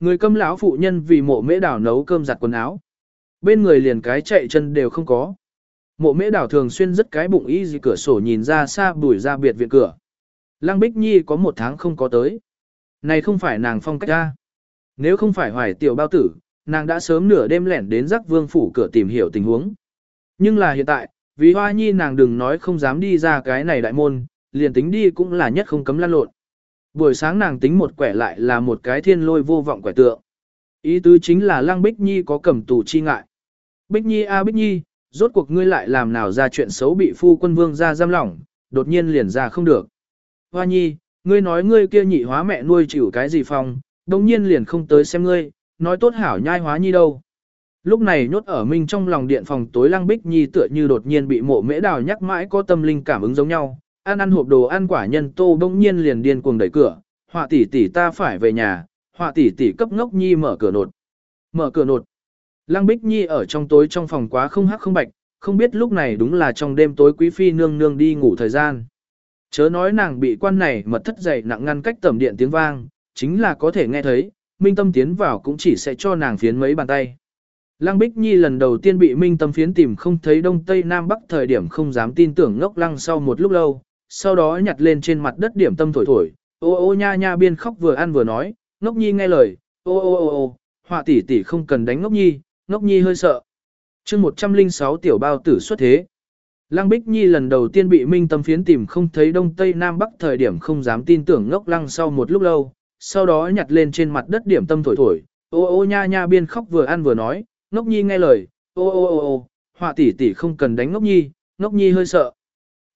Người câm lão phụ nhân vì mộ mễ đảo nấu cơm giặt quần áo. Bên người liền cái chạy chân đều không có. Mộ mễ đảo thường xuyên rất cái bụng y gì cửa sổ nhìn ra xa bùi ra biệt viện cửa. Lăng Bích Nhi có một tháng không có tới. Này không phải nàng phong cách ra. Nếu không phải hoài tiểu bao tử, nàng đã sớm nửa đêm lẻn đến giác vương phủ cửa tìm hiểu tình huống. Nhưng là hiện tại, vì hoa nhi nàng đừng nói không dám đi ra cái này đại môn, liền tính đi cũng là nhất không cấm lăn lộn. Buổi sáng nàng tính một quẻ lại là một cái thiên lôi vô vọng quẻ tượng. Ý tứ chính là Lăng Bích Nhi có cầm tù chi ngại. Bích Nhi a Bích Nhi, rốt cuộc ngươi lại làm nào ra chuyện xấu bị phu quân vương ra giam lỏng, đột nhiên liền ra không được. Hoa Nhi, ngươi nói ngươi kia nhị hóa mẹ nuôi chịu cái gì phong, đồng nhiên liền không tới xem ngươi, nói tốt hảo nhai hóa nhi đâu. Lúc này nhốt ở minh trong lòng điện phòng tối lăng bích nhi tựa như đột nhiên bị mộ mễ đào nhắc mãi có tâm linh cảm ứng giống nhau, ăn ăn hộp đồ ăn quả nhân tô bỗng nhiên liền điên cuồng đẩy cửa, họa tỷ tỷ ta phải về nhà, họa tỷ tỷ cấp ngốc nhi mở cửa nột. Mở cửa nột. Lăng bích nhi ở trong tối trong phòng quá không hắc không bạch, không biết lúc này đúng là trong đêm tối quý phi nương nương đi ngủ thời gian. Chớ nói nàng bị quan này mật thất dậy nặng ngăn cách tầm điện tiếng vang, chính là có thể nghe thấy, minh tâm tiến vào cũng chỉ sẽ cho nàng phiến mấy bàn tay. Lăng Bích Nhi lần đầu tiên bị Minh Tâm phiến tìm không thấy Đông Tây Nam Bắc thời điểm không dám tin tưởng ngốc lăng sau một lúc lâu, sau đó nhặt lên trên mặt đất điểm tâm thổi thổi, ô ô nha nha biên khóc vừa ăn vừa nói, ngốc nhi nghe lời, ô ô ô ô, họa tỷ tỷ không cần đánh ngốc nhi, ngốc nhi hơi sợ. chương 106 tiểu bao tử xuất thế. Lăng Bích Nhi lần đầu tiên bị Minh Tâm phiến tìm không thấy Đông Tây Nam Bắc thời điểm không dám tin tưởng ngốc lăng sau một lúc lâu, sau đó nhặt lên trên mặt đất điểm tâm thổi thổi, ô ô nha nha biên khóc vừa ăn vừa nói, ngốc nhi nghe lời, ô ô ô ô, họa tỷ tỷ không cần đánh ngốc nhi, ngốc nhi hơi sợ.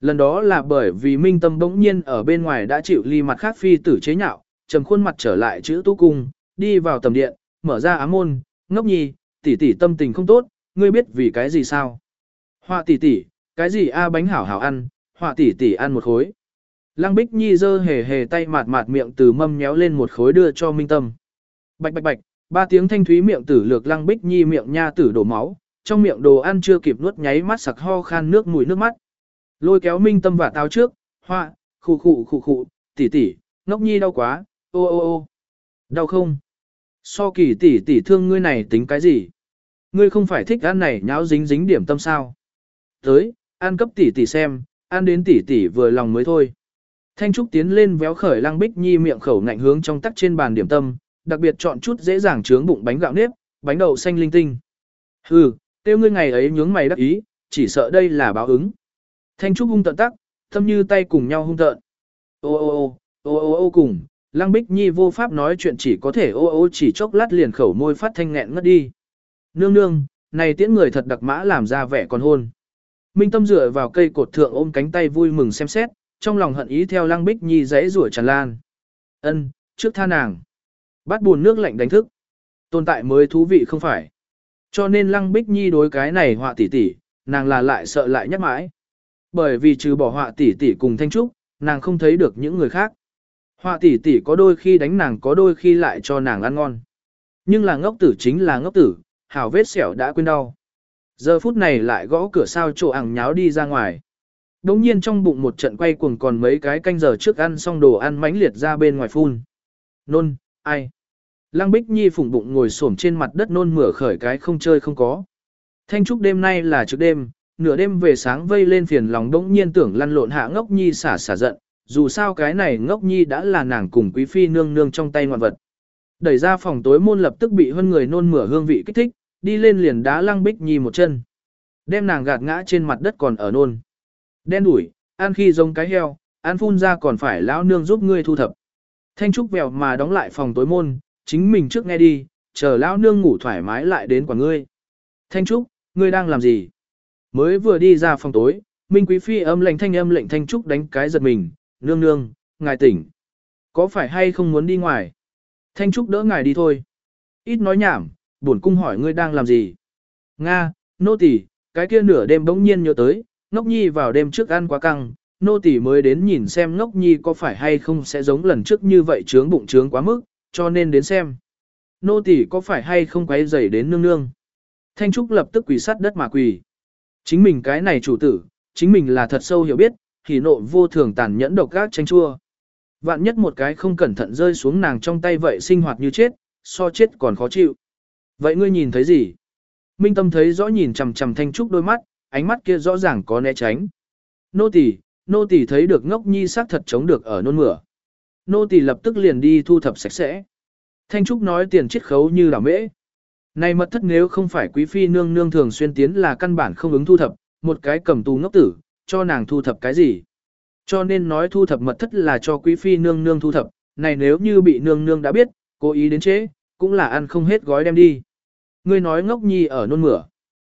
Lần đó là bởi vì minh tâm bỗng nhiên ở bên ngoài đã chịu ly mặt khác phi tử chế nhạo, trầm khuôn mặt trở lại chữ tu cung, đi vào tầm điện, mở ra ám môn, ngốc nhi, tỷ tỷ tâm tình không tốt, ngươi biết vì cái gì sao? Họa tỷ tỷ, cái gì a bánh hảo hảo ăn, họa tỷ tỷ ăn một khối. Lăng Bích Nhi giơ hề hề tay mạt mạt miệng từ mâm méo lên một khối đưa cho Minh Tâm. Bạch bạch bạch, ba tiếng thanh thúy miệng tử lược Lăng Bích Nhi miệng nha tử đổ máu, trong miệng đồ ăn chưa kịp nuốt nháy mắt sặc ho khan nước mũi nước mắt. Lôi kéo Minh Tâm và táo trước, hoa, khụ khụ khụ khụ, tỷ tỷ, ngốc nhi đau quá, ô ô ô. Đau không? So kỳ tỷ tỷ thương ngươi này tính cái gì? Ngươi không phải thích ăn này nháo dính dính điểm tâm sao? Tới, ăn cấp tỷ tỷ xem, ăn đến tỷ tỷ vừa lòng mới thôi. Thanh Trúc tiến lên véo khởi Lăng Bích Nhi miệng khẩu ngạnh hướng trong tắc trên bàn điểm tâm, đặc biệt chọn chút dễ dàng chướng bụng bánh gạo nếp, bánh đậu xanh linh tinh. Hừ, tiêu ngươi ngày ấy nhướng mày đắc ý, chỉ sợ đây là báo ứng. Thanh Trúc hung tận tắc, thâm như tay cùng nhau hung tợn. Ô ô ô, ô ô ô cùng, Lăng Bích Nhi vô pháp nói chuyện chỉ có thể ô ô chỉ chốc lát liền khẩu môi phát thanh nghẹn ngất đi. Nương nương, này tiễn người thật đặc mã làm ra vẻ còn hôn. Minh Tâm dựa vào cây cột thượng ôm cánh tay vui mừng xem xét, trong lòng hận ý theo Lăng Bích Nhi dãy rủa tràn lan. Ân, trước tha nàng. Bắt buồn nước lạnh đánh thức. Tồn tại mới thú vị không phải. Cho nên Lăng Bích Nhi đối cái này họa tỷ tỷ, nàng là lại sợ lại nhắc mãi. Bởi vì trừ bỏ họa tỷ tỷ cùng Thanh Trúc, nàng không thấy được những người khác. Họa tỷ tỷ có đôi khi đánh nàng có đôi khi lại cho nàng ăn ngon. Nhưng là ngốc tử chính là ngốc tử, hảo vết sẹo đã quên đau. Giờ phút này lại gõ cửa sao chỗ ẳng nháo đi ra ngoài. Đống nhiên trong bụng một trận quay cuồng còn mấy cái canh giờ trước ăn xong đồ ăn mãnh liệt ra bên ngoài phun. Nôn, ai? Lăng Bích Nhi phủng bụng ngồi xổm trên mặt đất nôn mửa khởi cái không chơi không có. Thanh trúc đêm nay là trước đêm, nửa đêm về sáng vây lên phiền lòng đỗng nhiên tưởng lăn lộn hạ ngốc nhi xả xả giận, dù sao cái này ngốc nhi đã là nàng cùng quý phi nương nương trong tay ngoạn vật. Đẩy ra phòng tối môn lập tức bị hơn người nôn mửa hương vị kích thích, đi lên liền đá Lăng Bích Nhi một chân. Đem nàng gạt ngã trên mặt đất còn ở nôn. Đen đủi, ăn khi giống cái heo, ăn phun ra còn phải lão nương giúp ngươi thu thập. Thanh Trúc vèo mà đóng lại phòng tối môn, chính mình trước nghe đi, chờ lão nương ngủ thoải mái lại đến quả ngươi. Thanh Trúc, ngươi đang làm gì? Mới vừa đi ra phòng tối, Minh Quý Phi âm lệnh thanh âm lệnh Thanh Trúc đánh cái giật mình, nương nương, ngài tỉnh. Có phải hay không muốn đi ngoài? Thanh Trúc đỡ ngài đi thôi. Ít nói nhảm, buồn cung hỏi ngươi đang làm gì? Nga, nô tỳ, cái kia nửa đêm bỗng nhiên nhớ tới, ngốc nhi vào đêm trước ăn quá căng, nô tỳ mới đến nhìn xem ngốc nhi có phải hay không sẽ giống lần trước như vậy trướng bụng trướng quá mức, cho nên đến xem. Nô tỳ có phải hay không quấy rầy đến nương nương. Thanh Trúc lập tức quỳ sát đất mà quỳ. Chính mình cái này chủ tử, chính mình là thật sâu hiểu biết, hỉ nộ vô thường tàn nhẫn độc gác tranh chua. Vạn nhất một cái không cẩn thận rơi xuống nàng trong tay vậy sinh hoạt như chết, so chết còn khó chịu. Vậy ngươi nhìn thấy gì? Minh Tâm thấy rõ nhìn chằm chằm Thanh Trúc đôi mắt, ánh mắt kia rõ ràng có né tránh. Nô tỳ, nô tỳ thấy được ngốc nhi xác thật chống được ở nôn mửa. Nô tỳ lập tức liền đi thu thập sạch sẽ. Thanh Trúc nói tiền chiết khấu như là mễ. Này mật thất nếu không phải quý phi nương nương thường xuyên tiến là căn bản không ứng thu thập, một cái cầm tù ngốc tử, cho nàng thu thập cái gì. Cho nên nói thu thập mật thất là cho quý phi nương nương thu thập, này nếu như bị nương nương đã biết, cố ý đến chế, cũng là ăn không hết gói đem đi. Ngươi nói ngốc nhi ở nôn mửa.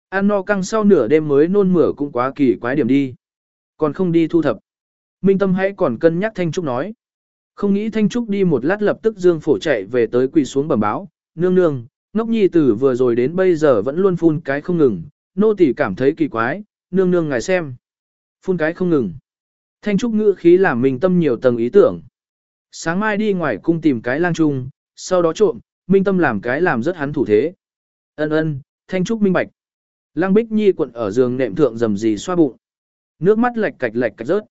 Ăn no căng sau nửa đêm mới nôn mửa cũng quá kỳ quái điểm đi. Còn không đi thu thập. Minh Tâm hãy còn cân nhắc Thanh Trúc nói. Không nghĩ Thanh Trúc đi một lát lập tức dương phổ chạy về tới quỳ xuống bẩm báo. Nương nương, ngốc nhi tử vừa rồi đến bây giờ vẫn luôn phun cái không ngừng. Nô tỳ cảm thấy kỳ quái, nương nương ngài xem. Phun cái không ngừng. Thanh Trúc ngữ khí làm Minh Tâm nhiều tầng ý tưởng. Sáng mai đi ngoài cung tìm cái lang trung, sau đó trộm, Minh Tâm làm cái làm rất hắn thủ thế. Ân ân, Thanh Trúc minh bạch. Lang Bích Nhi quận ở giường nệm thượng rầm gì xoa bụng. Nước mắt lệch cạch lệch cạch rớt.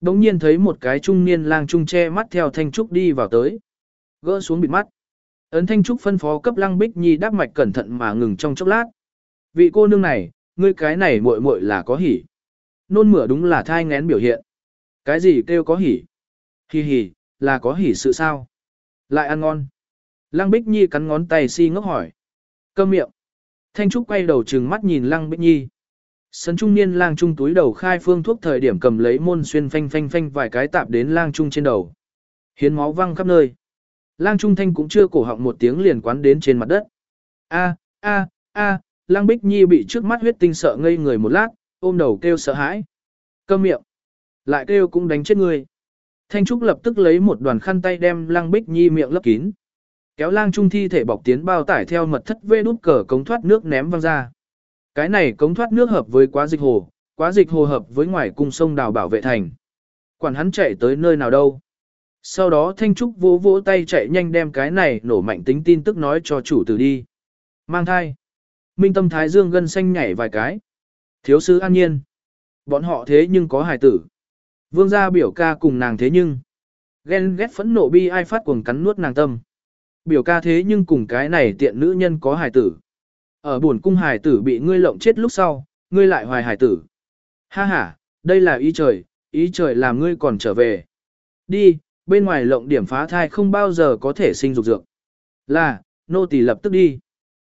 Đống nhiên thấy một cái trung niên lang trung che mắt theo Thanh Trúc đi vào tới. Gỡ xuống bịt mắt. Ấn Thanh Trúc phân phó cấp Lăng Bích Nhi đáp mạch cẩn thận mà ngừng trong chốc lát. Vị cô nương này, ngươi cái này muội muội là có hỉ. Nôn mửa đúng là thai ngén biểu hiện. Cái gì kêu có hỉ? Hi hi, là có hỉ sự sao? Lại ăn ngon. Lăng Bích Nhi cắn ngón tay si ngốc hỏi. Câm miệng. Thanh Trúc quay đầu trừng mắt nhìn Lăng Bích Nhi. Sấn trung niên lang trung túi đầu khai phương thuốc thời điểm cầm lấy môn xuyên phanh phanh phanh vài cái tạp đến lang trung trên đầu. Hiến máu văng khắp nơi. Lang trung thanh cũng chưa cổ họng một tiếng liền quán đến trên mặt đất. A, a, a, lang bích nhi bị trước mắt huyết tinh sợ ngây người một lát, ôm đầu kêu sợ hãi. Câm miệng. Lại kêu cũng đánh chết người. Thanh Trúc lập tức lấy một đoàn khăn tay đem lang bích nhi miệng lấp kín. Kéo lang trung thi thể bọc tiến bao tải theo mật thất vê đút cờ cống thoát nước ném văng ra. Cái này cống thoát nước hợp với quá dịch hồ, quá dịch hồ hợp với ngoài cung sông đào bảo vệ thành. Quản hắn chạy tới nơi nào đâu. Sau đó Thanh Trúc vỗ vỗ tay chạy nhanh đem cái này nổ mạnh tính tin tức nói cho chủ tử đi. Mang thai. Minh tâm thái dương gân xanh nhảy vài cái. Thiếu sứ an nhiên. Bọn họ thế nhưng có hài tử. Vương gia biểu ca cùng nàng thế nhưng. Ghen ghét phẫn nộ bi ai phát cuồng cắn nuốt nàng tâm. Biểu ca thế nhưng cùng cái này tiện nữ nhân có hài tử. Ở buồn cung hài tử bị ngươi lộng chết lúc sau, ngươi lại hoài hài tử. Ha ha, đây là ý trời, ý trời làm ngươi còn trở về. Đi, bên ngoài lộng điểm phá thai không bao giờ có thể sinh dục dược. Là, nô tỳ lập tức đi.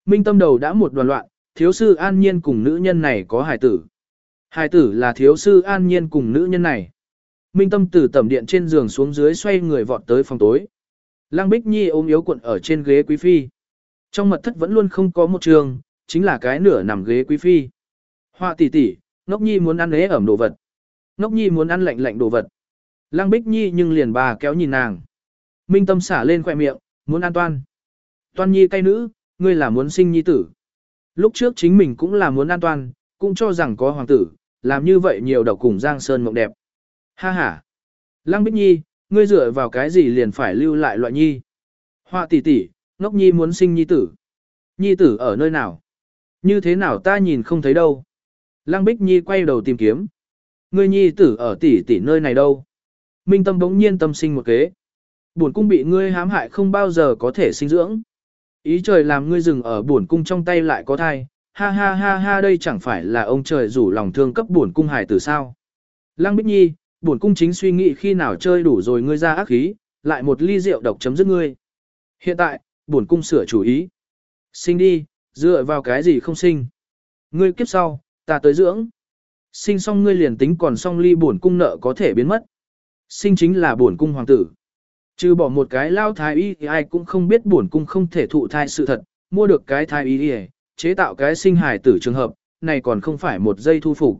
Minh tâm đầu đã một đoàn loạn, thiếu sư an nhiên cùng nữ nhân này có hài tử. Hài tử là thiếu sư an nhiên cùng nữ nhân này. Minh tâm từ tầm điện trên giường xuống dưới xoay người vọt tới phòng tối. Lăng Bích Nhi ôm yếu cuộn ở trên ghế quý phi. Trong mật thất vẫn luôn không có một trường, chính là cái nửa nằm ghế quý phi. Họa tỷ tỷ, ngốc nhi muốn ăn ế ẩm đồ vật. Ngốc nhi muốn ăn lạnh lạnh đồ vật. Lăng Bích Nhi nhưng liền bà kéo nhìn nàng. Minh tâm xả lên khỏe miệng, muốn an toan. Toan nhi cay nữ, ngươi là muốn sinh nhi tử. Lúc trước chính mình cũng là muốn an toan, cũng cho rằng có hoàng tử, làm như vậy nhiều độc cùng Giang Sơn mộng đẹp. Ha ha. Lăng Bích Nhi, ngươi dựa vào cái gì liền phải lưu lại loại nhi. Họa tỷ tỷ, ngốc nhi muốn sinh nhi tử. Nhi tử ở nơi nào? Như thế nào ta nhìn không thấy đâu? Lăng Bích Nhi quay đầu tìm kiếm. Ngươi nhi tử ở tỷ tỷ nơi này đâu? Minh Tâm bỗng nhiên tâm sinh một kế. Buồn cung bị ngươi hãm hại không bao giờ có thể sinh dưỡng. Ý trời làm ngươi dừng ở buồn cung trong tay lại có thai. Ha ha ha ha đây chẳng phải là ông trời rủ lòng thương cấp buồn cung hài tử sao? Lăng Bích Nhi, buồn cung chính suy nghĩ khi nào chơi đủ rồi ngươi ra ác khí, lại một ly rượu độc chấm dứt ngươi. Hiện tại, buồn cung sửa chủ ý. Sinh đi, dựa vào cái gì không sinh. Ngươi kiếp sau, ta tới dưỡng. Sinh xong ngươi liền tính còn xong ly buồn cung nợ có thể biến mất. Sinh chính là bổn cung hoàng tử. Trừ bỏ một cái lao thái y thì ai cũng không biết bổn cung không thể thụ thai sự thật, mua được cái thái y thì chế tạo cái sinh hài tử trường hợp, này còn không phải một giây thu phục.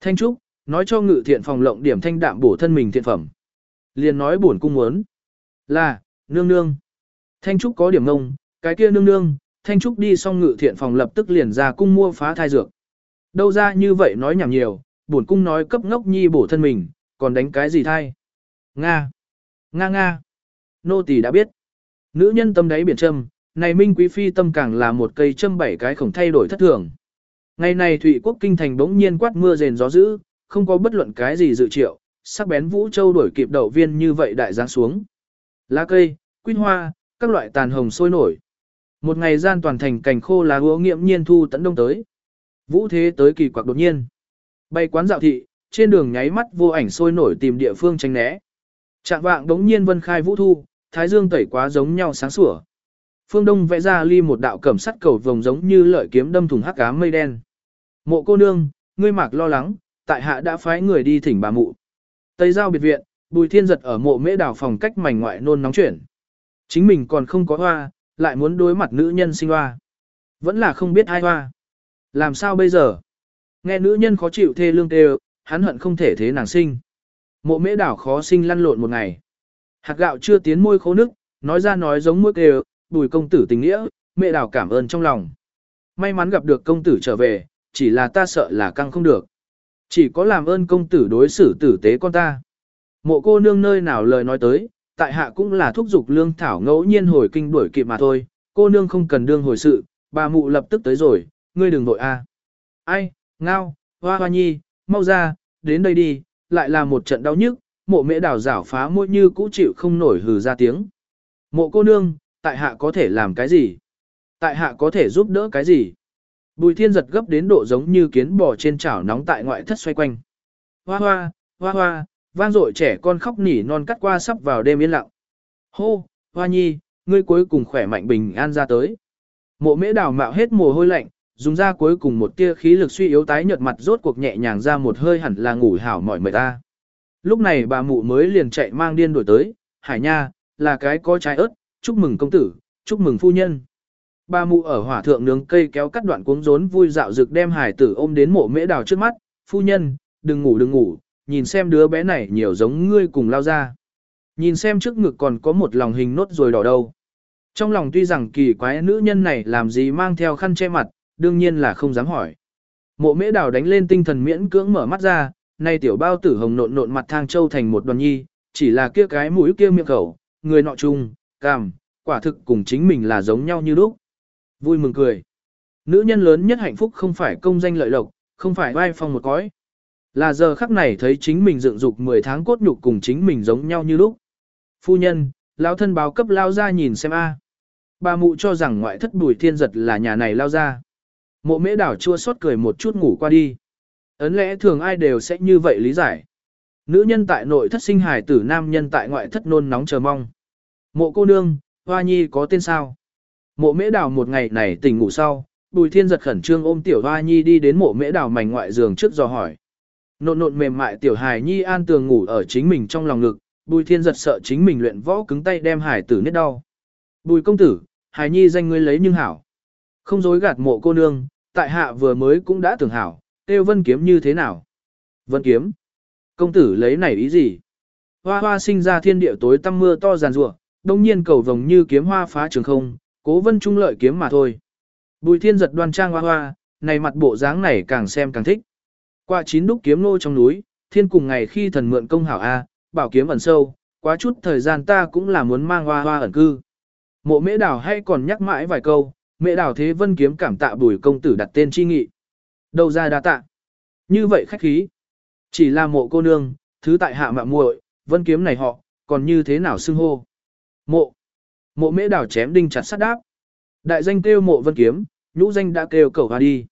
Thanh Trúc, nói cho ngự thiện phòng lộng điểm thanh đạm bổ thân mình thiện phẩm. Liền nói bổn cung muốn. Là, nương nương. Thanh Trúc có điểm ngông, cái kia nương nương, Thanh Trúc đi xong ngự thiện phòng lập tức liền ra cung mua phá thai dược. Đâu ra như vậy nói nhảm nhiều, bổn cung nói cấp ngốc nhi bổ thân mình, còn đánh cái gì thai? Nga! Nga nga! Nô tỳ đã biết. Nữ nhân tâm đáy biển châm, này minh quý phi tâm càng là một cây châm bảy cái khổng thay đổi thất thường. Ngày này Thụy Quốc kinh thành bỗng nhiên quát mưa rền gió dữ, không có bất luận cái gì dự triệu, sắc bén Vũ Châu đổi kịp đầu viên như vậy đại giáng xuống. Lá cây, quýt hoa, các loại tàn hồng sôi nổi. Một ngày gian toàn thành cảnh khô lá úa nghiệm nhiên thu tận đông tới. Vũ thế tới kỳ quặc đột nhiên. Bay quán dạo thị, trên đường nháy mắt vô ảnh sôi nổi tìm địa phương tránh né. Trạng vạng đống nhiên vân khai vũ thu, thái dương tẩy quá giống nhau sáng sủa. Phương Đông vẽ ra ly một đạo cẩm sắt cầu vồng giống như lợi kiếm đâm thủng hắc ám mây đen. Mộ cô nương, ngươi mạc lo lắng, tại hạ đã phái người đi thỉnh bà mụ. Tây giao biệt viện, Bùi Thiên giật ở mộ mễ Đào phòng cách mảnh ngoại nôn nóng chuyển. Chính mình còn không có hoa, lại muốn đối mặt nữ nhân sinh hoa. Vẫn là không biết ai hoa. Làm sao bây giờ? Nghe nữ nhân khó chịu thê lương tê hắn hận không thể thế nàng sinh. Mộ mễ đảo khó sinh lăn lộn một ngày. Hạt gạo chưa tiến môi khô nước, nói ra nói giống mũi kêu, bùi công tử tình nghĩa, mẹ đảo cảm ơn trong lòng. May mắn gặp được công tử trở về, chỉ là ta sợ là căng không được. Chỉ có làm ơn công tử đối xử tử tế con ta. Mộ cô nương nơi nào lời nói tới, tại hạ cũng là thúc giục lương thảo ngẫu nhiên hồi kinh đuổi kịp mà thôi, cô nương không cần đương hồi sự, bà mụ lập tức tới rồi, ngươi đừng nội a. Ai, ngao, hoa hoa nhi, mau ra, đến đây đi, lại là một trận đau nhức, mộ mễ đào rảo phá môi như cũ chịu không nổi hừ ra tiếng. Mộ cô nương, tại hạ có thể làm cái gì? Tại hạ có thể giúp đỡ cái gì? Bùi thiên giật gấp đến độ giống như kiến bò trên chảo nóng tại ngoại thất xoay quanh. Hoa hoa, hoa hoa, vang dội trẻ con khóc nỉ non cắt qua sắp vào đêm yên lặng. Hô, hoa nhi, ngươi cuối cùng khỏe mạnh bình an ra tới. Mộ mễ đào mạo hết mồ hôi lạnh, dùng ra cuối cùng một tia khí lực suy yếu tái nhợt mặt rốt cuộc nhẹ nhàng ra một hơi hẳn là ngủ hảo mỏi mệt ta. Lúc này bà mụ mới liền chạy mang điên đổi tới, hải nha, là cái có trái ớt, chúc mừng công tử, chúc mừng phu nhân. Bà mụ ở hỏa thượng nướng cây kéo cắt đoạn cuống rốn vui dạo dực đem hải tử ôm đến mộ mễ đào trước mắt, phu nhân, đừng ngủ đừng ngủ, nhìn xem đứa bé này nhiều giống ngươi cùng lao ra. Nhìn xem trước ngực còn có một lòng hình nốt rồi đỏ đâu. Trong lòng tuy rằng kỳ quái nữ nhân này làm gì mang theo khăn che mặt, đương nhiên là không dám hỏi. Mộ mễ đào đánh lên tinh thần miễn cưỡng mở mắt ra, nay tiểu bao tử hồng nộn nộn mặt thang châu thành một đoàn nhi, chỉ là kia cái mũi kia miệng khẩu, người nọ chung, cảm quả thực cùng chính mình là giống nhau như lúc. Vui mừng cười. Nữ nhân lớn nhất hạnh phúc không phải công danh lợi lộc, không phải vai phong một cõi. Là giờ khắc này thấy chính mình dựng dục 10 tháng cốt nhục cùng chính mình giống nhau như lúc. Phu nhân, lão thân báo cấp lao ra nhìn xem a. Bà mụ cho rằng ngoại thất bùi thiên giật là nhà này lao ra. Mộ mễ đảo chua xót cười một chút ngủ qua đi. Ấn lẽ thường ai đều sẽ như vậy lý giải. Nữ nhân tại nội thất sinh hài tử nam nhân tại ngoại thất nôn nóng chờ mong. Mộ cô nương, hoa nhi có tên sao? Mộ mễ đảo một ngày này tỉnh ngủ sau, bùi thiên giật khẩn trương ôm tiểu hoa nhi đi đến mộ mễ đảo mảnh ngoại giường trước dò hỏi. Nộn nộn mềm mại tiểu hài nhi an tường ngủ ở chính mình trong lòng ngực, bùi thiên giật sợ chính mình luyện võ cứng tay đem hải tử nết đau. Bùi công tử, hài nhi danh ngươi lấy nhưng hảo. Không dối gạt mộ cô nương, tại hạ vừa mới cũng đã tưởng hảo, tiêu vân kiếm như thế nào. Vân kiếm. Công tử lấy này ý gì? Hoa hoa sinh ra thiên địa tối tăm mưa to giàn rủa, đông nhiên cầu vồng như kiếm hoa phá trường không, cố vân trung lợi kiếm mà thôi. Bùi thiên giật đoan trang hoa hoa, này mặt bộ dáng này càng xem càng thích. Qua chín đúc kiếm nô trong núi, thiên cùng ngày khi thần mượn công hảo A, bảo kiếm ẩn sâu, quá chút thời gian ta cũng là muốn mang hoa hoa ẩn cư. Mộ mễ đảo hay còn nhắc mãi vài câu, mẹ đào thế vân kiếm cảm tạ bùi công tử đặt tên chi nghị. Đâu ra đa tạ. Như vậy khách khí. Chỉ là mộ cô nương, thứ tại hạ mạo muội, vân kiếm này họ, còn như thế nào xưng hô. Mộ. Mộ mễ đào chém đinh chặt sắt đáp. Đại danh kêu mộ vân kiếm, nhũ danh đã kêu cầu hòa đi.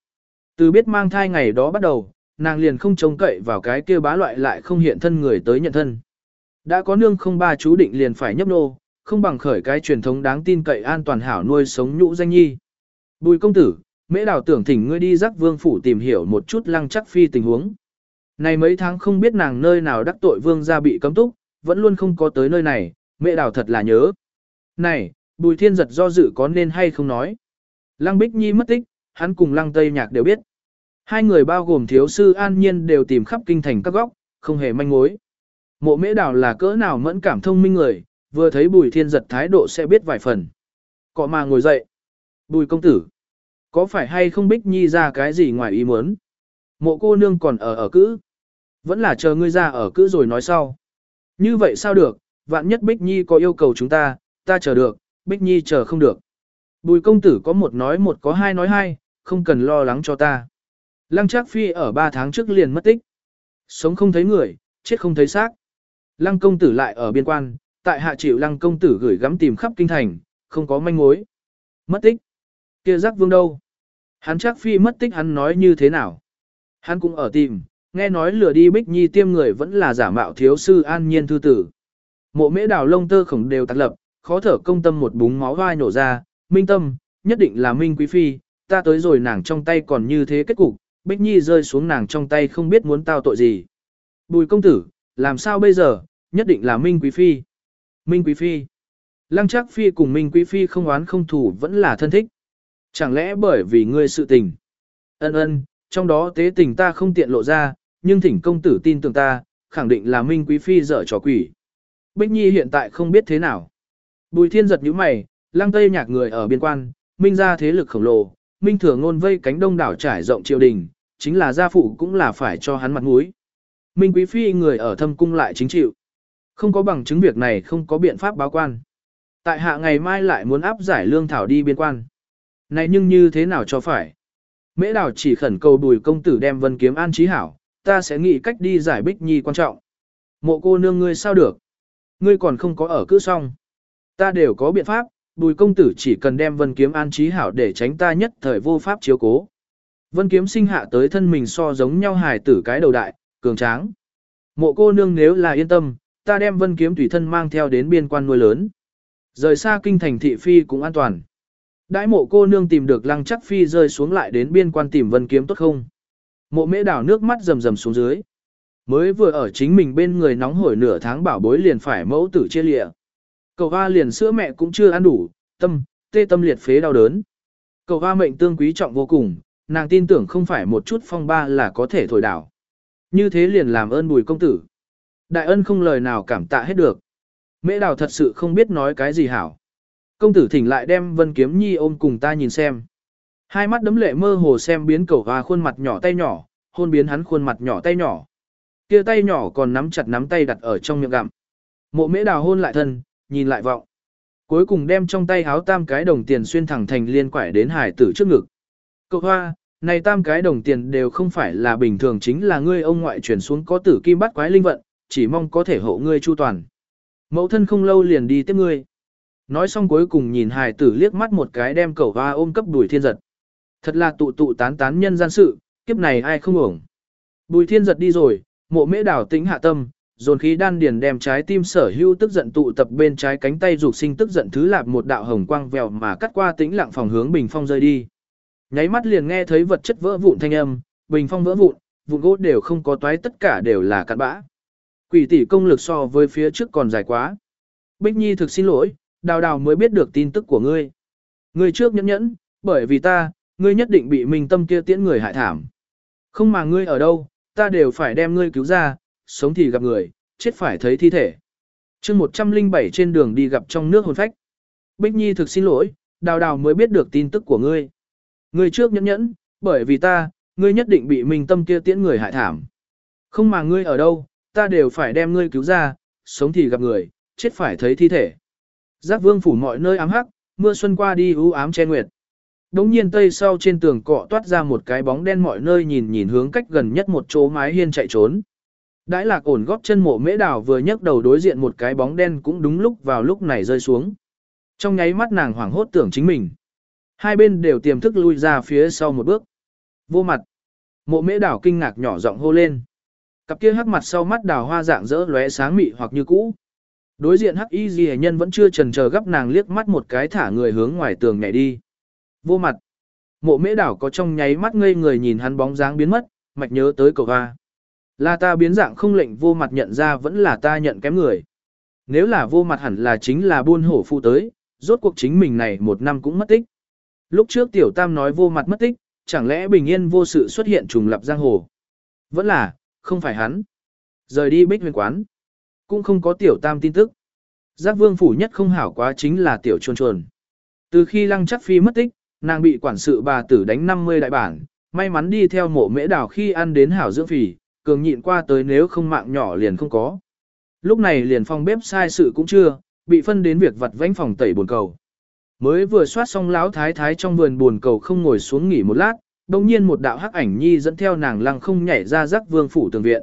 Từ biết mang thai ngày đó bắt đầu, nàng liền không trông cậy vào cái kia bá loại lại không hiện thân người tới nhận thân. Đã có nương không ba chú định liền phải nhấp nô, không bằng khởi cái truyền thống đáng tin cậy an toàn hảo nuôi sống nhũ danh nhi. Bùi công tử, mễ đào tưởng thỉnh ngươi đi giác vương phủ tìm hiểu một chút lăng chắc phi tình huống. Này mấy tháng không biết nàng nơi nào đắc tội vương gia bị cấm túc, vẫn luôn không có tới nơi này, mẹ đào thật là nhớ. Này, bùi thiên giật do dự có nên hay không nói. Lăng Bích Nhi mất tích, hắn cùng lăng Tây Nhạc đều biết. Hai người bao gồm thiếu sư an nhiên đều tìm khắp kinh thành các góc, không hề manh mối. Mộ mễ đào là cỡ nào mẫn cảm thông minh người, vừa thấy bùi thiên giật thái độ sẽ biết vài phần. Cọ mà ngồi dậy. Bùi công tử. Có phải hay không Bích Nhi ra cái gì ngoài ý muốn? Mộ cô nương còn ở ở cữ. Vẫn là chờ ngươi ra ở cữ rồi nói sau. Như vậy sao được, vạn nhất Bích Nhi có yêu cầu chúng ta, ta chờ được, Bích Nhi chờ không được. Bùi công tử có một nói một có hai nói hai, không cần lo lắng cho ta. Lăng Trác Phi ở ba tháng trước liền mất tích. Sống không thấy người, chết không thấy xác. Lăng công tử lại ở biên quan, tại hạ chịu lăng công tử gửi gắm tìm khắp kinh thành, không có manh mối. Mất tích. Kia giác vương đâu? Hắn chắc phi mất tích hắn nói như thế nào? Hắn cũng ở tìm, nghe nói lừa đi bích nhi tiêm người vẫn là giả mạo thiếu sư an nhiên thư tử. Mộ mễ đào lông tơ khổng đều tạc lập, khó thở công tâm một búng máu vai nổ ra, minh tâm, nhất định là minh quý phi, ta tới rồi nàng trong tay còn như thế kết cục, bích nhi rơi xuống nàng trong tay không biết muốn tao tội gì. Bùi công tử, làm sao bây giờ, nhất định là minh quý phi. Minh quý phi. Lăng chắc phi cùng minh quý phi không oán không thủ vẫn là thân thích. Chẳng lẽ bởi vì ngươi sự tình? Ân ân, trong đó tế tình ta không tiện lộ ra, nhưng thỉnh công tử tin tưởng ta, khẳng định là Minh Quý Phi dở trò quỷ. Bích Nhi hiện tại không biết thế nào. Bùi thiên giật nhíu mày, lăng tây nhạc người ở biên quan, Minh ra thế lực khổng lồ, Minh thừa ngôn vây cánh đông đảo trải rộng triều đình, chính là gia phụ cũng là phải cho hắn mặt mũi. Minh Quý Phi người ở thâm cung lại chính chịu. Không có bằng chứng việc này không có biện pháp báo quan. Tại hạ ngày mai lại muốn áp giải lương thảo đi biên quan. Này nhưng như thế nào cho phải? Mễ đào chỉ khẩn cầu đùi công tử đem vân kiếm an trí hảo, ta sẽ nghĩ cách đi giải bích nhi quan trọng. Mộ cô nương ngươi sao được? Ngươi còn không có ở cữ xong. Ta đều có biện pháp, bùi công tử chỉ cần đem vân kiếm an trí hảo để tránh ta nhất thời vô pháp chiếu cố. Vân kiếm sinh hạ tới thân mình so giống nhau hài tử cái đầu đại, cường tráng. Mộ cô nương nếu là yên tâm, ta đem vân kiếm tùy thân mang theo đến biên quan nuôi lớn. Rời xa kinh thành thị phi cũng an toàn. Đãi mộ cô nương tìm được lăng chắc phi rơi xuống lại đến biên quan tìm vân kiếm tốt không? Mộ mễ đảo nước mắt rầm rầm xuống dưới. Mới vừa ở chính mình bên người nóng hổi nửa tháng bảo bối liền phải mẫu tử chia lịa. Cậu hoa liền sữa mẹ cũng chưa ăn đủ, tâm, tê tâm liệt phế đau đớn. Cậu hoa mệnh tương quý trọng vô cùng, nàng tin tưởng không phải một chút phong ba là có thể thổi đảo. Như thế liền làm ơn bùi công tử. Đại ân không lời nào cảm tạ hết được. Mễ đào thật sự không biết nói cái gì hảo. Công tử thỉnh lại đem Vân Kiếm Nhi ôm cùng ta nhìn xem. Hai mắt đấm lệ mơ hồ xem biến cầu và khuôn mặt nhỏ tay nhỏ, hôn biến hắn khuôn mặt nhỏ tay nhỏ. Kia tay nhỏ còn nắm chặt nắm tay đặt ở trong miệng gặm. Mộ mễ đào hôn lại thân, nhìn lại vọng. Cuối cùng đem trong tay háo tam cái đồng tiền xuyên thẳng thành liên quải đến hải tử trước ngực. Cậu hoa, này tam cái đồng tiền đều không phải là bình thường chính là ngươi ông ngoại chuyển xuống có tử kim bắt quái linh vận, chỉ mong có thể hộ ngươi chu toàn. Mẫu thân không lâu liền đi tiếp ngươi. Nói xong cuối cùng nhìn hài tử liếc mắt một cái đem cẩu hoa ôm cấp đùi thiên giật. Thật là tụ tụ tán tán nhân gian sự, kiếp này ai không ổng. Bùi thiên giật đi rồi, mộ mễ đảo tĩnh hạ tâm, dồn khí đan điền đem trái tim sở hưu tức giận tụ tập bên trái cánh tay dục sinh tức giận thứ lạp một đạo hồng quang vèo mà cắt qua tĩnh lặng phòng hướng bình phong rơi đi. Nháy mắt liền nghe thấy vật chất vỡ vụn thanh âm, bình phong vỡ vụn, vụn gỗ đều không có toái tất cả đều là cặn bã. Quỷ tỷ công lực so với phía trước còn dài quá. Bích Nhi thực xin lỗi, đào đào mới biết được tin tức của ngươi. Ngươi trước nhẫn nhẫn, bởi vì ta, ngươi nhất định bị minh tâm kia tiễn người hại thảm. Không mà ngươi ở đâu, ta đều phải đem ngươi cứu ra, sống thì gặp người, chết phải thấy thi thể. chương 107 trên đường đi gặp trong nước hồn phách. Bích Nhi thực xin lỗi, đào đào mới biết được tin tức của ngươi. Ngươi trước nhẫn nhẫn, bởi vì ta, ngươi nhất định bị minh tâm kia tiễn người hại thảm. Không mà ngươi ở đâu, ta đều phải đem ngươi cứu ra, sống thì gặp người, chết phải thấy thi thể. Giác vương phủ mọi nơi ám hắc, mưa xuân qua đi u ám che nguyệt. Đống nhiên tây sau trên tường cọ toát ra một cái bóng đen mọi nơi nhìn nhìn hướng cách gần nhất một chỗ mái hiên chạy trốn. Đãi lạc ổn góp chân mộ mễ đảo vừa nhấc đầu đối diện một cái bóng đen cũng đúng lúc vào lúc này rơi xuống. Trong nháy mắt nàng hoảng hốt tưởng chính mình. Hai bên đều tiềm thức lui ra phía sau một bước. Vô mặt. Mộ mễ đảo kinh ngạc nhỏ giọng hô lên. Cặp kia hắc mặt sau mắt đào hoa dạng dỡ lóe sáng mị hoặc như cũ. Đối diện hắc y gì nhân vẫn chưa trần chờ gấp nàng liếc mắt một cái thả người hướng ngoài tường nhảy đi. Vô mặt. Mộ mễ đảo có trong nháy mắt ngây người nhìn hắn bóng dáng biến mất, mạch nhớ tới cầu hoa. Là ta biến dạng không lệnh vô mặt nhận ra vẫn là ta nhận kém người. Nếu là vô mặt hẳn là chính là buôn hổ phụ tới, rốt cuộc chính mình này một năm cũng mất tích. Lúc trước tiểu tam nói vô mặt mất tích, chẳng lẽ bình yên vô sự xuất hiện trùng lập giang hồ. Vẫn là, không phải hắn. Rời đi bích huyền quán. Cũng không có tiểu tam tin tức. Giác vương phủ nhất không hảo quá chính là tiểu chuồn chuồn. Từ khi lăng chắc phi mất tích, nàng bị quản sự bà tử đánh 50 đại bản, may mắn đi theo mộ mễ đào khi ăn đến hảo dưỡng phì, cường nhịn qua tới nếu không mạng nhỏ liền không có. Lúc này liền phòng bếp sai sự cũng chưa, bị phân đến việc vặt vánh phòng tẩy buồn cầu. Mới vừa soát xong lão thái thái trong vườn buồn cầu không ngồi xuống nghỉ một lát, đồng nhiên một đạo hắc ảnh nhi dẫn theo nàng lăng không nhảy ra rắc vương phủ tường viện.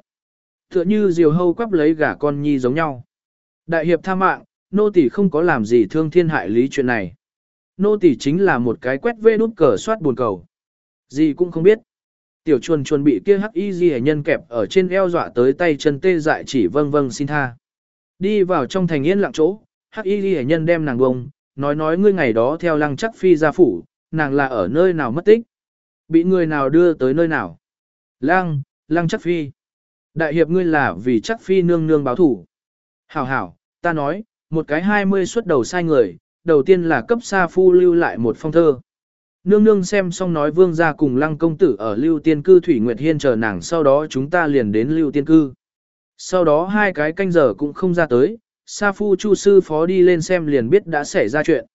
Tựa như diều hâu quắp lấy gả con nhi giống nhau. Đại hiệp tha mạng, nô tỳ không có làm gì thương thiên hại lý chuyện này. nô tỳ chính là một cái quét vê nút cờ soát buồn cầu. Gì cũng không biết. Tiểu chuồn chuồn bị kia hắc y di nhân kẹp ở trên eo dọa tới tay chân tê dại chỉ vâng vâng xin tha. Đi vào trong thành yên lặng chỗ, hắc y di nhân đem nàng bông, nói nói ngươi ngày đó theo lăng chắc phi ra phủ, nàng là ở nơi nào mất tích. Bị người nào đưa tới nơi nào. Lăng, lăng chắc phi. Đại hiệp ngươi là vì chắc phi nương nương báo thủ. Hảo hảo, ta nói, một cái hai mươi xuất đầu sai người, đầu tiên là cấp sa phu lưu lại một phong thơ. Nương nương xem xong nói vương gia cùng lăng công tử ở lưu tiên cư Thủy Nguyệt Hiên chờ nàng sau đó chúng ta liền đến lưu tiên cư. Sau đó hai cái canh giờ cũng không ra tới, Sa Phu Chu sư phó đi lên xem liền biết đã xảy ra chuyện.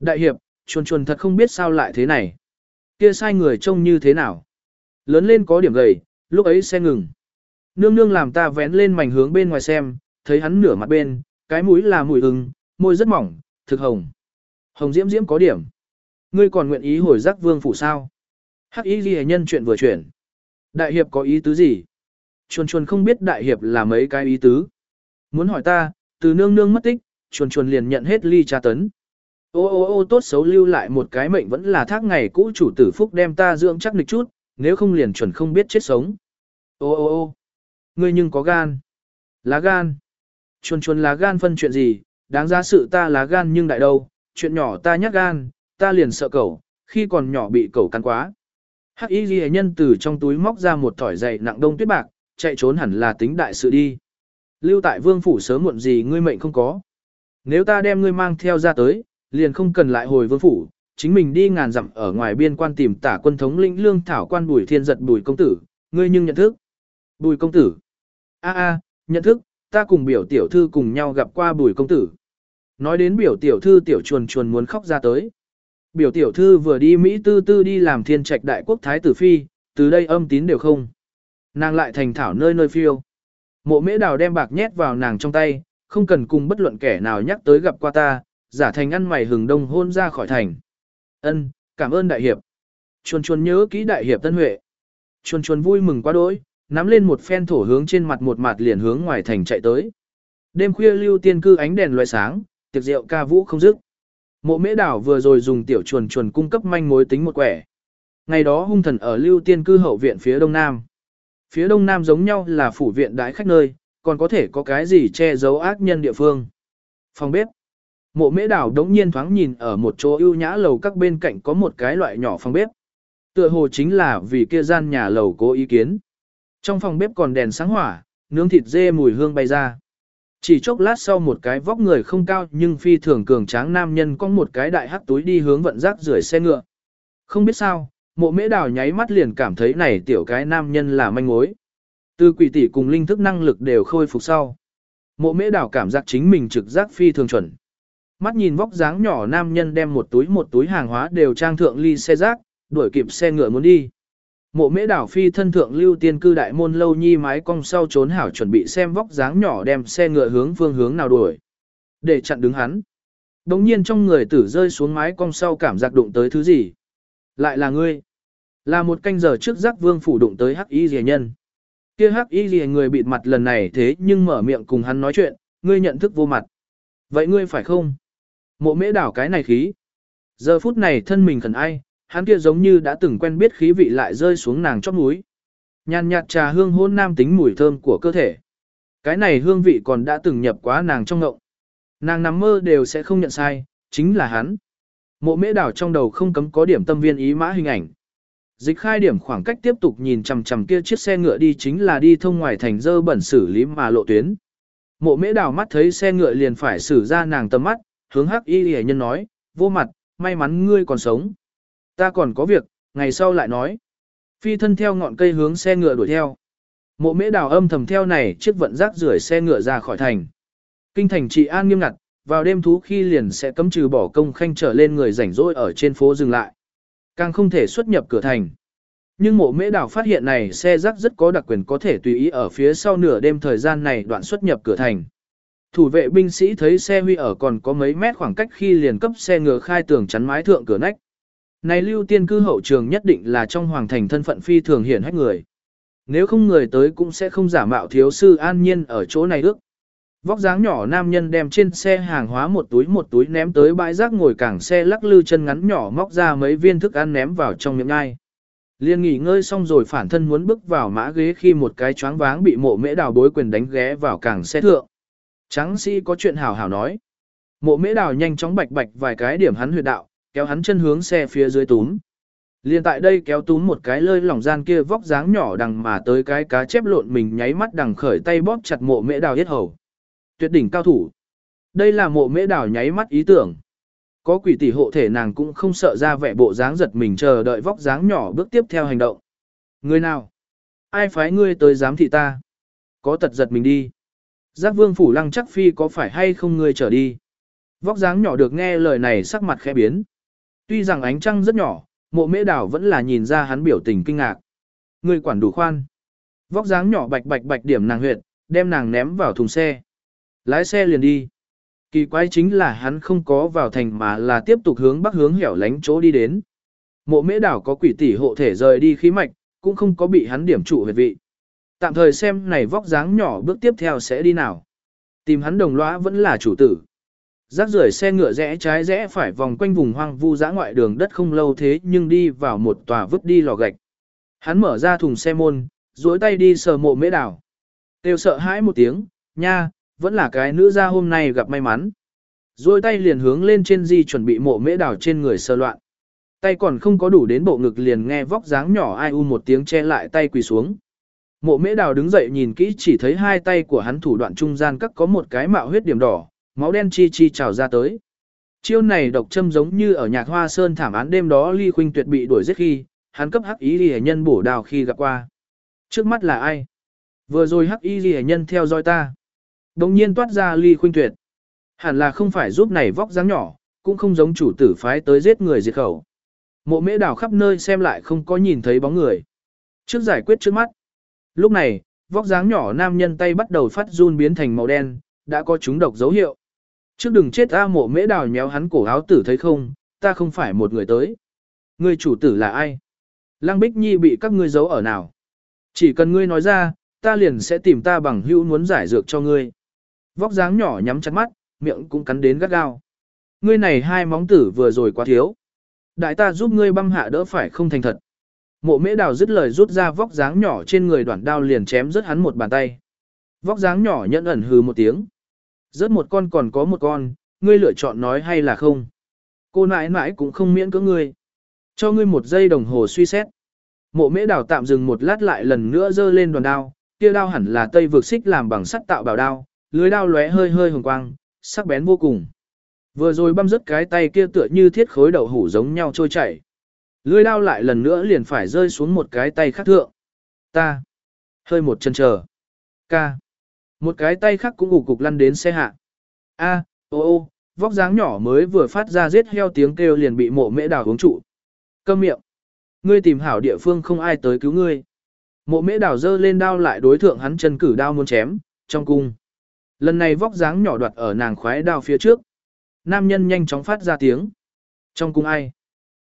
Đại hiệp, chuồn chuồn thật không biết sao lại thế này. Kia sai người trông như thế nào. Lớn lên có điểm gầy, lúc ấy xe ngừng. Nương nương làm ta vén lên mảnh hướng bên ngoài xem, thấy hắn nửa mặt bên, cái mũi là mùi ưng, môi rất mỏng, thực hồng. Hồng diễm diễm có điểm. Ngươi còn nguyện ý hồi giác vương phủ sao? Hắc ý ghi nhân chuyện vừa chuyển. Đại hiệp có ý tứ gì? Chuồn chuồn không biết đại hiệp là mấy cái ý tứ. Muốn hỏi ta, từ nương nương mất tích, chuồn chuồn liền nhận hết ly tra tấn. Ô ô ô tốt xấu lưu lại một cái mệnh vẫn là thác ngày cũ chủ tử phúc đem ta dưỡng chắc nịch chút, nếu không liền chuẩn không biết chết sống. Ô ô ô ngươi nhưng có gan. Lá gan. Chuồn chuồn lá gan phân chuyện gì, đáng ra sự ta lá gan nhưng đại đâu, chuyện nhỏ ta nhát gan, ta liền sợ cẩu, khi còn nhỏ bị cẩu cắn quá. Hắc y ghi nhân từ trong túi móc ra một thỏi dày nặng đông tuyết bạc, chạy trốn hẳn là tính đại sự đi. Lưu tại vương phủ sớm muộn gì ngươi mệnh không có. Nếu ta đem ngươi mang theo ra tới, liền không cần lại hồi vương phủ, chính mình đi ngàn dặm ở ngoài biên quan tìm tả quân thống lĩnh lương thảo quan bùi thiên giật bùi công tử, ngươi nhưng nhận thức. Bùi công tử. a a nhận thức, ta cùng biểu tiểu thư cùng nhau gặp qua bùi công tử. Nói đến biểu tiểu thư tiểu chuồn chuồn muốn khóc ra tới. Biểu tiểu thư vừa đi Mỹ tư tư đi làm thiên trạch đại quốc thái tử phi, từ đây âm tín đều không. Nàng lại thành thảo nơi nơi phiêu. Mộ mễ đào đem bạc nhét vào nàng trong tay, không cần cùng bất luận kẻ nào nhắc tới gặp qua ta, giả thành ăn mày hừng đông hôn ra khỏi thành. Ân, cảm ơn đại hiệp. Chuồn chuồn nhớ kỹ đại hiệp Tân Huệ. Chuồn chuồn vui mừng quá đỗi, nắm lên một phen thổ hướng trên mặt một mặt liền hướng ngoài thành chạy tới. Đêm khuya lưu tiên cư ánh đèn loại sáng, tiệc rượu ca vũ không dứt. Mộ mễ đảo vừa rồi dùng tiểu chuồn chuồn cung cấp manh mối tính một quẻ. Ngày đó hung thần ở lưu tiên cư hậu viện phía đông nam. Phía đông nam giống nhau là phủ viện đái khách nơi, còn có thể có cái gì che giấu ác nhân địa phương. Phòng bếp. Mộ mễ đảo đống nhiên thoáng nhìn ở một chỗ ưu nhã lầu các bên cạnh có một cái loại nhỏ phòng bếp. Tựa hồ chính là vì kia gian nhà lầu cố ý kiến. Trong phòng bếp còn đèn sáng hỏa, nướng thịt dê mùi hương bay ra. Chỉ chốc lát sau một cái vóc người không cao nhưng phi thường cường tráng nam nhân có một cái đại hắc túi đi hướng vận rác rưởi xe ngựa. Không biết sao, mộ mễ đào nháy mắt liền cảm thấy này tiểu cái nam nhân là manh mối. Từ quỷ tỷ cùng linh thức năng lực đều khôi phục sau. Mộ mễ đào cảm giác chính mình trực giác phi thường chuẩn. Mắt nhìn vóc dáng nhỏ nam nhân đem một túi một túi hàng hóa đều trang thượng ly xe rác, đuổi kịp xe ngựa muốn đi. Mộ mễ đảo phi thân thượng lưu tiên cư đại môn lâu nhi mái cong sau trốn hảo chuẩn bị xem vóc dáng nhỏ đem xe ngựa hướng phương hướng nào đuổi. Để chặn đứng hắn. Đồng nhiên trong người tử rơi xuống mái cong sau cảm giác đụng tới thứ gì. Lại là ngươi. Là một canh giờ trước giác vương phủ đụng tới hắc y rìa nhân. kia hắc y rìa người bịt mặt lần này thế nhưng mở miệng cùng hắn nói chuyện, ngươi nhận thức vô mặt. Vậy ngươi phải không? Mộ mễ đảo cái này khí. Giờ phút này thân mình khẩn ai, hắn kia giống như đã từng quen biết khí vị lại rơi xuống nàng chóp mũi. Nhàn nhạt trà hương hôn nam tính mùi thơm của cơ thể. Cái này hương vị còn đã từng nhập quá nàng trong ngộng. Nàng nằm mơ đều sẽ không nhận sai, chính là hắn. Mộ mễ đảo trong đầu không cấm có điểm tâm viên ý mã hình ảnh. Dịch khai điểm khoảng cách tiếp tục nhìn chằm chằm kia chiếc xe ngựa đi chính là đi thông ngoài thành dơ bẩn xử lý mà lộ tuyến. Mộ mễ đảo mắt thấy xe ngựa liền phải xử ra nàng tầm mắt, hướng hắc y hề nhân nói, vô mặt, may mắn ngươi còn sống. Ta còn có việc, ngày sau lại nói. Phi thân theo ngọn cây hướng xe ngựa đuổi theo. Mộ mễ đào âm thầm theo này chiếc vận rác rưởi xe ngựa ra khỏi thành. Kinh thành trị an nghiêm ngặt, vào đêm thú khi liền sẽ cấm trừ bỏ công khanh trở lên người rảnh rỗi ở trên phố dừng lại. Càng không thể xuất nhập cửa thành. Nhưng mộ mễ đảo phát hiện này xe rác rất có đặc quyền có thể tùy ý ở phía sau nửa đêm thời gian này đoạn xuất nhập cửa thành. Thủ vệ binh sĩ thấy xe huy ở còn có mấy mét khoảng cách khi liền cấp xe ngựa khai tường chắn mái thượng cửa nách. Này lưu tiên cư hậu trường nhất định là trong hoàng thành thân phận phi thường hiển hách người. Nếu không người tới cũng sẽ không giả mạo thiếu sư an nhiên ở chỗ này ước. Vóc dáng nhỏ nam nhân đem trên xe hàng hóa một túi một túi ném tới bãi rác ngồi cảng xe lắc lư chân ngắn nhỏ móc ra mấy viên thức ăn ném vào trong miệng ngai. Liên nghỉ ngơi xong rồi phản thân muốn bước vào mã ghế khi một cái choáng váng bị mộ mễ đào bối quyền đánh ghé vào cảng xe thượng. Trắng sĩ có chuyện hảo hảo nói. Mộ mễ đào nhanh chóng bạch bạch vài cái điểm hắn huyệt đạo, kéo hắn chân hướng xe phía dưới túm. Liên tại đây kéo túm một cái lơi lỏng gian kia vóc dáng nhỏ đằng mà tới cái cá chép lộn mình nháy mắt đằng khởi tay bóp chặt mộ mễ đào yết hầu. Tuyệt đỉnh cao thủ. Đây là mộ mễ đào nháy mắt ý tưởng. Có quỷ tỷ hộ thể nàng cũng không sợ ra vẻ bộ dáng giật mình chờ đợi vóc dáng nhỏ bước tiếp theo hành động. Người nào? Ai phái ngươi tới giám thị ta? Có tật giật mình đi. Giác vương phủ lăng chắc phi có phải hay không ngươi trở đi? Vóc dáng nhỏ được nghe lời này sắc mặt khẽ biến. Tuy rằng ánh trăng rất nhỏ, mộ mễ đảo vẫn là nhìn ra hắn biểu tình kinh ngạc. Ngươi quản đủ khoan. Vóc dáng nhỏ bạch bạch bạch điểm nàng huyệt, đem nàng ném vào thùng xe. Lái xe liền đi. Kỳ quái chính là hắn không có vào thành mà là tiếp tục hướng bắc hướng hẻo lánh chỗ đi đến. Mộ mễ đảo có quỷ tỷ hộ thể rời đi khí mạch, cũng không có bị hắn điểm trụ huyệt vị. Tạm thời xem này vóc dáng nhỏ bước tiếp theo sẽ đi nào. Tìm hắn đồng lõa vẫn là chủ tử. Rác rưởi xe ngựa rẽ trái rẽ phải vòng quanh vùng hoang vu dã ngoại đường đất không lâu thế nhưng đi vào một tòa vứt đi lò gạch. Hắn mở ra thùng xe môn, duỗi tay đi sờ mộ mễ đảo. Tiêu sợ hãi một tiếng, nha, vẫn là cái nữ gia hôm nay gặp may mắn. Rồi tay liền hướng lên trên di chuẩn bị mộ mễ đảo trên người sơ loạn. Tay còn không có đủ đến bộ ngực liền nghe vóc dáng nhỏ ai u một tiếng che lại tay quỳ xuống. Mộ mễ đào đứng dậy nhìn kỹ chỉ thấy hai tay của hắn thủ đoạn trung gian cắt có một cái mạo huyết điểm đỏ, máu đen chi chi trào ra tới. Chiêu này độc châm giống như ở nhạc hoa sơn thảm án đêm đó ly khuynh tuyệt bị đuổi giết khi, hắn cấp hắc ý ghi nhân bổ đào khi gặp qua. Trước mắt là ai? Vừa rồi hắc y ghi nhân theo dõi ta. Đồng nhiên toát ra ly khuynh tuyệt. Hẳn là không phải giúp này vóc dáng nhỏ, cũng không giống chủ tử phái tới giết người diệt khẩu. Mộ mễ Đào khắp nơi xem lại không có nhìn thấy bóng người. Trước giải quyết trước mắt. Lúc này, vóc dáng nhỏ nam nhân tay bắt đầu phát run biến thành màu đen, đã có chúng độc dấu hiệu. Trước đừng chết ta mộ mễ đào nhéo hắn cổ áo tử thấy không, ta không phải một người tới. Người chủ tử là ai? Lăng Bích Nhi bị các ngươi giấu ở nào? Chỉ cần ngươi nói ra, ta liền sẽ tìm ta bằng hữu muốn giải dược cho ngươi. Vóc dáng nhỏ nhắm chặt mắt, miệng cũng cắn đến gắt gao. Ngươi này hai móng tử vừa rồi quá thiếu. Đại ta giúp ngươi băm hạ đỡ phải không thành thật. Mộ mễ đào dứt lời rút ra vóc dáng nhỏ trên người đoạn đao liền chém rớt hắn một bàn tay. Vóc dáng nhỏ nhận ẩn hừ một tiếng. Rớt một con còn có một con, ngươi lựa chọn nói hay là không. Cô nãi nãi cũng không miễn cưỡng ngươi. Cho ngươi một giây đồng hồ suy xét. Mộ mễ đào tạm dừng một lát lại lần nữa giơ lên đoàn đao, kia đao hẳn là tây vực xích làm bằng sắt tạo bảo đao, lưới đao lóe hơi hơi hồng quang, sắc bén vô cùng. Vừa rồi băm rớt cái tay kia tựa như thiết khối đậu hủ giống nhau trôi chảy lưỡi đao lại lần nữa liền phải rơi xuống một cái tay khác thượng. Ta. Hơi một chân chờ. Ca. Một cái tay khác cũng ủ cục lăn đến xe hạ. A, ô ô, vóc dáng nhỏ mới vừa phát ra giết heo tiếng kêu liền bị mộ mễ đào hướng trụ. Câm miệng. Ngươi tìm hảo địa phương không ai tới cứu ngươi. Mộ mễ đào dơ lên đao lại đối thượng hắn chân cử đao muốn chém, trong cung. Lần này vóc dáng nhỏ đoạt ở nàng khoái đao phía trước. Nam nhân nhanh chóng phát ra tiếng. Trong cung ai?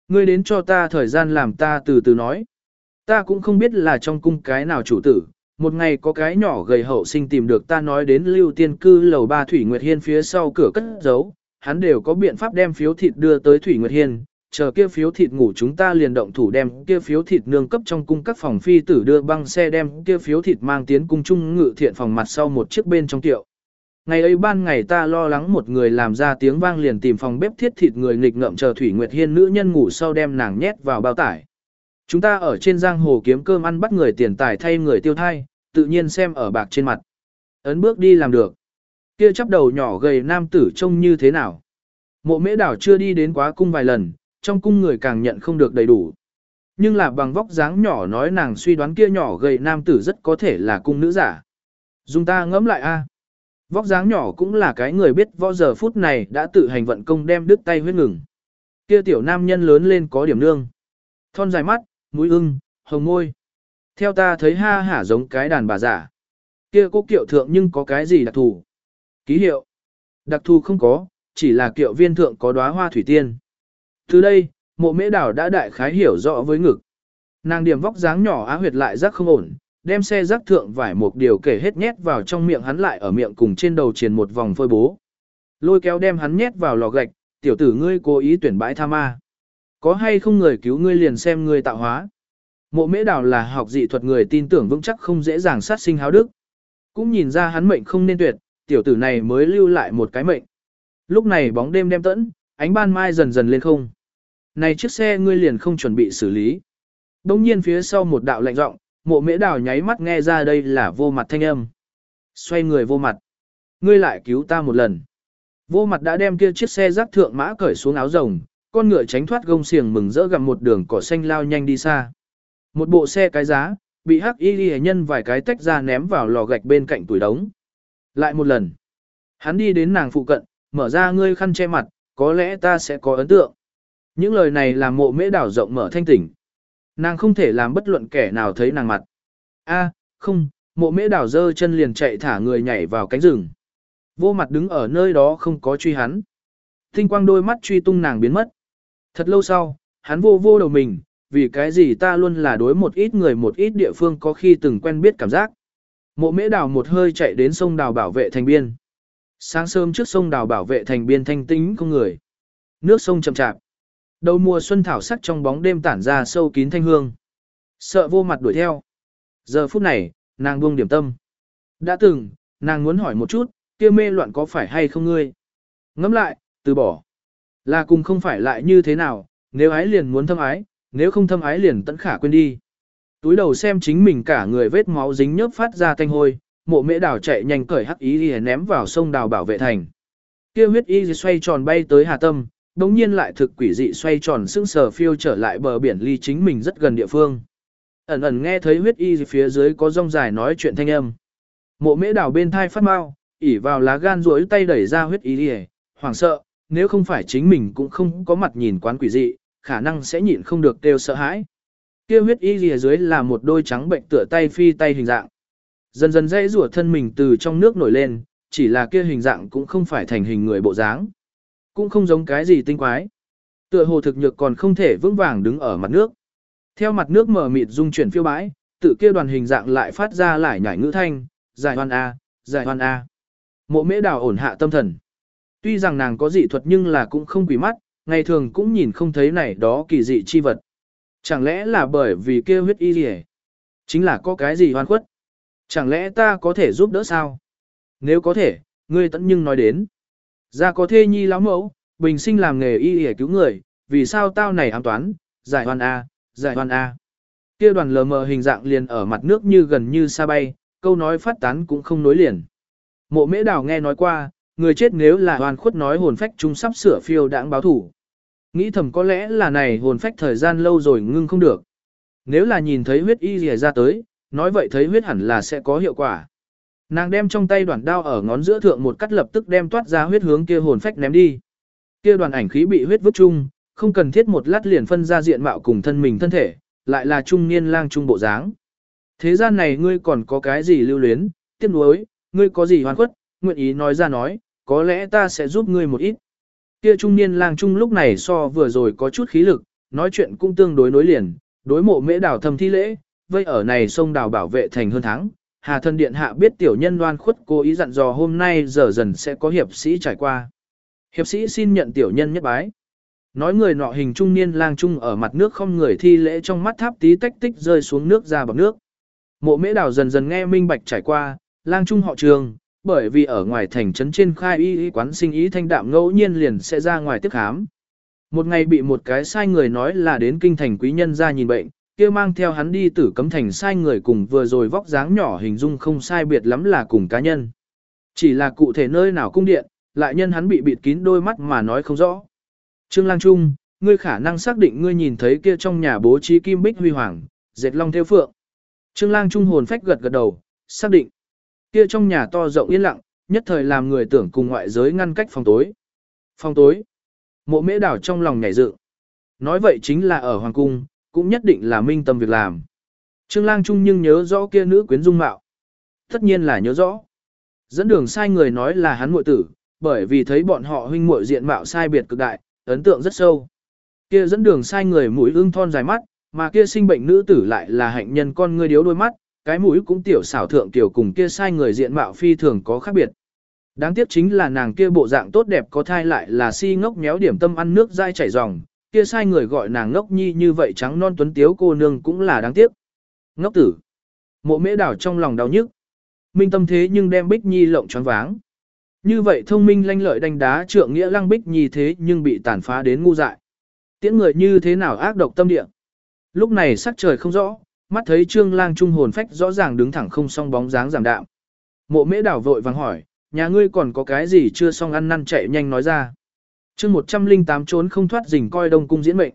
Ngươi đến cho ta thời gian làm ta từ từ nói. Ta cũng không biết là trong cung cái nào chủ tử. Một ngày có cái nhỏ gầy hậu sinh tìm được ta nói đến lưu tiên cư lầu ba Thủy Nguyệt Hiên phía sau cửa cất giấu. Hắn đều có biện pháp đem phiếu thịt đưa tới Thủy Nguyệt Hiên. Chờ kia phiếu thịt ngủ chúng ta liền động thủ đem kia phiếu thịt nương cấp trong cung các phòng phi tử đưa băng xe đem kia phiếu thịt mang tiến cung trung ngự thiện phòng mặt sau một chiếc bên trong tiệu. Ngày ấy ban ngày ta lo lắng một người làm ra tiếng vang liền tìm phòng bếp thiết thịt người nghịch ngợm chờ Thủy Nguyệt Hiên nữ nhân ngủ sau đem nàng nhét vào bao tải. Chúng ta ở trên giang hồ kiếm cơm ăn bắt người tiền tài thay người tiêu thai, tự nhiên xem ở bạc trên mặt. Ấn bước đi làm được. Kia chắp đầu nhỏ gầy nam tử trông như thế nào. Mộ mễ đảo chưa đi đến quá cung vài lần, trong cung người càng nhận không được đầy đủ. Nhưng là bằng vóc dáng nhỏ nói nàng suy đoán kia nhỏ gầy nam tử rất có thể là cung nữ giả. Dùng ta ngẫm lại a. Vóc dáng nhỏ cũng là cái người biết võ giờ phút này đã tự hành vận công đem đứt tay huyết ngừng. Kia tiểu nam nhân lớn lên có điểm nương. Thon dài mắt, mũi ưng, hồng môi. Theo ta thấy ha hả giống cái đàn bà giả. Kia cô kiệu thượng nhưng có cái gì đặc thù? Ký hiệu. Đặc thù không có, chỉ là kiệu viên thượng có đóa hoa thủy tiên. Từ đây, mộ mễ đảo đã đại khái hiểu rõ với ngực. Nàng điểm vóc dáng nhỏ á huyệt lại rắc không ổn, đem xe rác thượng vải một điều kể hết nhét vào trong miệng hắn lại ở miệng cùng trên đầu triền một vòng phơi bố. Lôi kéo đem hắn nhét vào lò gạch, tiểu tử ngươi cố ý tuyển bãi tha ma. Có hay không người cứu ngươi liền xem ngươi tạo hóa. Mộ mễ đào là học dị thuật người tin tưởng vững chắc không dễ dàng sát sinh háo đức. Cũng nhìn ra hắn mệnh không nên tuyệt, tiểu tử này mới lưu lại một cái mệnh. Lúc này bóng đêm đem tẫn, ánh ban mai dần dần lên không. Này chiếc xe ngươi liền không chuẩn bị xử lý. Đông nhiên phía sau một đạo lạnh giọng, mộ mễ đào nháy mắt nghe ra đây là vô mặt thanh âm. Xoay người vô mặt. Ngươi lại cứu ta một lần. Vô mặt đã đem kia chiếc xe rác thượng mã cởi xuống áo rồng, con ngựa tránh thoát gông xiềng mừng rỡ gặm một đường cỏ xanh lao nhanh đi xa. Một bộ xe cái giá, bị hắc y ghi nhân vài cái tách ra ném vào lò gạch bên cạnh tuổi đống. Lại một lần. Hắn đi đến nàng phụ cận, mở ra ngươi khăn che mặt, có lẽ ta sẽ có ấn tượng. Những lời này làm mộ mễ đảo rộng mở thanh tỉnh. Nàng không thể làm bất luận kẻ nào thấy nàng mặt. A, không, mộ mễ đảo dơ chân liền chạy thả người nhảy vào cánh rừng. Vô mặt đứng ở nơi đó không có truy hắn. Tinh quang đôi mắt truy tung nàng biến mất. Thật lâu sau, hắn vô vô đầu mình, vì cái gì ta luôn là đối một ít người một ít địa phương có khi từng quen biết cảm giác. Mộ mễ đào một hơi chạy đến sông đào bảo vệ thành biên. Sáng sớm trước sông đào bảo vệ thành biên thanh tĩnh không người. Nước sông chậm chạp. Đầu mùa xuân thảo sắc trong bóng đêm tản ra sâu kín thanh hương. Sợ vô mặt đuổi theo. Giờ phút này, nàng buông điểm tâm. Đã từng, nàng muốn hỏi một chút, kia mê loạn có phải hay không ngươi? Ngẫm lại, từ bỏ. Là cùng không phải lại như thế nào, nếu ái liền muốn thâm ái, nếu không thâm ái liền tận khả quên đi. Túi đầu xem chính mình cả người vết máu dính nhớp phát ra thanh hôi, mộ mễ đào chạy nhanh cởi hắc ý đi ném vào sông đào bảo vệ thành. Kia huyết y xoay tròn bay tới hà tâm, đồng nhiên lại thực quỷ dị xoay tròn sững sờ phiêu trở lại bờ biển ly chính mình rất gần địa phương. Ẩn ẩn nghe thấy huyết y phía dưới có rong dài nói chuyện thanh âm. Mộ mễ đào bên thai phát mau, ỉ vào lá gan rối tay đẩy ra huyết y đi hoảng sợ, nếu không phải chính mình cũng không có mặt nhìn quán quỷ dị, khả năng sẽ nhịn không được kêu sợ hãi. Kia huyết y lìa dưới là một đôi trắng bệnh tựa tay phi tay hình dạng. Dần dần dây rủa thân mình từ trong nước nổi lên, chỉ là kia hình dạng cũng không phải thành hình người bộ dáng. Cũng không giống cái gì tinh quái. Tựa hồ thực nhược còn không thể vững vàng đứng ở mặt nước. Theo mặt nước mở mịt dung chuyển phiêu bãi, tự kia đoàn hình dạng lại phát ra lại nhảy ngữ thanh, giải hoan A, giải hoan A. Mộ mễ đào ổn hạ tâm thần. Tuy rằng nàng có dị thuật nhưng là cũng không quỷ mắt, ngày thường cũng nhìn không thấy này đó kỳ dị chi vật. Chẳng lẽ là bởi vì kia huyết y gì Chính là có cái gì hoan khuất? Chẳng lẽ ta có thể giúp đỡ sao? Nếu có thể, ngươi tận nhưng nói đến. Ra có thê nhi lão mẫu, bình sinh làm nghề y y cứu người, vì sao tao này ám toán, giải hoàn A, giải hoàn A. Kia đoàn lờ mờ hình dạng liền ở mặt nước như gần như xa bay, câu nói phát tán cũng không nối liền. Mộ mễ đào nghe nói qua, người chết nếu là hoàn khuất nói hồn phách chúng sắp sửa phiêu đãng báo thủ. Nghĩ thầm có lẽ là này hồn phách thời gian lâu rồi ngưng không được. Nếu là nhìn thấy huyết y rìa ra tới, nói vậy thấy huyết hẳn là sẽ có hiệu quả. Nàng đem trong tay đoạn đao ở ngón giữa thượng một cắt lập tức đem toát ra huyết hướng kia hồn phách ném đi. Kia đoàn ảnh khí bị huyết vứt chung, không cần thiết một lát liền phân ra diện mạo cùng thân mình thân thể, lại là trung niên lang trung bộ dáng. Thế gian này ngươi còn có cái gì lưu luyến, tiếc nuối, ngươi có gì hoàn khuất, nguyện ý nói ra nói, có lẽ ta sẽ giúp ngươi một ít. Kia trung niên lang trung lúc này so vừa rồi có chút khí lực, nói chuyện cũng tương đối nối liền, đối mộ mễ đào thầm thi lễ, vây ở này sông đào bảo vệ thành hơn tháng. Hà thân điện hạ biết tiểu nhân loan khuất cố ý dặn dò hôm nay giờ dần sẽ có hiệp sĩ trải qua. Hiệp sĩ xin nhận tiểu nhân nhất bái. Nói người nọ hình trung niên lang trung ở mặt nước không người thi lễ trong mắt tháp tí tách tích rơi xuống nước ra bọc nước. Mộ mễ đào dần dần nghe minh bạch trải qua, lang trung họ trường, bởi vì ở ngoài thành trấn trên khai y, y quán sinh ý thanh đạm ngẫu nhiên liền sẽ ra ngoài tiếp khám. Một ngày bị một cái sai người nói là đến kinh thành quý nhân ra nhìn bệnh, kia mang theo hắn đi tử cấm thành sai người cùng vừa rồi vóc dáng nhỏ hình dung không sai biệt lắm là cùng cá nhân. Chỉ là cụ thể nơi nào cung điện, lại nhân hắn bị bịt kín đôi mắt mà nói không rõ. Trương Lang Trung, ngươi khả năng xác định ngươi nhìn thấy kia trong nhà bố trí kim bích huy hoàng, dệt long theo phượng. Trương Lang Trung hồn phách gật gật đầu, xác định. Kia trong nhà to rộng yên lặng, nhất thời làm người tưởng cùng ngoại giới ngăn cách phòng tối. Phòng tối. Mộ mễ đảo trong lòng nhảy dựng. Nói vậy chính là ở hoàng cung, cũng nhất định là minh tâm việc làm. Trương lang trung nhưng nhớ rõ kia nữ quyến dung mạo. Tất nhiên là nhớ rõ. Dẫn đường sai người nói là hắn muội tử, bởi vì thấy bọn họ huynh muội diện mạo sai biệt cực đại, ấn tượng rất sâu. Kia dẫn đường sai người mũi ưng thon dài mắt, mà kia sinh bệnh nữ tử lại là hạnh nhân con ngươi điếu đôi mắt, cái mũi cũng tiểu xảo thượng tiểu cùng kia sai người diện mạo phi thường có khác biệt. Đáng tiếc chính là nàng kia bộ dạng tốt đẹp có thai lại là si ngốc méo điểm tâm ăn nước dai chảy ròng, kia sai người gọi nàng ngốc nhi như vậy trắng non tuấn tiếu cô nương cũng là đáng tiếc. Ngốc tử. Mộ mễ đảo trong lòng đau nhức. Minh tâm thế nhưng đem Bích Nhi lộng choáng váng. Như vậy thông minh lanh lợi đánh đá trượng nghĩa lăng Bích Nhi thế nhưng bị tàn phá đến ngu dại. Tiễn người như thế nào ác độc tâm địa. Lúc này sắc trời không rõ, mắt thấy trương lang trung hồn phách rõ ràng đứng thẳng không song bóng dáng giảm đạm. Mộ mễ đảo vội vàng hỏi, nhà ngươi còn có cái gì chưa xong ăn năn chạy nhanh nói ra chương 108 trốn không thoát rình coi đông cung diễn mệnh.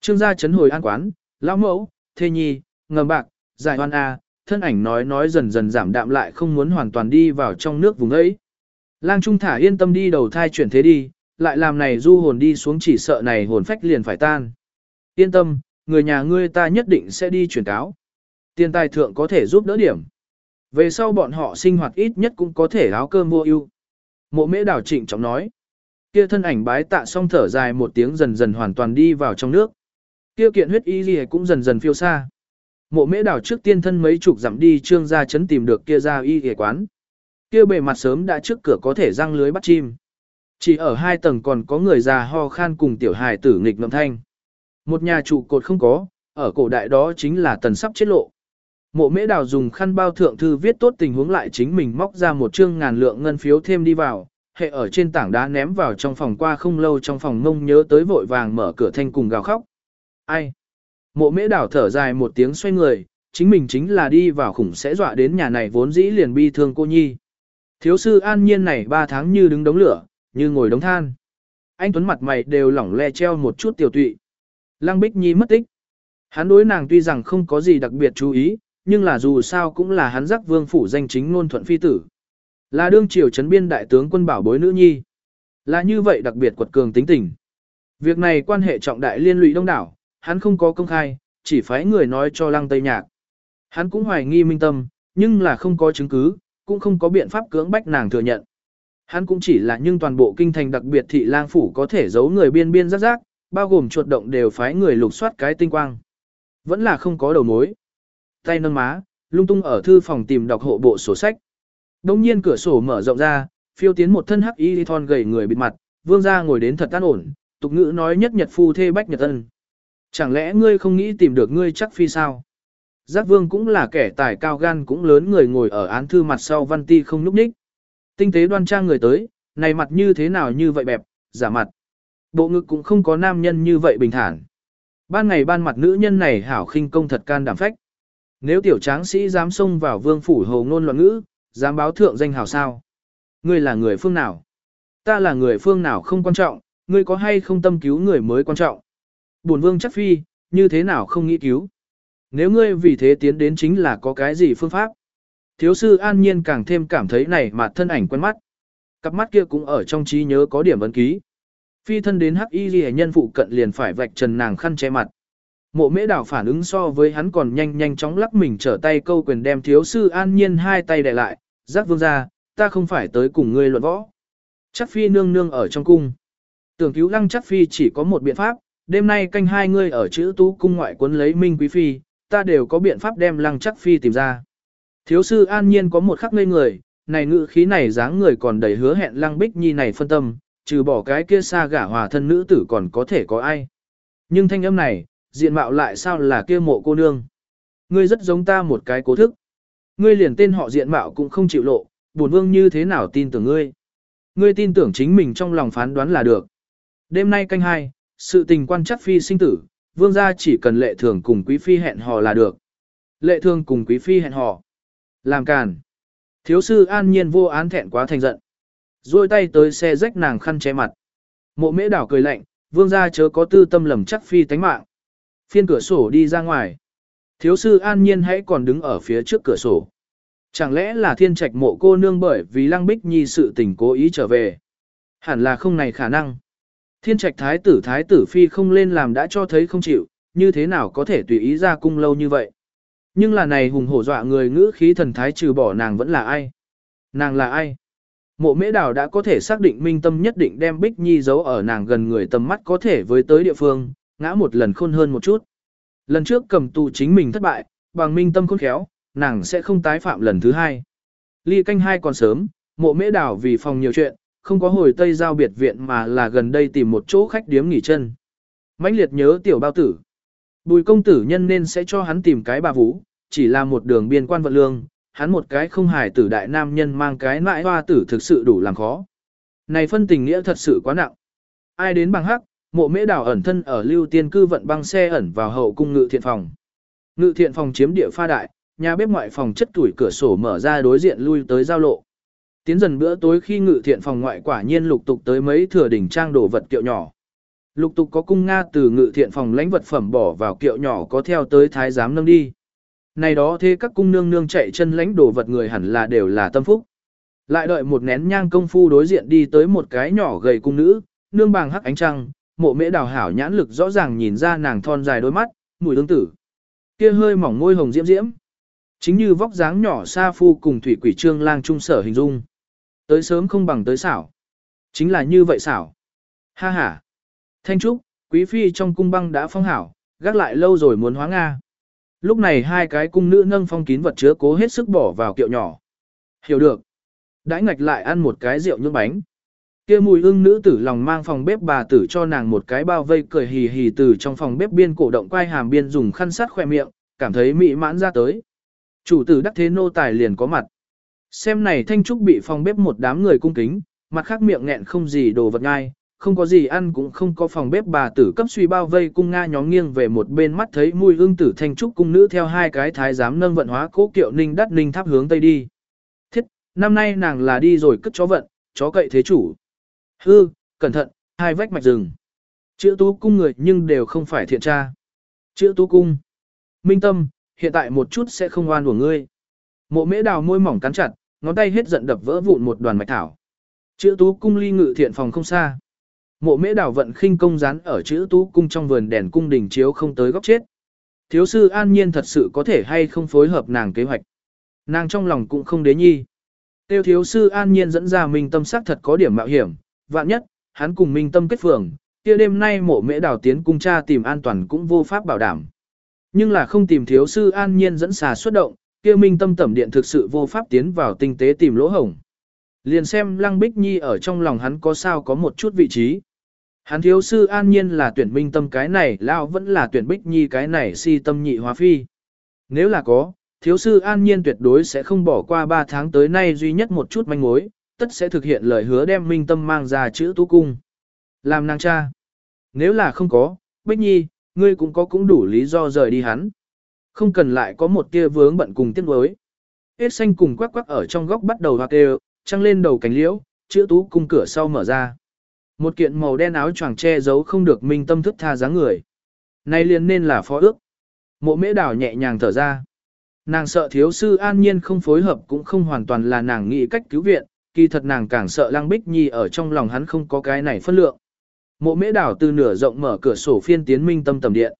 Trương gia chấn hồi an quán, lão mẫu, thê nhi, ngầm bạc, giải hoan A, thân ảnh nói nói dần dần giảm đạm lại không muốn hoàn toàn đi vào trong nước vùng ấy. Lang Trung thả yên tâm đi đầu thai chuyển thế đi, lại làm này du hồn đi xuống chỉ sợ này hồn phách liền phải tan. Yên tâm, người nhà ngươi ta nhất định sẽ đi chuyển cáo. Tiền tài thượng có thể giúp đỡ điểm. Về sau bọn họ sinh hoạt ít nhất cũng có thể áo cơm mua ưu. Mộ mễ đảo trịnh trọng nói. Kia thân ảnh bái tạ xong thở dài một tiếng dần dần hoàn toàn đi vào trong nước. Kia kiện huyết y gì cũng dần dần phiêu xa. Mộ mễ đảo trước tiên thân mấy chục dặm đi trương gia chấn tìm được kia ra y y quán. Kia bề mặt sớm đã trước cửa có thể răng lưới bắt chim. Chỉ ở hai tầng còn có người già ho khan cùng tiểu hài tử nghịch ngậm thanh. Một nhà trụ cột không có, ở cổ đại đó chính là tần sắp chết lộ. Mộ mễ đào dùng khăn bao thượng thư viết tốt tình huống lại chính mình móc ra một chương ngàn lượng ngân phiếu thêm đi vào, hệ ở trên tảng đá ném vào trong phòng qua không lâu trong phòng mông nhớ tới vội vàng mở cửa thanh cùng gào khóc. Ai? Mộ mễ đảo thở dài một tiếng xoay người, chính mình chính là đi vào khủng sẽ dọa đến nhà này vốn dĩ liền bi thương cô nhi. Thiếu sư an nhiên này ba tháng như đứng đống lửa, như ngồi đống than. Anh Tuấn mặt mày đều lỏng le treo một chút tiểu tụy. Lăng Bích Nhi mất tích. Hắn đối nàng tuy rằng không có gì đặc biệt chú ý, nhưng là dù sao cũng là hắn giác vương phủ danh chính ngôn thuận phi tử. Là đương triều trấn biên đại tướng quân bảo bối nữ nhi. Là như vậy đặc biệt quật cường tính tình. Việc này quan hệ trọng đại liên lụy đông đảo, hắn không có công khai, chỉ phái người nói cho lăng tây nhạc. Hắn cũng hoài nghi minh tâm, nhưng là không có chứng cứ, cũng không có biện pháp cưỡng bách nàng thừa nhận. Hắn cũng chỉ là nhưng toàn bộ kinh thành đặc biệt thị lang phủ có thể giấu người biên biên rắc rác, bao gồm chuột động đều phái người lục soát cái tinh quang. Vẫn là không có đầu mối. Tay nâng má, lung tung ở thư phòng tìm đọc hộ bộ sổ sách. Đông nhiên cửa sổ mở rộng ra, phiêu tiến một thân hắc y thon gầy người bịt mặt, vương gia ngồi đến thật an ổn, tục ngữ nói nhất nhật phu thê bách nhật ân. Chẳng lẽ ngươi không nghĩ tìm được ngươi chắc phi sao? Giác vương cũng là kẻ tài cao gan cũng lớn người ngồi ở án thư mặt sau văn ti không núp ních. Tinh tế đoan trang người tới, này mặt như thế nào như vậy bẹp, giả mặt. Bộ ngực cũng không có nam nhân như vậy bình thản. Ban ngày ban mặt nữ nhân này hảo khinh công thật can đảm phách. Nếu tiểu tráng sĩ dám xông vào vương phủ hồ ngôn loạn ngữ, dám báo thượng danh hào sao? Ngươi là người phương nào? Ta là người phương nào không quan trọng, ngươi có hay không tâm cứu người mới quan trọng. Bổn vương chắc phi, như thế nào không nghĩ cứu. Nếu ngươi vì thế tiến đến chính là có cái gì phương pháp. Thiếu sư an nhiên càng thêm cảm thấy này mà thân ảnh quen mắt. Cặp mắt kia cũng ở trong trí nhớ có điểm ấn ký. Phi thân đến hắc y ghi nhân phụ cận liền phải vạch trần nàng khăn che mặt. Mộ mễ đảo phản ứng so với hắn còn nhanh nhanh chóng lắc mình trở tay câu quyền đem thiếu sư an nhiên hai tay đè lại, giác vương ra, ta không phải tới cùng ngươi luận võ. Chắc phi nương nương ở trong cung. Tưởng cứu lăng chắc phi chỉ có một biện pháp, đêm nay canh hai ngươi ở chữ tú cung ngoại quấn lấy minh quý phi, ta đều có biện pháp đem lăng chắc phi tìm ra. Thiếu sư an nhiên có một khắc ngây người, này ngự khí này dáng người còn đầy hứa hẹn lăng bích nhi này phân tâm, trừ bỏ cái kia xa gả hòa thân nữ tử còn có thể có ai. Nhưng thanh âm này, diện mạo lại sao là kia mộ cô nương. Ngươi rất giống ta một cái cố thức. Ngươi liền tên họ diện mạo cũng không chịu lộ, buồn vương như thế nào tin tưởng ngươi. Ngươi tin tưởng chính mình trong lòng phán đoán là được. Đêm nay canh hai, sự tình quan chắc phi sinh tử, vương gia chỉ cần lệ thường cùng quý phi hẹn hò là được. Lệ thường cùng quý phi hẹn hò. Làm càn. Thiếu sư an nhiên vô án thẹn quá thành giận. Rồi tay tới xe rách nàng khăn che mặt. Mộ mễ đảo cười lạnh, vương gia chớ có tư tâm lầm chắc phi tánh mạng. Phiên cửa sổ đi ra ngoài. Thiếu sư an nhiên hãy còn đứng ở phía trước cửa sổ. Chẳng lẽ là thiên trạch mộ cô nương bởi vì lăng bích nhi sự tình cố ý trở về. Hẳn là không này khả năng. Thiên trạch thái tử thái tử phi không lên làm đã cho thấy không chịu, như thế nào có thể tùy ý ra cung lâu như vậy. Nhưng là này hùng hổ dọa người ngữ khí thần thái trừ bỏ nàng vẫn là ai. Nàng là ai? Mộ mễ đào đã có thể xác định minh tâm nhất định đem Bích Nhi giấu ở nàng gần người tầm mắt có thể với tới địa phương, ngã một lần khôn hơn một chút. Lần trước cầm tù chính mình thất bại, bằng minh tâm khôn khéo, nàng sẽ không tái phạm lần thứ hai. Ly canh hai còn sớm, mộ mễ đảo vì phòng nhiều chuyện, không có hồi Tây Giao biệt viện mà là gần đây tìm một chỗ khách điếm nghỉ chân. mãnh liệt nhớ tiểu bao tử. Bùi công tử nhân nên sẽ cho hắn tìm cái bà vũ, chỉ là một đường biên quan vận lương, hắn một cái không hài tử đại nam nhân mang cái nãi hoa tử thực sự đủ làm khó. Này phân tình nghĩa thật sự quá nặng. Ai đến bằng hắc, mộ mễ đảo ẩn thân ở lưu tiên cư vận băng xe ẩn vào hậu cung ngự thiện phòng. Ngự thiện phòng chiếm địa pha đại, nhà bếp ngoại phòng chất tuổi cửa sổ mở ra đối diện lui tới giao lộ. Tiến dần bữa tối khi ngự thiện phòng ngoại quả nhiên lục tục tới mấy thừa đỉnh trang đồ vật kiệu nhỏ. Lục tục có cung Nga từ ngự thiện phòng lãnh vật phẩm bỏ vào kiệu nhỏ có theo tới thái giám nâng đi. Này đó thế các cung nương nương chạy chân lãnh đồ vật người hẳn là đều là tâm phúc. Lại đợi một nén nhang công phu đối diện đi tới một cái nhỏ gầy cung nữ, nương bàng hắc ánh trăng, mộ mễ đào hảo nhãn lực rõ ràng nhìn ra nàng thon dài đôi mắt, mùi tương tử. Kia hơi mỏng môi hồng diễm diễm. Chính như vóc dáng nhỏ xa phu cùng thủy quỷ trương lang trung sở hình dung. Tới sớm không bằng tới xảo. Chính là như vậy xảo. Ha ha. Thanh Trúc, quý phi trong cung băng đã phong hảo, gác lại lâu rồi muốn hóa Nga. Lúc này hai cái cung nữ nâng phong kín vật chứa cố hết sức bỏ vào kiệu nhỏ. Hiểu được. Đãi ngạch lại ăn một cái rượu nhưỡng bánh kia mùi ưng nữ tử lòng mang phòng bếp bà tử cho nàng một cái bao vây cười hì hì từ trong phòng bếp biên cổ động quay hàm biên dùng khăn sát khoe miệng, cảm thấy mỹ mãn ra tới. Chủ tử đắc thế nô tài liền có mặt. Xem này thanh trúc bị phòng bếp một đám người cung kính, mặt khác miệng nghẹn không gì đồ vật ngai, không có gì ăn cũng không có phòng bếp bà tử cấp suy bao vây cung Nga nhóm nghiêng về một bên mắt thấy mùi ương tử thanh trúc cung nữ theo hai cái thái giám nâng vận hóa cố kiệu ninh đắt ninh tháp hướng tây đi. Thiết, năm nay nàng là đi rồi cất chó vận, chó cậy thế chủ. Hư, cẩn thận, hai vách mạch rừng. Chữ tú cung người nhưng đều không phải thiện tra. Chữ tú cung. Minh tâm, hiện tại một chút sẽ không oan của ngươi. Mộ mễ đào môi mỏng cắn chặt, ngón tay hết giận đập vỡ vụn một đoàn mạch thảo. Chữ tú cung ly ngự thiện phòng không xa. Mộ mễ đào vận khinh công rán ở chữ tú cung trong vườn đèn cung đình chiếu không tới góc chết. Thiếu sư an nhiên thật sự có thể hay không phối hợp nàng kế hoạch. Nàng trong lòng cũng không đế nhi. Tiêu thiếu sư an nhiên dẫn ra minh tâm sắc thật có điểm mạo hiểm. Vạn nhất, hắn cùng minh tâm kết phường, kia đêm nay mộ mễ Đào tiến cung cha tìm an toàn cũng vô pháp bảo đảm. Nhưng là không tìm thiếu sư an nhiên dẫn xà xuất động, kia minh tâm tẩm điện thực sự vô pháp tiến vào tinh tế tìm lỗ hổng. Liền xem lăng bích nhi ở trong lòng hắn có sao có một chút vị trí. Hắn thiếu sư an nhiên là tuyển minh tâm cái này, lao vẫn là tuyển bích nhi cái này si tâm nhị hóa phi. Nếu là có, thiếu sư an nhiên tuyệt đối sẽ không bỏ qua 3 tháng tới nay duy nhất một chút manh mối, tất sẽ thực hiện lời hứa đem minh tâm mang ra chữ tú cung. Làm nàng cha. Nếu là không có, bích nhi, ngươi cũng có cũng đủ lý do rời đi hắn. Không cần lại có một tia vướng bận cùng tiếc nuối. Hết xanh cùng quắc quắc ở trong góc bắt đầu hoa kêu, trăng lên đầu cánh liễu, chữ tú cung cửa sau mở ra. Một kiện màu đen áo choàng che giấu không được minh tâm thức tha dáng người. Nay liền nên là phó ước. Mộ mễ đảo nhẹ nhàng thở ra. Nàng sợ thiếu sư an nhiên không phối hợp cũng không hoàn toàn là nàng nghĩ cách cứu viện, kỳ thật nàng càng sợ lăng bích nhi ở trong lòng hắn không có cái này phân lượng. Mộ mễ đảo từ nửa rộng mở cửa sổ phiên tiến minh tâm tầm điện.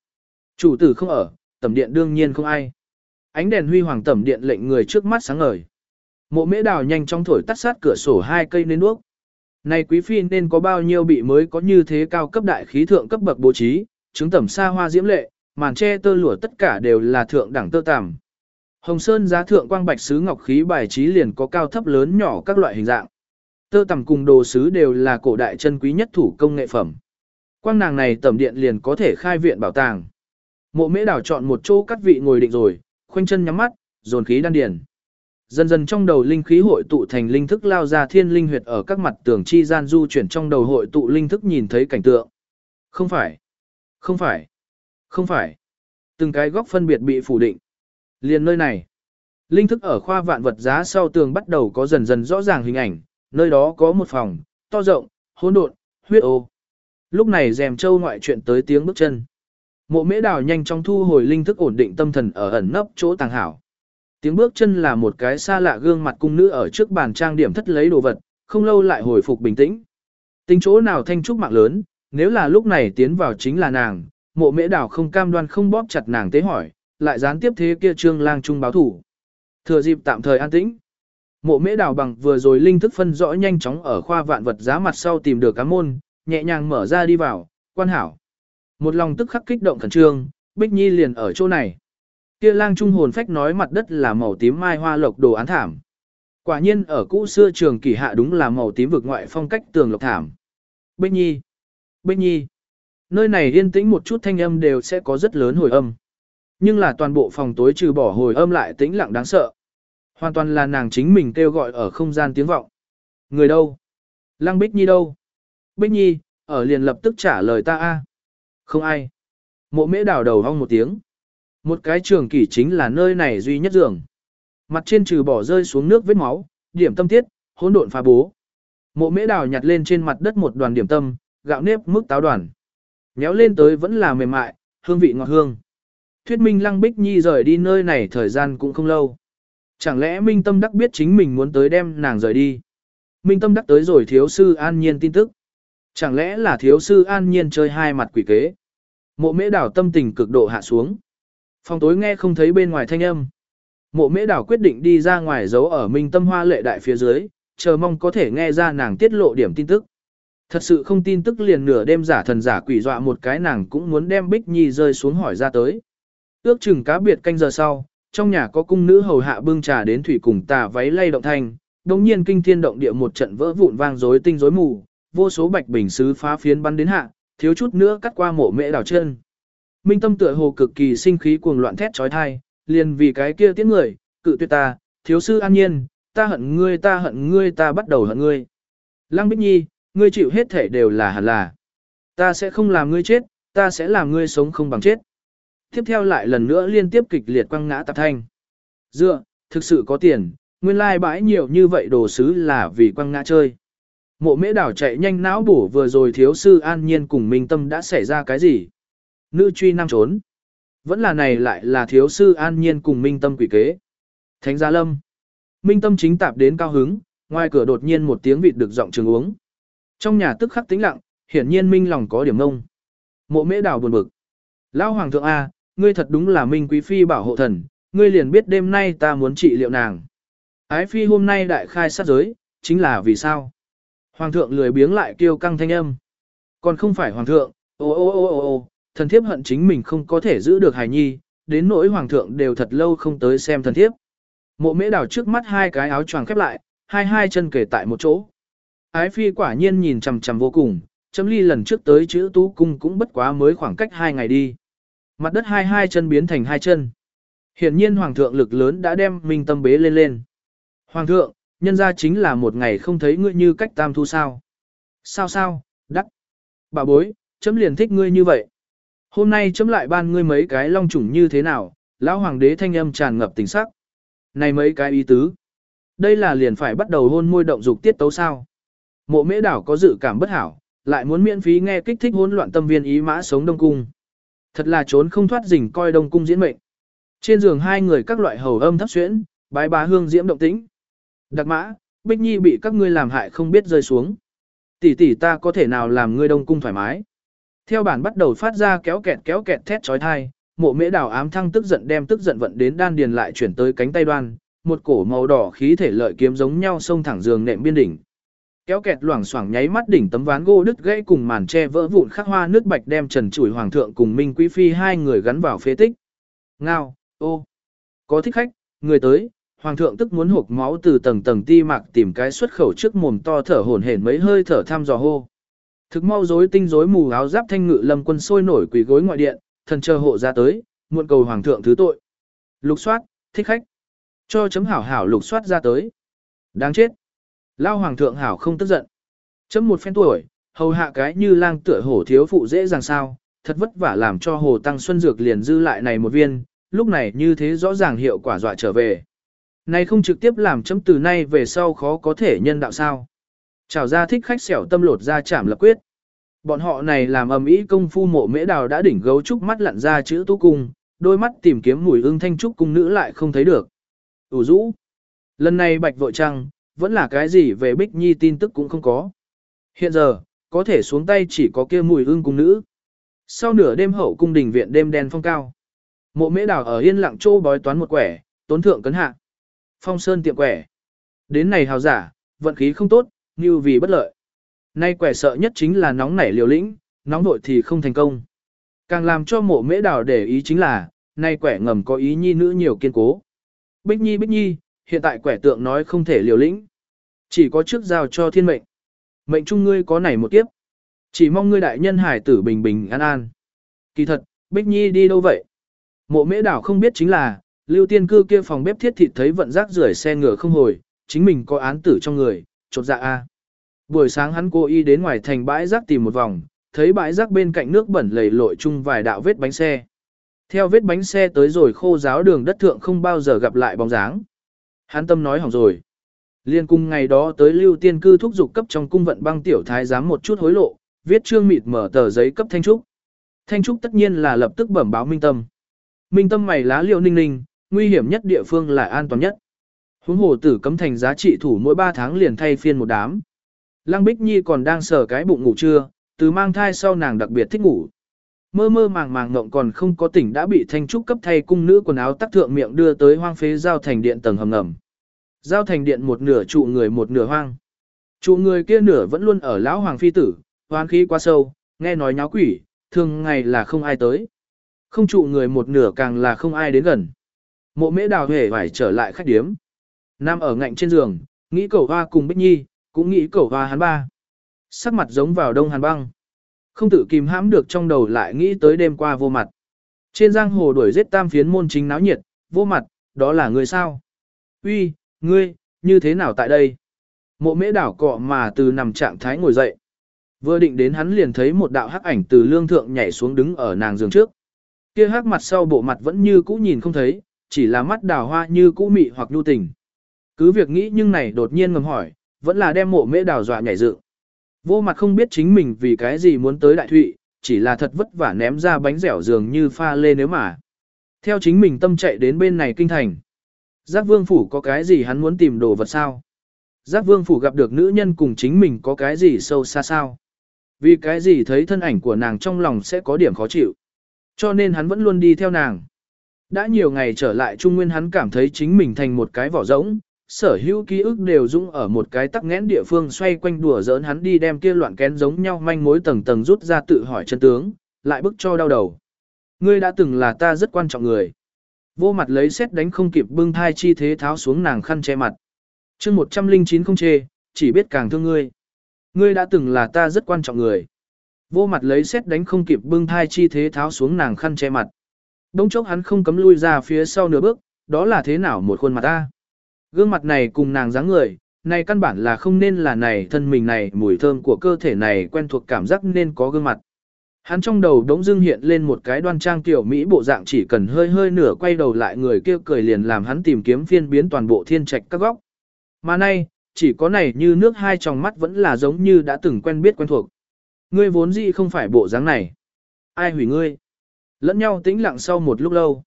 Chủ tử không ở, tầm điện đương nhiên không ai. Ánh đèn huy hoàng tầm điện lệnh người trước mắt sáng ngời. Mộ mễ đảo nhanh chóng thổi tắt sát cửa sổ hai cây nến đuốc. Này quý phi nên có bao nhiêu bị mới có như thế cao cấp đại khí thượng cấp bậc bố trí, chứng tẩm xa hoa diễm lệ, màn che tơ lụa tất cả đều là thượng đẳng tơ tằm. Hồng Sơn giá thượng quang bạch sứ ngọc khí bài trí liền có cao thấp lớn nhỏ các loại hình dạng. Tơ tằm cùng đồ sứ đều là cổ đại chân quý nhất thủ công nghệ phẩm. Quang nàng này tẩm điện liền có thể khai viện bảo tàng. Mộ mễ đảo chọn một chỗ cắt vị ngồi định rồi, khoanh chân nhắm mắt, dồn khí đan điền. Dần dần trong đầu linh khí hội tụ thành linh thức lao ra thiên linh huyệt ở các mặt tường chi gian du chuyển trong đầu hội tụ linh thức nhìn thấy cảnh tượng. Không phải, không phải, không phải. Từng cái góc phân biệt bị phủ định. Liền nơi này, linh thức ở khoa vạn vật giá sau tường bắt đầu có dần dần rõ ràng hình ảnh, nơi đó có một phòng, to rộng, hỗn độn, huyết ô. Lúc này rèm châu ngoại chuyện tới tiếng bước chân. Mộ mễ đào nhanh chóng thu hồi linh thức ổn định tâm thần ở ẩn nấp chỗ tàng hảo. Tiếng bước chân là một cái xa lạ gương mặt cung nữ ở trước bàn trang điểm thất lấy đồ vật, không lâu lại hồi phục bình tĩnh. Tính chỗ nào thanh trúc mạng lớn, nếu là lúc này tiến vào chính là nàng, mộ mễ đào không cam đoan không bóp chặt nàng tế hỏi, lại gián tiếp thế kia trương lang trung báo thủ. Thừa dịp tạm thời an tĩnh. Mộ mễ đào bằng vừa rồi linh thức phân rõ nhanh chóng ở khoa vạn vật giá mặt sau tìm được cá môn, nhẹ nhàng mở ra đi vào, quan hảo. Một lòng tức khắc kích động khẩn trương, Bích Nhi liền ở chỗ này. Kia lang trung hồn phách nói mặt đất là màu tím mai hoa lộc đồ án thảm. Quả nhiên ở cũ xưa trường kỷ hạ đúng là màu tím vực ngoại phong cách tường lộc thảm. Bích Nhi, Bích Nhi, nơi này yên tĩnh một chút thanh âm đều sẽ có rất lớn hồi âm. Nhưng là toàn bộ phòng tối trừ bỏ hồi âm lại tĩnh lặng đáng sợ. Hoàn toàn là nàng chính mình kêu gọi ở không gian tiếng vọng. Người đâu? Lăng Bích Nhi đâu? Bích Nhi, ở liền lập tức trả lời ta a. Không ai. Mộ mễ đảo đầu hong một tiếng. Một cái trường kỷ chính là nơi này duy nhất giường. Mặt trên trừ bỏ rơi xuống nước vết máu, điểm tâm tiết, hỗn độn phá bố. Mộ mễ đào nhặt lên trên mặt đất một đoàn điểm tâm, gạo nếp mức táo đoàn. Nhéo lên tới vẫn là mềm mại, hương vị ngọt hương. Thuyết minh Lăng Bích Nhi rời đi nơi này thời gian cũng không lâu. Chẳng lẽ Minh Tâm Đắc biết chính mình muốn tới đem nàng rời đi? Minh Tâm Đắc tới rồi thiếu sư an nhiên tin tức. Chẳng lẽ là thiếu sư an nhiên chơi hai mặt quỷ kế? Mộ mễ đảo tâm tình cực độ hạ xuống. Phòng tối nghe không thấy bên ngoài thanh âm. Mộ mễ đảo quyết định đi ra ngoài giấu ở Minh Tâm Hoa lệ đại phía dưới, chờ mong có thể nghe ra nàng tiết lộ điểm tin tức. Thật sự không tin tức liền nửa đêm giả thần giả quỷ dọa một cái nàng cũng muốn đem Bích Nhi rơi xuống hỏi ra tới. Ước chừng cá biệt canh giờ sau, trong nhà có cung nữ hầu hạ bưng trà đến thủy cùng tà váy lay động thanh, đồng nhiên kinh thiên động địa một trận vỡ vụn vang rối tinh rối mù, vô số bạch bình sứ phá phiến bắn đến hạ, thiếu chút nữa cắt qua mộ mễ đảo chân. Minh tâm tựa hồ cực kỳ sinh khí cuồng loạn thét trói thai, liền vì cái kia tiếng người, cự tuyệt ta, thiếu sư an nhiên, ta hận ngươi ta hận ngươi ta bắt đầu hận ngươi. Lăng Bích Nhi, ngươi chịu hết thể đều là hẳn là. Ta sẽ không làm ngươi chết, ta sẽ làm ngươi sống không bằng chết. Tiếp theo lại lần nữa liên tiếp kịch liệt quăng ngã tạp thanh. Dựa, thực sự có tiền, nguyên lai bãi nhiều như vậy đồ sứ là vì quăng ngã chơi. Mộ mễ đảo chạy nhanh não bổ vừa rồi thiếu sư an nhiên cùng minh tâm đã xảy ra cái gì. Nữ truy nam trốn. Vẫn là này lại là thiếu sư an nhiên cùng minh tâm quỷ kế. Thánh gia lâm. Minh tâm chính tạp đến cao hứng, ngoài cửa đột nhiên một tiếng vịt được giọng trường uống. Trong nhà tức khắc tĩnh lặng, hiển nhiên minh lòng có điểm ngông. Mộ mễ đảo buồn bực. Lão hoàng thượng A, ngươi thật đúng là minh quý phi bảo hộ thần, ngươi liền biết đêm nay ta muốn trị liệu nàng. Ái phi hôm nay đại khai sát giới, chính là vì sao? Hoàng thượng lười biếng lại kêu căng thanh âm. Còn không phải hoàng thượng, ô ô ô ô ô, thần thiếp hận chính mình không có thể giữ được hài nhi, đến nỗi hoàng thượng đều thật lâu không tới xem thần thiếp. Mộ mễ đảo trước mắt hai cái áo choàng khép lại, hai hai chân kể tại một chỗ. Ái phi quả nhiên nhìn chằm chằm vô cùng, chấm ly lần trước tới chữ tú cung cũng bất quá mới khoảng cách hai ngày đi. Mặt đất hai hai chân biến thành hai chân. Hiển nhiên hoàng thượng lực lớn đã đem minh tâm bế lên lên. Hoàng thượng, nhân ra chính là một ngày không thấy ngươi như cách tam thu sao. Sao sao, đắc. Bà bối, chấm liền thích ngươi như vậy. Hôm nay chấm lại ban ngươi mấy cái long chủng như thế nào, lão hoàng đế thanh âm tràn ngập tình sắc. Này mấy cái ý tứ. Đây là liền phải bắt đầu hôn môi động dục tiết tấu sao. Mộ mễ đảo có dự cảm bất hảo, lại muốn miễn phí nghe kích thích hỗn loạn tâm viên ý mã sống đông cung. Thật là trốn không thoát rình coi đông cung diễn mệnh. Trên giường hai người các loại hầu âm thấp xuyễn, bái bá hương diễm động tĩnh. Đặc mã, Bích Nhi bị các ngươi làm hại không biết rơi xuống. Tỷ tỷ ta có thể nào làm ngươi đông cung thoải mái. Theo bản bắt đầu phát ra kéo kẹt kéo kẹt thét trói thai, mộ mễ đào ám thăng tức giận đem tức giận vận đến đan điền lại chuyển tới cánh tay đoan, một cổ màu đỏ khí thể lợi kiếm giống nhau xông thẳng giường nệm biên đỉnh. Kéo kẹt loảng xoảng nháy mắt đỉnh tấm ván gỗ đứt gãy cùng màn che vỡ vụn khắc hoa nước bạch đem trần chủi hoàng thượng cùng minh quý phi hai người gắn vào phế tích. Ngao, ô, có thích khách, người tới, hoàng thượng tức muốn hộp máu từ tầng tầng ti mạc tìm cái xuất khẩu trước mồm to thở hổn hển mấy hơi thở thăm dò hô. Thực mau rối tinh rối mù áo giáp thanh ngự lâm quân sôi nổi quỳ gối ngoại điện, thần chờ hộ ra tới, muộn cầu hoàng thượng thứ tội. Lục soát, thích khách. Cho chấm hảo hảo lục soát ra tới. Đáng chết. Lao hoàng thượng hảo không tức giận. Chấm một phen tuổi, hầu hạ cái như lang tựa hổ thiếu phụ dễ dàng sao, thật vất vả làm cho hồ tăng xuân dược liền dư lại này một viên, lúc này như thế rõ ràng hiệu quả dọa trở về. Này không trực tiếp làm chấm từ nay về sau khó có thể nhân đạo sao. Chào ra thích khách xẻo tâm lột ra chảm lập quyết. Bọn họ này làm ầm ĩ công phu mộ mễ đào đã đỉnh gấu trúc mắt lặn ra chữ tú cung, đôi mắt tìm kiếm mùi ương thanh trúc cung nữ lại không thấy được. ủ rũ. Lần này bạch vội trăng, vẫn là cái gì về Bích Nhi tin tức cũng không có. Hiện giờ, có thể xuống tay chỉ có kia mùi ương cung nữ. Sau nửa đêm hậu cung đình viện đêm đen phong cao. Mộ mễ đào ở yên lặng châu bói toán một quẻ, tốn thượng cấn hạ. Phong sơn tiệm quẻ. Đến này hào giả, vận khí không tốt, như vì bất lợi. Nay quẻ sợ nhất chính là nóng nảy liều lĩnh, nóng vội thì không thành công. Càng làm cho mộ mễ đào để ý chính là, nay quẻ ngầm có ý nhi nữ nhiều kiên cố. Bích nhi bích nhi, hiện tại quẻ tượng nói không thể liều lĩnh. Chỉ có trước giao cho thiên mệnh. Mệnh chung ngươi có này một kiếp. Chỉ mong ngươi đại nhân hải tử bình bình an an. Kỳ thật, Bích Nhi đi đâu vậy? Mộ mễ đảo không biết chính là, lưu tiên cư kia phòng bếp thiết thịt thấy vận rác rưởi xe ngựa không hồi, chính mình có án tử trong người, chột dạ a. Buổi sáng hắn cố ý đến ngoài thành bãi rác tìm một vòng, thấy bãi rác bên cạnh nước bẩn lầy lội chung vài đạo vết bánh xe. Theo vết bánh xe tới rồi khô giáo đường đất thượng không bao giờ gặp lại bóng dáng. Hắn tâm nói hỏng rồi. Liên cung ngày đó tới lưu tiên cư thúc dục cấp trong cung vận băng tiểu thái giám một chút hối lộ, viết trương mịt mở tờ giấy cấp thanh trúc. Thanh trúc tất nhiên là lập tức bẩm báo minh tâm. Minh tâm mày lá liệu ninh ninh, nguy hiểm nhất địa phương là an toàn nhất. Huống hồ tử cấm thành giá trị thủ mỗi 3 tháng liền thay phiên một đám. Lăng Bích Nhi còn đang sờ cái bụng ngủ trưa, từ mang thai sau nàng đặc biệt thích ngủ. Mơ mơ màng màng ngộng còn không có tỉnh đã bị thanh trúc cấp thay cung nữ quần áo tắc thượng miệng đưa tới hoang phế giao thành điện tầng hầm ngầm. Giao thành điện một nửa trụ người một nửa hoang. Trụ người kia nửa vẫn luôn ở lão hoàng phi tử, hoang khí quá sâu, nghe nói nháo quỷ, thường ngày là không ai tới. Không trụ người một nửa càng là không ai đến gần. Mộ mễ đào hề phải trở lại khách điếm. Nam ở ngạnh trên giường, nghĩ cầu hoa cùng Bích Nhi, cũng nghĩ cầu hoa hắn ba. Sắc mặt giống vào đông hàn băng. Không tự kìm hãm được trong đầu lại nghĩ tới đêm qua vô mặt. Trên giang hồ đuổi giết tam phiến môn chính náo nhiệt, vô mặt, đó là người sao? Uy, ngươi, như thế nào tại đây? Mộ mễ đảo cọ mà từ nằm trạng thái ngồi dậy. Vừa định đến hắn liền thấy một đạo hắc ảnh từ lương thượng nhảy xuống đứng ở nàng giường trước. Kia hắc mặt sau bộ mặt vẫn như cũ nhìn không thấy, chỉ là mắt đào hoa như cũ mị hoặc nhu tình. Cứ việc nghĩ nhưng này đột nhiên ngầm hỏi, vẫn là đem mộ mễ đào dọa nhảy dựng. Vô mặt không biết chính mình vì cái gì muốn tới đại thụy, chỉ là thật vất vả ném ra bánh dẻo dường như pha lê nếu mà. Theo chính mình tâm chạy đến bên này kinh thành. Giác vương phủ có cái gì hắn muốn tìm đồ vật sao? Giác vương phủ gặp được nữ nhân cùng chính mình có cái gì sâu xa sao? Vì cái gì thấy thân ảnh của nàng trong lòng sẽ có điểm khó chịu. Cho nên hắn vẫn luôn đi theo nàng. Đã nhiều ngày trở lại Trung Nguyên hắn cảm thấy chính mình thành một cái vỏ rỗng, sở hữu ký ức đều dũng ở một cái tắc nghẽn địa phương xoay quanh đùa giỡn hắn đi đem kia loạn kén giống nhau manh mối tầng tầng rút ra tự hỏi chân tướng, lại bức cho đau đầu. Ngươi đã từng là ta rất quan trọng người. Vô mặt lấy xét đánh không kịp bưng thai chi thế tháo xuống nàng khăn che mặt. chương 109 không chê, chỉ biết càng thương ngươi. Ngươi đã từng là ta rất quan trọng người. Vô mặt lấy xét đánh không kịp bưng thai chi thế tháo xuống nàng khăn che mặt. Đông chốc hắn không cấm lui ra phía sau nửa bước, đó là thế nào một khuôn mặt ta. Gương mặt này cùng nàng dáng người, này căn bản là không nên là này thân mình này mùi thơm của cơ thể này quen thuộc cảm giác nên có gương mặt. Hắn trong đầu đống dưng hiện lên một cái đoan trang tiểu Mỹ bộ dạng chỉ cần hơi hơi nửa quay đầu lại người kia cười liền làm hắn tìm kiếm phiên biến toàn bộ thiên trạch các góc. Mà nay, chỉ có này như nước hai tròng mắt vẫn là giống như đã từng quen biết quen thuộc. Ngươi vốn gì không phải bộ dáng này. Ai hủy ngươi? Lẫn nhau tĩnh lặng sau một lúc lâu.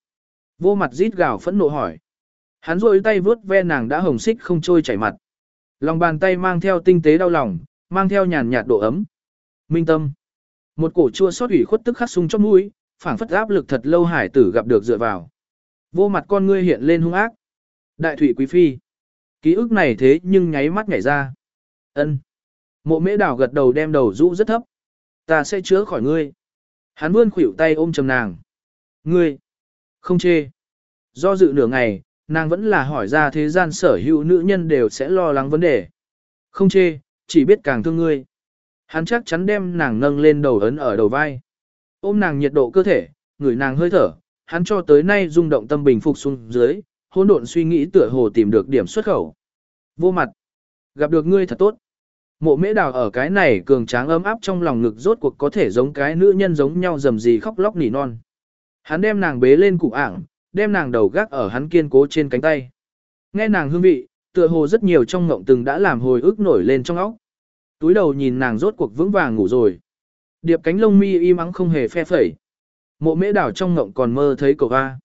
Vô mặt rít gào phẫn nộ hỏi. Hắn rôi tay vướt ve nàng đã hồng xích không trôi chảy mặt. Lòng bàn tay mang theo tinh tế đau lòng, mang theo nhàn nhạt độ ấm. Minh tâm. Một cổ chua xót ủy khuất tức khắc sung trong mũi, phảng phất áp lực thật lâu hải tử gặp được dựa vào. Vô mặt con ngươi hiện lên hung ác. Đại thủy quý phi. Ký ức này thế nhưng nháy mắt nhảy ra. ân Mộ mễ đảo gật đầu đem đầu rũ rất thấp. Ta sẽ chữa khỏi ngươi. Hắn vươn khuỷu tay ôm chầm nàng. Ngươi. Không chê. Do dự nửa ngày, nàng vẫn là hỏi ra thế gian sở hữu nữ nhân đều sẽ lo lắng vấn đề. Không chê, chỉ biết càng thương ngươi. Hắn chắc chắn đem nàng nâng lên đầu ấn ở đầu vai. Ôm nàng nhiệt độ cơ thể, người nàng hơi thở, hắn cho tới nay rung động tâm bình phục xuống dưới, hỗn độn suy nghĩ tựa hồ tìm được điểm xuất khẩu. Vô mặt. Gặp được ngươi thật tốt. Mộ mễ đào ở cái này cường tráng ấm áp trong lòng ngực rốt cuộc có thể giống cái nữ nhân giống nhau dầm gì khóc lóc nỉ non. Hắn đem nàng bế lên cụ ảng, đem nàng đầu gác ở hắn kiên cố trên cánh tay. Nghe nàng hương vị, tựa hồ rất nhiều trong ngộng từng đã làm hồi ức nổi lên trong óc. Túi đầu nhìn nàng rốt cuộc vững vàng ngủ rồi. Điệp cánh lông mi im ắng không hề phe phẩy. Mộ mễ đảo trong ngộng còn mơ thấy cậu ga.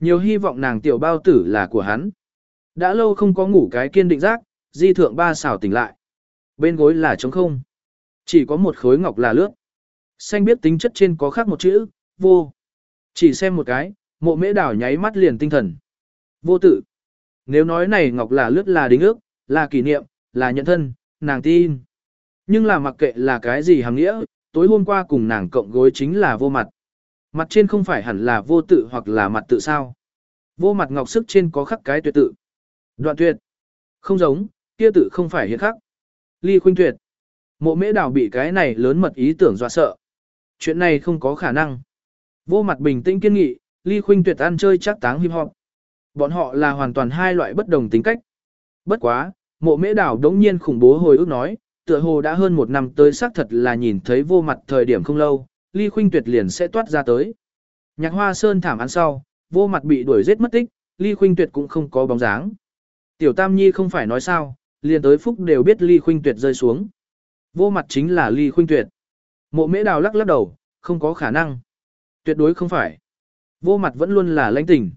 Nhiều hy vọng nàng tiểu bao tử là của hắn. Đã lâu không có ngủ cái kiên định giác, di thượng ba xảo tỉnh lại. Bên gối là trống không. Chỉ có một khối ngọc là lướt. Xanh biết tính chất trên có khác một chữ, vô. Chỉ xem một cái, mộ mễ đảo nháy mắt liền tinh thần. Vô tự. Nếu nói này ngọc là lướt là đính ước, là kỷ niệm, là nhận thân, nàng tin. Nhưng là mặc kệ là cái gì hàng nghĩa, tối hôm qua cùng nàng cộng gối chính là vô mặt. Mặt trên không phải hẳn là vô tự hoặc là mặt tự sao. Vô mặt ngọc sức trên có khắc cái tuyệt tự. Đoạn tuyệt. Không giống, kia tự không phải hiện khắc. Ly khuynh tuyệt. Mộ mễ đào bị cái này lớn mật ý tưởng dọa sợ. Chuyện này không có khả năng. Vô mặt bình tĩnh kiên nghị, ly khuynh tuyệt ăn chơi chắc táng hip hop. Bọn họ là hoàn toàn hai loại bất đồng tính cách. Bất quá, mộ mễ đảo đống nhiên khủng bố hồi ức nói, tựa hồ đã hơn một năm tới xác thật là nhìn thấy vô mặt thời điểm không lâu, ly khuynh tuyệt liền sẽ toát ra tới. Nhạc hoa sơn thảm án sau, vô mặt bị đuổi giết mất tích, ly khuynh tuyệt cũng không có bóng dáng. Tiểu Tam Nhi không phải nói sao, liền tới phúc đều biết ly khuynh tuyệt rơi xuống. Vô mặt chính là ly khuynh tuyệt. Mộ mễ đào lắc lắc đầu, không có khả năng. Tuyệt đối không phải. Vô mặt vẫn luôn là lãnh tình.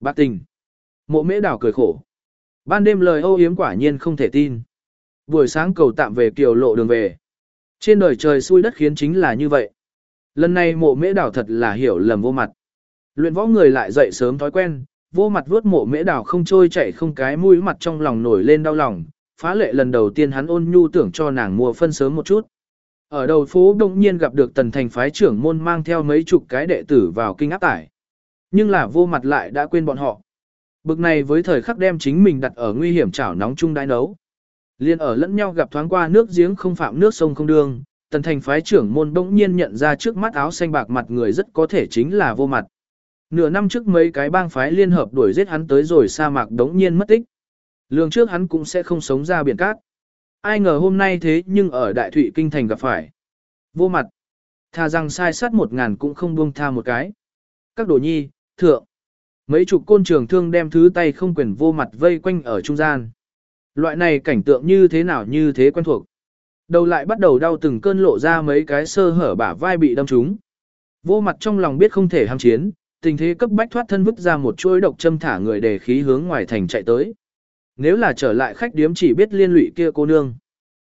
Bạc tình. Mộ mễ đào cười khổ. Ban đêm lời ô yếm quả nhiên không thể tin. Buổi sáng cầu tạm về kiều lộ đường về. Trên đời trời xui đất khiến chính là như vậy. Lần này mộ mễ đảo thật là hiểu lầm vô mặt. Luyện võ người lại dậy sớm thói quen, vô mặt vuốt mộ mễ đảo không trôi chạy không cái mũi mặt trong lòng nổi lên đau lòng. Phá lệ lần đầu tiên hắn ôn nhu tưởng cho nàng mua phân sớm một chút. Ở đầu phố đông nhiên gặp được tần thành phái trưởng môn mang theo mấy chục cái đệ tử vào kinh áp tải. Nhưng là vô mặt lại đã quên bọn họ. Bực này với thời khắc đem chính mình đặt ở nguy hiểm chảo nóng chung đai nấu. Liên ở lẫn nhau gặp thoáng qua nước giếng không phạm nước sông không đương, tần thành phái trưởng môn bỗng nhiên nhận ra trước mắt áo xanh bạc mặt người rất có thể chính là vô mặt. Nửa năm trước mấy cái bang phái liên hợp đuổi giết hắn tới rồi sa mạc đống nhiên mất tích. Lường trước hắn cũng sẽ không sống ra biển cát. Ai ngờ hôm nay thế nhưng ở đại thụy kinh thành gặp phải. Vô mặt. Thà rằng sai sát một ngàn cũng không buông tha một cái. Các đồ nhi, thượng. Mấy chục côn trường thương đem thứ tay không quyền vô mặt vây quanh ở trung gian. Loại này cảnh tượng như thế nào như thế quen thuộc. Đầu lại bắt đầu đau từng cơn lộ ra mấy cái sơ hở bả vai bị đâm trúng. Vô mặt trong lòng biết không thể ham chiến, tình thế cấp bách thoát thân vứt ra một chuỗi độc châm thả người để khí hướng ngoài thành chạy tới. Nếu là trở lại khách điếm chỉ biết liên lụy kia cô nương.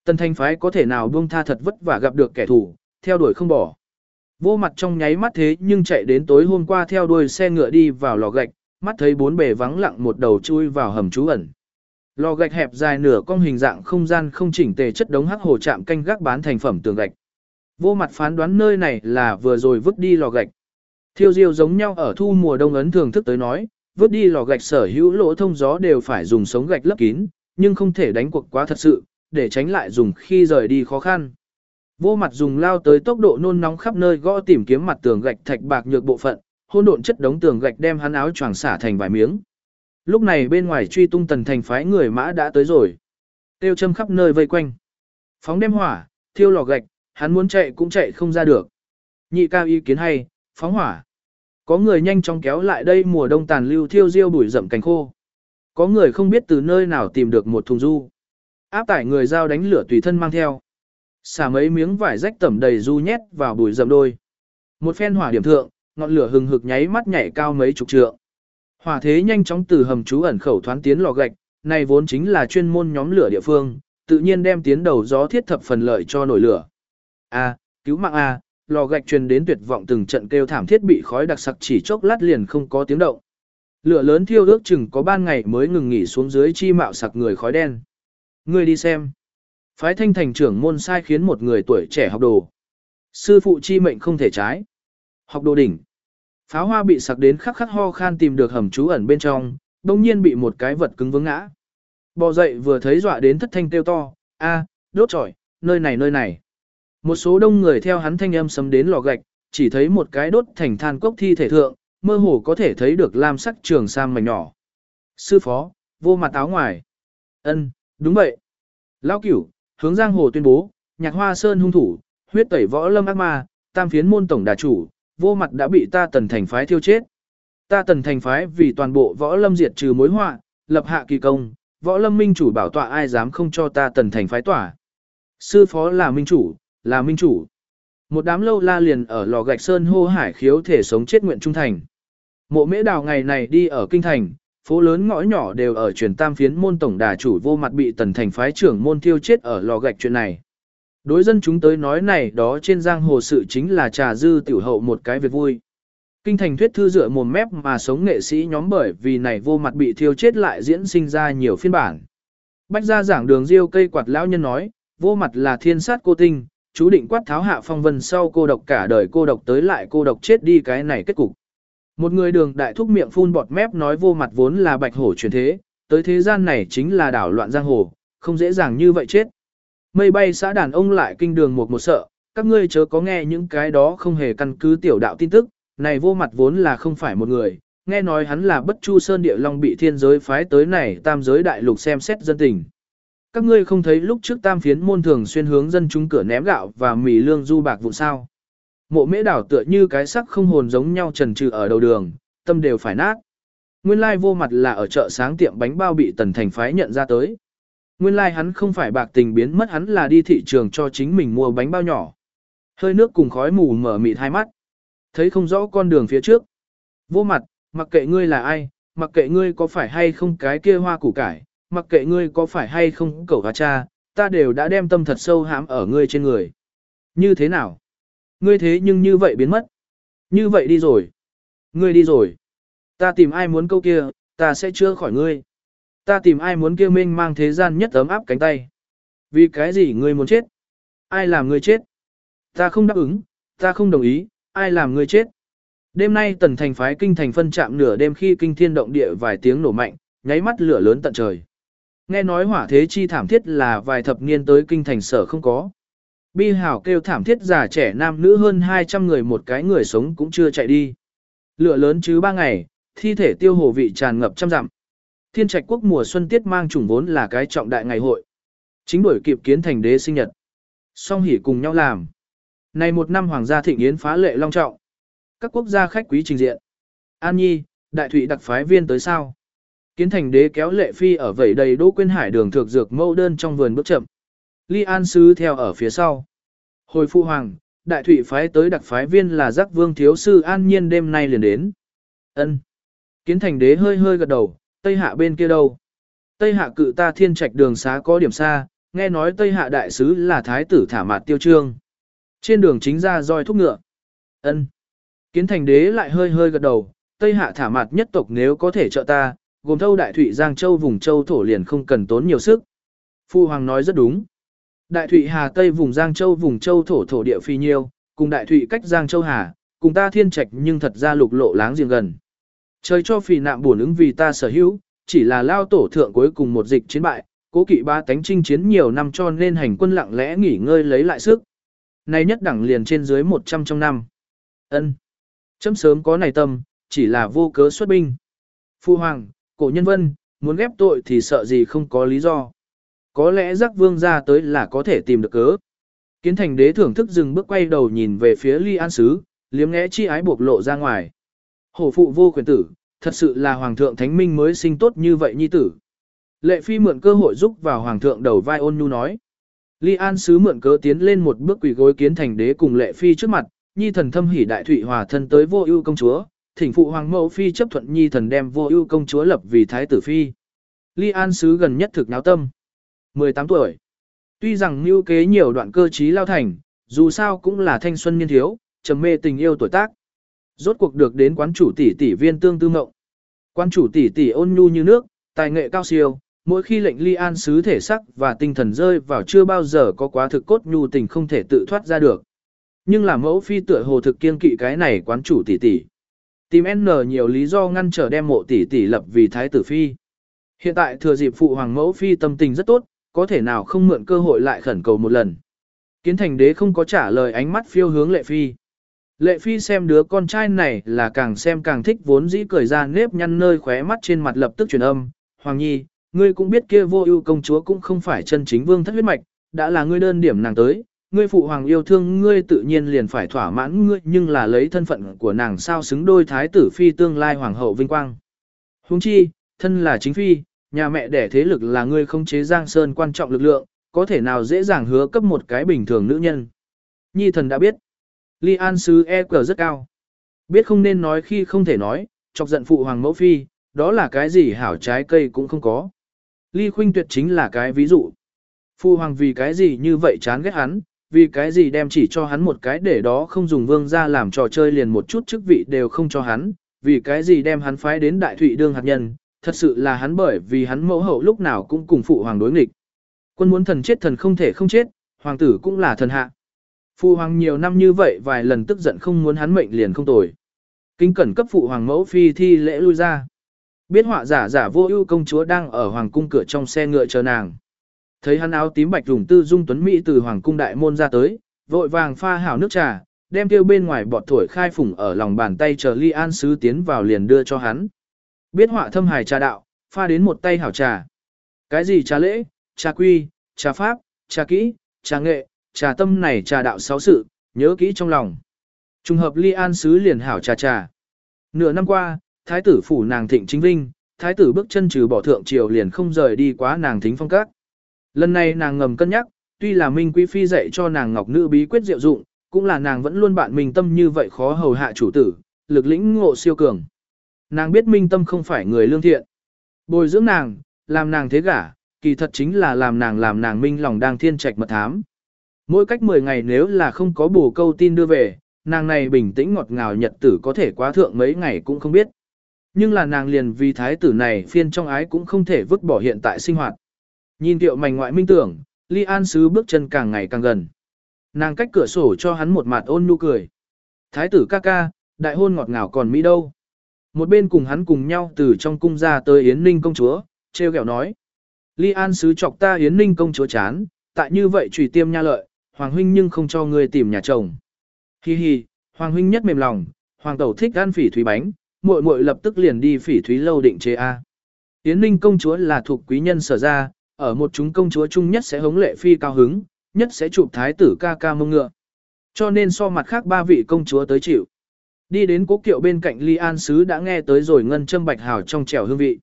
Tần thanh phái có thể nào buông tha thật vất vả gặp được kẻ thù, theo đuổi không bỏ. Vô mặt trong nháy mắt thế nhưng chạy đến tối hôm qua theo đuôi xe ngựa đi vào lò gạch, mắt thấy bốn bề vắng lặng một đầu chui vào hầm trú ẩn. Lò gạch hẹp dài nửa con hình dạng không gian không chỉnh tề chất đống hắc hồ chạm canh gác bán thành phẩm tường gạch. Vô mặt phán đoán nơi này là vừa rồi vứt đi lò gạch. Thiêu diêu giống nhau ở thu mùa đông ấn thường thức tới nói, vứt đi lò gạch sở hữu lỗ thông gió đều phải dùng sống gạch lấp kín, nhưng không thể đánh cuộc quá thật sự, để tránh lại dùng khi rời đi khó khăn. Vô mặt dùng lao tới tốc độ nôn nóng khắp nơi gõ tìm kiếm mặt tường gạch thạch bạc nhược bộ phận, hôn độn chất đống tường gạch đem hắn áo choàng xả thành vài miếng. Lúc này bên ngoài truy tung tần thành phái người mã đã tới rồi. Tiêu châm khắp nơi vây quanh. Phóng đem hỏa, thiêu lò gạch, hắn muốn chạy cũng chạy không ra được. Nhị cao ý kiến hay, phóng hỏa. Có người nhanh chóng kéo lại đây mùa đông tàn lưu thiêu diêu bụi rậm cành khô. Có người không biết từ nơi nào tìm được một thùng du. Áp tải người dao đánh lửa tùy thân mang theo. Xả mấy miếng vải rách tẩm đầy du nhét vào bụi rậm đôi. Một phen hỏa điểm thượng, ngọn lửa hừng hực nháy mắt nhảy cao mấy chục trượng. Hỏa thế nhanh chóng từ hầm trú ẩn khẩu thoán tiến lò gạch, này vốn chính là chuyên môn nhóm lửa địa phương, tự nhiên đem tiến đầu gió thiết thập phần lợi cho nổi lửa. A, cứu mạng a, lò gạch truyền đến tuyệt vọng từng trận kêu thảm thiết bị khói đặc sặc chỉ chốc lát liền không có tiếng động. Lửa lớn thiêu ước chừng có ban ngày mới ngừng nghỉ xuống dưới chi mạo sặc người khói đen. Người đi xem. Phái thanh thành trưởng môn sai khiến một người tuổi trẻ học đồ. Sư phụ chi mệnh không thể trái. Học đồ đỉnh. Pháo hoa bị sặc đến khắc khắc ho khan tìm được hầm trú ẩn bên trong, Đông nhiên bị một cái vật cứng vướng ngã. Bò dậy vừa thấy dọa đến thất thanh kêu to, a, đốt trọi, nơi này nơi này. Một số đông người theo hắn thanh âm sấm đến lò gạch, chỉ thấy một cái đốt thành than cốc thi thể thượng, mơ hồ có thể thấy được lam sắc trường sam mảnh nhỏ. Sư phó, vô mặt áo ngoài. Ân, đúng vậy. Lão cửu, hướng giang hồ tuyên bố, nhạc hoa sơn hung thủ, huyết tẩy võ lâm ác ma, tam phiến môn tổng đà chủ, vô mặt đã bị ta tần thành phái thiêu chết. Ta tần thành phái vì toàn bộ võ lâm diệt trừ mối họa, lập hạ kỳ công, võ lâm minh chủ bảo tọa ai dám không cho ta tần thành phái tỏa. Sư phó là minh chủ, là minh chủ. Một đám lâu la liền ở lò gạch sơn hô hải khiếu thể sống chết nguyện trung thành. Mộ mễ đào ngày này đi ở kinh thành, phố lớn ngõ nhỏ đều ở truyền tam phiến môn tổng đà chủ vô mặt bị tần thành phái trưởng môn tiêu chết ở lò gạch chuyện này. Đối dân chúng tới nói này đó trên giang hồ sự chính là trà dư tiểu hậu một cái việc vui. Kinh thành thuyết thư dựa mồm mép mà sống nghệ sĩ nhóm bởi vì này vô mặt bị thiêu chết lại diễn sinh ra nhiều phiên bản. Bách gia giảng đường diêu cây quạt lão nhân nói, vô mặt là thiên sát cô tinh, chú định quát tháo hạ phong vân sau cô độc cả đời cô độc tới lại cô độc chết đi cái này kết cục. Một người đường đại thúc miệng phun bọt mép nói vô mặt vốn là bạch hổ truyền thế, tới thế gian này chính là đảo loạn giang hồ, không dễ dàng như vậy chết. Mây bay xã đàn ông lại kinh đường một một sợ, các ngươi chớ có nghe những cái đó không hề căn cứ tiểu đạo tin tức, này vô mặt vốn là không phải một người, nghe nói hắn là bất chu sơn địa long bị thiên giới phái tới này tam giới đại lục xem xét dân tình. Các ngươi không thấy lúc trước tam phiến môn thường xuyên hướng dân chúng cửa ném gạo và mì lương du bạc vụ sao. Mộ mễ đảo tựa như cái sắc không hồn giống nhau trần trừ ở đầu đường, tâm đều phải nát. Nguyên lai vô mặt là ở chợ sáng tiệm bánh bao bị tần thành phái nhận ra tới. Nguyên lai hắn không phải bạc tình biến mất hắn là đi thị trường cho chính mình mua bánh bao nhỏ. Hơi nước cùng khói mù mở mịt hai mắt. Thấy không rõ con đường phía trước. Vô mặt, mặc kệ ngươi là ai, mặc kệ ngươi có phải hay không cái kia hoa củ cải, mặc kệ ngươi có phải hay không cẩu gà cha, ta đều đã đem tâm thật sâu hãm ở ngươi trên người. Như thế nào? Ngươi thế nhưng như vậy biến mất. Như vậy đi rồi. Ngươi đi rồi. Ta tìm ai muốn câu kia, ta sẽ chữa khỏi ngươi. Ta tìm ai muốn kêu minh mang thế gian nhất ấm áp cánh tay. Vì cái gì ngươi muốn chết? Ai làm ngươi chết? Ta không đáp ứng, ta không đồng ý, ai làm ngươi chết? Đêm nay tần thành phái kinh thành phân chạm nửa đêm khi kinh thiên động địa vài tiếng nổ mạnh, nháy mắt lửa lớn tận trời. Nghe nói hỏa thế chi thảm thiết là vài thập niên tới kinh thành sở không có. Bi hảo kêu thảm thiết già trẻ nam nữ hơn 200 người một cái người sống cũng chưa chạy đi. Lửa lớn chứ ba ngày, thi thể tiêu hồ vị tràn ngập trăm dặm. Thiên trạch quốc mùa xuân tiết mang chủng vốn là cái trọng đại ngày hội. Chính đuổi kịp kiến thành đế sinh nhật. Song hỉ cùng nhau làm. Này một năm hoàng gia thịnh yến phá lệ long trọng. Các quốc gia khách quý trình diện. An Nhi, đại thụy đặc phái viên tới sao? Kiến thành đế kéo lệ phi ở vẩy đầy đỗ quên hải đường thược dược mâu đơn trong vườn bước chậm. Ly An Sứ theo ở phía sau. Hồi phụ hoàng, đại thụy phái tới đặc phái viên là giác vương thiếu sư an nhiên đêm nay liền đến. ân Kiến thành đế hơi hơi gật đầu, tây hạ bên kia đâu? Tây hạ cự ta thiên trạch đường xá có điểm xa, nghe nói tây hạ đại sứ là thái tử thả mạt tiêu trương. Trên đường chính ra roi thúc ngựa. ân Kiến thành đế lại hơi hơi gật đầu, tây hạ thả mạt nhất tộc nếu có thể trợ ta, gồm thâu đại thụy Giang Châu vùng Châu thổ liền không cần tốn nhiều sức. Phu Hoàng nói rất đúng. Đại thụy Hà Tây vùng Giang Châu vùng Châu thổ thổ địa phi nhiêu, cùng đại thụy cách Giang Châu Hà, cùng ta thiên trạch nhưng thật ra lục lộ láng giềng gần. Trời cho phì nạm buồn ứng vì ta sở hữu, chỉ là lao tổ thượng cuối cùng một dịch chiến bại, cố kỵ ba tánh chinh chiến nhiều năm cho nên hành quân lặng lẽ nghỉ ngơi lấy lại sức. Nay nhất đẳng liền trên dưới 100 trong năm. ân Chấm sớm có này tâm, chỉ là vô cớ xuất binh. Phu Hoàng, cổ nhân vân, muốn ghép tội thì sợ gì không có lý do. Có lẽ giác vương ra tới là có thể tìm được cớ. Kiến thành đế thưởng thức dừng bước quay đầu nhìn về phía ly an sứ, liếm ngẽ chi ái buộc lộ ra ngoài. Hổ phụ vô quyền tử, thật sự là hoàng thượng thánh minh mới sinh tốt như vậy nhi tử. Lệ phi mượn cơ hội giúp vào hoàng thượng đầu vai ôn nhu nói. Ly an sứ mượn cớ tiến lên một bước quỳ gối kiến thành đế cùng lệ phi trước mặt, nhi thần thâm hỉ đại thụy hòa thân tới vô ưu công chúa, thỉnh phụ hoàng mẫu phi chấp thuận nhi thần đem vô ưu công chúa lập vì thái tử phi. Ly An sứ gần nhất thực náo tâm. 18 tuổi. Tuy rằng mưu kế nhiều đoạn cơ trí lao thành, dù sao cũng là thanh xuân niên thiếu, trầm mê tình yêu tuổi tác. Rốt cuộc được đến quán chủ tỷ tỷ viên tương tư mộng. Quán chủ tỷ tỷ ôn nhu như nước, tài nghệ cao siêu, mỗi khi lệnh ly an sứ thể sắc và tinh thần rơi vào chưa bao giờ có quá thực cốt nhu tình không thể tự thoát ra được. Nhưng là mẫu phi tựa hồ thực kiên kỵ cái này quán chủ tỷ tỷ. Tìm N nhiều lý do ngăn trở đem mộ tỷ tỷ lập vì thái tử phi. Hiện tại thừa dịp phụ hoàng mẫu phi tâm tình rất tốt, có thể nào không mượn cơ hội lại khẩn cầu một lần. Kiến thành đế không có trả lời ánh mắt phiêu hướng lệ phi. Lệ phi xem đứa con trai này là càng xem càng thích vốn dĩ cười ra nếp nhăn nơi khóe mắt trên mặt lập tức truyền âm. Hoàng nhi, ngươi cũng biết kia vô ưu công chúa cũng không phải chân chính vương thất huyết mạch, đã là ngươi đơn điểm nàng tới, ngươi phụ hoàng yêu thương ngươi tự nhiên liền phải thỏa mãn ngươi nhưng là lấy thân phận của nàng sao xứng đôi thái tử phi tương lai hoàng hậu vinh quang. Huống chi, thân là chính phi, nhà mẹ đẻ thế lực là ngươi không chế giang sơn quan trọng lực lượng, có thể nào dễ dàng hứa cấp một cái bình thường nữ nhân. Nhi thần đã biết, Ly An sứ e cờ rất cao. Biết không nên nói khi không thể nói, chọc giận phụ hoàng mẫu phi, đó là cái gì hảo trái cây cũng không có. Ly Khuynh Tuyệt chính là cái ví dụ. Phụ hoàng vì cái gì như vậy chán ghét hắn, vì cái gì đem chỉ cho hắn một cái để đó không dùng vương ra làm trò chơi liền một chút chức vị đều không cho hắn, vì cái gì đem hắn phái đến đại thụy đương hạt nhân, thật sự là hắn bởi vì hắn mẫu hậu lúc nào cũng cùng phụ hoàng đối nghịch. Quân muốn thần chết thần không thể không chết, hoàng tử cũng là thần hạ. Phụ hoàng nhiều năm như vậy vài lần tức giận không muốn hắn mệnh liền không tồi. Kinh cẩn cấp phụ hoàng mẫu phi thi lễ lui ra. Biết họa giả giả vô ưu công chúa đang ở hoàng cung cửa trong xe ngựa chờ nàng. Thấy hắn áo tím bạch rủng tư dung tuấn mỹ từ hoàng cung đại môn ra tới, vội vàng pha hảo nước trà, đem tiêu bên ngoài bọt thổi khai phủng ở lòng bàn tay chờ ly an sứ tiến vào liền đưa cho hắn. Biết họa thâm hài trà đạo, pha đến một tay hảo trà. Cái gì trà lễ, trà quy, trà pháp, trà kỹ, trà nghệ, trà tâm này trà đạo sáu sự, nhớ kỹ trong lòng. Trùng hợp ly an sứ liền hảo trà trà. Nửa năm qua, thái tử phủ nàng thịnh chính vinh, thái tử bước chân trừ bỏ thượng triều liền không rời đi quá nàng thính phong các. Lần này nàng ngầm cân nhắc, tuy là Minh Quý Phi dạy cho nàng ngọc nữ bí quyết diệu dụng, cũng là nàng vẫn luôn bạn mình tâm như vậy khó hầu hạ chủ tử, lực lĩnh ngộ siêu cường. Nàng biết Minh Tâm không phải người lương thiện. Bồi dưỡng nàng, làm nàng thế gả, kỳ thật chính là làm nàng làm nàng minh lòng đang thiên trạch mật thám. Mỗi cách 10 ngày nếu là không có bù câu tin đưa về, nàng này bình tĩnh ngọt ngào nhật tử có thể quá thượng mấy ngày cũng không biết. Nhưng là nàng liền vì thái tử này phiên trong ái cũng không thể vứt bỏ hiện tại sinh hoạt. Nhìn tiệu mảnh ngoại minh tưởng, Ly An Sứ bước chân càng ngày càng gần. Nàng cách cửa sổ cho hắn một mặt ôn nhu cười. Thái tử ca ca, đại hôn ngọt ngào còn Mỹ đâu. Một bên cùng hắn cùng nhau từ trong cung ra tới Yến Ninh công chúa, treo kẹo nói. Ly An Sứ chọc ta Yến Ninh công chúa chán, tại như vậy trùy tiêm nha lợi, Hoàng huynh nhưng không cho người tìm nhà chồng. Hi hi, Hoàng huynh nhất mềm lòng, Hoàng tẩu thích ăn phỉ thúy bánh, muội muội lập tức liền đi phỉ thúy lâu định chế A. Yến Ninh công chúa là thuộc quý nhân sở ra, ở một chúng công chúa chung nhất sẽ hống lệ phi cao hứng, nhất sẽ chụp thái tử ca ca mông ngựa. Cho nên so mặt khác ba vị công chúa tới chịu. Đi đến cố kiệu bên cạnh ly an sứ đã nghe tới rồi ngân châm bạch hào trong trẻo hương vị.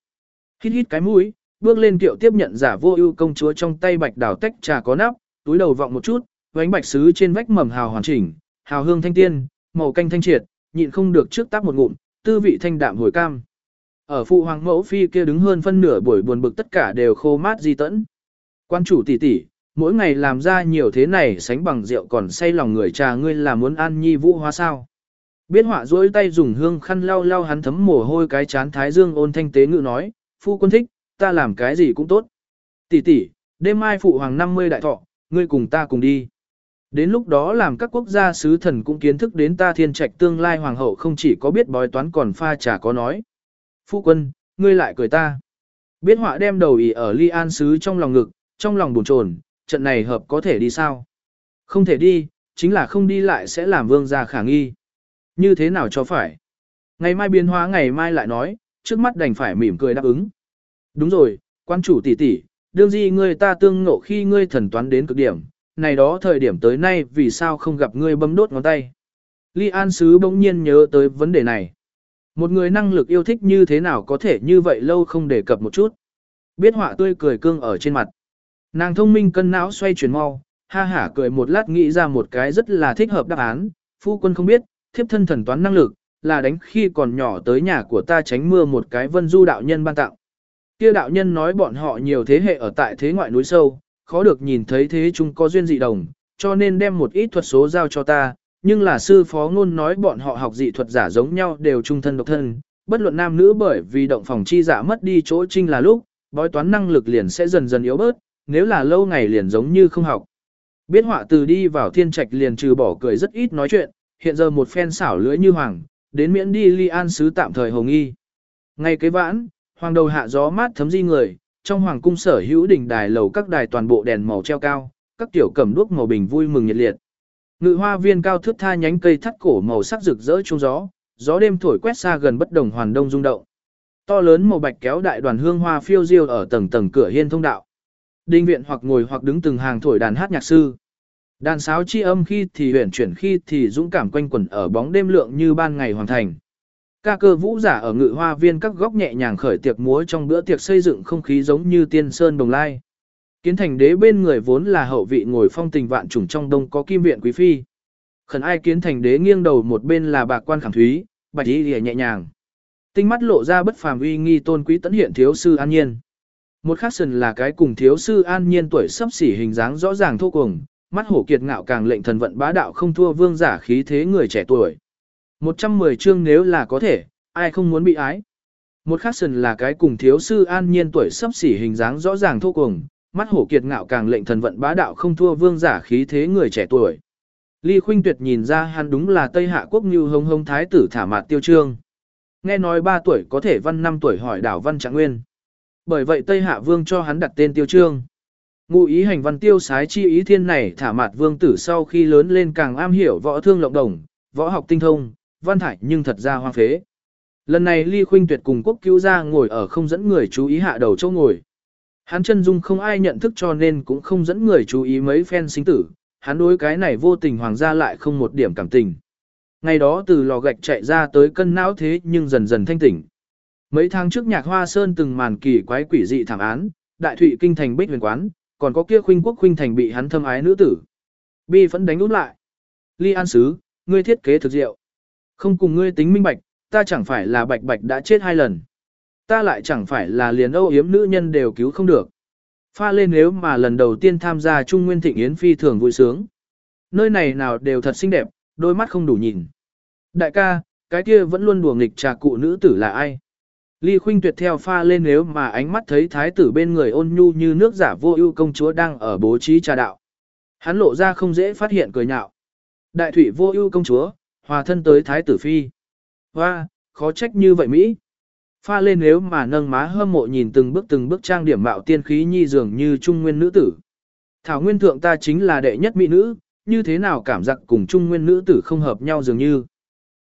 Hít hít cái mũi, bước lên kiệu tiếp nhận giả vô ưu công chúa trong tay bạch đào tách trà có nắp, túi đầu vọng một chút, vánh bạch sứ trên vách mầm hào hoàn chỉnh, hào hương thanh tiên, màu canh thanh triệt, nhịn không được trước tác một ngụm, tư vị thanh đạm hồi cam. Ở phụ hoàng mẫu phi kia đứng hơn phân nửa buổi buồn bực tất cả đều khô mát di tẫn. Quan chủ tỷ tỷ, mỗi ngày làm ra nhiều thế này sánh bằng rượu còn say lòng người trà ngươi là muốn an nhi vũ hoa sao. Biết họa dối tay dùng hương khăn lau lau hắn thấm mồ hôi cái chán thái dương ôn thanh tế ngự nói, phu quân thích, ta làm cái gì cũng tốt. Tỷ tỷ, đêm mai phụ hoàng 50 đại thọ, ngươi cùng ta cùng đi. Đến lúc đó làm các quốc gia sứ thần cũng kiến thức đến ta thiên trạch tương lai hoàng hậu không chỉ có biết bói toán còn pha trà có nói. Phu quân, ngươi lại cười ta. Biết họa đem đầu ỉ ở ly an sứ trong lòng ngực, trong lòng buồn trồn, trận này hợp có thể đi sao? Không thể đi, chính là không đi lại sẽ làm vương gia khả nghi. Như thế nào cho phải? Ngày mai biến hóa ngày mai lại nói, trước mắt đành phải mỉm cười đáp ứng. Đúng rồi, quan chủ tỷ tỷ, đương gì ngươi ta tương ngộ khi ngươi thần toán đến cực điểm, này đó thời điểm tới nay vì sao không gặp ngươi bấm đốt ngón tay. Ly An Sứ bỗng nhiên nhớ tới vấn đề này. Một người năng lực yêu thích như thế nào có thể như vậy lâu không đề cập một chút. Biết họa tươi cười cương ở trên mặt. Nàng thông minh cân não xoay chuyển mau, ha hả cười một lát nghĩ ra một cái rất là thích hợp đáp án. Phu quân không biết, thiếp thân thần toán năng lực, là đánh khi còn nhỏ tới nhà của ta tránh mưa một cái vân du đạo nhân ban tặng. Kia đạo nhân nói bọn họ nhiều thế hệ ở tại thế ngoại núi sâu, khó được nhìn thấy thế chúng có duyên dị đồng, cho nên đem một ít thuật số giao cho ta, nhưng là sư phó ngôn nói bọn họ học dị thuật giả giống nhau đều trung thân độc thân, bất luận nam nữ bởi vì động phòng chi giả mất đi chỗ trinh là lúc, bói toán năng lực liền sẽ dần dần yếu bớt, nếu là lâu ngày liền giống như không học. Biết họa từ đi vào thiên trạch liền trừ bỏ cười rất ít nói chuyện, hiện giờ một phen xảo lưỡi như hoàng, đến miễn đi ly an sứ tạm thời hồng y. Ngay kế vãn, hoàng đầu hạ gió mát thấm di người, trong hoàng cung sở hữu đỉnh đài lầu các đài toàn bộ đèn màu treo cao, các tiểu cẩm đuốc màu bình vui mừng nhiệt liệt. Ngự hoa viên cao thước tha nhánh cây thắt cổ màu sắc rực rỡ trong gió, gió đêm thổi quét xa gần bất đồng hoàn đông rung động. To lớn màu bạch kéo đại đoàn hương hoa phiêu diêu ở tầng tầng cửa hiên thông đạo. Đinh viện hoặc ngồi hoặc đứng từng hàng thổi đàn hát nhạc sư. Đàn sáo chi âm khi thì huyền chuyển khi thì dũng cảm quanh quẩn ở bóng đêm lượng như ban ngày hoàn thành. Ca cơ vũ giả ở ngự hoa viên các góc nhẹ nhàng khởi tiệc múa trong bữa tiệc xây dựng không khí giống như tiên sơn đồng lai. Kiến thành đế bên người vốn là hậu vị ngồi phong tình vạn trùng trong đông có kim viện quý phi. Khẩn ai kiến thành đế nghiêng đầu một bên là bạc quan khẳng thúy, bạch y lìa nhẹ nhàng. Tinh mắt lộ ra bất phàm uy nghi tôn quý tấn hiện thiếu sư an nhiên. Một khắc sần là cái cùng thiếu sư an nhiên tuổi sắp xỉ hình dáng rõ ràng thô cùng, mắt hổ kiệt ngạo càng lệnh thần vận bá đạo không thua vương giả khí thế người trẻ tuổi. 110 chương nếu là có thể, ai không muốn bị ái. Một khác sần là cái cùng thiếu sư an nhiên tuổi sắp xỉ hình dáng rõ ràng thô cùng, mắt hổ kiệt ngạo càng lệnh thần vận bá đạo không thua vương giả khí thế người trẻ tuổi. Ly Khuynh Tuyệt nhìn ra hắn đúng là Tây Hạ quốc như hông hông thái tử thả mạt tiêu trương. Nghe nói 3 tuổi có thể văn 5 tuổi hỏi đảo văn trạng nguyên. Bởi vậy Tây Hạ vương cho hắn đặt tên tiêu trương. Ngụ ý hành văn tiêu sái chi ý thiên này thả mạt vương tử sau khi lớn lên càng am hiểu võ thương lộng đồng, võ học tinh thông, văn thải nhưng thật ra hoang phế. Lần này Ly Khuynh Tuyệt cùng quốc cứu ra ngồi ở không dẫn người chú ý hạ đầu chỗ ngồi. Hắn chân dung không ai nhận thức cho nên cũng không dẫn người chú ý mấy phen sinh tử, hắn đối cái này vô tình hoàng gia lại không một điểm cảm tình. Ngày đó từ lò gạch chạy ra tới cân não thế nhưng dần dần thanh tỉnh. Mấy tháng trước nhạc hoa sơn từng màn kỳ quái quỷ dị thảm án, đại thụy kinh thành bích huyền quán, còn có kia khuynh quốc khuynh thành bị hắn thâm ái nữ tử. Bi vẫn đánh út lại. Ly An Sứ, ngươi thiết kế thực diệu. Không cùng ngươi tính minh bạch, ta chẳng phải là bạch bạch đã chết hai lần. Ta lại chẳng phải là liền âu yếm nữ nhân đều cứu không được. Pha lên nếu mà lần đầu tiên tham gia Trung Nguyên Thịnh Yến phi thường vui sướng. Nơi này nào đều thật xinh đẹp, đôi mắt không đủ nhìn. Đại ca, cái kia vẫn luôn đùa nghịch trà cụ nữ tử là ai? Ly Khuynh Tuyệt theo pha lên nếu mà ánh mắt thấy thái tử bên người ôn nhu như nước giả vô ưu công chúa đang ở bố trí trà đạo. Hắn lộ ra không dễ phát hiện cười nhạo. Đại thủy vô ưu công chúa, hòa thân tới thái tử phi. Hoa, khó trách như vậy Mỹ. Pha lên nếu mà nâng má hâm mộ nhìn từng bước từng bước trang điểm mạo tiên khí nhi dường như trung nguyên nữ tử. Thảo nguyên thượng ta chính là đệ nhất mỹ nữ, như thế nào cảm giác cùng trung nguyên nữ tử không hợp nhau dường như.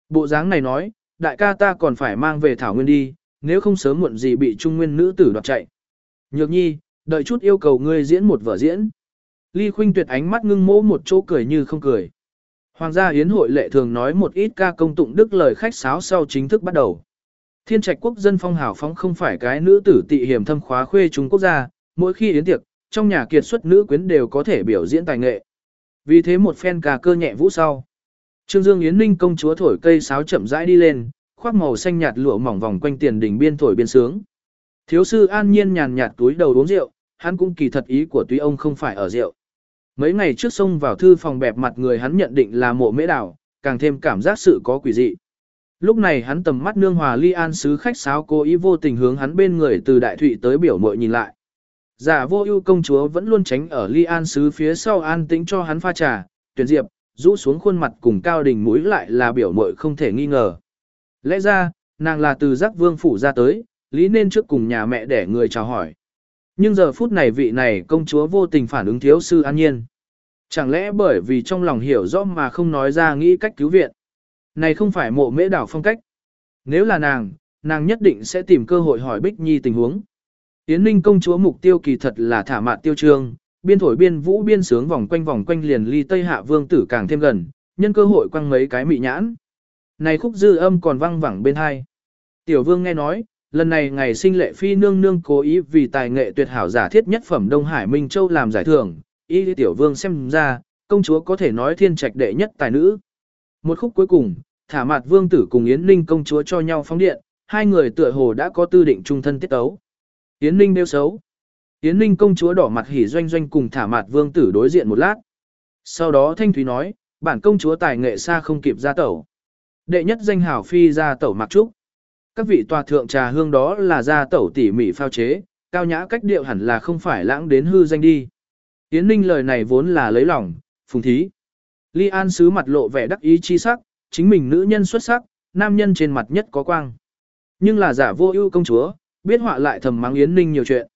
Bộ dáng này nói, đại ca ta còn phải mang về thảo nguyên đi, nếu không sớm muộn gì bị trung nguyên nữ tử đoạt chạy. Nhược nhi, đợi chút yêu cầu ngươi diễn một vở diễn. Ly Khuynh tuyệt ánh mắt ngưng mỗ một chỗ cười như không cười. Hoàng gia hiến hội lệ thường nói một ít ca công tụng đức lời khách sáo sau chính thức bắt đầu. Thiên trạch quốc dân phong hào phóng không phải cái nữ tử tị hiểm thâm khóa khuê Trung Quốc gia, mỗi khi yến tiệc, trong nhà kiệt xuất nữ quyến đều có thể biểu diễn tài nghệ. Vì thế một phen cà cơ nhẹ vũ sau. Trương Dương Yến Ninh công chúa thổi cây sáo chậm rãi đi lên, khoác màu xanh nhạt lụa mỏng vòng quanh tiền đỉnh biên thổi biên sướng. Thiếu sư an nhiên nhàn nhạt túi đầu uống rượu, hắn cũng kỳ thật ý của túy ông không phải ở rượu. Mấy ngày trước xông vào thư phòng bẹp mặt người hắn nhận định là mộ mễ đảo, càng thêm cảm giác sự có quỷ dị. Lúc này hắn tầm mắt nương hòa ly an sứ khách sáo cố ý vô tình hướng hắn bên người từ đại thụy tới biểu mội nhìn lại. Giả vô ưu công chúa vẫn luôn tránh ở ly an sứ phía sau an tĩnh cho hắn pha trà, tuyển diệp, rũ xuống khuôn mặt cùng cao đỉnh mũi lại là biểu mội không thể nghi ngờ. Lẽ ra, nàng là từ giác vương phủ ra tới, lý nên trước cùng nhà mẹ để người chào hỏi. Nhưng giờ phút này vị này công chúa vô tình phản ứng thiếu sư an nhiên. Chẳng lẽ bởi vì trong lòng hiểu rõ mà không nói ra nghĩ cách cứu viện. Này không phải mộ mễ đảo phong cách. Nếu là nàng, nàng nhất định sẽ tìm cơ hội hỏi Bích Nhi tình huống. Yến Ninh công chúa mục tiêu kỳ thật là thả mạn tiêu trương, biên thổi biên vũ biên sướng vòng quanh vòng quanh liền ly Tây Hạ Vương tử càng thêm gần, nhân cơ hội quăng mấy cái mị nhãn. Này khúc dư âm còn văng vẳng bên hai. Tiểu Vương nghe nói, lần này ngày sinh lệ phi nương nương cố ý vì tài nghệ tuyệt hảo giả thiết nhất phẩm Đông Hải Minh Châu làm giải thưởng, ý Tiểu Vương xem ra, công chúa có thể nói thiên trạch đệ nhất tài nữ. Một khúc cuối cùng, thả mặt vương tử cùng Yến Ninh công chúa cho nhau phóng điện, hai người tựa hồ đã có tư định trung thân tiết tấu. Yến Ninh đeo xấu. Yến Ninh công chúa đỏ mặt hỉ doanh doanh cùng thả mặt vương tử đối diện một lát. Sau đó Thanh Thúy nói, bản công chúa tài nghệ xa không kịp ra tẩu. Đệ nhất danh hảo phi ra tẩu mặc trúc. Các vị tòa thượng trà hương đó là gia tẩu tỉ mỉ phao chế, cao nhã cách điệu hẳn là không phải lãng đến hư danh đi. Yến Ninh lời này vốn là lấy lòng, phùng thí. Ly An sứ mặt lộ vẻ đắc ý chi sắc, chính mình nữ nhân xuất sắc, nam nhân trên mặt nhất có quang. Nhưng là giả vô ưu công chúa, biết họa lại thầm mắng Yến Ninh nhiều chuyện.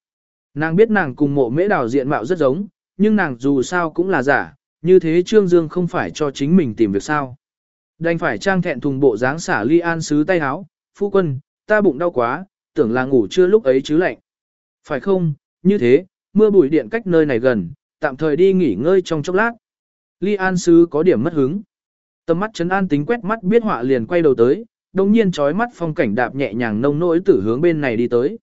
Nàng biết nàng cùng mộ mễ đào diện mạo rất giống, nhưng nàng dù sao cũng là giả, như thế Trương Dương không phải cho chính mình tìm việc sao. Đành phải trang thẹn thùng bộ dáng xả ly an sứ tay háo, phu quân, ta bụng đau quá, tưởng là ngủ chưa lúc ấy chứ lạnh. Phải không, như thế, mưa bụi điện cách nơi này gần, tạm thời đi nghỉ ngơi trong chốc lát. Ly an sứ có điểm mất hứng. Tầm mắt chấn an tính quét mắt biết họa liền quay đầu tới, đồng nhiên trói mắt phong cảnh đạp nhẹ nhàng nông nỗi tử hướng bên này đi tới.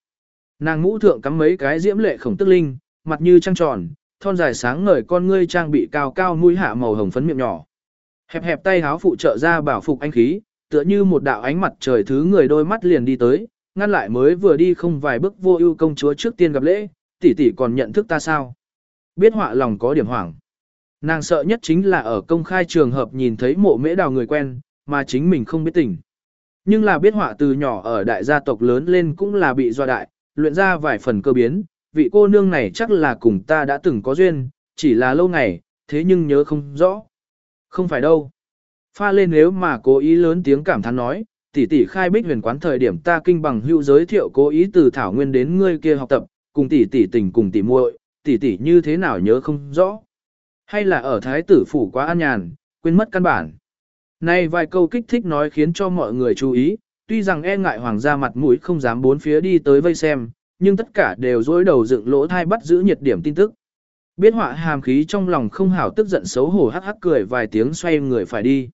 Nàng ngũ thượng cắm mấy cái diễm lệ khổng tức linh, mặt như trăng tròn, thon dài sáng ngời con ngươi trang bị cao cao mũi hạ màu hồng phấn miệng nhỏ. Hẹp hẹp tay háo phụ trợ ra bảo phục anh khí, tựa như một đạo ánh mặt trời thứ người đôi mắt liền đi tới, ngăn lại mới vừa đi không vài bước vô ưu công chúa trước tiên gặp lễ, tỷ tỷ còn nhận thức ta sao? Biết họa lòng có điểm hoảng. Nàng sợ nhất chính là ở công khai trường hợp nhìn thấy mộ mễ đào người quen, mà chính mình không biết tình. Nhưng là biết họa từ nhỏ ở đại gia tộc lớn lên cũng là bị do đại, luyện ra vài phần cơ biến, vị cô nương này chắc là cùng ta đã từng có duyên, chỉ là lâu ngày, thế nhưng nhớ không rõ. Không phải đâu. Pha lên nếu mà cố ý lớn tiếng cảm thán nói, tỷ tỷ khai bích huyền quán thời điểm ta kinh bằng hữu giới thiệu cố ý từ thảo nguyên đến ngươi kia học tập, cùng tỷ tỷ tình cùng tỷ muội, tỷ tỷ như thế nào nhớ không rõ. Hay là ở thái tử phủ quá an nhàn, quên mất căn bản. Này vài câu kích thích nói khiến cho mọi người chú ý, tuy rằng e ngại hoàng gia mặt mũi không dám bốn phía đi tới vây xem, nhưng tất cả đều dối đầu dựng lỗ thai bắt giữ nhiệt điểm tin tức. Biết họa hàm khí trong lòng không hảo tức giận xấu hổ hắc hắc cười vài tiếng xoay người phải đi.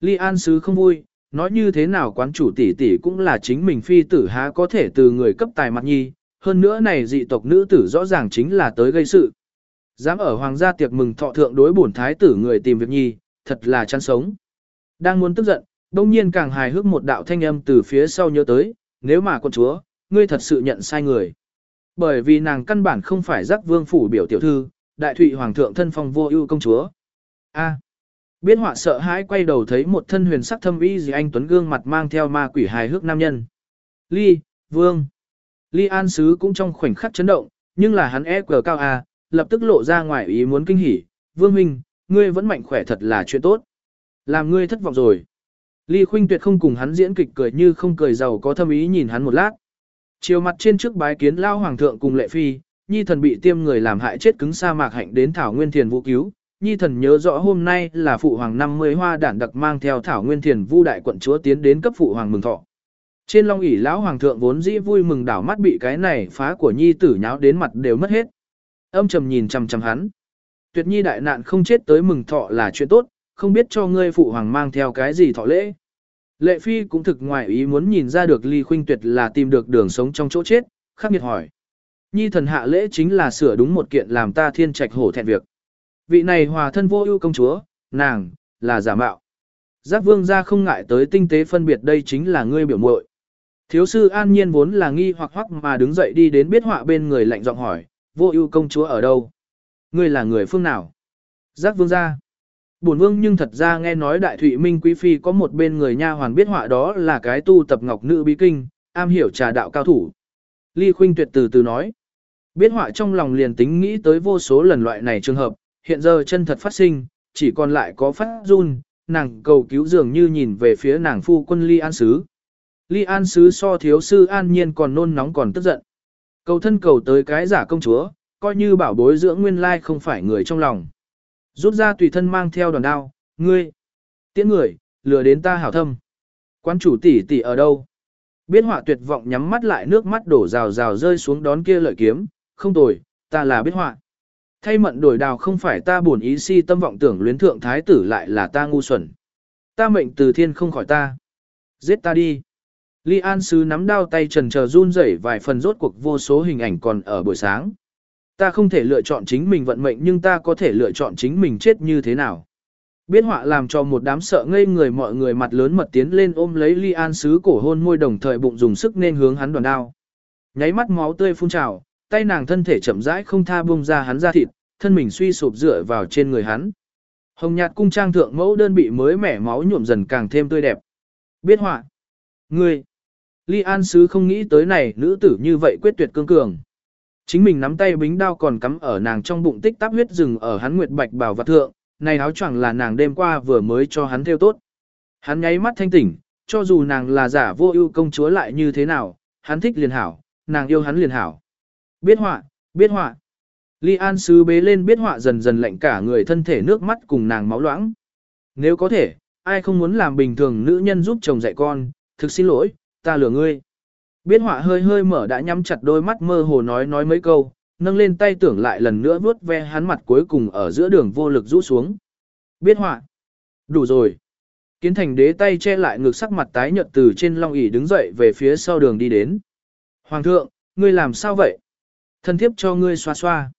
Ly An Sứ không vui, nói như thế nào quán chủ tỷ tỷ cũng là chính mình phi tử há có thể từ người cấp tài mặt nhi, hơn nữa này dị tộc nữ tử rõ ràng chính là tới gây sự. Dám ở hoàng gia tiệc mừng thọ thượng đối bổn thái tử người tìm việc nhi, thật là chăn sống. Đang muốn tức giận, đông nhiên càng hài hước một đạo thanh âm từ phía sau nhớ tới, nếu mà con chúa, ngươi thật sự nhận sai người. Bởi vì nàng căn bản không phải giác vương phủ biểu tiểu thư, đại thụy hoàng thượng thân phong vô ưu công chúa. A. Biết họa sợ hãi quay đầu thấy một thân huyền sắc thâm y gì anh tuấn gương mặt mang theo ma quỷ hài hước nam nhân. Ly, vương. Ly An Sứ cũng trong khoảnh khắc chấn động, nhưng là hắn e cờ cao A, lập tức lộ ra ngoài ý muốn kinh hỉ. Vương Minh, ngươi vẫn mạnh khỏe thật là chuyện tốt. Làm ngươi thất vọng rồi. Ly Khuynh Tuyệt không cùng hắn diễn kịch cười như không cười giàu có thâm ý nhìn hắn một lát. Chiều mặt trên trước bái kiến lao hoàng thượng cùng lệ phi, nhi thần bị tiêm người làm hại chết cứng sa mạc hạnh đến thảo nguyên thiền vũ cứu. Nhi thần nhớ rõ hôm nay là phụ hoàng 50 hoa đản đặc mang theo thảo nguyên thiền vu đại quận chúa tiến đến cấp phụ hoàng mừng thọ. Trên long ỷ lão hoàng thượng vốn dĩ vui mừng đảo mắt bị cái này phá của nhi tử nháo đến mặt đều mất hết. Âm trầm nhìn chằm chằm hắn. Tuyệt nhi đại nạn không chết tới mừng thọ là chuyện tốt, không biết cho ngươi phụ hoàng mang theo cái gì thọ lễ. Lệ Phi cũng thực ngoài ý muốn nhìn ra được Ly Khuynh Tuyệt là tìm được đường sống trong chỗ chết, khắc nghiệt hỏi. Nhi thần hạ lễ chính là sửa đúng một kiện làm ta thiên trạch hổ thẹn việc. Vị này hòa thân vô ưu công chúa, nàng, là giả mạo. Giác vương gia không ngại tới tinh tế phân biệt đây chính là ngươi biểu muội. Thiếu sư an nhiên vốn là nghi hoặc hoắc mà đứng dậy đi đến biết họa bên người lạnh giọng hỏi, vô ưu công chúa ở đâu? Ngươi là người phương nào? Giác vương gia. Bổn vương nhưng thật ra nghe nói đại thụy minh quý phi có một bên người nha hoàn biết họa đó là cái tu tập ngọc nữ bí kinh, am hiểu trà đạo cao thủ. Ly Khuynh tuyệt từ từ nói. Biết họa trong lòng liền tính nghĩ tới vô số lần loại này trường hợp, hiện giờ chân thật phát sinh, chỉ còn lại có phát run, nàng cầu cứu dường như nhìn về phía nàng phu quân Ly An Sứ. Ly An Sứ so thiếu sư an nhiên còn nôn nóng còn tức giận. Cầu thân cầu tới cái giả công chúa, coi như bảo bối dưỡng nguyên lai không phải người trong lòng. Rút ra tùy thân mang theo đòn đao, ngươi, tiễn người, lừa đến ta hảo thâm. Quan chủ tỷ tỷ ở đâu? Biết họa tuyệt vọng nhắm mắt lại nước mắt đổ rào rào rơi xuống đón kia lợi kiếm, không tồi, ta là biết họa. Thay mận đổi đào không phải ta buồn ý si tâm vọng tưởng luyến thượng thái tử lại là ta ngu xuẩn. Ta mệnh từ thiên không khỏi ta. Giết ta đi. Ly An Sứ nắm đao tay trần chờ run rẩy vài phần rốt cuộc vô số hình ảnh còn ở buổi sáng. Ta không thể lựa chọn chính mình vận mệnh nhưng ta có thể lựa chọn chính mình chết như thế nào. Biết họa làm cho một đám sợ ngây người mọi người mặt lớn mật tiến lên ôm lấy ly an sứ cổ hôn môi đồng thời bụng dùng sức nên hướng hắn đoàn đao. Nháy mắt máu tươi phun trào, tay nàng thân thể chậm rãi không tha buông ra hắn ra thịt, thân mình suy sụp dựa vào trên người hắn. Hồng nhạt cung trang thượng mẫu đơn bị mới mẻ máu nhuộm dần càng thêm tươi đẹp. Biết họa. Ngươi. Ly An Sứ không nghĩ tới này nữ tử như vậy quyết tuyệt cương cường. Chính mình nắm tay bính đao còn cắm ở nàng trong bụng tích tắp huyết rừng ở hắn nguyệt bạch bảo vật thượng, này áo choàng là nàng đêm qua vừa mới cho hắn theo tốt. Hắn nháy mắt thanh tỉnh, cho dù nàng là giả vô ưu công chúa lại như thế nào, hắn thích liền hảo, nàng yêu hắn liền hảo. Biết họa, biết họa. Ly An Sứ bế lên biết họa dần dần lạnh cả người thân thể nước mắt cùng nàng máu loãng. Nếu có thể, ai không muốn làm bình thường nữ nhân giúp chồng dạy con, thực xin lỗi, ta lừa ngươi. Biết họa hơi hơi mở đã nhắm chặt đôi mắt mơ hồ nói nói mấy câu, nâng lên tay tưởng lại lần nữa vuốt ve hắn mặt cuối cùng ở giữa đường vô lực rũ xuống. Biết họa. Đủ rồi. Kiến thành đế tay che lại ngực sắc mặt tái nhợt từ trên long ỷ đứng dậy về phía sau đường đi đến. Hoàng thượng, ngươi làm sao vậy? Thân thiếp cho ngươi xoa xoa.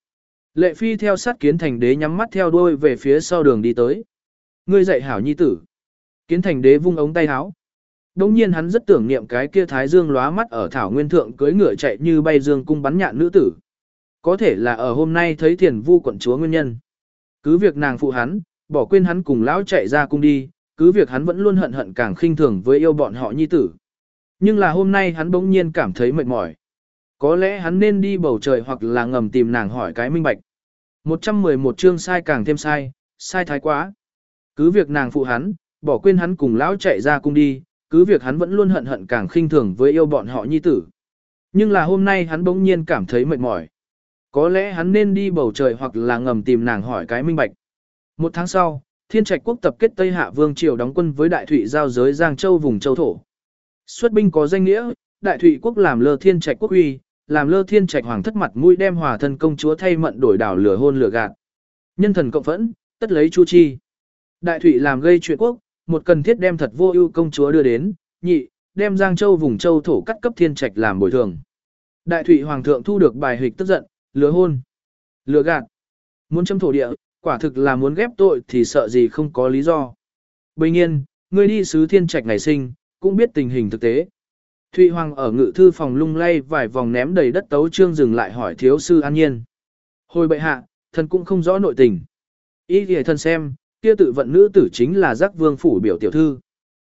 Lệ phi theo sát kiến thành đế nhắm mắt theo đuôi về phía sau đường đi tới. Ngươi dạy hảo nhi tử. Kiến thành đế vung ống tay áo. Đống nhiên hắn rất tưởng niệm cái kia thái dương lóa mắt ở thảo nguyên thượng cưỡi ngựa chạy như bay dương cung bắn nhạn nữ tử. Có thể là ở hôm nay thấy thiền vu quận chúa nguyên nhân. Cứ việc nàng phụ hắn, bỏ quên hắn cùng lão chạy ra cung đi, cứ việc hắn vẫn luôn hận hận càng khinh thường với yêu bọn họ nhi tử. Nhưng là hôm nay hắn bỗng nhiên cảm thấy mệt mỏi. Có lẽ hắn nên đi bầu trời hoặc là ngầm tìm nàng hỏi cái minh bạch. 111 chương sai càng thêm sai, sai thái quá. Cứ việc nàng phụ hắn, bỏ quên hắn cùng lão chạy ra cung đi, cứ việc hắn vẫn luôn hận hận càng khinh thường với yêu bọn họ nhi tử. Nhưng là hôm nay hắn bỗng nhiên cảm thấy mệt mỏi. Có lẽ hắn nên đi bầu trời hoặc là ngầm tìm nàng hỏi cái minh bạch. Một tháng sau, Thiên Trạch quốc tập kết Tây Hạ Vương Triều đóng quân với Đại Thụy giao giới Giang Châu vùng châu thổ. Xuất binh có danh nghĩa, Đại Thụy quốc làm lơ Thiên Trạch quốc uy, làm lơ Thiên Trạch hoàng thất mặt mũi đem hòa thân công chúa thay mận đổi đảo lửa hôn lửa gạt. Nhân thần cộng phẫn, tất lấy chu chi. Đại Thụy làm gây chuyện quốc, một cần thiết đem thật vô ưu công chúa đưa đến, nhị, đem Giang Châu vùng châu thổ cắt cấp Thiên Trạch làm bồi thường. Đại Thụy hoàng thượng thu được bài hịch tức giận, lừa hôn, lừa gạt, muốn châm thổ địa, quả thực là muốn ghép tội thì sợ gì không có lý do. Bình nhiên, ngươi đi sứ thiên trạch ngày sinh, cũng biết tình hình thực tế. Thụy Hoàng ở ngự thư phòng lung lay vài vòng ném đầy đất tấu trương dừng lại hỏi thiếu sư an nhiên. Hồi bệ hạ, thần cũng không rõ nội tình. Ý thì thân xem, kia tự vận nữ tử chính là giác vương phủ biểu tiểu thư.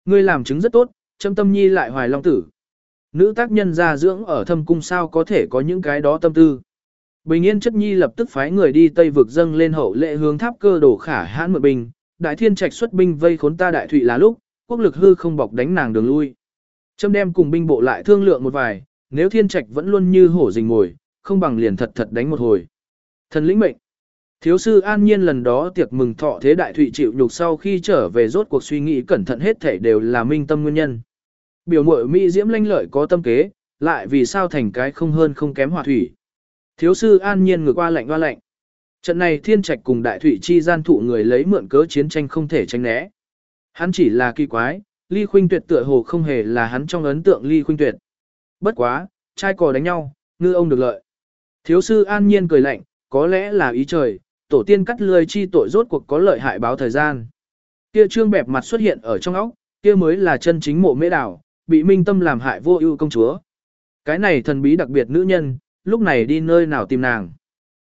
Ngươi làm chứng rất tốt, châm tâm nhi lại hoài long tử. Nữ tác nhân gia dưỡng ở thâm cung sao có thể có những cái đó tâm tư. Bình yên chất nhi lập tức phái người đi Tây vực dâng lên hậu lệ hướng tháp cơ đổ khả hãn mượn bình đại thiên trạch xuất binh vây khốn ta đại thụy là lúc, quốc lực hư không bọc đánh nàng đường lui. Trâm đem cùng binh bộ lại thương lượng một vài, nếu thiên trạch vẫn luôn như hổ rình ngồi, không bằng liền thật thật đánh một hồi. Thần lĩnh mệnh. Thiếu sư an nhiên lần đó tiệc mừng thọ thế đại thụy chịu nhục sau khi trở về rốt cuộc suy nghĩ cẩn thận hết thể đều là minh tâm nguyên nhân. Biểu mội Mỹ diễm lanh lợi có tâm kế, lại vì sao thành cái không hơn không kém hòa thủy. Thiếu sư an nhiên ngược qua lạnh qua lạnh. Trận này thiên trạch cùng đại thủy chi gian thụ người lấy mượn cớ chiến tranh không thể tránh né. Hắn chỉ là kỳ quái, ly khuynh tuyệt tựa hồ không hề là hắn trong ấn tượng ly khuynh tuyệt. Bất quá, trai cò đánh nhau, ngư ông được lợi. Thiếu sư an nhiên cười lạnh, có lẽ là ý trời, tổ tiên cắt lươi chi tội rốt cuộc có lợi hại báo thời gian. Kia trương bẹp mặt xuất hiện ở trong óc, kia mới là chân chính mộ mễ đảo, bị minh tâm làm hại vô ưu công chúa. Cái này thần bí đặc biệt nữ nhân, lúc này đi nơi nào tìm nàng.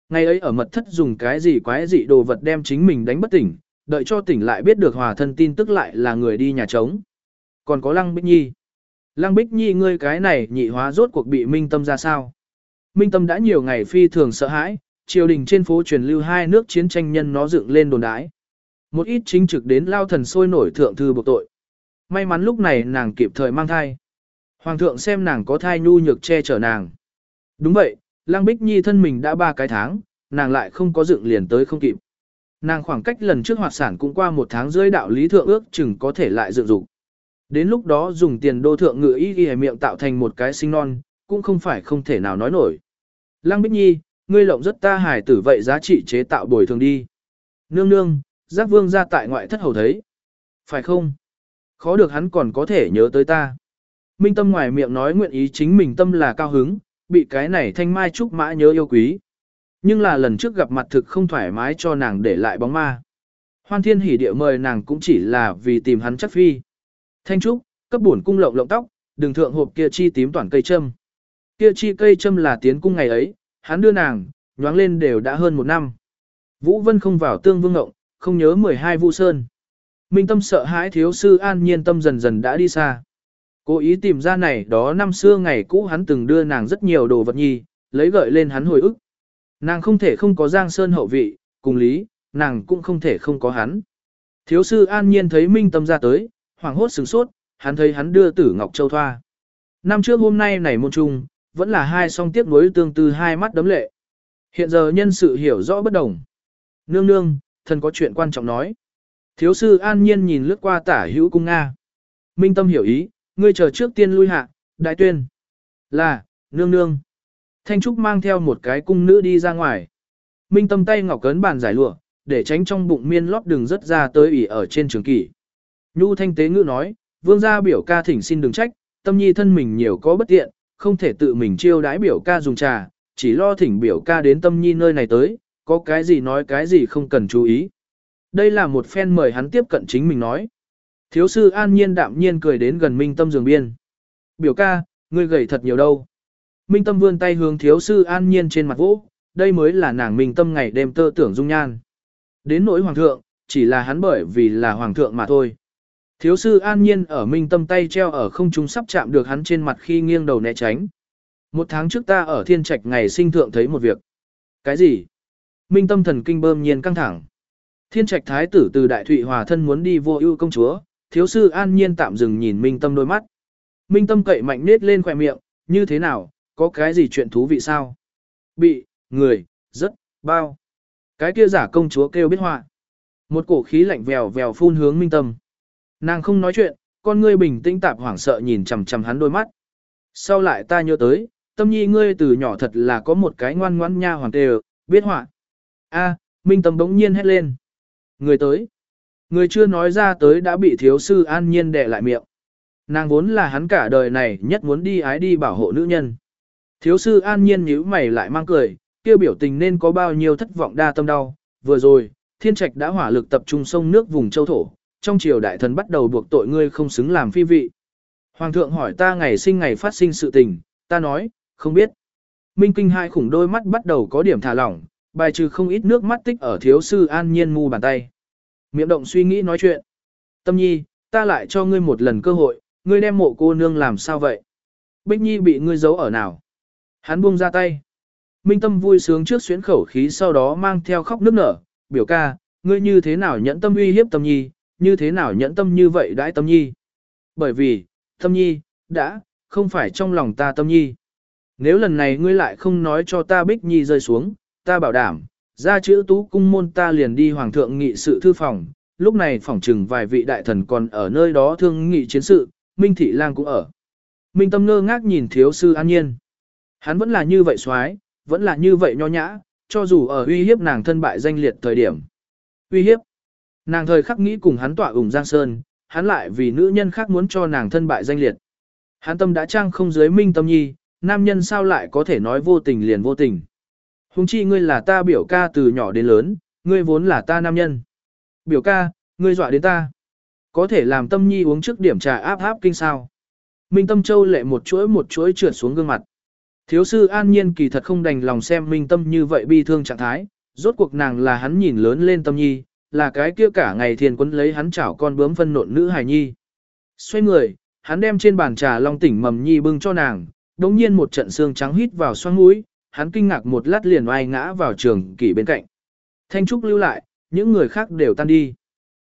Ngày ấy ở mật thất dùng cái gì quái dị đồ vật đem chính mình đánh bất tỉnh, đợi cho tỉnh lại biết được hòa thân tin tức lại là người đi nhà trống. Còn có Lăng Bích Nhi. Lăng Bích Nhi ngươi cái này nhị hóa rốt cuộc bị minh tâm ra sao. Minh tâm đã nhiều ngày phi thường sợ hãi, triều đình trên phố truyền lưu hai nước chiến tranh nhân nó dựng lên đồn đái. Một ít chính trực đến lao thần sôi nổi thượng thư buộc tội. May mắn lúc này nàng kịp thời mang thai. Hoàng thượng xem nàng có thai nhu nhược che chở nàng. Đúng vậy, Lăng Bích Nhi thân mình đã ba cái tháng, nàng lại không có dựng liền tới không kịp. Nàng khoảng cách lần trước hoạt sản cũng qua một tháng rưỡi đạo lý thượng ước chừng có thể lại dựng dục. Đến lúc đó dùng tiền đô thượng ngự y ghi miệng tạo thành một cái sinh non, cũng không phải không thể nào nói nổi. Lăng Bích Nhi, ngươi lộng rất ta hài tử vậy giá trị chế tạo bồi thường đi. Nương nương, giác vương ra tại ngoại thất hầu thấy. Phải không? Khó được hắn còn có thể nhớ tới ta. Minh tâm ngoài miệng nói nguyện ý chính mình tâm là cao hứng, bị cái này thanh mai trúc mã nhớ yêu quý. Nhưng là lần trước gặp mặt thực không thoải mái cho nàng để lại bóng ma. Hoan thiên hỉ địa mời nàng cũng chỉ là vì tìm hắn chắc phi. Thanh trúc, cấp bổn cung lộng lộng tóc, đừng thượng hộp kia chi tím toàn cây châm. Kia chi cây châm là tiến cung ngày ấy, hắn đưa nàng, nhoáng lên đều đã hơn một năm. Vũ Vân không vào tương vương ngộng, không nhớ 12 vu sơn. Minh tâm sợ hãi thiếu sư an nhiên tâm dần dần đã đi xa. Cố ý tìm ra này đó năm xưa ngày cũ hắn từng đưa nàng rất nhiều đồ vật nhi, lấy gợi lên hắn hồi ức. Nàng không thể không có Giang Sơn hậu vị, cùng lý, nàng cũng không thể không có hắn. Thiếu sư an nhiên thấy Minh Tâm ra tới, hoảng hốt sửng sốt, hắn thấy hắn đưa tử Ngọc Châu Thoa. Năm trước hôm nay này môn trung, vẫn là hai song tiếc nối tương tư hai mắt đấm lệ. Hiện giờ nhân sự hiểu rõ bất đồng. Nương nương, thần có chuyện quan trọng nói. Thiếu sư an nhiên nhìn lướt qua tả hữu cung Nga. Minh Tâm hiểu ý, ngươi chờ trước tiên lui hạ, đại tuyên. Là, nương nương. Thanh Trúc mang theo một cái cung nữ đi ra ngoài. Minh tâm tay ngọc cấn bàn giải lụa, để tránh trong bụng miên lót đường rất ra tới ỉ ở trên trường kỷ. Nhu thanh tế ngữ nói, vương gia biểu ca thỉnh xin đừng trách, tâm nhi thân mình nhiều có bất tiện, không thể tự mình chiêu đãi biểu ca dùng trà, chỉ lo thỉnh biểu ca đến tâm nhi nơi này tới, có cái gì nói cái gì không cần chú ý. Đây là một phen mời hắn tiếp cận chính mình nói. Thiếu sư an nhiên đạm nhiên cười đến gần minh tâm giường biên. Biểu ca, ngươi gầy thật nhiều đâu. Minh tâm vươn tay hướng thiếu sư an nhiên trên mặt vỗ, đây mới là nàng minh tâm ngày đêm tơ tưởng dung nhan. Đến nỗi hoàng thượng, chỉ là hắn bởi vì là hoàng thượng mà thôi. Thiếu sư an nhiên ở minh tâm tay treo ở không trung sắp chạm được hắn trên mặt khi nghiêng đầu né tránh. Một tháng trước ta ở thiên trạch ngày sinh thượng thấy một việc. Cái gì? Minh tâm thần kinh bơm nhiên căng thẳng. Thiên trạch thái tử từ đại thụy hòa thân muốn đi vô ưu công chúa, thiếu sư an nhiên tạm dừng nhìn Minh Tâm đôi mắt. Minh Tâm cậy mạnh nết lên khỏe miệng, như thế nào, có cái gì chuyện thú vị sao? Bị, người, rất, bao. Cái kia giả công chúa kêu biết họa. Một cổ khí lạnh vèo vèo phun hướng Minh Tâm. Nàng không nói chuyện, con ngươi bình tĩnh tạp hoảng sợ nhìn chằm chằm hắn đôi mắt. Sau lại ta nhớ tới, tâm nhi ngươi từ nhỏ thật là có một cái ngoan ngoãn nha hoàng tề, biết họa. A, Minh Tâm bỗng nhiên hét lên. Người tới. Người chưa nói ra tới đã bị thiếu sư an nhiên đè lại miệng. Nàng vốn là hắn cả đời này nhất muốn đi ái đi bảo hộ nữ nhân. Thiếu sư an nhiên nhíu mày lại mang cười, kêu biểu tình nên có bao nhiêu thất vọng đa tâm đau. Vừa rồi, thiên trạch đã hỏa lực tập trung sông nước vùng châu thổ, trong triều đại thần bắt đầu buộc tội ngươi không xứng làm phi vị. Hoàng thượng hỏi ta ngày sinh ngày phát sinh sự tình, ta nói, không biết. Minh kinh hai khủng đôi mắt bắt đầu có điểm thả lỏng, bài trừ không ít nước mắt tích ở thiếu sư an nhiên mu bàn tay. Miệng động suy nghĩ nói chuyện. Tâm nhi, ta lại cho ngươi một lần cơ hội, ngươi đem mộ cô nương làm sao vậy? Bích nhi bị ngươi giấu ở nào? Hắn buông ra tay. Minh tâm vui sướng trước xuyến khẩu khí sau đó mang theo khóc nức nở, biểu ca, ngươi như thế nào nhẫn tâm uy hiếp tâm nhi, như thế nào nhẫn tâm như vậy đãi tâm nhi. Bởi vì, tâm nhi, đã, không phải trong lòng ta tâm nhi. Nếu lần này ngươi lại không nói cho ta bích nhi rơi xuống, ta bảo đảm, ra chữ tú cung môn ta liền đi hoàng thượng nghị sự thư phòng, lúc này phỏng trừng vài vị đại thần còn ở nơi đó thương nghị chiến sự, Minh Thị Lang cũng ở. Minh Tâm ngơ ngác nhìn thiếu sư an nhiên. Hắn vẫn là như vậy xoái, vẫn là như vậy nho nhã, cho dù ở uy hiếp nàng thân bại danh liệt thời điểm. Uy hiếp. Nàng thời khắc nghĩ cùng hắn tỏa ủng Giang Sơn, hắn lại vì nữ nhân khác muốn cho nàng thân bại danh liệt. Hắn tâm đã trang không dưới minh tâm nhi, nam nhân sao lại có thể nói vô tình liền vô tình. Hùng chi ngươi là ta biểu ca từ nhỏ đến lớn, ngươi vốn là ta nam nhân. Biểu ca, ngươi dọa đến ta. Có thể làm tâm nhi uống trước điểm trà áp áp kinh sao. Minh tâm châu lệ một chuỗi một chuỗi trượt xuống gương mặt. Thiếu sư an nhiên kỳ thật không đành lòng xem minh tâm như vậy bi thương trạng thái, rốt cuộc nàng là hắn nhìn lớn lên tâm nhi, là cái kia cả ngày thiền quấn lấy hắn chảo con bướm phân nộn nữ hài nhi. Xoay người, hắn đem trên bàn trà long tỉnh mầm nhi bưng cho nàng, đống nhiên một trận xương trắng hít vào xoang mũi, hắn kinh ngạc một lát liền oai ngã vào trường kỷ bên cạnh. Thanh Trúc lưu lại, những người khác đều tan đi.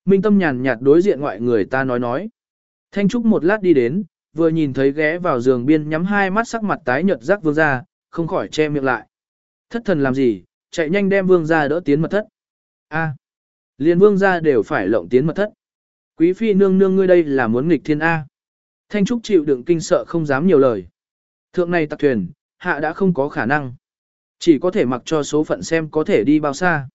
Minh Tâm nhàn nhạt đối diện ngoại người ta nói nói. Thanh Trúc một lát đi đến, vừa nhìn thấy ghé vào giường biên nhắm hai mắt sắc mặt tái nhợt rắc vương ra, không khỏi che miệng lại. Thất thần làm gì, chạy nhanh đem vương ra đỡ tiến mật thất. A. Liên vương ra đều phải lộng tiến mật thất. Quý phi nương nương ngươi đây là muốn nghịch thiên A. Thanh Trúc chịu đựng kinh sợ không dám nhiều lời. Thượng này tặc thuyền, hạ đã không có khả năng. Chỉ có thể mặc cho số phận xem có thể đi bao xa.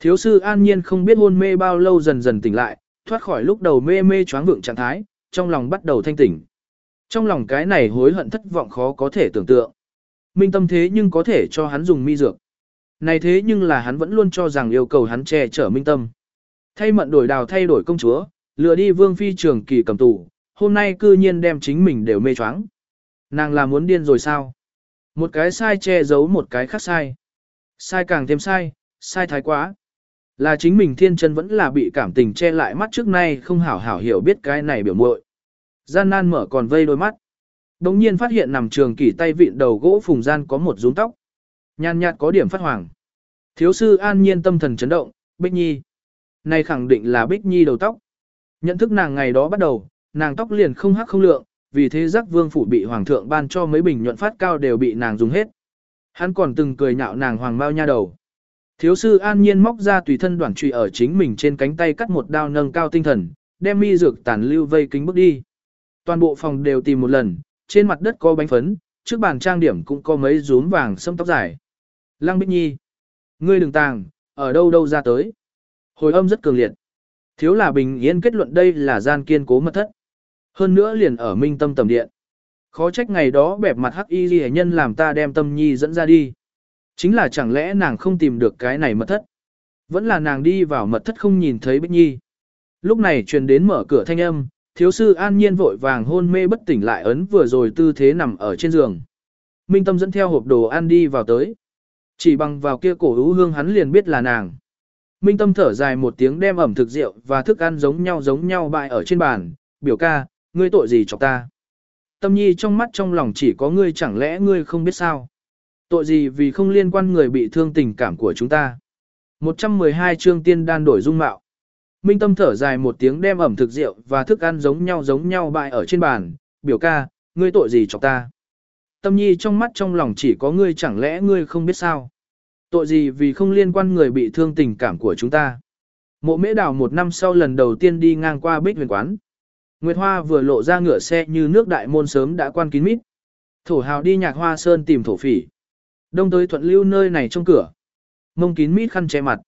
Thiếu sư an nhiên không biết hôn mê bao lâu dần dần tỉnh lại, thoát khỏi lúc đầu mê mê choáng vượng trạng thái, trong lòng bắt đầu thanh tỉnh. Trong lòng cái này hối hận thất vọng khó có thể tưởng tượng. Minh tâm thế nhưng có thể cho hắn dùng mi dược. Này thế nhưng là hắn vẫn luôn cho rằng yêu cầu hắn che chở minh tâm. Thay mận đổi đào thay đổi công chúa, lừa đi vương phi trường kỳ cầm tù, hôm nay cư nhiên đem chính mình đều mê choáng. Nàng là muốn điên rồi sao? Một cái sai che giấu một cái khác sai. Sai càng thêm sai, sai thái quá. Là chính mình thiên chân vẫn là bị cảm tình che lại mắt trước nay không hảo hảo hiểu biết cái này biểu muội. Gian nan mở còn vây đôi mắt. Đồng nhiên phát hiện nằm trường kỳ tay vịn đầu gỗ phùng gian có một rúng tóc. Nhàn nhạt có điểm phát hoàng. Thiếu sư an nhiên tâm thần chấn động, Bích Nhi. Này khẳng định là Bích Nhi đầu tóc. Nhận thức nàng ngày đó bắt đầu, nàng tóc liền không hắc không lượng, vì thế giác vương phủ bị hoàng thượng ban cho mấy bình nhuận phát cao đều bị nàng dùng hết. Hắn còn từng cười nhạo nàng hoàng bao nha đầu. Thiếu sư an nhiên móc ra tùy thân đoạn trụy ở chính mình trên cánh tay cắt một đao nâng cao tinh thần, đem mi dược tàn lưu vây kính bước đi. Toàn bộ phòng đều tìm một lần, trên mặt đất có bánh phấn, trước bàn trang điểm cũng có mấy rúm vàng sâm tóc dài. Lăng Bích Nhi, ngươi đừng tàng, ở đâu đâu ra tới. Hồi âm rất cường liệt. Thiếu là bình yên kết luận đây là gian kiên cố mật thất. Hơn nữa liền ở minh tâm tầm điện. Khó trách ngày đó bẹp mặt hắc y ghi nhân làm ta đem tâm nhi dẫn ra đi. Chính là chẳng lẽ nàng không tìm được cái này mật thất. Vẫn là nàng đi vào mật thất không nhìn thấy Bích Nhi. Lúc này truyền đến mở cửa thanh âm, thiếu sư an nhiên vội vàng hôn mê bất tỉnh lại ấn vừa rồi tư thế nằm ở trên giường. Minh Tâm dẫn theo hộp đồ ăn đi vào tới. Chỉ bằng vào kia cổ hữu hương hắn liền biết là nàng. Minh Tâm thở dài một tiếng đem ẩm thực rượu và thức ăn giống nhau giống nhau bại ở trên bàn, biểu ca, ngươi tội gì chọc ta. Tâm nhi trong mắt trong lòng chỉ có ngươi chẳng lẽ ngươi không biết sao. Tội gì vì không liên quan người bị thương tình cảm của chúng ta. 112 chương tiên đan đổi dung mạo. Minh Tâm thở dài một tiếng đem ẩm thực rượu và thức ăn giống nhau giống nhau bại ở trên bàn, biểu ca, ngươi tội gì chọc ta. Tâm nhi trong mắt trong lòng chỉ có ngươi chẳng lẽ ngươi không biết sao. Tội gì vì không liên quan người bị thương tình cảm của chúng ta. Mộ mễ đào một năm sau lần đầu tiên đi ngang qua bích huyền quán. Nguyệt Hoa vừa lộ ra ngựa xe như nước đại môn sớm đã quan kín mít. Thổ hào đi nhạc hoa sơn tìm thổ phỉ. Đông tới thuận lưu nơi này trong cửa. Mông kín mít khăn che mặt.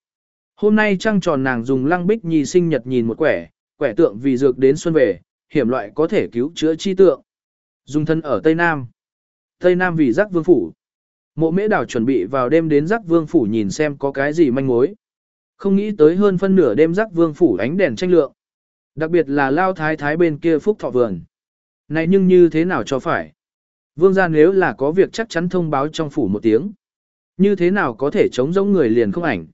Hôm nay trăng tròn nàng dùng lăng bích nhì sinh nhật nhìn một quẻ, quẻ tượng vì dược đến xuân về, hiểm loại có thể cứu chữa chi tượng. Dùng thân ở Tây Nam. Tây Nam vì giác vương phủ. Mộ mễ đảo chuẩn bị vào đêm đến giác vương phủ nhìn xem có cái gì manh mối. Không nghĩ tới hơn phân nửa đêm giác vương phủ ánh đèn tranh lượng. Đặc biệt là lao thái thái bên kia phúc thọ vườn. Này nhưng như thế nào cho phải? Vương gia nếu là có việc chắc chắn thông báo trong phủ một tiếng. Như thế nào có thể chống giống người liền không ảnh?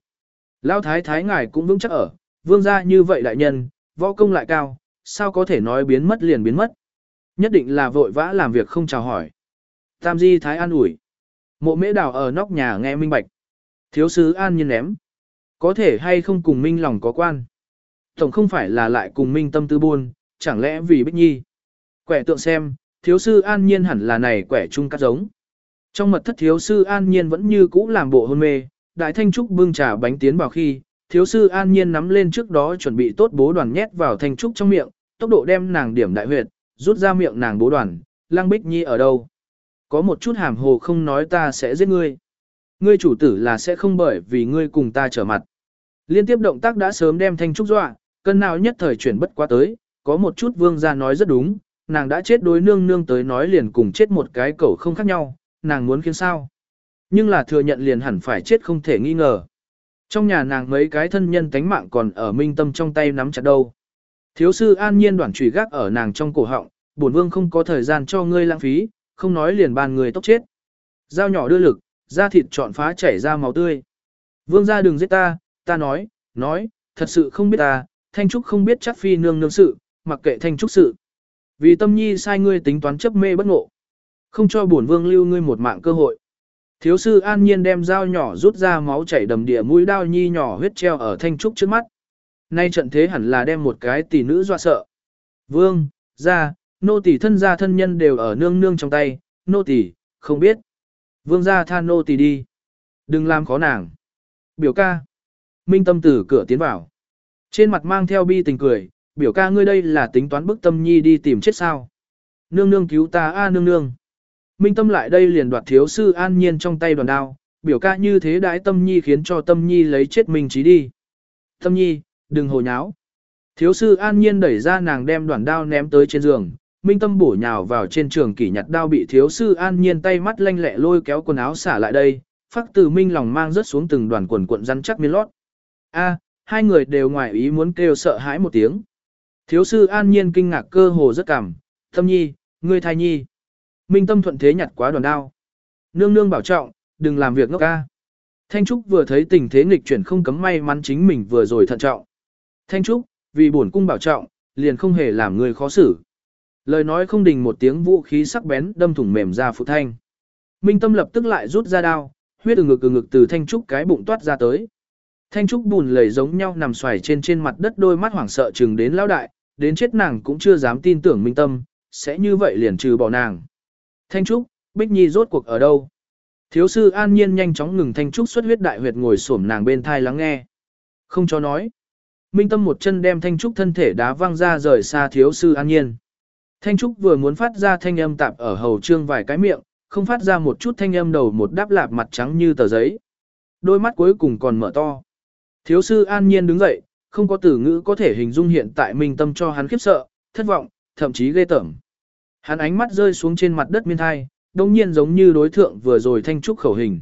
Lao thái thái ngài cũng vững chắc ở, vương gia như vậy đại nhân, võ công lại cao, sao có thể nói biến mất liền biến mất? Nhất định là vội vã làm việc không chào hỏi. Tam di thái an ủi. Mộ mễ đào ở nóc nhà nghe minh bạch. Thiếu sứ an nhiên ném. Có thể hay không cùng minh lòng có quan. Tổng không phải là lại cùng minh tâm tư buôn, chẳng lẽ vì bích nhi. Quẻ tượng xem, thiếu sư an nhiên hẳn là này quẻ chung cắt giống. Trong mật thất thiếu sư an nhiên vẫn như cũ làm bộ hôn mê, đại thanh trúc bưng trà bánh tiến vào khi, thiếu sư an nhiên nắm lên trước đó chuẩn bị tốt bố đoàn nhét vào thanh trúc trong miệng, tốc độ đem nàng điểm đại huyệt, rút ra miệng nàng bố đoàn, lang bích nhi ở đâu. Có một chút hàm hồ không nói ta sẽ giết ngươi. Ngươi chủ tử là sẽ không bởi vì ngươi cùng ta trở mặt. Liên tiếp động tác đã sớm đem thanh trúc dọa, cân nào nhất thời chuyển bất quá tới, có một chút vương gia nói rất đúng, nàng đã chết đối nương nương tới nói liền cùng chết một cái cẩu không khác nhau, nàng muốn khiến sao. Nhưng là thừa nhận liền hẳn phải chết không thể nghi ngờ. Trong nhà nàng mấy cái thân nhân tánh mạng còn ở minh tâm trong tay nắm chặt đâu. Thiếu sư an nhiên đoạn trùy gác ở nàng trong cổ họng, bổn vương không có thời gian cho ngươi lãng phí, không nói liền bàn người tốc chết. Dao nhỏ đưa lực, da thịt trọn phá chảy ra máu tươi. Vương gia đừng giết ta, ta nói, nói, thật sự không biết ta, Thanh Trúc không biết chắc phi nương nương sự, mặc kệ Thanh Trúc sự. Vì tâm nhi sai ngươi tính toán chấp mê bất ngộ. Không cho bổn vương lưu ngươi một mạng cơ hội. Thiếu sư an nhiên đem dao nhỏ rút ra máu chảy đầm địa mũi đao nhi nhỏ huyết treo ở Thanh Trúc trước mắt. Nay trận thế hẳn là đem một cái tỷ nữ dọa sợ. Vương, ra, nô tỳ thân gia thân nhân đều ở nương nương trong tay, nô tỳ không biết. Vương gia than nô tỳ đi. Đừng làm khó nàng. Biểu ca. Minh tâm tử cửa tiến vào. Trên mặt mang theo bi tình cười, biểu ca ngươi đây là tính toán bức tâm nhi đi tìm chết sao. Nương nương cứu ta a à, nương nương. Minh tâm lại đây liền đoạt thiếu sư an nhiên trong tay đoàn đao, biểu ca như thế đãi tâm nhi khiến cho tâm nhi lấy chết mình trí đi. Tâm nhi, đừng hồ nháo. Thiếu sư an nhiên đẩy ra nàng đem đoàn đao ném tới trên giường, minh tâm bổ nhào vào trên trường kỷ nhặt đao bị thiếu sư an nhiên tay mắt lanh lẹ lôi kéo quần áo xả lại đây, phát từ minh lòng mang rớt xuống từng đoàn quần cuộn rắn chắc miên lót. A, hai người đều ngoài ý muốn kêu sợ hãi một tiếng. Thiếu sư an nhiên kinh ngạc cơ hồ rất cảm, tâm nhi, ngươi thai nhi. Minh tâm thuận thế nhặt quá đoàn đao. Nương nương bảo trọng, đừng làm việc ngốc ca. Thanh Trúc vừa thấy tình thế nghịch chuyển không cấm may mắn chính mình vừa rồi thận trọng. Thanh Trúc, vì bổn cung bảo trọng, liền không hề làm người khó xử. Lời nói không đình một tiếng vũ khí sắc bén đâm thủng mềm ra phụ thanh. Minh tâm lập tức lại rút ra đao, huyết từ ngực từ ngực từ Thanh Trúc cái bụng toát ra tới. Thanh Trúc bùn lầy giống nhau nằm xoài trên trên mặt đất đôi mắt hoảng sợ chừng đến lão đại, đến chết nàng cũng chưa dám tin tưởng Minh Tâm, sẽ như vậy liền trừ bỏ nàng. Thanh Trúc, Bích Nhi rốt cuộc ở đâu? Thiếu sư an nhiên nhanh chóng ngừng Thanh Trúc xuất huyết đại huyệt ngồi xổm nàng bên thai lắng nghe. Không cho nói. Minh Tâm một chân đem Thanh Trúc thân thể đá văng ra rời xa thiếu sư an nhiên. Thanh Trúc vừa muốn phát ra thanh âm tạp ở hầu trương vài cái miệng, không phát ra một chút thanh âm đầu một đáp lạp mặt trắng như tờ giấy. Đôi mắt cuối cùng còn mở to. Thiếu sư an nhiên đứng dậy, không có từ ngữ có thể hình dung hiện tại minh tâm cho hắn khiếp sợ, thất vọng, thậm chí ghê tởm. Hắn ánh mắt rơi xuống trên mặt đất miên thai, đồng nhiên giống như đối thượng vừa rồi thanh trúc khẩu hình.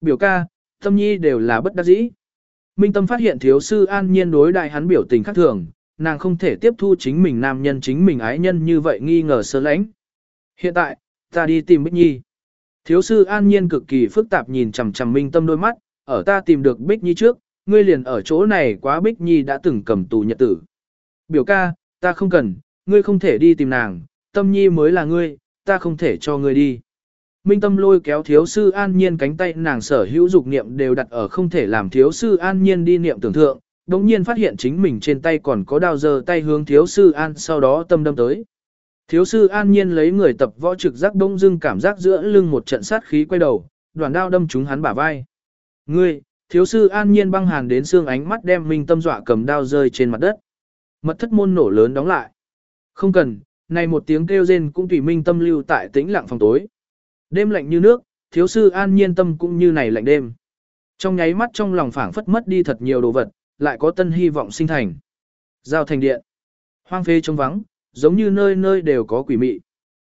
Biểu ca, tâm nhi đều là bất đắc dĩ. Minh tâm phát hiện thiếu sư an nhiên đối đại hắn biểu tình khác thường, nàng không thể tiếp thu chính mình nam nhân chính mình ái nhân như vậy nghi ngờ sơ lãnh. Hiện tại, ta đi tìm Bích Nhi. Thiếu sư an nhiên cực kỳ phức tạp nhìn chằm chằm Minh tâm đôi mắt, ở ta tìm được Bích Nhi trước, ngươi liền ở chỗ này quá Bích Nhi đã từng cầm tù nhật tử. Biểu ca, ta không cần, ngươi không thể đi tìm nàng, tâm nhi mới là ngươi, ta không thể cho ngươi đi. minh tâm lôi kéo thiếu sư an nhiên cánh tay nàng sở hữu dục niệm đều đặt ở không thể làm thiếu sư an nhiên đi niệm tưởng thượng, đồng nhiên phát hiện chính mình trên tay còn có đao giờ tay hướng thiếu sư an sau đó tâm đâm tới. Thiếu sư an nhiên lấy người tập võ trực giác đông dưng cảm giác giữa lưng một trận sát khí quay đầu, đoàn đao đâm trúng hắn bả vai. Ngươi, thiếu sư an nhiên băng hàn đến xương ánh mắt đem minh tâm dọa cầm đao rơi trên mặt đất. Mật thất môn nổ lớn đóng lại. Không cần, này một tiếng kêu rên cũng tùy minh tâm lưu tại tĩnh lặng phòng tối. Đêm lạnh như nước, thiếu sư an nhiên tâm cũng như này lạnh đêm. Trong nháy mắt trong lòng phảng phất mất đi thật nhiều đồ vật, lại có tân hy vọng sinh thành. Giao thành điện. Hoang phê trống vắng, giống như nơi nơi đều có quỷ mị.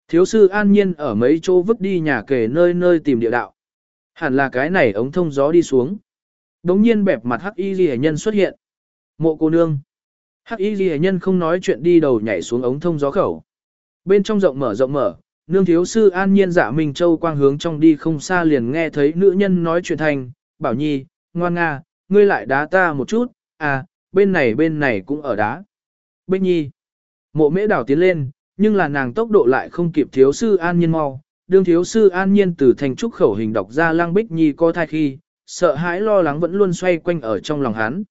Thiếu sư an nhiên ở mấy chỗ vứt đi nhà kể nơi nơi tìm địa đạo. Hẳn là cái này ống thông gió đi xuống. Đống nhiên bẹp mặt hắc y ghi nhân xuất hiện. Mộ cô nương. Hắc y ghi nhân không nói chuyện đi đầu nhảy xuống ống thông gió khẩu. Bên trong rộng mở rộng mở, nương thiếu sư an nhiên dạ giả Minh Châu quang hướng trong đi không xa liền nghe thấy nữ nhân nói chuyện thành, bảo nhi, ngoan nga, ngươi lại đá ta một chút, à, bên này bên này cũng ở đá. Bích nhi, mộ mễ đảo tiến lên, nhưng là nàng tốc độ lại không kịp thiếu sư an nhiên mau, đương thiếu sư an nhiên từ thành trúc khẩu hình đọc ra lăng bích nhi có thai khi, sợ hãi lo lắng vẫn luôn xoay quanh ở trong lòng hắn.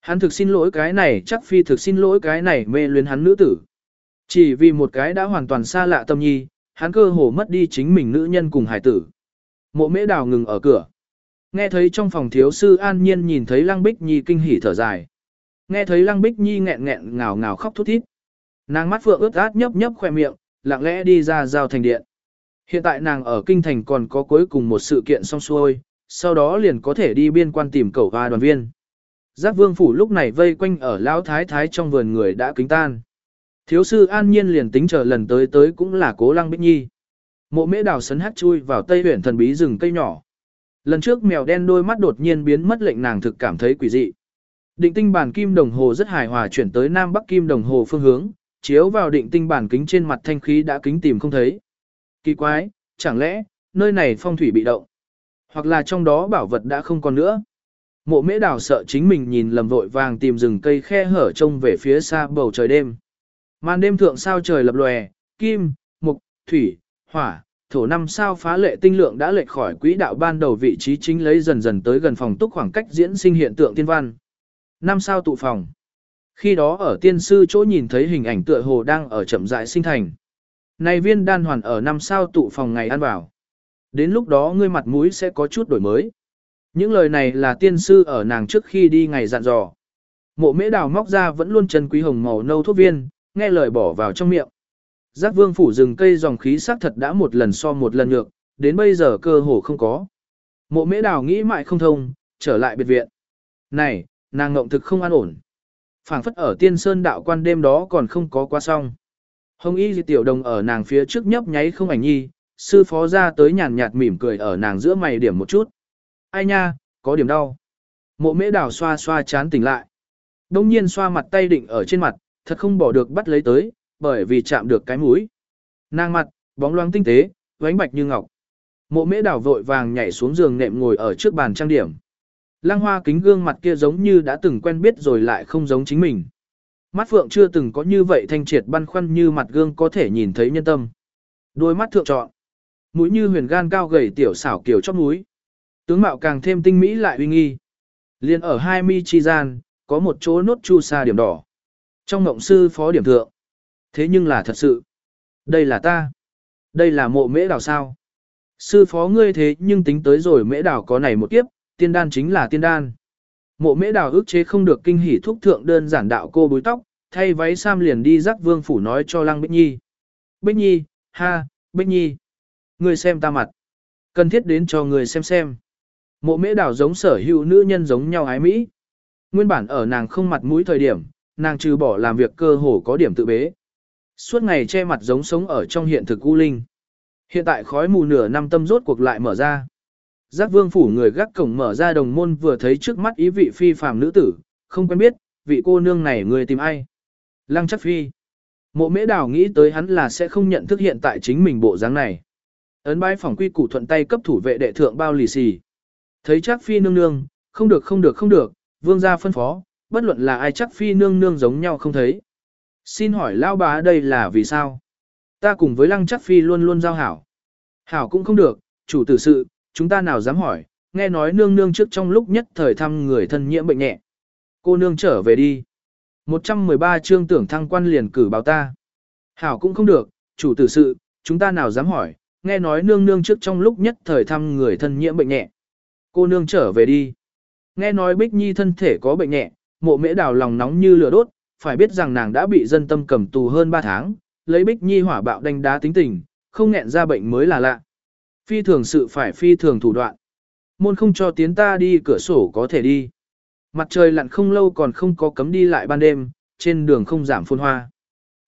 Hắn thực xin lỗi cái này chắc phi thực xin lỗi cái này mê luyến hắn nữ tử. Chỉ vì một cái đã hoàn toàn xa lạ tâm nhi, hắn cơ hồ mất đi chính mình nữ nhân cùng hải tử. Mộ mễ đào ngừng ở cửa. Nghe thấy trong phòng thiếu sư an nhiên nhìn thấy lăng bích nhi kinh hỉ thở dài. Nghe thấy lăng bích nhi nghẹn nghẹn ngào ngào khóc thút thít. Nàng mắt phượng ướt át nhấp nhấp khoe miệng, lặng lẽ đi ra giao thành điện. Hiện tại nàng ở kinh thành còn có cuối cùng một sự kiện xong xuôi, sau đó liền có thể đi biên quan tìm cẩu và đoàn viên. Giác vương phủ lúc này vây quanh ở lão thái thái trong vườn người đã kính tan. Thiếu sư an nhiên liền tính chờ lần tới tới cũng là cố lăng bích nhi. Mộ mễ đào sấn hát chui vào tây huyển thần bí rừng cây nhỏ. Lần trước mèo đen đôi mắt đột nhiên biến mất lệnh nàng thực cảm thấy quỷ dị. Định tinh bản kim đồng hồ rất hài hòa chuyển tới nam bắc kim đồng hồ phương hướng, chiếu vào định tinh bản kính trên mặt thanh khí đã kính tìm không thấy. Kỳ quái, chẳng lẽ, nơi này phong thủy bị động? Hoặc là trong đó bảo vật đã không còn nữa? Mộ mễ đào sợ chính mình nhìn lầm vội vàng tìm rừng cây khe hở trông về phía xa bầu trời đêm. Màn đêm thượng sao trời lập lòe, kim, mục, thủy, hỏa, thổ năm sao phá lệ tinh lượng đã lệch khỏi quỹ đạo ban đầu vị trí chính lấy dần dần tới gần phòng túc khoảng cách diễn sinh hiện tượng tiên văn. Năm sao tụ phòng. Khi đó ở tiên sư chỗ nhìn thấy hình ảnh tựa hồ đang ở chậm rãi sinh thành. Này viên đan hoàn ở năm sao tụ phòng ngày ăn vào. Đến lúc đó ngươi mặt mũi sẽ có chút đổi mới. Những lời này là tiên sư ở nàng trước khi đi ngày dặn dò. Mộ mễ đào móc ra vẫn luôn chân quý hồng màu nâu thuốc viên, nghe lời bỏ vào trong miệng. Giác vương phủ rừng cây dòng khí sắc thật đã một lần so một lần nhược, đến bây giờ cơ hồ không có. Mộ mễ đào nghĩ mãi không thông, trở lại biệt viện. Này, nàng ngộng thực không an ổn. phảng phất ở tiên sơn đạo quan đêm đó còn không có qua xong. Hồng y di tiểu đồng ở nàng phía trước nhấp nháy không ảnh nhi, sư phó ra tới nhàn nhạt mỉm cười ở nàng giữa mày điểm một chút. Ai nha, có điểm đau. Mộ mễ đào xoa xoa chán tỉnh lại. Đông nhiên xoa mặt tay định ở trên mặt, thật không bỏ được bắt lấy tới, bởi vì chạm được cái mũi. Nàng mặt, bóng loáng tinh tế, vánh bạch như ngọc. Mộ mễ đảo vội vàng nhảy xuống giường nệm ngồi ở trước bàn trang điểm. Lăng hoa kính gương mặt kia giống như đã từng quen biết rồi lại không giống chính mình. Mắt phượng chưa từng có như vậy thanh triệt băn khoăn như mặt gương có thể nhìn thấy nhân tâm. Đôi mắt thượng trọn. Mũi như huyền gan cao gầy tiểu xảo kiểu chóp mũi. Tướng mạo càng thêm tinh mỹ lại uy nghi. Liên ở hai mi chi gian, có một chỗ nốt chu sa điểm đỏ. Trong ngộng sư phó điểm thượng. Thế nhưng là thật sự. Đây là ta. Đây là mộ mễ đảo sao. Sư phó ngươi thế nhưng tính tới rồi mễ đảo có này một kiếp, tiên đan chính là tiên đan. Mộ mễ đảo ức chế không được kinh hỉ thúc thượng đơn giản đạo cô búi tóc, thay váy sam liền đi rắc vương phủ nói cho lăng Bích Nhi. Bích Nhi, ha, Bích Nhi. Ngươi xem ta mặt. Cần thiết đến cho người xem xem. Mộ mễ đảo giống sở hữu nữ nhân giống nhau ái Mỹ. Nguyên bản ở nàng không mặt mũi thời điểm, nàng trừ bỏ làm việc cơ hồ có điểm tự bế. Suốt ngày che mặt giống sống ở trong hiện thực u linh. Hiện tại khói mù nửa năm tâm rốt cuộc lại mở ra. Giác vương phủ người gác cổng mở ra đồng môn vừa thấy trước mắt ý vị phi phàm nữ tử, không quen biết, vị cô nương này người tìm ai. Lăng chắc phi. Mộ mễ đào nghĩ tới hắn là sẽ không nhận thức hiện tại chính mình bộ dáng này. Ấn bái phòng quy củ thuận tay cấp thủ vệ đệ thượng bao lì xì. Thấy chắc phi nương nương, không được không được không được, vương gia phân phó, bất luận là ai chắc phi nương nương giống nhau không thấy. Xin hỏi lao bá đây là vì sao? Ta cùng với lăng chắc phi luôn luôn giao hảo. Hảo cũng không được, chủ tử sự, chúng ta nào dám hỏi, nghe nói nương nương trước trong lúc nhất thời thăm người thân nhiễm bệnh nhẹ. Cô nương trở về đi. 113 chương tưởng thăng quan liền cử báo ta. Hảo cũng không được, chủ tử sự, chúng ta nào dám hỏi, nghe nói nương nương trước trong lúc nhất thời thăm người thân nhiễm bệnh nhẹ. Cô nương trở về đi. Nghe nói Bích Nhi thân thể có bệnh nhẹ, mộ mễ đào lòng nóng như lửa đốt, phải biết rằng nàng đã bị dân tâm cầm tù hơn 3 tháng, lấy Bích Nhi hỏa bạo đánh đá tính tình, không nghẹn ra bệnh mới là lạ. Phi thường sự phải phi thường thủ đoạn. Môn không cho tiến ta đi cửa sổ có thể đi. Mặt trời lặn không lâu còn không có cấm đi lại ban đêm, trên đường không giảm phun hoa.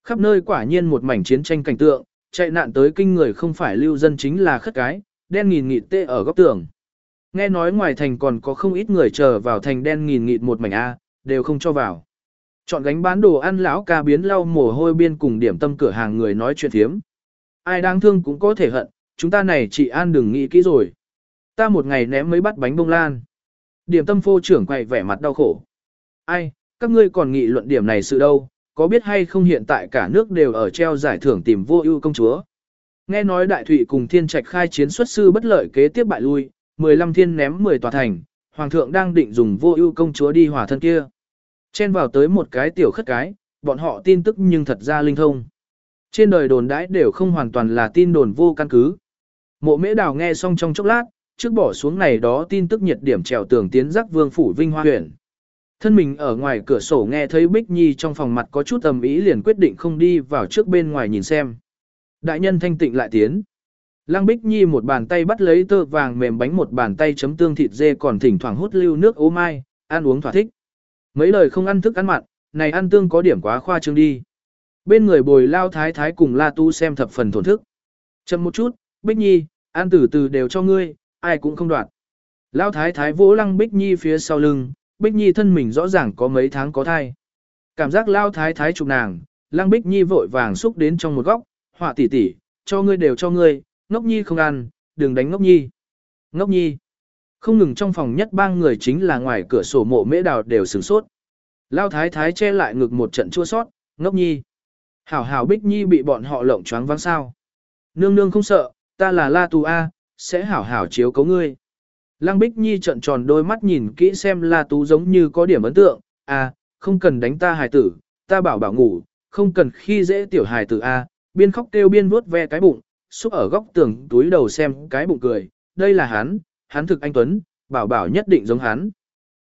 Khắp nơi quả nhiên một mảnh chiến tranh cảnh tượng, chạy nạn tới kinh người không phải lưu dân chính là khất cái, đen nghìn nghịt tê ở góc tường. Nghe nói ngoài thành còn có không ít người chờ vào thành đen nghìn nghịt một mảnh A, đều không cho vào. Chọn gánh bán đồ ăn lão ca biến lau mồ hôi biên cùng điểm tâm cửa hàng người nói chuyện thiếm. Ai đáng thương cũng có thể hận, chúng ta này chị An đừng nghĩ kỹ rồi. Ta một ngày ném mấy bát bánh bông lan. Điểm tâm phô trưởng quay vẻ mặt đau khổ. Ai, các ngươi còn nghị luận điểm này sự đâu, có biết hay không hiện tại cả nước đều ở treo giải thưởng tìm vô ưu công chúa. Nghe nói đại thủy cùng thiên trạch khai chiến xuất sư bất lợi kế tiếp bại lui, 15 thiên ném 10 tòa thành, hoàng thượng đang định dùng vô ưu công chúa đi hòa thân kia. Chen vào tới một cái tiểu khất cái, bọn họ tin tức nhưng thật ra linh thông. Trên đời đồn đãi đều không hoàn toàn là tin đồn vô căn cứ. Mộ mễ đào nghe xong trong chốc lát, trước bỏ xuống này đó tin tức nhiệt điểm trèo tường tiến giác vương phủ vinh hoa huyện. Thân mình ở ngoài cửa sổ nghe thấy Bích Nhi trong phòng mặt có chút ầm ý liền quyết định không đi vào trước bên ngoài nhìn xem. Đại nhân thanh tịnh lại tiến. Lăng Bích Nhi một bàn tay bắt lấy tơ vàng mềm bánh một bàn tay chấm tương thịt dê còn thỉnh thoảng hút lưu nước ô mai, ăn uống thỏa thích. Mấy lời không ăn thức ăn mặn, này ăn tương có điểm quá khoa trương đi. Bên người bồi lao thái thái cùng la tu xem thập phần thổn thức. Chậm một chút, Bích Nhi, ăn từ từ đều cho ngươi, ai cũng không đoạt. Lao thái thái vỗ lăng Bích Nhi phía sau lưng, Bích Nhi thân mình rõ ràng có mấy tháng có thai. Cảm giác lao thái thái chụp nàng, lăng Bích Nhi vội vàng xúc đến trong một góc, họa tỉ tỉ, cho ngươi đều cho ngươi, ngốc nhi không ăn, đừng đánh ngốc nhi. Ngốc nhi. Không ngừng trong phòng nhất ba người chính là ngoài cửa sổ mộ mễ đào đều sửng sốt. Lao thái thái che lại ngực một trận chua sót, ngốc nhi. Hảo hảo bích nhi bị bọn họ lộng choáng vắng sao. Nương nương không sợ, ta là la tù A, sẽ hảo hảo chiếu cấu ngươi. Lăng bích nhi trận tròn đôi mắt nhìn kỹ xem la tú giống như có điểm ấn tượng, A, không cần đánh ta hài tử, ta bảo bảo ngủ, không cần khi dễ tiểu hài tử A, biên khóc kêu biên vuốt ve cái bụng, xúc ở góc tường túi đầu xem cái bụng cười, đây là hắn, hắn thực anh Tuấn, bảo bảo nhất định giống hắn.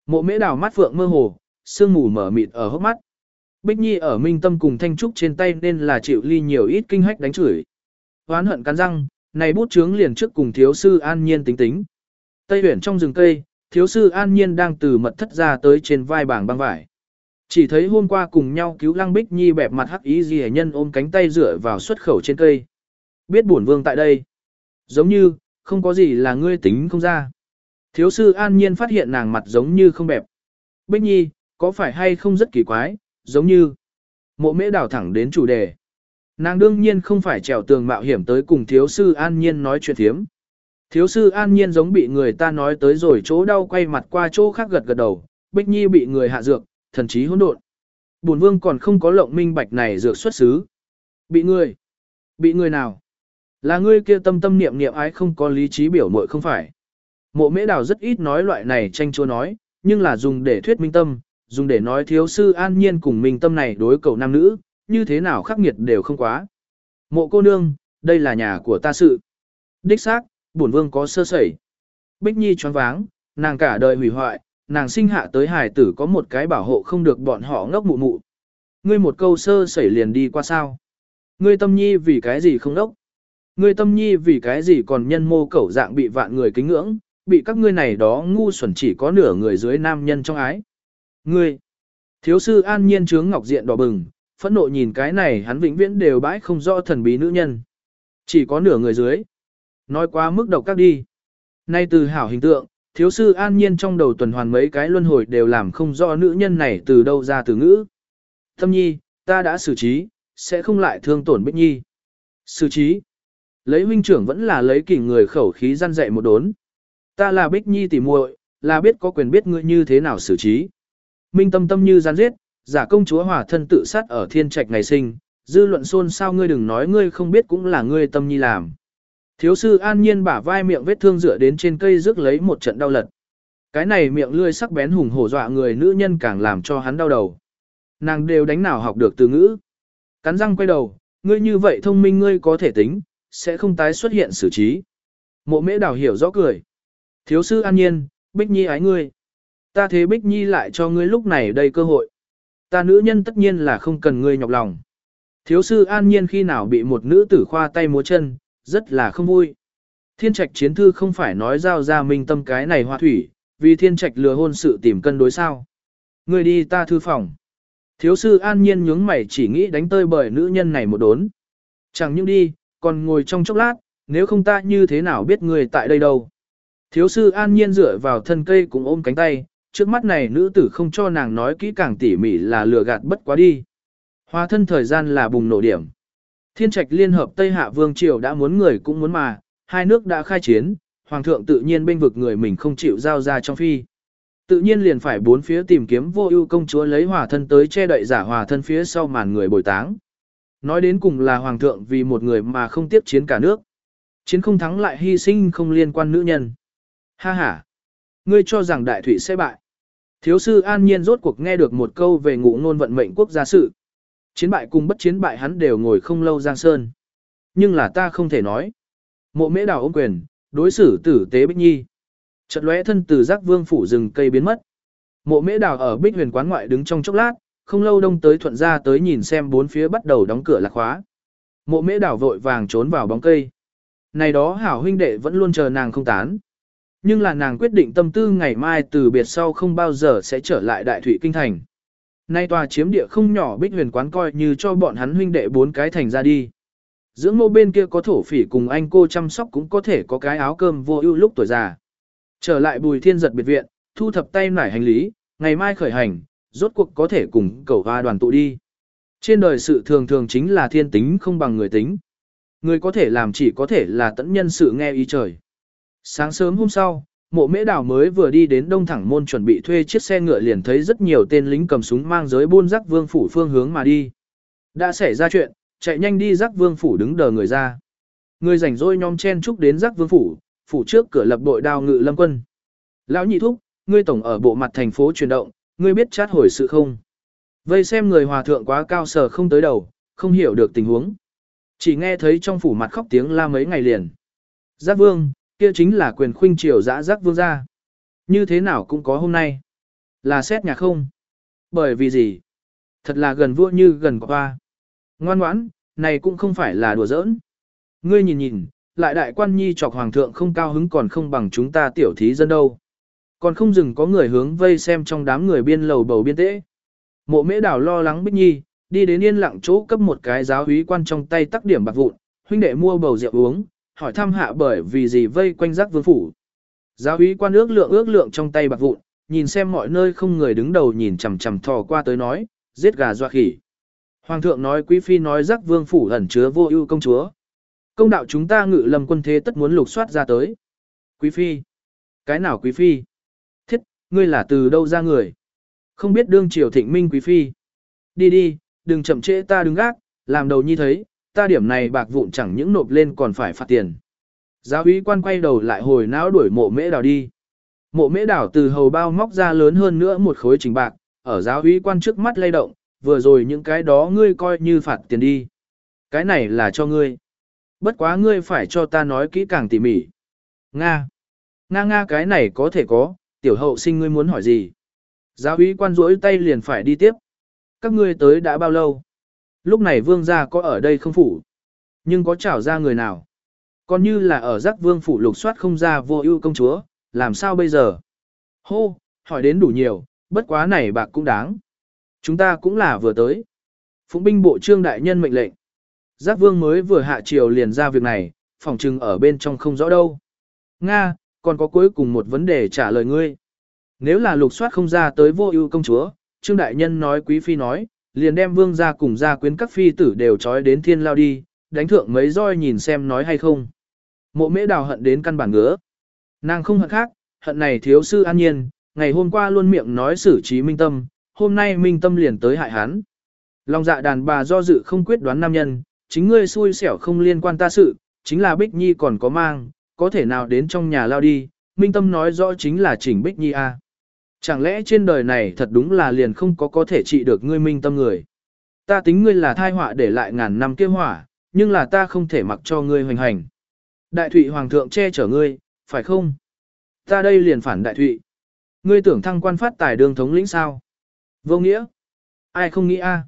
Mộ mễ đào mắt phượng mơ hồ, sương mù mở mịt ở hốc mắt. Bích Nhi ở Minh Tâm cùng Thanh Trúc trên tay nên là chịu ly nhiều ít kinh hách đánh chửi. Hoán hận cắn răng, này bút chướng liền trước cùng thiếu sư an nhiên tính tính. Tây huyển trong rừng cây, thiếu sư an nhiên đang từ mật thất ra tới trên vai bảng băng vải. Chỉ thấy hôm qua cùng nhau cứu lăng Bích Nhi bẹp mặt hắc ý gì nhân ôm cánh tay rửa vào xuất khẩu trên cây. Biết bổn vương tại đây. Giống như, không có gì là ngươi tính không ra. Thiếu sư an nhiên phát hiện nàng mặt giống như không bẹp. Bích Nhi, có phải hay không rất kỳ quái, giống như mộ mễ đảo thẳng đến chủ đề. Nàng đương nhiên không phải trèo tường mạo hiểm tới cùng thiếu sư an nhiên nói chuyện thiếm. Thiếu sư an nhiên giống bị người ta nói tới rồi chỗ đau quay mặt qua chỗ khác gật gật đầu, Bích Nhi bị người hạ dược, thần trí hỗn độn. Bổn vương còn không có lộng minh bạch này dược xuất xứ. Bị người? Bị người nào? Là ngươi kia tâm tâm niệm niệm ái không có lý trí biểu muội không phải. Mộ mễ đào rất ít nói loại này tranh chua nói, nhưng là dùng để thuyết minh tâm, dùng để nói thiếu sư an nhiên cùng minh tâm này đối cầu nam nữ, như thế nào khắc nghiệt đều không quá. Mộ cô nương, đây là nhà của ta sự. Đích xác, bổn vương có sơ sẩy. Bích Nhi choáng váng, nàng cả đời hủy hoại, nàng sinh hạ tới hài tử có một cái bảo hộ không được bọn họ ngốc mụ mụ. Ngươi một câu sơ sẩy liền đi qua sao? Ngươi tâm nhi vì cái gì không đốc? Ngươi tâm nhi vì cái gì còn nhân mô cẩu dạng bị vạn người kính ngưỡng, bị các ngươi này đó ngu xuẩn chỉ có nửa người dưới nam nhân trong ái. Ngươi, thiếu sư an nhiên trướng ngọc diện đỏ bừng, phẫn nộ nhìn cái này hắn vĩnh viễn đều bãi không rõ thần bí nữ nhân. Chỉ có nửa người dưới. Nói quá mức độc các đi. Nay từ hảo hình tượng, thiếu sư an nhiên trong đầu tuần hoàn mấy cái luân hồi đều làm không rõ nữ nhân này từ đâu ra từ ngữ. Tâm nhi, ta đã xử trí, sẽ không lại thương tổn Bích Nhi. Xử trí. Lấy huynh trưởng vẫn là lấy kỷ người khẩu khí gian dạy một đốn. Ta là Bích Nhi tỉ muội, là biết có quyền biết ngươi như thế nào xử trí. Minh tâm tâm như gian giết, giả công chúa hòa thân tự sát ở thiên trạch ngày sinh, dư luận xôn sao ngươi đừng nói ngươi không biết cũng là ngươi tâm nhi làm. Thiếu sư an nhiên bả vai miệng vết thương dựa đến trên cây rước lấy một trận đau lật. Cái này miệng lươi sắc bén hùng hổ dọa người nữ nhân càng làm cho hắn đau đầu. Nàng đều đánh nào học được từ ngữ. Cắn răng quay đầu, ngươi như vậy thông minh ngươi có thể tính, sẽ không tái xuất hiện xử trí. Mộ mễ đào hiểu rõ cười. Thiếu sư an nhiên, Bích Nhi ái ngươi. Ta thế Bích Nhi lại cho ngươi lúc này đây cơ hội. Ta nữ nhân tất nhiên là không cần ngươi nhọc lòng. Thiếu sư an nhiên khi nào bị một nữ tử khoa tay múa chân, rất là không vui. Thiên trạch chiến thư không phải nói giao ra minh tâm cái này hoa thủy, vì thiên trạch lừa hôn sự tìm cân đối sao. Ngươi đi ta thư phòng. Thiếu sư an nhiên nhướng mày chỉ nghĩ đánh tơi bởi nữ nhân này một đốn. Chẳng những đi, còn ngồi trong chốc lát, nếu không ta như thế nào biết người tại đây đâu. Thiếu sư an nhiên dựa vào thân cây cũng ôm cánh tay, trước mắt này nữ tử không cho nàng nói kỹ càng tỉ mỉ là lừa gạt bất quá đi. Hòa thân thời gian là bùng nổ điểm. Thiên trạch liên hợp Tây Hạ Vương Triều đã muốn người cũng muốn mà, hai nước đã khai chiến, Hoàng thượng tự nhiên bênh vực người mình không chịu giao ra trong phi. Tự nhiên liền phải bốn phía tìm kiếm vô ưu công chúa lấy hòa thân tới che đậy giả hòa thân phía sau màn người bồi táng. Nói đến cùng là hoàng thượng vì một người mà không tiếp chiến cả nước. Chiến không thắng lại hy sinh không liên quan nữ nhân. Ha ha! Ngươi cho rằng đại thủy sẽ bại. Thiếu sư an nhiên rốt cuộc nghe được một câu về ngụ ngôn vận mệnh quốc gia sự. Chiến bại cùng bất chiến bại hắn đều ngồi không lâu giang sơn. Nhưng là ta không thể nói. Mộ mễ đào ôm quyền, đối xử tử tế bích nhi. Chợt lóe thân từ giác vương phủ rừng cây biến mất. Mộ mễ đào ở bích huyền quán ngoại đứng trong chốc lát, không lâu đông tới thuận ra tới nhìn xem bốn phía bắt đầu đóng cửa lạc khóa. Mộ mễ đảo vội vàng trốn vào bóng cây. Này đó hảo huynh đệ vẫn luôn chờ nàng không tán. Nhưng là nàng quyết định tâm tư ngày mai từ biệt sau không bao giờ sẽ trở lại đại thủy kinh thành. Nay tòa chiếm địa không nhỏ bích huyền quán coi như cho bọn hắn huynh đệ bốn cái thành ra đi. Dưỡng mô bên kia có thổ phỉ cùng anh cô chăm sóc cũng có thể có cái áo cơm vô ưu lúc tuổi già. Trở lại bùi thiên giật biệt viện, thu thập tay nải hành lý, ngày mai khởi hành, rốt cuộc có thể cùng cầu hoa đoàn tụ đi. Trên đời sự thường thường chính là thiên tính không bằng người tính. Người có thể làm chỉ có thể là tận nhân sự nghe ý trời. Sáng sớm hôm sau, mộ mễ đảo mới vừa đi đến đông thẳng môn chuẩn bị thuê chiếc xe ngựa liền thấy rất nhiều tên lính cầm súng mang giới buôn rắc vương phủ phương hướng mà đi. Đã xảy ra chuyện, chạy nhanh đi rắc vương phủ đứng đờ người ra. Người rảnh rỗi nhóm chen chúc đến rắc vương phủ, phủ trước cửa lập đội đào ngự lâm quân. Lão nhị thúc, ngươi tổng ở bộ mặt thành phố chuyển động, ngươi biết chát hồi sự không? Vây xem người hòa thượng quá cao sở không tới đầu, không hiểu được tình huống. Chỉ nghe thấy trong phủ mặt khóc tiếng la mấy ngày liền. Giác vương, kia chính là quyền khuynh triều dã giác vương gia. Như thế nào cũng có hôm nay. Là xét nhà không? Bởi vì gì? Thật là gần vua như gần qua. Ngoan ngoãn, này cũng không phải là đùa giỡn. Ngươi nhìn nhìn, lại đại quan nhi chọc hoàng thượng không cao hứng còn không bằng chúng ta tiểu thí dân đâu. Còn không dừng có người hướng vây xem trong đám người biên lầu bầu biên tễ. Mộ mễ đảo lo lắng bích nhi, đi đến yên lặng chỗ cấp một cái giáo úy quan trong tay tắc điểm bạc vụn, huynh đệ mua bầu rượu uống, hỏi thăm hạ bởi vì gì vây quanh giác vương phủ. Giáo úy quan ước lượng ước lượng trong tay bạc vụn, nhìn xem mọi nơi không người đứng đầu nhìn chằm chằm thò qua tới nói, giết gà doa khỉ. Hoàng thượng nói quý phi nói giác vương phủ ẩn chứa vô ưu công chúa. Công đạo chúng ta ngự lâm quân thế tất muốn lục soát ra tới. Quý phi. Cái nào quý phi? Ngươi là từ đâu ra người? Không biết đương triều thịnh minh quý phi. Đi đi, đừng chậm trễ ta đứng gác, làm đầu nhi thấy, ta điểm này bạc vụn chẳng những nộp lên còn phải phạt tiền. Giáo úy quan quay đầu lại hồi não đuổi mộ mễ đào đi. Mộ mễ đảo từ hầu bao móc ra lớn hơn nữa một khối trình bạc, ở giáo úy quan trước mắt lay động, vừa rồi những cái đó ngươi coi như phạt tiền đi. Cái này là cho ngươi. Bất quá ngươi phải cho ta nói kỹ càng tỉ mỉ. Nga. Nga nga cái này có thể có, tiểu hậu sinh ngươi muốn hỏi gì? Giáo úy quan rỗi tay liền phải đi tiếp. Các ngươi tới đã bao lâu? Lúc này vương gia có ở đây không phủ? Nhưng có trảo ra người nào? Còn như là ở giác vương phủ lục soát không ra vô ưu công chúa, làm sao bây giờ? Hô, hỏi đến đủ nhiều, bất quá này bạc cũng đáng. Chúng ta cũng là vừa tới. Phụng binh bộ trương đại nhân mệnh lệnh. Giác vương mới vừa hạ triều liền ra việc này, phòng trừng ở bên trong không rõ đâu. Nga, còn có cuối cùng một vấn đề trả lời ngươi. Nếu là lục soát không ra tới vô ưu công chúa, trương đại nhân nói quý phi nói, liền đem vương ra cùng gia quyến các phi tử đều trói đến thiên lao đi, đánh thượng mấy roi nhìn xem nói hay không. Mộ mễ đào hận đến căn bản ngứa. Nàng không hận khác, hận này thiếu sư an nhiên, ngày hôm qua luôn miệng nói xử trí minh tâm, hôm nay minh tâm liền tới hại hắn. Lòng dạ đàn bà do dự không quyết đoán nam nhân, chính ngươi xui xẻo không liên quan ta sự, chính là Bích Nhi còn có mang, có thể nào đến trong nhà lao đi, Minh Tâm nói rõ chính là chỉnh Bích Nhi a. À. Chẳng lẽ trên đời này thật đúng là liền không có có thể trị được ngươi Minh Tâm người. Ta tính ngươi là thai họa để lại ngàn năm kia hỏa, nhưng là ta không thể mặc cho ngươi hoành hành. Đại Thụy Hoàng thượng che chở ngươi, phải không? Ta đây liền phản Đại Thụy. Ngươi tưởng thăng quan phát tài đường thống lĩnh sao? Vô nghĩa. Ai không nghĩ a?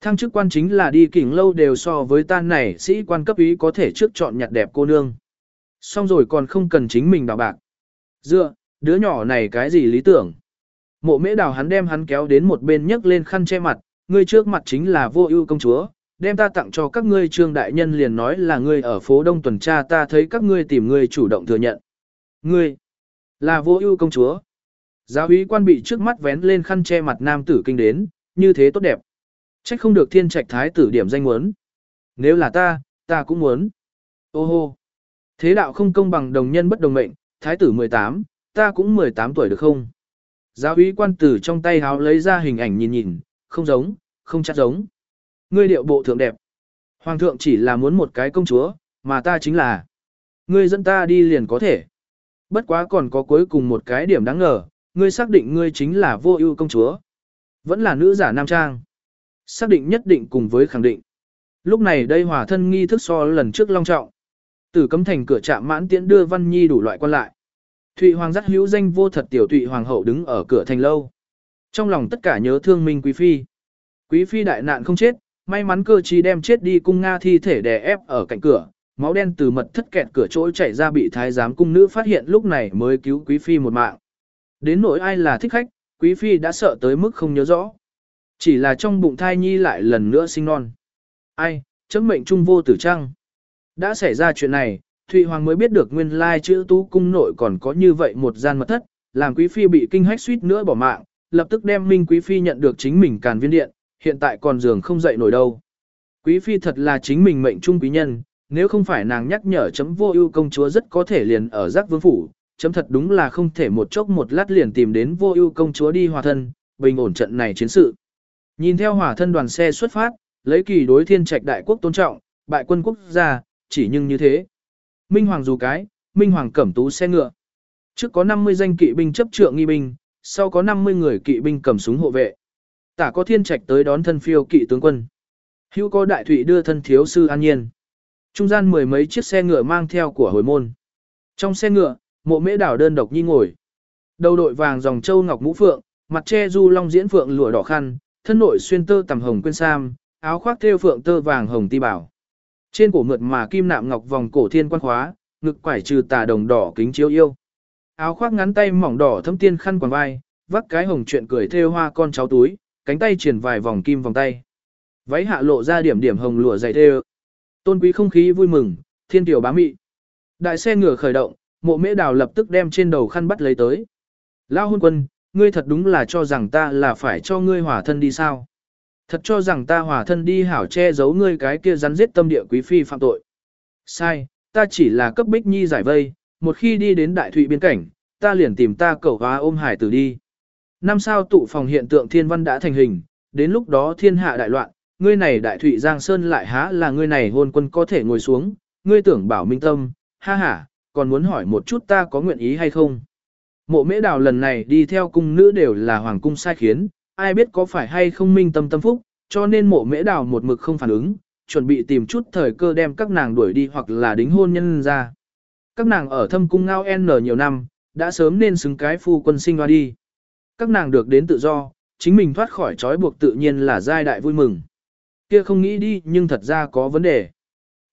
Thăng chức quan chính là đi kỉnh lâu đều so với tan này sĩ quan cấp ý có thể trước chọn nhặt đẹp cô nương. Xong rồi còn không cần chính mình đào bạc. Dựa, đứa nhỏ này cái gì lý tưởng? Mộ mễ đào hắn đem hắn kéo đến một bên nhấc lên khăn che mặt, ngươi trước mặt chính là vô ưu công chúa, đem ta tặng cho các ngươi trương đại nhân liền nói là ngươi ở phố đông tuần tra ta thấy các ngươi tìm ngươi chủ động thừa nhận. Ngươi, là vô ưu công chúa. Giáo úy quan bị trước mắt vén lên khăn che mặt nam tử kinh đến, như thế tốt đẹp. Trách không được thiên trạch thái tử điểm danh muốn. Nếu là ta, ta cũng muốn. Ô hô. Thế đạo không công bằng đồng nhân bất đồng mệnh, thái tử 18, ta cũng 18 tuổi được không? Giáo úy quan tử trong tay háo lấy ra hình ảnh nhìn nhìn, không giống, không chắc giống. Ngươi điệu bộ thượng đẹp. Hoàng thượng chỉ là muốn một cái công chúa, mà ta chính là. Ngươi dẫn ta đi liền có thể. Bất quá còn có cuối cùng một cái điểm đáng ngờ, ngươi xác định ngươi chính là vô ưu công chúa. Vẫn là nữ giả nam trang. Xác định nhất định cùng với khẳng định. Lúc này đây hòa thân nghi thức so lần trước long trọng. Tử cấm thành cửa trạm mãn tiễn đưa Văn Nhi đủ loại quan lại. Thụy Hoàng dắt hữu danh vô thật tiểu Thụy Hoàng hậu đứng ở cửa thành lâu. Trong lòng tất cả nhớ thương minh quý phi. Quý phi đại nạn không chết, may mắn cơ trí đem chết đi cung Nga thi thể đè ép ở cạnh cửa, máu đen từ mật thất kẹt cửa chỗ chảy ra bị thái giám cung nữ phát hiện lúc này mới cứu quý phi một mạng. Đến nỗi ai là thích khách, quý phi đã sợ tới mức không nhớ rõ. Chỉ là trong bụng thai nhi lại lần nữa sinh non. Ai, chấm mệnh trung vô tử trăng. Đã xảy ra chuyện này, Thụy Hoàng mới biết được nguyên lai chữ tú cung nội còn có như vậy một gian mật thất, làm quý phi bị kinh hách suýt nữa bỏ mạng, lập tức đem Minh quý phi nhận được chính mình càn viên điện, hiện tại còn giường không dậy nổi đâu. Quý phi thật là chính mình mệnh trung quý nhân, nếu không phải nàng nhắc nhở chấm vô ưu công chúa rất có thể liền ở giác vương phủ, chấm thật đúng là không thể một chốc một lát liền tìm đến vô ưu công chúa đi hòa thân, bình ổn trận này chiến sự. Nhìn theo hòa thân đoàn xe xuất phát, lấy kỳ đối thiên trạch đại quốc tôn trọng, bại quân quốc gia, chỉ nhưng như thế. Minh Hoàng dù cái, Minh Hoàng cẩm tú xe ngựa. Trước có 50 danh kỵ binh chấp trượng nghi binh, sau có 50 người kỵ binh cầm súng hộ vệ. Tả có thiên trạch tới đón thân phiêu kỵ tướng quân. Hữu có đại thủy đưa thân thiếu sư an nhiên. Trung gian mười mấy chiếc xe ngựa mang theo của hồi môn. Trong xe ngựa, mộ mễ đảo đơn độc nhi ngồi. Đầu đội vàng dòng châu ngọc mũ phượng, mặt che du long diễn phượng lụa đỏ khăn, thân nội xuyên tơ tầm hồng quên sam, áo khoác thêu phượng tơ vàng hồng ti bảo. Trên cổ mượt mà kim nạm ngọc vòng cổ thiên quan khóa, ngực quải trừ tà đồng đỏ kính chiếu yêu. Áo khoác ngắn tay mỏng đỏ thâm tiên khăn quàng vai, vắt cái hồng chuyện cười thêu hoa con cháu túi, cánh tay triển vài vòng kim vòng tay. Váy hạ lộ ra điểm điểm hồng lụa dày thêu. Tôn quý không khí vui mừng, thiên tiểu bá mị. Đại xe ngựa khởi động, mộ mễ đào lập tức đem trên đầu khăn bắt lấy tới. Lao hôn quân, ngươi thật đúng là cho rằng ta là phải cho ngươi hỏa thân đi sao. Thật cho rằng ta hòa thân đi hảo che giấu ngươi cái kia rắn giết tâm địa quý phi phạm tội. Sai, ta chỉ là cấp bích nhi giải vây, một khi đi đến đại thụy biên cảnh, ta liền tìm ta cẩu hóa ôm hải tử đi. Năm sao tụ phòng hiện tượng thiên văn đã thành hình, đến lúc đó thiên hạ đại loạn, ngươi này đại thụy giang sơn lại há là ngươi này hôn quân có thể ngồi xuống, ngươi tưởng bảo minh tâm, ha ha, còn muốn hỏi một chút ta có nguyện ý hay không. Mộ mễ đào lần này đi theo cung nữ đều là hoàng cung sai khiến, ai biết có phải hay không minh tâm tâm phúc, cho nên mộ mễ đào một mực không phản ứng, chuẩn bị tìm chút thời cơ đem các nàng đuổi đi hoặc là đính hôn nhân ra. Các nàng ở thâm cung ngao N nhiều năm, đã sớm nên xứng cái phu quân sinh hoa đi. Các nàng được đến tự do, chính mình thoát khỏi trói buộc tự nhiên là giai đại vui mừng. Kia không nghĩ đi nhưng thật ra có vấn đề.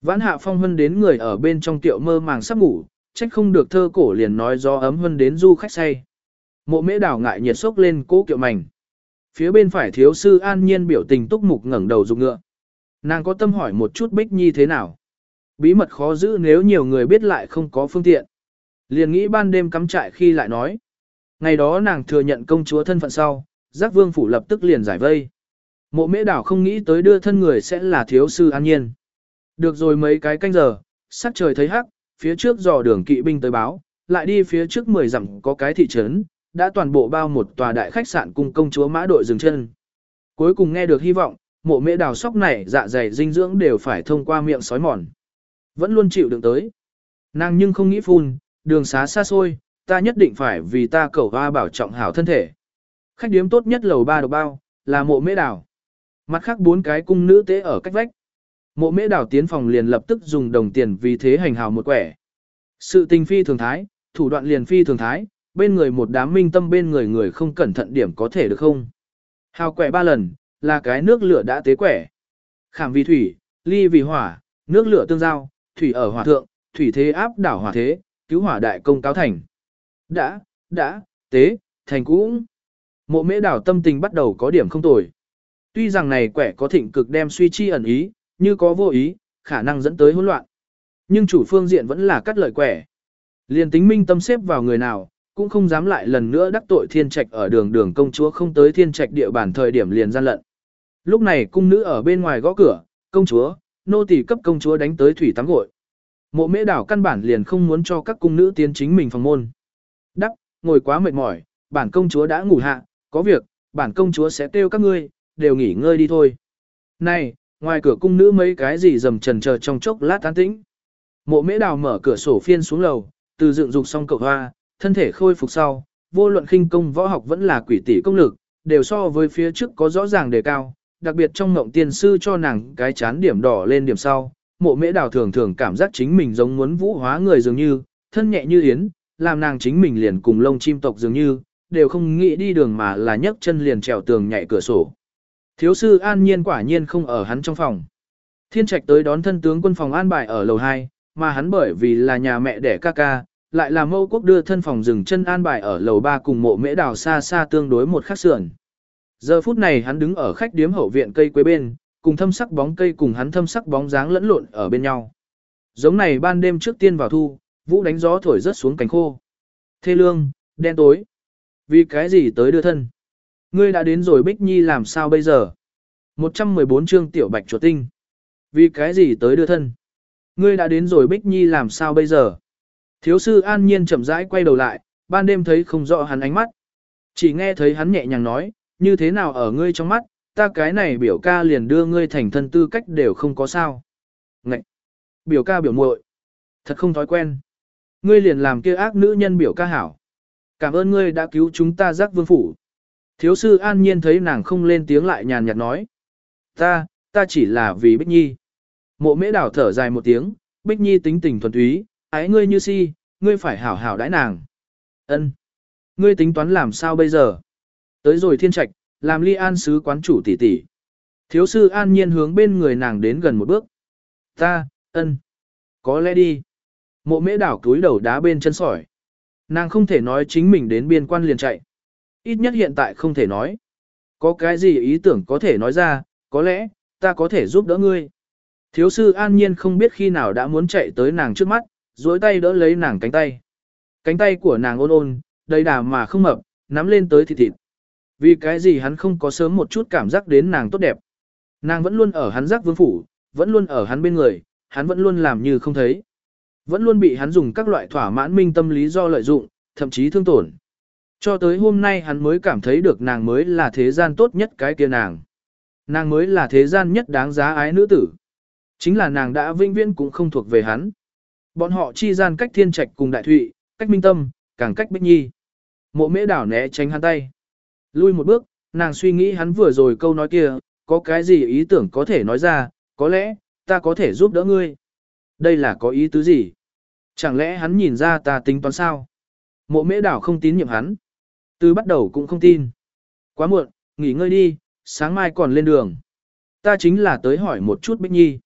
Vãn hạ phong hân đến người ở bên trong tiệu mơ màng sắp ngủ, trách không được thơ cổ liền nói do ấm hân đến du khách say. Mộ mễ đảo ngại nhiệt sốc lên cố kiệu mảnh. Phía bên phải thiếu sư an nhiên biểu tình túc mục ngẩng đầu rụng ngựa. Nàng có tâm hỏi một chút Bích Nhi thế nào. Bí mật khó giữ nếu nhiều người biết lại không có phương tiện. Liền nghĩ ban đêm cắm trại khi lại nói. Ngày đó nàng thừa nhận công chúa thân phận sau, giác vương phủ lập tức liền giải vây. Mộ mễ đảo không nghĩ tới đưa thân người sẽ là thiếu sư an nhiên. Được rồi mấy cái canh giờ, sắc trời thấy hắc, phía trước dò đường kỵ binh tới báo, lại đi phía trước 10 dặm có cái thị trấn, đã toàn bộ bao một tòa đại khách sạn cùng công chúa mã đội dừng chân. Cuối cùng nghe được hy vọng, mộ mễ đào sóc này dạ dày dinh dưỡng đều phải thông qua miệng sói mòn. vẫn luôn chịu đựng tới. Nàng nhưng không nghĩ phun, đường xá xa xôi, ta nhất định phải vì ta cầu hoa bảo trọng hảo thân thể. Khách điếm tốt nhất lầu ba độc bao, là mộ mễ đào Mặt khác bốn cái cung nữ tế ở cách vách. Mộ mễ đào tiến phòng liền lập tức dùng đồng tiền vì thế hành hào một quẻ. Sự tình phi thường thái, thủ đoạn liền phi thường thái, bên người một đám minh tâm bên người người không cẩn thận điểm có thể được không? Hào quẻ ba lần, là cái nước lửa đã tế quẻ. Khảm vì thủy, ly vì hỏa, nước lửa tương giao, thủy ở hỏa thượng, thủy thế áp đảo hỏa thế, cứu hỏa đại công cáo thành. Đã, đã, tế, thành cũng. Mộ mễ đảo tâm tình bắt đầu có điểm không tồi. Tuy rằng này quẻ có thịnh cực đem suy chi ẩn ý, như có vô ý, khả năng dẫn tới hỗn loạn. Nhưng chủ phương diện vẫn là cắt lợi quẻ. Liền tính minh tâm xếp vào người nào, cũng không dám lại lần nữa đắc tội thiên trạch ở đường đường công chúa không tới thiên trạch địa bàn thời điểm liền gian lận. Lúc này cung nữ ở bên ngoài gõ cửa, công chúa, nô tỳ cấp công chúa đánh tới thủy tắm gội. Mộ mễ đảo căn bản liền không muốn cho các cung nữ tiến chính mình phòng môn. Đắc, ngồi quá mệt mỏi, bản công chúa đã ngủ hạ, có việc, bản công chúa sẽ kêu các ngươi, đều nghỉ ngơi đi thôi. Này, ngoài cửa cung nữ mấy cái gì dầm trần chờ trong chốc lát tán tĩnh. Mộ mễ đào mở cửa sổ phiên xuống lầu, từ dựng dục xong cậu hoa, thân thể khôi phục sau, vô luận khinh công võ học vẫn là quỷ tỷ công lực, đều so với phía trước có rõ ràng đề cao, đặc biệt trong ngộng tiên sư cho nàng cái chán điểm đỏ lên điểm sau, mộ mễ đào thường thường cảm giác chính mình giống muốn vũ hóa người dường như, thân nhẹ như yến, làm nàng chính mình liền cùng lông chim tộc dường như, đều không nghĩ đi đường mà là nhấc chân liền trèo tường nhảy cửa sổ. Thiếu sư an nhiên quả nhiên không ở hắn trong phòng. Thiên trạch tới đón thân tướng quân phòng an bài ở lầu 2, mà hắn bởi vì là nhà mẹ đẻ ca ca, lại là mâu quốc đưa thân phòng rừng chân an bài ở lầu ba cùng mộ mễ đào xa xa tương đối một khắc sườn. Giờ phút này hắn đứng ở khách điếm hậu viện cây quế bên, cùng thâm sắc bóng cây cùng hắn thâm sắc bóng dáng lẫn lộn ở bên nhau. Giống này ban đêm trước tiên vào thu, vũ đánh gió thổi rất xuống cánh khô. Thê lương, đen tối. Vì cái gì tới đưa thân? Ngươi đã đến rồi Bích Nhi làm sao bây giờ? 114 chương tiểu bạch chuột tinh. Vì cái gì tới đưa thân? Ngươi đã đến rồi Bích Nhi làm sao bây giờ? Thiếu sư an nhiên chậm rãi quay đầu lại, ban đêm thấy không rõ hắn ánh mắt. Chỉ nghe thấy hắn nhẹ nhàng nói, như thế nào ở ngươi trong mắt, ta cái này biểu ca liền đưa ngươi thành thân tư cách đều không có sao. Ngậy! Biểu ca biểu muội, Thật không thói quen. Ngươi liền làm kia ác nữ nhân biểu ca hảo. Cảm ơn ngươi đã cứu chúng ta giác vương phủ. Thiếu sư an nhiên thấy nàng không lên tiếng lại nhàn nhạt nói. Ta, ta chỉ là vì Bích Nhi. Mộ mễ đảo thở dài một tiếng, Bích Nhi tính tình thuần túy, ái ngươi như si, ngươi phải hảo hảo đãi nàng. Ân, Ngươi tính toán làm sao bây giờ? Tới rồi thiên trạch, làm ly an sứ quán chủ tỷ tỷ. Thiếu sư an nhiên hướng bên người nàng đến gần một bước. Ta, ân. Có lẽ đi. Mộ mễ đảo túi đầu đá bên chân sỏi. Nàng không thể nói chính mình đến biên quan liền chạy. Ít nhất hiện tại không thể nói. Có cái gì ý tưởng có thể nói ra, có lẽ, ta có thể giúp đỡ ngươi. Thiếu sư an nhiên không biết khi nào đã muốn chạy tới nàng trước mắt, duỗi tay đỡ lấy nàng cánh tay. Cánh tay của nàng ôn ôn, đầy đà mà không mập, nắm lên tới thịt thịt. Vì cái gì hắn không có sớm một chút cảm giác đến nàng tốt đẹp. Nàng vẫn luôn ở hắn giác vương phủ, vẫn luôn ở hắn bên người, hắn vẫn luôn làm như không thấy. Vẫn luôn bị hắn dùng các loại thỏa mãn minh tâm lý do lợi dụng, thậm chí thương tổn. Cho tới hôm nay hắn mới cảm thấy được nàng mới là thế gian tốt nhất cái kia nàng. Nàng mới là thế gian nhất đáng giá ái nữ tử. Chính là nàng đã vinh viễn cũng không thuộc về hắn. Bọn họ chi gian cách thiên trạch cùng đại thụy, cách minh tâm, càng cách bích nhi. Mộ mễ đảo né tránh hắn tay. Lui một bước, nàng suy nghĩ hắn vừa rồi câu nói kia, có cái gì ý tưởng có thể nói ra, có lẽ, ta có thể giúp đỡ ngươi. Đây là có ý tứ gì? Chẳng lẽ hắn nhìn ra ta tính toán sao? Mộ mễ đảo không tín nhiệm hắn. Từ bắt đầu cũng không tin. Quá muộn, nghỉ ngơi đi, sáng mai còn lên đường. Ta chính là tới hỏi một chút Bích Nhi.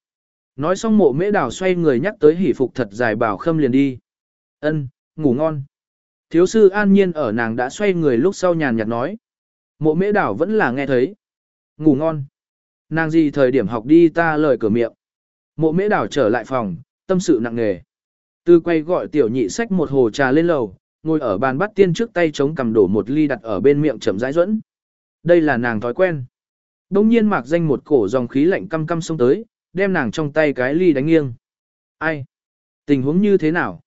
Nói xong mộ mễ đảo xoay người nhắc tới hỉ phục thật dài bảo khâm liền đi. Ân, ngủ ngon. Thiếu sư an nhiên ở nàng đã xoay người lúc sau nhàn nhạt nói. Mộ mễ đảo vẫn là nghe thấy. Ngủ ngon. Nàng gì thời điểm học đi ta lời cửa miệng. Mộ mễ đảo trở lại phòng, tâm sự nặng nề. Tư quay gọi tiểu nhị sách một hồ trà lên lầu, ngồi ở bàn bắt tiên trước tay chống cầm đổ một ly đặt ở bên miệng chậm rãi dẫn. Đây là nàng thói quen. Đông nhiên mạc danh một cổ dòng khí lạnh căm căm xông tới, đem nàng trong tay cái ly đánh nghiêng. Ai? Tình huống như thế nào?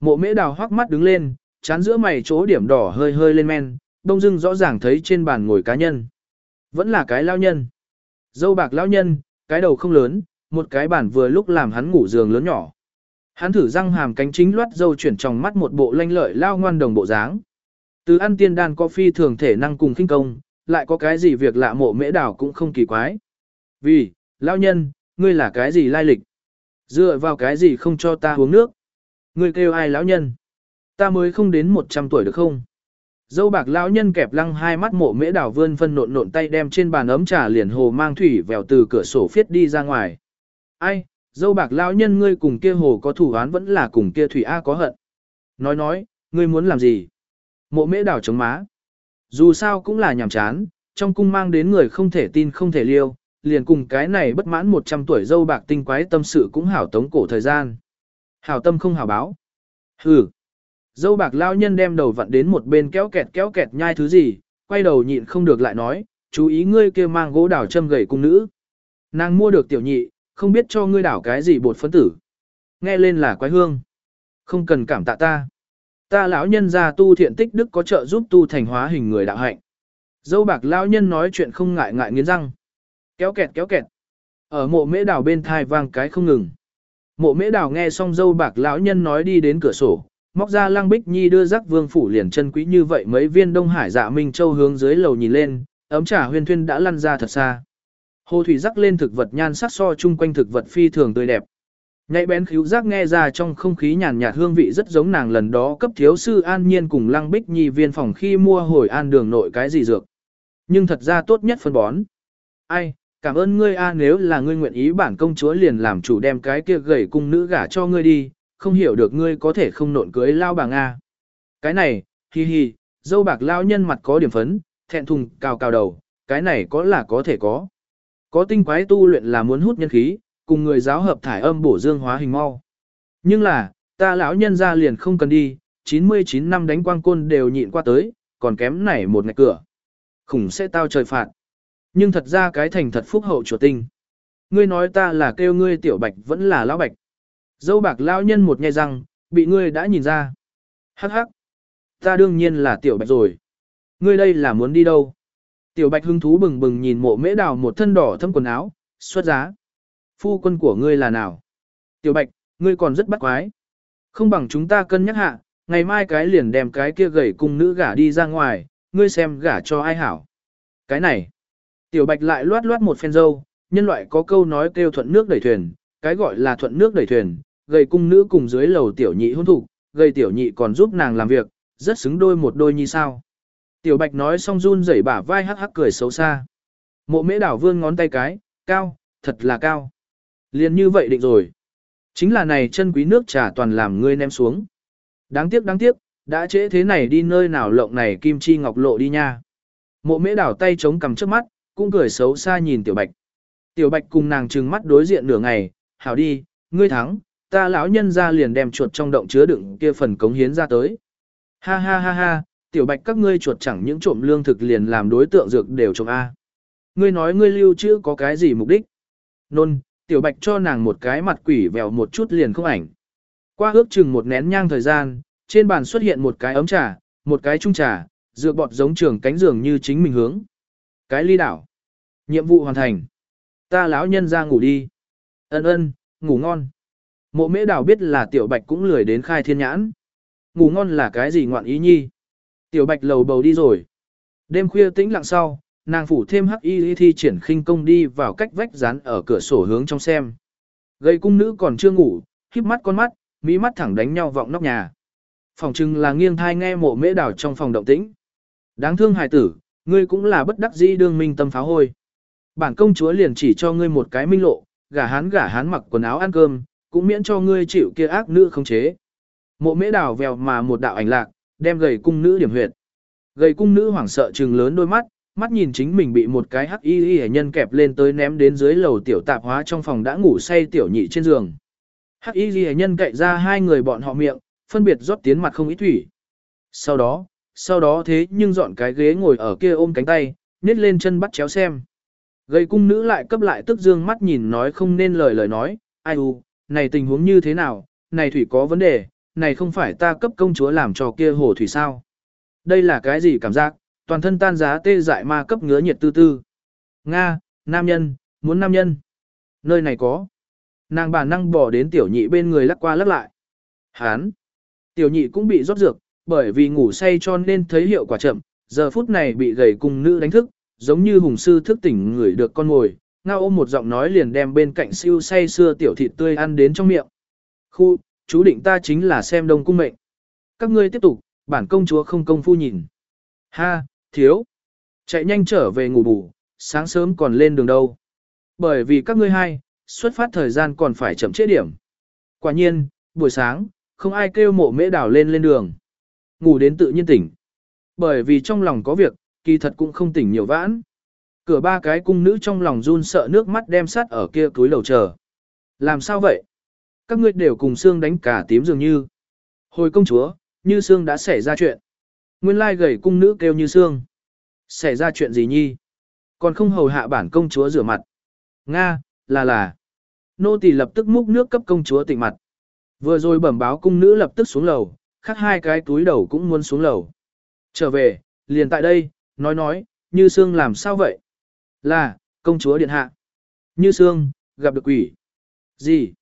Mộ mễ đào hoắc mắt đứng lên, chán giữa mày chỗ điểm đỏ hơi hơi lên men, đông dưng rõ ràng thấy trên bàn ngồi cá nhân. Vẫn là cái lao nhân. Dâu bạc lao nhân, cái đầu không lớn, một cái bàn vừa lúc làm hắn ngủ giường lớn nhỏ. Hắn thử răng hàm cánh chính loát dâu chuyển trong mắt một bộ lanh lợi lao ngoan đồng bộ dáng. Từ ăn tiên đan có phi thường thể năng cùng kinh công, lại có cái gì việc lạ mộ mễ đảo cũng không kỳ quái. Vì, lao nhân, ngươi là cái gì lai lịch? Dựa vào cái gì không cho ta uống nước? Ngươi kêu ai lão nhân? Ta mới không đến 100 tuổi được không? Dâu bạc lão nhân kẹp lăng hai mắt mộ mễ đảo vươn phân nộn nộn tay đem trên bàn ấm trà liền hồ mang thủy vèo từ cửa sổ phiết đi ra ngoài. Ai, dâu bạc lão nhân ngươi cùng kia hồ có thủ án vẫn là cùng kia thủy A có hận. Nói nói, ngươi muốn làm gì? Mộ mễ đảo chống má. Dù sao cũng là nhàm chán, trong cung mang đến người không thể tin không thể liêu, liền cùng cái này bất mãn 100 tuổi dâu bạc tinh quái tâm sự cũng hảo tống cổ thời gian. Hảo tâm không hảo báo. Hừ. Dâu bạc lao nhân đem đầu vặn đến một bên kéo kẹt kéo kẹt nhai thứ gì, quay đầu nhịn không được lại nói, chú ý ngươi kia mang gỗ đảo châm gầy cung nữ. Nàng mua được tiểu nhị, không biết cho ngươi đảo cái gì bột phấn tử. Nghe lên là quái hương. Không cần cảm tạ ta. Ta lão nhân ra tu thiện tích đức có trợ giúp tu thành hóa hình người đạo hạnh. Dâu bạc lão nhân nói chuyện không ngại ngại nghiến răng. Kéo kẹt kéo kẹt. Ở mộ mễ đảo bên thai vang cái không ngừng. Mộ mễ đảo nghe xong dâu bạc lão nhân nói đi đến cửa sổ, móc ra lăng bích nhi đưa rắc vương phủ liền chân quý như vậy mấy viên đông hải dạ minh châu hướng dưới lầu nhìn lên, ấm trà huyên thuyên đã lăn ra thật xa. Hồ thủy rắc lên thực vật nhan sắc so chung quanh thực vật phi thường tươi đẹp. Nhạy bén khíu giác nghe ra trong không khí nhàn nhạt hương vị rất giống nàng lần đó cấp thiếu sư an nhiên cùng lăng bích nhi viên phòng khi mua hồi an đường nội cái gì dược. Nhưng thật ra tốt nhất phân bón. Ai, cảm ơn ngươi a nếu là ngươi nguyện ý bản công chúa liền làm chủ đem cái kia gầy cung nữ gả cho ngươi đi, không hiểu được ngươi có thể không nộn cưới lao bà Nga. Cái này, hi hi, dâu bạc lao nhân mặt có điểm phấn, thẹn thùng cào cào đầu, cái này có là có thể có. Có tinh quái tu luyện là muốn hút nhân khí, cùng người giáo hợp thải âm bổ dương hóa hình mau. Nhưng là, ta lão nhân ra liền không cần đi, 99 năm đánh quang côn đều nhịn qua tới, còn kém này một ngày cửa. Khủng sẽ tao trời phạt. Nhưng thật ra cái thành thật phúc hậu chuột tinh. Ngươi nói ta là kêu ngươi tiểu bạch vẫn là lão bạch. Dâu bạc lão nhân một nghe răng, bị ngươi đã nhìn ra. Hắc hắc. Ta đương nhiên là tiểu bạch rồi. Ngươi đây là muốn đi đâu? Tiểu bạch hứng thú bừng bừng nhìn mộ mễ đào một thân đỏ thâm quần áo, xuất giá. Phu quân của ngươi là nào? Tiểu bạch, ngươi còn rất bắt quái. Không bằng chúng ta cân nhắc hạ, ngày mai cái liền đem cái kia gầy cung nữ gả đi ra ngoài, ngươi xem gả cho ai hảo. Cái này. Tiểu bạch lại loát loát một phen dâu, nhân loại có câu nói kêu thuận nước đẩy thuyền, cái gọi là thuận nước đẩy thuyền, gầy cung nữ cùng dưới lầu tiểu nhị hôn thủ, gầy tiểu nhị còn giúp nàng làm việc, rất xứng đôi một đôi như sao. Tiểu bạch nói xong run rẩy bả vai hắc hắc cười xấu xa. Mộ mễ đảo vương ngón tay cái, cao, thật là cao. Liền như vậy định rồi. Chính là này chân quý nước trà toàn làm ngươi ném xuống. Đáng tiếc đáng tiếc, đã trễ thế này đi nơi nào lộng này kim chi ngọc lộ đi nha. Mộ mễ đảo tay chống cầm trước mắt, cũng cười xấu xa nhìn tiểu bạch. Tiểu bạch cùng nàng trừng mắt đối diện nửa ngày, hảo đi, ngươi thắng, ta lão nhân ra liền đem chuột trong động chứa đựng kia phần cống hiến ra tới. Ha ha ha ha, tiểu bạch các ngươi chuột chẳng những trộm lương thực liền làm đối tượng dược đều trộm A. Ngươi nói ngươi lưu trữ có cái gì mục đích? Nôn, tiểu bạch cho nàng một cái mặt quỷ vèo một chút liền không ảnh. Qua ước chừng một nén nhang thời gian, trên bàn xuất hiện một cái ấm trà, một cái chung trà, dược bọt giống trường cánh giường như chính mình hướng. Cái ly đảo. Nhiệm vụ hoàn thành. Ta lão nhân ra ngủ đi. Ân ân, ngủ ngon. Mộ mễ đảo biết là tiểu bạch cũng lười đến khai thiên nhãn. Ngủ ngon là cái gì ngoạn ý nhi. Tiểu bạch lầu bầu đi rồi. Đêm khuya tĩnh lặng sau, nàng phủ thêm hắc y thi triển khinh công đi vào cách vách dán ở cửa sổ hướng trong xem. Gây cung nữ còn chưa ngủ, híp mắt con mắt, mỹ mắt thẳng đánh nhau vọng nóc nhà. Phòng trưng là nghiêng thai nghe mộ mễ đảo trong phòng động tĩnh. Đáng thương hài tử, ngươi cũng là bất đắc dĩ đương minh tâm pháo hôi. Bản công chúa liền chỉ cho ngươi một cái minh lộ, gả hán gả hán mặc quần áo ăn cơm, cũng miễn cho ngươi chịu kia ác nữ không chế. Mộ mễ đào vèo mà một đạo ảnh lạc, đem gầy cung nữ điểm huyệt. Gầy cung nữ hoảng sợ trừng lớn đôi mắt, mắt nhìn chính mình bị một cái hắc y y nhân kẹp lên tới ném đến dưới lầu tiểu tạp hóa trong phòng đã ngủ say tiểu nhị trên giường. Hắc y y nhân cậy ra hai người bọn họ miệng, phân biệt rót tiến mặt không ít thủy. Sau đó, sau đó thế nhưng dọn cái ghế ngồi ở kia ôm cánh tay, nết lên chân bắt chéo xem. Gầy cung nữ lại cấp lại tức dương mắt nhìn nói không nên lời lời nói, ai u, này tình huống như thế nào, này thủy có vấn đề, này không phải ta cấp công chúa làm cho kia hồ thủy sao. Đây là cái gì cảm giác, toàn thân tan giá tê dại ma cấp ngứa nhiệt tư tư. Nga, nam nhân, muốn nam nhân. Nơi này có. Nàng bản năng bỏ đến tiểu nhị bên người lắc qua lắc lại. Hán! Tiểu nhị cũng bị rót dược, bởi vì ngủ say cho nên thấy hiệu quả chậm, giờ phút này bị gầy cung nữ đánh thức, giống như hùng sư thức tỉnh người được con ngồi, ngao ôm một giọng nói liền đem bên cạnh siêu say xưa tiểu thịt tươi ăn đến trong miệng. Khu, chú định ta chính là xem đông cung mệnh. Các ngươi tiếp tục, bản công chúa không công phu nhìn. Ha, thiếu. Chạy nhanh trở về ngủ bù, sáng sớm còn lên đường đâu. Bởi vì các ngươi hai, xuất phát thời gian còn phải chậm chế điểm. Quả nhiên, buổi sáng, không ai kêu mộ mễ đảo lên lên đường. Ngủ đến tự nhiên tỉnh. Bởi vì trong lòng có việc, kỳ thật cũng không tỉnh nhiều vãn. Cửa ba cái cung nữ trong lòng run sợ nước mắt đem sát ở kia túi lầu chờ. Làm sao vậy? Các ngươi đều cùng xương đánh cả tím dường như. Hồi công chúa, như xương đã xảy ra chuyện. Nguyên lai gầy cung nữ kêu như xương. Xảy ra chuyện gì nhi? Còn không hầu hạ bản công chúa rửa mặt. Nga, là là. Nô tỳ lập tức múc nước cấp công chúa tỉnh mặt. Vừa rồi bẩm báo cung nữ lập tức xuống lầu, khác hai cái túi đầu cũng muốn xuống lầu. Trở về, liền tại đây, nói nói, như xương làm sao vậy? Là, công chúa điện hạ. Như xương, gặp được quỷ. Gì?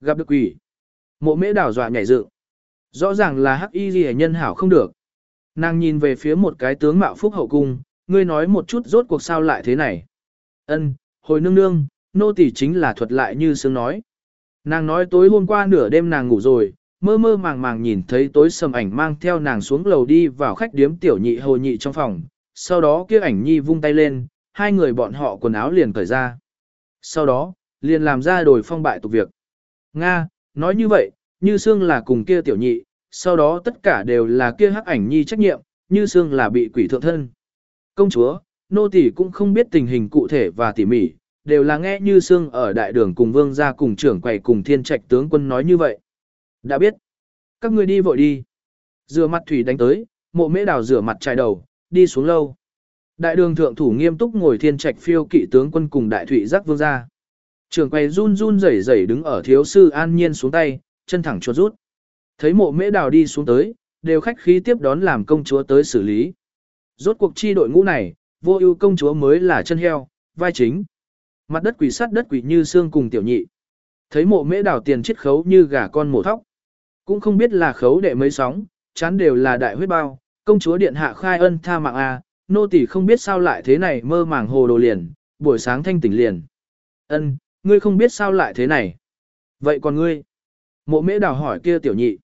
Gặp được quỷ. Mộ mễ đảo dọa nhảy dựng. Rõ ràng là hắc y gì nhân hảo không được. Nàng nhìn về phía một cái tướng mạo phúc hậu cung, ngươi nói một chút rốt cuộc sao lại thế này. Ân, hồi nương nương, nô tỳ chính là thuật lại như sướng nói. Nàng nói tối hôm qua nửa đêm nàng ngủ rồi, mơ mơ màng màng nhìn thấy tối sầm ảnh mang theo nàng xuống lầu đi vào khách điếm tiểu nhị hồ nhị trong phòng, sau đó kia ảnh nhi vung tay lên, hai người bọn họ quần áo liền cởi ra. Sau đó, liền làm ra đổi phong bại tục việc. Nga, nói như vậy, như xương là cùng kia tiểu nhị, sau đó tất cả đều là kia hắc ảnh nhi trách nhiệm, như xương là bị quỷ thượng thân. Công chúa, nô tỳ cũng không biết tình hình cụ thể và tỉ mỉ, đều là nghe như xương ở đại đường cùng vương gia cùng trưởng quầy cùng thiên trạch tướng quân nói như vậy. Đã biết. Các người đi vội đi. Rửa mặt thủy đánh tới, mộ mễ đào rửa mặt chải đầu, đi xuống lâu. Đại đường thượng thủ nghiêm túc ngồi thiên trạch phiêu kỵ tướng quân cùng đại thủy giác vương ra, trường quầy run run rẩy rẩy đứng ở thiếu sư an nhiên xuống tay, chân thẳng chuột rút. Thấy mộ mễ đào đi xuống tới, đều khách khí tiếp đón làm công chúa tới xử lý. Rốt cuộc chi đội ngũ này, vô ưu công chúa mới là chân heo, vai chính. Mặt đất quỷ sắt đất quỷ như xương cùng tiểu nhị. Thấy mộ mễ đào tiền chiết khấu như gà con mổ thóc. Cũng không biết là khấu đệ mấy sóng, chán đều là đại huyết bao, công chúa điện hạ khai ân tha mạng a, nô tỳ không biết sao lại thế này mơ màng hồ đồ liền, buổi sáng thanh tỉnh liền. Ân, ngươi không biết sao lại thế này. Vậy còn ngươi? Mộ mễ đào hỏi kia tiểu nhị.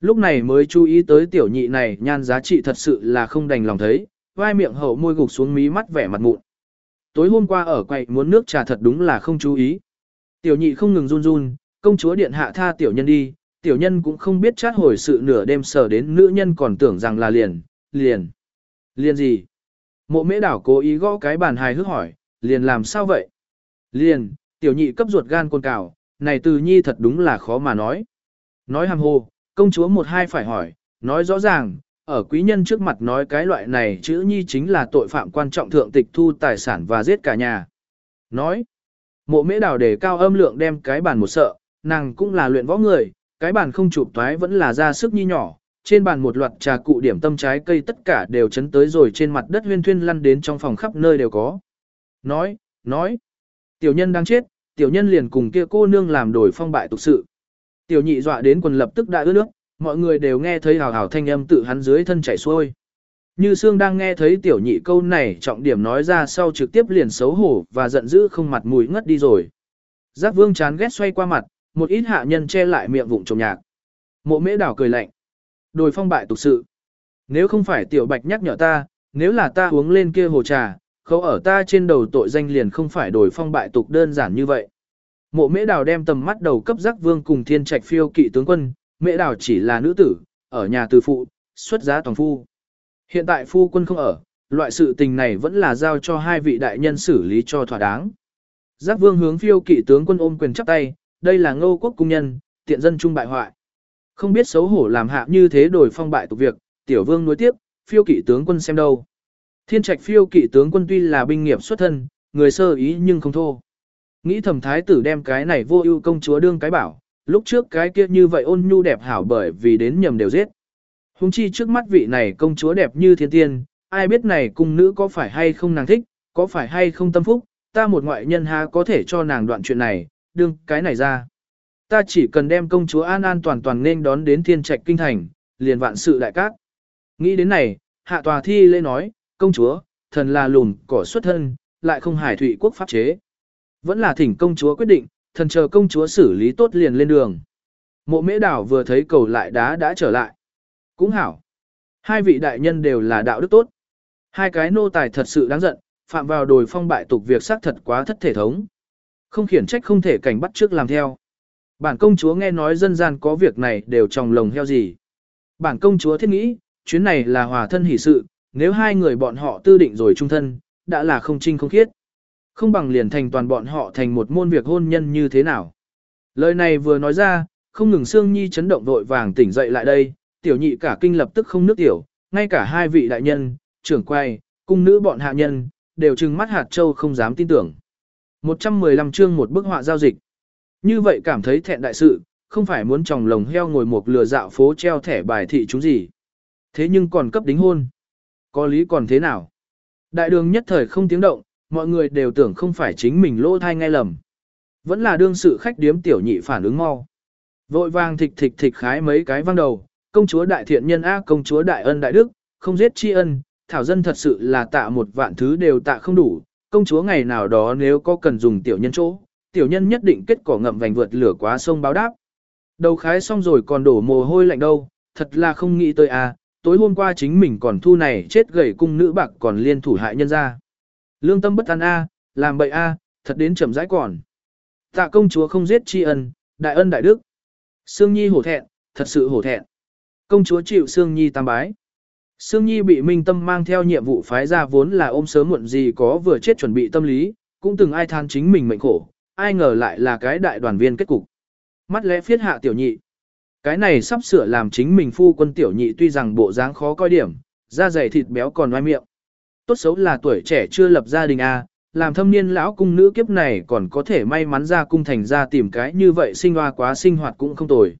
Lúc này mới chú ý tới tiểu nhị này nhan giá trị thật sự là không đành lòng thấy, vai miệng hậu môi gục xuống mí mắt vẻ mặt mụn. Tối hôm qua ở quầy muốn nước trà thật đúng là không chú ý. Tiểu nhị không ngừng run run, công chúa điện hạ tha tiểu nhân đi, tiểu nhân cũng không biết chát hồi sự nửa đêm sở đến nữ nhân còn tưởng rằng là liền, liền. Liền gì? Mộ mễ đảo cố ý gõ cái bàn hài hước hỏi, liền làm sao vậy? Liền, tiểu nhị cấp ruột gan côn cào, này từ nhi thật đúng là khó mà nói. Nói hàm hồ, công chúa một hai phải hỏi, nói rõ ràng, ở quý nhân trước mặt nói cái loại này chữ nhi chính là tội phạm quan trọng thượng tịch thu tài sản và giết cả nhà. Nói, mộ mễ đào để cao âm lượng đem cái bàn một sợ, nàng cũng là luyện võ người, cái bàn không chụp toái vẫn là ra sức nhi nhỏ, trên bàn một loạt trà cụ điểm tâm trái cây tất cả đều chấn tới rồi trên mặt đất huyên thuyên lăn đến trong phòng khắp nơi đều có. Nói, nói, tiểu nhân đang chết, tiểu nhân liền cùng kia cô nương làm đổi phong bại tục sự. Tiểu nhị dọa đến quần lập tức đã ướt nước, mọi người đều nghe thấy hào hào thanh âm tự hắn dưới thân chảy xuôi. Như Sương đang nghe thấy tiểu nhị câu này trọng điểm nói ra sau trực tiếp liền xấu hổ và giận dữ không mặt mũi ngất đi rồi. Giác vương chán ghét xoay qua mặt, một ít hạ nhân che lại miệng vụng trồng nhạc. Mộ mễ đảo cười lạnh. Đồi phong bại tục sự. Nếu không phải tiểu bạch nhắc nhở ta, nếu là ta uống lên kia hồ trà, khấu ở ta trên đầu tội danh liền không phải đồi phong bại tục đơn giản như vậy. Mộ mễ đào đem tầm mắt đầu cấp giác vương cùng thiên trạch phiêu kỵ tướng quân, mễ đào chỉ là nữ tử, ở nhà từ phụ, xuất giá toàn phu. Hiện tại phu quân không ở, loại sự tình này vẫn là giao cho hai vị đại nhân xử lý cho thỏa đáng. Giác vương hướng phiêu kỵ tướng quân ôm quyền chắp tay, đây là ngô quốc cung nhân, tiện dân trung bại hoại. Không biết xấu hổ làm hạ như thế đổi phong bại tục việc, tiểu vương nuối tiếp, phiêu kỵ tướng quân xem đâu. Thiên trạch phiêu kỵ tướng quân tuy là binh nghiệp xuất thân, người sơ ý nhưng không thô. Nghĩ thầm thái tử đem cái này vô ưu công chúa đương cái bảo, lúc trước cái kia như vậy ôn nhu đẹp hảo bởi vì đến nhầm đều giết. Hùng chi trước mắt vị này công chúa đẹp như thiên tiên, ai biết này cung nữ có phải hay không nàng thích, có phải hay không tâm phúc, ta một ngoại nhân ha có thể cho nàng đoạn chuyện này, đương cái này ra. Ta chỉ cần đem công chúa an an toàn toàn nên đón đến thiên trạch kinh thành, liền vạn sự đại cát. Nghĩ đến này, hạ tòa thi lễ nói, công chúa, thần là lùn cỏ xuất thân, lại không hải thủy quốc pháp chế. Vẫn là thỉnh công chúa quyết định, thần chờ công chúa xử lý tốt liền lên đường. Mộ mễ đảo vừa thấy cầu lại đá đã trở lại. Cũng hảo. Hai vị đại nhân đều là đạo đức tốt. Hai cái nô tài thật sự đáng giận, phạm vào đồi phong bại tục việc xác thật quá thất thể thống. Không khiển trách không thể cảnh bắt trước làm theo. Bản công chúa nghe nói dân gian có việc này đều trong lồng heo gì. Bản công chúa thiết nghĩ, chuyến này là hòa thân hỷ sự, nếu hai người bọn họ tư định rồi trung thân, đã là không trinh không khiết. Không bằng liền thành toàn bọn họ thành một môn việc hôn nhân như thế nào. Lời này vừa nói ra, không ngừng Sương Nhi chấn động vội vàng tỉnh dậy lại đây, tiểu nhị cả kinh lập tức không nước tiểu, ngay cả hai vị đại nhân, trưởng quay, cung nữ bọn hạ nhân, đều trừng mắt hạt châu không dám tin tưởng. 115 chương một bức họa giao dịch. Như vậy cảm thấy thẹn đại sự, không phải muốn tròng lồng heo ngồi một lừa dạo phố treo thẻ bài thị chúng gì. Thế nhưng còn cấp đính hôn. Có lý còn thế nào? Đại đường nhất thời không tiếng động, mọi người đều tưởng không phải chính mình lỗ thai ngay lầm. Vẫn là đương sự khách điếm tiểu nhị phản ứng mau. Vội vàng thịch thịch thịch khái mấy cái văng đầu, công chúa đại thiện nhân A công chúa đại ân đại đức, không giết tri ân, thảo dân thật sự là tạ một vạn thứ đều tạ không đủ, công chúa ngày nào đó nếu có cần dùng tiểu nhân chỗ, tiểu nhân nhất định kết cỏ ngậm vành vượt lửa quá sông báo đáp. Đầu khái xong rồi còn đổ mồ hôi lạnh đâu, thật là không nghĩ tới à tối hôm qua chính mình còn thu này chết gầy cung nữ bạc còn liên thủ hại nhân ra. Lương tâm bất an a, làm bậy a, thật đến chậm rãi còn. Tạ công chúa không giết tri ân, đại ân đại đức. Sương Nhi hổ thẹn, thật sự hổ thẹn. Công chúa chịu Sương Nhi tam bái. Sương Nhi bị Minh Tâm mang theo nhiệm vụ phái ra vốn là ôm sớm muộn gì có vừa chết chuẩn bị tâm lý, cũng từng ai than chính mình mệnh khổ, ai ngờ lại là cái đại đoàn viên kết cục. Mắt lẽ phiết hạ tiểu nhị. Cái này sắp sửa làm chính mình phu quân tiểu nhị tuy rằng bộ dáng khó coi điểm, da dày thịt béo còn oai miệng. Tốt xấu là tuổi trẻ chưa lập gia đình a, làm thâm niên lão cung nữ kiếp này còn có thể may mắn ra cung thành ra tìm cái như vậy sinh hoa quá sinh hoạt cũng không tồi.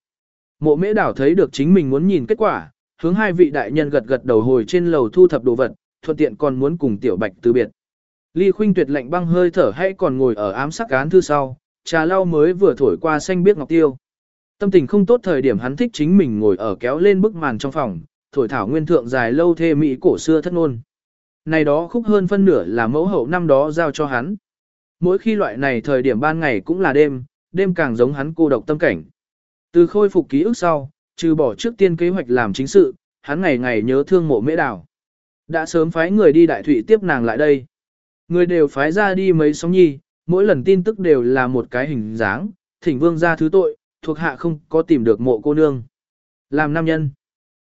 Mộ mễ đảo thấy được chính mình muốn nhìn kết quả, hướng hai vị đại nhân gật gật đầu hồi trên lầu thu thập đồ vật, thuận tiện còn muốn cùng tiểu bạch từ biệt. Ly khuynh tuyệt lạnh băng hơi thở hay còn ngồi ở ám sắc án thư sau, trà lau mới vừa thổi qua xanh biết ngọc tiêu. Tâm tình không tốt thời điểm hắn thích chính mình ngồi ở kéo lên bức màn trong phòng, thổi thảo nguyên thượng dài lâu thê mỹ cổ xưa thất ngôn. Này đó khúc hơn phân nửa là mẫu hậu năm đó giao cho hắn. Mỗi khi loại này thời điểm ban ngày cũng là đêm, đêm càng giống hắn cô độc tâm cảnh. Từ khôi phục ký ức sau, trừ bỏ trước tiên kế hoạch làm chính sự, hắn ngày ngày nhớ thương mộ mễ đảo. Đã sớm phái người đi đại thủy tiếp nàng lại đây. Người đều phái ra đi mấy sóng nhi, mỗi lần tin tức đều là một cái hình dáng, thỉnh vương ra thứ tội, thuộc hạ không có tìm được mộ cô nương. Làm nam nhân.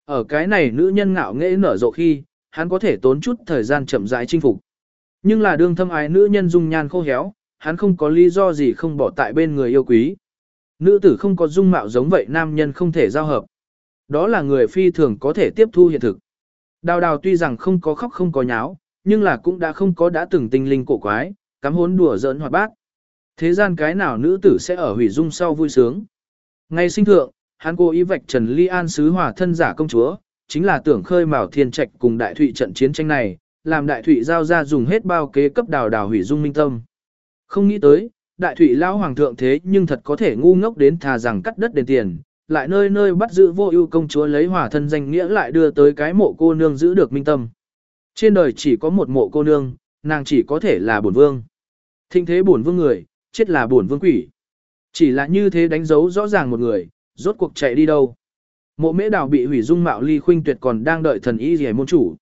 Ở cái này nữ nhân ngạo nghễ nở rộ khi, hắn có thể tốn chút thời gian chậm rãi chinh phục. Nhưng là đương thâm ái nữ nhân dung nhan khô héo, hắn không có lý do gì không bỏ tại bên người yêu quý. Nữ tử không có dung mạo giống vậy nam nhân không thể giao hợp. Đó là người phi thường có thể tiếp thu hiện thực. Đào đào tuy rằng không có khóc không có nháo, nhưng là cũng đã không có đã từng tinh linh cổ quái, cắm hốn đùa giỡn hoạt bát. Thế gian cái nào nữ tử sẽ ở hủy dung sau vui sướng. Ngày sinh thượng, hắn cố ý vạch Trần Ly An sứ hòa thân giả công chúa, chính là tưởng khơi mào thiên trạch cùng đại thụy trận chiến tranh này, làm đại thụy giao ra dùng hết bao kế cấp đào đào hủy dung minh tâm. Không nghĩ tới, đại thủy lao hoàng thượng thế nhưng thật có thể ngu ngốc đến thà rằng cắt đất đền tiền, lại nơi nơi bắt giữ vô ưu công chúa lấy hòa thân danh nghĩa lại đưa tới cái mộ cô nương giữ được minh tâm. Trên đời chỉ có một mộ cô nương, nàng chỉ có thể là bổn vương. Thinh thế bổn vương người, chết là bổn vương quỷ. Chỉ là như thế đánh dấu rõ ràng một người, rốt cuộc chạy đi đâu. Mộ mễ đào bị hủy dung mạo ly khuynh tuyệt còn đang đợi thần y gì môn chủ.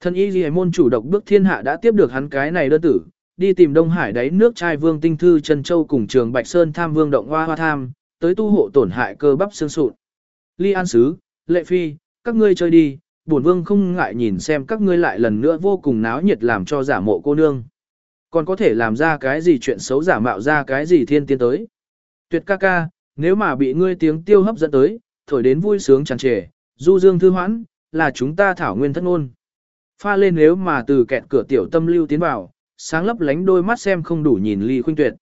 Thần y gì môn chủ độc bước thiên hạ đã tiếp được hắn cái này đơn tử, đi tìm Đông Hải đáy nước trai vương tinh thư Trần Châu cùng trường Bạch Sơn tham vương động hoa hoa tham, tới tu hộ tổn hại cơ bắp xương sụn. Ly An Sứ, Lệ Phi, các ngươi chơi đi, bổn vương không ngại nhìn xem các ngươi lại lần nữa vô cùng náo nhiệt làm cho giả mộ cô nương. Còn có thể làm ra cái gì chuyện xấu giả mạo ra cái gì thiên tiên tới. Tuyệt ca ca, nếu mà bị ngươi tiếng tiêu hấp dẫn tới, thổi đến vui sướng tràn trề, du dương thư hoãn, là chúng ta thảo nguyên thất ngôn. Pha lên nếu mà từ kẹt cửa tiểu tâm lưu tiến vào, sáng lấp lánh đôi mắt xem không đủ nhìn ly khuynh tuyệt.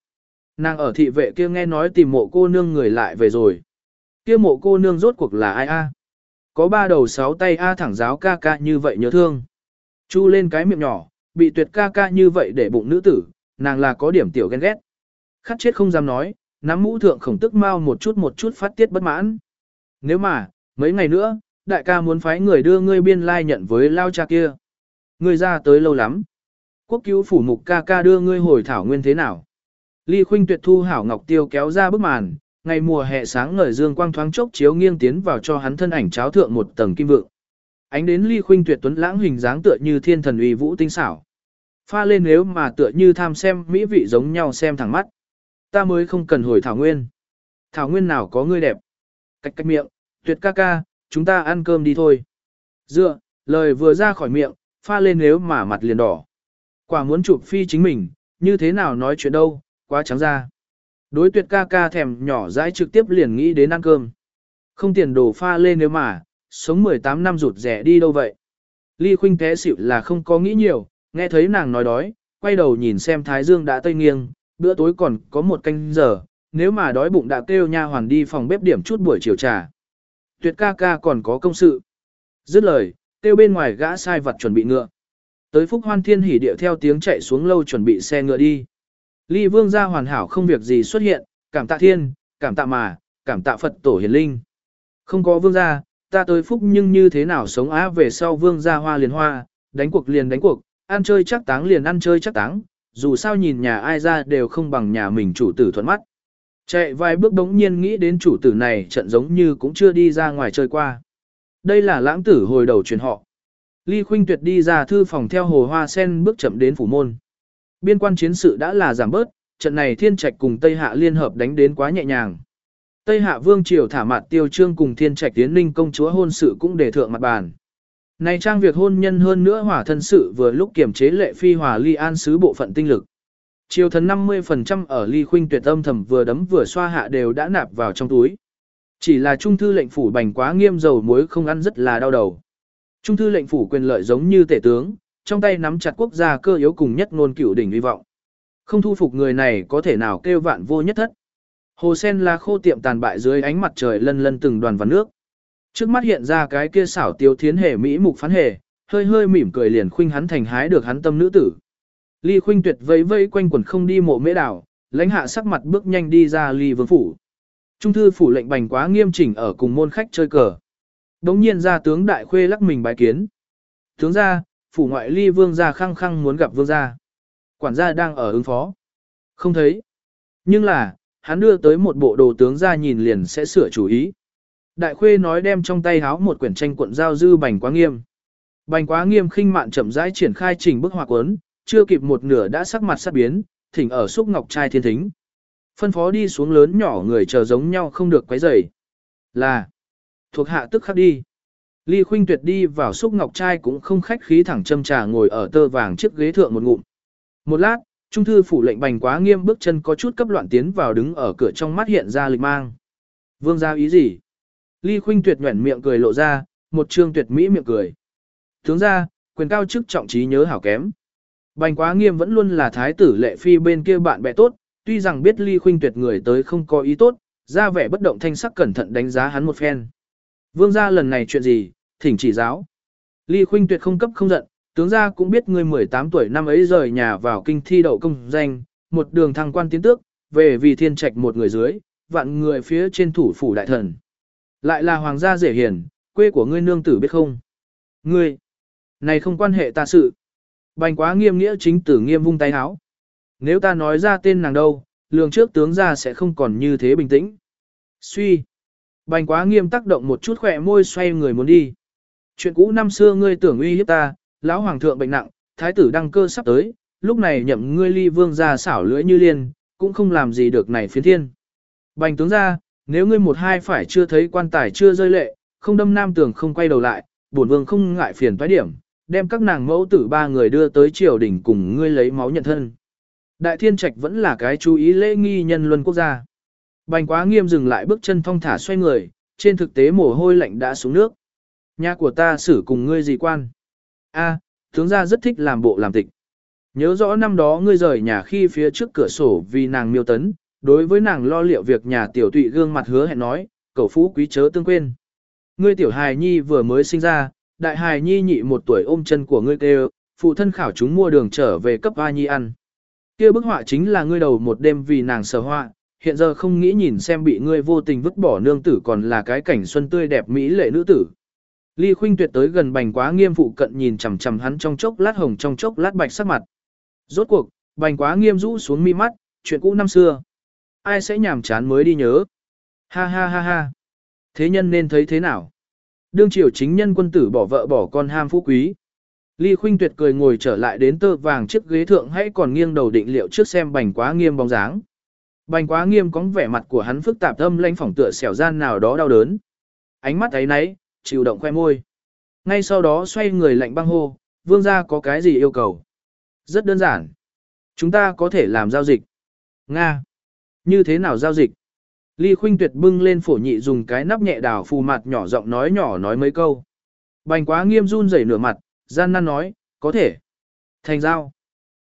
Nàng ở thị vệ kia nghe nói tìm mộ cô nương người lại về rồi. Kia mộ cô nương rốt cuộc là ai a? Có ba đầu sáu tay a thẳng giáo ca ca như vậy nhớ thương. Chu lên cái miệng nhỏ, bị tuyệt ca ca như vậy để bụng nữ tử, nàng là có điểm tiểu ghen ghét. Khát chết không dám nói, nắm mũ thượng khổng tức mau một chút một chút phát tiết bất mãn. Nếu mà, mấy ngày nữa, đại ca muốn phái người đưa ngươi biên lai nhận với lao cha kia. Ngươi ra tới lâu lắm. Quốc cứu phủ mục ca ca đưa ngươi hồi thảo nguyên thế nào. Ly khuynh tuyệt thu hảo ngọc tiêu kéo ra bức màn, ngày mùa hè sáng ngời dương quang thoáng chốc chiếu nghiêng tiến vào cho hắn thân ảnh cháo thượng một tầng kim vượng. Ánh đến ly khuynh tuyệt tuấn lãng hình dáng tựa như thiên thần uy vũ tinh xảo. Pha lên nếu mà tựa như tham xem mỹ vị giống nhau xem thẳng mắt. Ta mới không cần hồi thảo nguyên. Thảo nguyên nào có ngươi đẹp. Cách cách miệng, tuyệt ca ca, chúng ta ăn cơm đi thôi. Dựa, lời vừa ra khỏi miệng, pha lên nếu mà mặt liền đỏ. Quả muốn chụp phi chính mình, như thế nào nói chuyện đâu, quá trắng ra. Đối tuyệt ca ca thèm nhỏ dãi trực tiếp liền nghĩ đến ăn cơm. Không tiền đồ pha lên nếu mà, sống 18 năm rụt rẻ đi đâu vậy. Ly khuynh té xịu là không có nghĩ nhiều, nghe thấy nàng nói đói, quay đầu nhìn xem Thái Dương đã tây nghiêng, bữa tối còn có một canh giờ, nếu mà đói bụng đã kêu nha hoàn đi phòng bếp điểm chút buổi chiều trà. Tuyệt ca ca còn có công sự. Dứt lời, kêu bên ngoài gã sai vật chuẩn bị ngựa. Tới Phúc Hoan Thiên hỉ điệu theo tiếng chạy xuống lâu chuẩn bị xe ngựa đi. Ly Vương gia hoàn hảo không việc gì xuất hiện, cảm tạ thiên, cảm tạ mà, cảm tạ Phật tổ hiền linh. Không có vương gia, ta tới Phúc nhưng như thế nào sống á về sau vương gia hoa liền hoa, đánh cuộc liền đánh cuộc, ăn chơi chắc táng liền ăn chơi chắc táng, dù sao nhìn nhà ai ra đều không bằng nhà mình chủ tử thuận mắt. Chạy vài bước đống nhiên nghĩ đến chủ tử này trận giống như cũng chưa đi ra ngoài chơi qua. Đây là lãng tử hồi đầu truyền họ. Ly Khuynh Tuyệt đi ra thư phòng theo hồ hoa sen bước chậm đến phủ môn. Biên quan chiến sự đã là giảm bớt, trận này Thiên Trạch cùng Tây Hạ liên hợp đánh đến quá nhẹ nhàng. Tây Hạ Vương Triều thả mặt tiêu trương cùng Thiên Trạch tiến ninh công chúa hôn sự cũng để thượng mặt bàn. Này trang việc hôn nhân hơn nữa hỏa thân sự vừa lúc kiểm chế lệ phi hòa ly an sứ bộ phận tinh lực. Triều thần 50% ở ly khuynh tuyệt âm thầm vừa đấm vừa xoa hạ đều đã nạp vào trong túi. Chỉ là trung thư lệnh phủ bành quá nghiêm dầu muối không ăn rất là đau đầu. Trung thư lệnh phủ quyền lợi giống như tể tướng, trong tay nắm chặt quốc gia cơ yếu cùng nhất ngôn cửu đỉnh hy vọng. Không thu phục người này có thể nào kêu vạn vô nhất thất. Hồ sen là khô tiệm tàn bại dưới ánh mặt trời lân lân từng đoàn vào nước. Trước mắt hiện ra cái kia xảo tiêu thiến hề mỹ mục phán hề, hơi hơi mỉm cười liền khuynh hắn thành hái được hắn tâm nữ tử. Ly khuynh tuyệt vây vây quanh quần không đi mộ mễ đảo, lãnh hạ sắc mặt bước nhanh đi ra ly vương phủ. Trung thư phủ lệnh bành quá nghiêm chỉnh ở cùng môn khách chơi cờ. Đống nhiên ra tướng đại khuê lắc mình bài kiến. Tướng ra, phủ ngoại ly vương gia khăng khăng muốn gặp vương gia. Quản gia đang ở ứng phó. Không thấy. Nhưng là, hắn đưa tới một bộ đồ tướng ra nhìn liền sẽ sửa chủ ý. Đại khuê nói đem trong tay háo một quyển tranh cuộn giao dư bành quá nghiêm. Bành quá nghiêm khinh mạn chậm rãi triển khai trình bức họa cuốn, chưa kịp một nửa đã sắc mặt sát biến, thỉnh ở xúc ngọc trai thiên thính. Phân phó đi xuống lớn nhỏ người chờ giống nhau không được quấy rầy. Là, thuộc hạ tức khắc đi. Ly Khuynh Tuyệt đi vào xúc ngọc trai cũng không khách khí thẳng châm trà ngồi ở tơ vàng chiếc ghế thượng một ngụm. Một lát, trung thư phủ lệnh bành quá nghiêm bước chân có chút cấp loạn tiến vào đứng ở cửa trong mắt hiện ra lịch mang. Vương gia ý gì? Ly Khuynh Tuyệt nhuyễn miệng cười lộ ra, một trương tuyệt mỹ miệng cười. Tướng ra, quyền cao chức trọng trí nhớ hảo kém. Bành quá nghiêm vẫn luôn là thái tử lệ phi bên kia bạn bè tốt, tuy rằng biết ly khuynh tuyệt người tới không có ý tốt, ra vẻ bất động thanh sắc cẩn thận đánh giá hắn một phen. Vương gia lần này chuyện gì, thỉnh chỉ giáo. Ly khuynh tuyệt không cấp không giận, tướng gia cũng biết người 18 tuổi năm ấy rời nhà vào kinh thi đậu công danh, một đường thăng quan tiến tước, về vì thiên trạch một người dưới, vạn người phía trên thủ phủ đại thần. Lại là hoàng gia rể hiền, quê của ngươi nương tử biết không? Ngươi, này không quan hệ ta sự. Bành quá nghiêm nghĩa chính tử nghiêm vung tay háo. Nếu ta nói ra tên nàng đâu, lường trước tướng gia sẽ không còn như thế bình tĩnh. Suy. Bành quá nghiêm tác động một chút khỏe môi xoay người muốn đi. Chuyện cũ năm xưa ngươi tưởng uy hiếp ta, lão hoàng thượng bệnh nặng, thái tử đăng cơ sắp tới, lúc này nhậm ngươi ly vương ra xảo lưỡi như liên, cũng không làm gì được này phiến thiên. Bành tướng ra, nếu ngươi một hai phải chưa thấy quan tài chưa rơi lệ, không đâm nam tưởng không quay đầu lại, bổn vương không ngại phiền toái điểm, đem các nàng mẫu tử ba người đưa tới triều đình cùng ngươi lấy máu nhận thân. Đại thiên trạch vẫn là cái chú ý lễ nghi nhân luân quốc gia. Bành quá nghiêm dừng lại bước chân thong thả xoay người, trên thực tế mồ hôi lạnh đã xuống nước. Nhà của ta xử cùng ngươi gì quan? A, tướng gia rất thích làm bộ làm tịch. Nhớ rõ năm đó ngươi rời nhà khi phía trước cửa sổ vì nàng miêu tấn, đối với nàng lo liệu việc nhà tiểu tụy gương mặt hứa hẹn nói, cậu phú quý chớ tương quên. Ngươi tiểu hài nhi vừa mới sinh ra, đại hài nhi nhị một tuổi ôm chân của ngươi kêu, phụ thân khảo chúng mua đường trở về cấp A nhi ăn. kia bức họa chính là ngươi đầu một đêm vì nàng sở họa, hiện giờ không nghĩ nhìn xem bị ngươi vô tình vứt bỏ nương tử còn là cái cảnh xuân tươi đẹp mỹ lệ nữ tử. Ly Khuynh Tuyệt tới gần Bành Quá Nghiêm phụ cận nhìn chằm chằm hắn trong chốc lát hồng trong chốc lát bạch sắc mặt. Rốt cuộc, Bành Quá Nghiêm rũ xuống mi mắt, chuyện cũ năm xưa. Ai sẽ nhàm chán mới đi nhớ. Ha ha ha ha. Thế nhân nên thấy thế nào? Đương triều chính nhân quân tử bỏ vợ bỏ con ham phú quý. Ly Khuynh Tuyệt cười ngồi trở lại đến tơ vàng chiếc ghế thượng hãy còn nghiêng đầu định liệu trước xem Bành Quá Nghiêm bóng dáng. Bành Quá Nghiêm có vẻ mặt của hắn phức tạp âm lanh phỏng tựa xẻo gian nào đó đau đớn. Ánh mắt ấy nấy, chịu động khoe môi. Ngay sau đó xoay người lạnh băng hô, vương gia có cái gì yêu cầu? Rất đơn giản. Chúng ta có thể làm giao dịch. Nga. Như thế nào giao dịch? Ly Khuynh Tuyệt bưng lên phổ nhị dùng cái nắp nhẹ đào phù mặt nhỏ giọng nói nhỏ nói mấy câu. Bành quá nghiêm run rẩy nửa mặt, gian nan nói, có thể. Thành giao.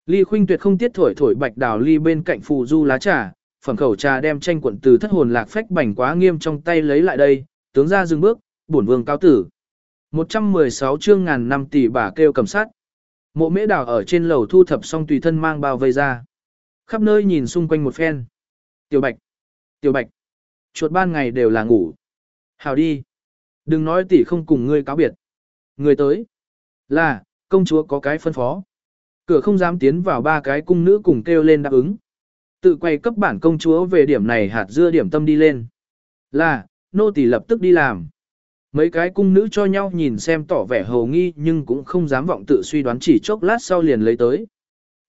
Ly Khuynh Tuyệt không tiết thổi thổi bạch đào ly bên cạnh phù du lá trà, phẩm khẩu trà đem tranh quận từ thất hồn lạc phách bảnh quá nghiêm trong tay lấy lại đây, tướng ra dừng bước, bổn vương cao tử. 116 chương ngàn năm tỷ bà kêu cầm sát. Mộ mễ đào ở trên lầu thu thập xong tùy thân mang bao vây ra. Khắp nơi nhìn xung quanh một phen. Tiểu bạch. Tiểu bạch. Chuột ban ngày đều là ngủ. Hào đi. Đừng nói tỷ không cùng ngươi cáo biệt. Người tới. Là, công chúa có cái phân phó. Cửa không dám tiến vào ba cái cung nữ cùng kêu lên đáp ứng. Tự quay cấp bản công chúa về điểm này hạt dưa điểm tâm đi lên. Là, nô tỳ lập tức đi làm. Mấy cái cung nữ cho nhau nhìn xem tỏ vẻ hầu nghi nhưng cũng không dám vọng tự suy đoán chỉ chốc lát sau liền lấy tới.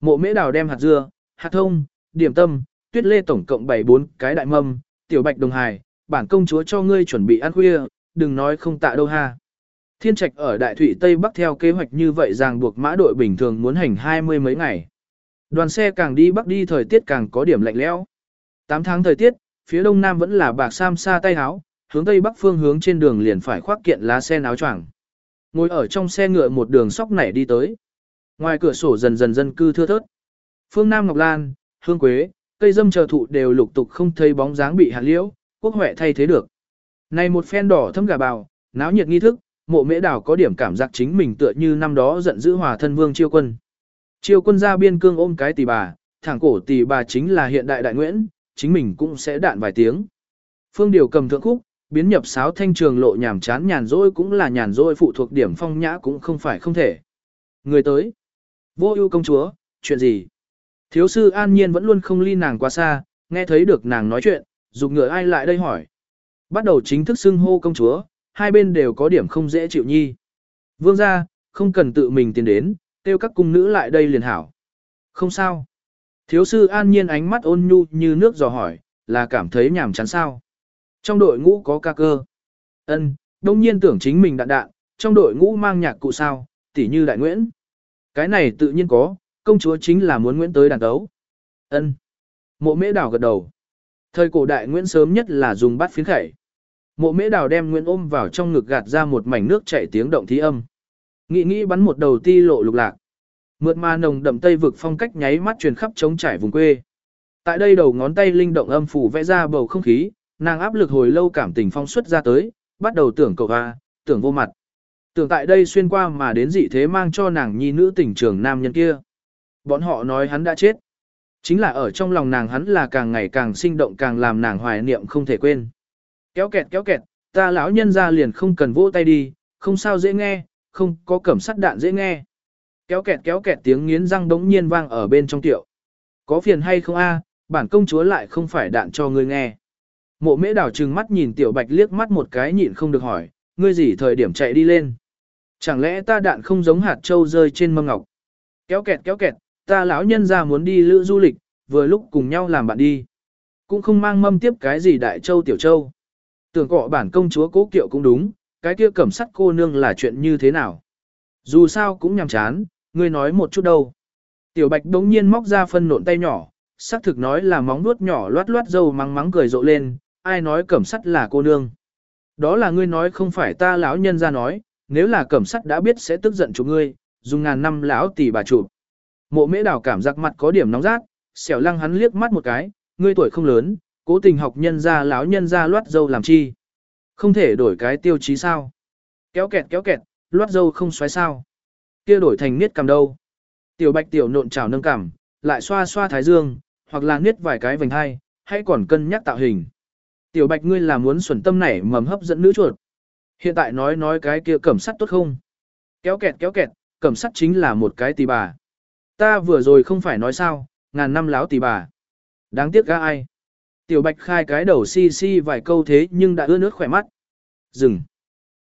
Mộ mễ đào đem hạt dưa, hạt thông, điểm tâm, tuyết lê tổng cộng 7-4 cái đại mâm, tiểu bạch đồng hài, bản công chúa cho ngươi chuẩn bị ăn khuya, đừng nói không tạ đâu ha. Thiên trạch ở Đại thủy Tây Bắc theo kế hoạch như vậy ràng buộc mã đội bình thường muốn hành hai mươi mấy ngày. Đoàn xe càng đi bắc đi thời tiết càng có điểm lạnh lẽo. 8 tháng thời tiết, phía đông nam vẫn là bạc sam xa tay áo, hướng tây bắc phương hướng trên đường liền phải khoác kiện lá sen áo choàng. Ngồi ở trong xe ngựa một đường sóc nảy đi tới. Ngoài cửa sổ dần dần dân cư thưa thớt. Phương Nam Ngọc Lan, Hương Quế, cây dâm chờ thụ đều lục tục không thấy bóng dáng bị hạt liễu, quốc huệ thay thế được. Này một phen đỏ thâm gà bào, náo nhiệt nghi thức, mộ mễ đảo có điểm cảm giác chính mình tựa như năm đó giận dữ hòa thân vương chiêu quân. Chiêu quân ra biên cương ôm cái tỷ bà, thẳng cổ tỷ bà chính là hiện đại đại nguyễn, chính mình cũng sẽ đạn vài tiếng. Phương điều cầm thượng khúc, biến nhập sáo thanh trường lộ nhảm chán nhàn rỗi cũng là nhàn rỗi phụ thuộc điểm phong nhã cũng không phải không thể. Người tới. Vô ưu công chúa, chuyện gì? Thiếu sư an nhiên vẫn luôn không ly nàng quá xa, nghe thấy được nàng nói chuyện, dục ngựa ai lại đây hỏi. Bắt đầu chính thức xưng hô công chúa, hai bên đều có điểm không dễ chịu nhi. Vương gia, không cần tự mình tiến đến, kêu các cung nữ lại đây liền hảo. Không sao. Thiếu sư an nhiên ánh mắt ôn nhu như nước dò hỏi, là cảm thấy nhàm chán sao. Trong đội ngũ có ca cơ. ân đông nhiên tưởng chính mình đạn đạn, trong đội ngũ mang nhạc cụ sao, tỉ như đại nguyễn. Cái này tự nhiên có, công chúa chính là muốn Nguyễn tới đàn tấu. ân Mộ mễ đảo gật đầu. Thời cổ đại Nguyễn sớm nhất là dùng bát phiến khẩy. Mộ mễ đào đem Nguyễn ôm vào trong ngực gạt ra một mảnh nước chảy tiếng động thí âm. Nghĩ nghĩ bắn một đầu ti lộ lục lạc. Mượt mà nồng đậm tây vực phong cách nháy mắt truyền khắp trống trải vùng quê. Tại đây đầu ngón tay linh động âm phủ vẽ ra bầu không khí, nàng áp lực hồi lâu cảm tình phong xuất ra tới, bắt đầu tưởng cầu va, tưởng vô mặt. Tưởng tại đây xuyên qua mà đến dị thế mang cho nàng nhi nữ tình trường nam nhân kia. Bọn họ nói hắn đã chết. Chính là ở trong lòng nàng hắn là càng ngày càng sinh động càng làm nàng hoài niệm không thể quên. Kéo kẹt kéo kẹt, ta lão nhân ra liền không cần vỗ tay đi, không sao dễ nghe, không có cẩm sắt đạn dễ nghe. Kéo kẹt kéo kẹt tiếng nghiến răng đống nhiên vang ở bên trong tiệu. Có phiền hay không a? bản công chúa lại không phải đạn cho ngươi nghe. Mộ mễ đảo trừng mắt nhìn tiểu bạch liếc mắt một cái nhịn không được hỏi, ngươi gì thời điểm chạy đi lên. Chẳng lẽ ta đạn không giống hạt châu rơi trên mâm ngọc. Kéo kẹt kéo kẹt, ta lão nhân ra muốn đi lữ du lịch, vừa lúc cùng nhau làm bạn đi. Cũng không mang mâm tiếp cái gì đại châu tiểu châu. Tưởng cọ bản công chúa cố kiệu cũng đúng, cái kia cẩm sắt cô nương là chuyện như thế nào. Dù sao cũng nhằm chán, ngươi nói một chút đâu. Tiểu bạch đống nhiên móc ra phân nộn tay nhỏ, xác thực nói là móng nuốt nhỏ loát loát dâu mắng mắng cười rộ lên, ai nói cẩm sắt là cô nương. Đó là ngươi nói không phải ta lão nhân ra nói, nếu là cẩm sắt đã biết sẽ tức giận chủ ngươi, dùng ngàn năm lão tỷ bà chụp. Mộ mễ đảo cảm giác mặt có điểm nóng rát, xẻo lăng hắn liếc mắt một cái, ngươi tuổi không lớn, cố tình học nhân ra lão nhân ra loát dâu làm chi. Không thể đổi cái tiêu chí sao. Kéo kẹt kéo kẹt, loát dâu không xoáy sao. kia đổi thành niết cầm đâu. Tiểu bạch tiểu nộn trào nâng cảm lại xoa xoa thái dương, hoặc là niết vài cái vành hai, hay còn cân nhắc tạo hình. Tiểu bạch ngươi là muốn xuẩn tâm nảy mầm hấp dẫn nữ chuột. Hiện tại nói nói cái kia cẩm sắt tốt không? Kéo kẹt kéo kẹt, cẩm sắt chính là một cái tì bà. Ta vừa rồi không phải nói sao, ngàn năm láo tì bà. Đáng tiếc ga ai. Tiểu bạch khai cái đầu si si vài câu thế nhưng đã ưa nước khỏe mắt. Dừng.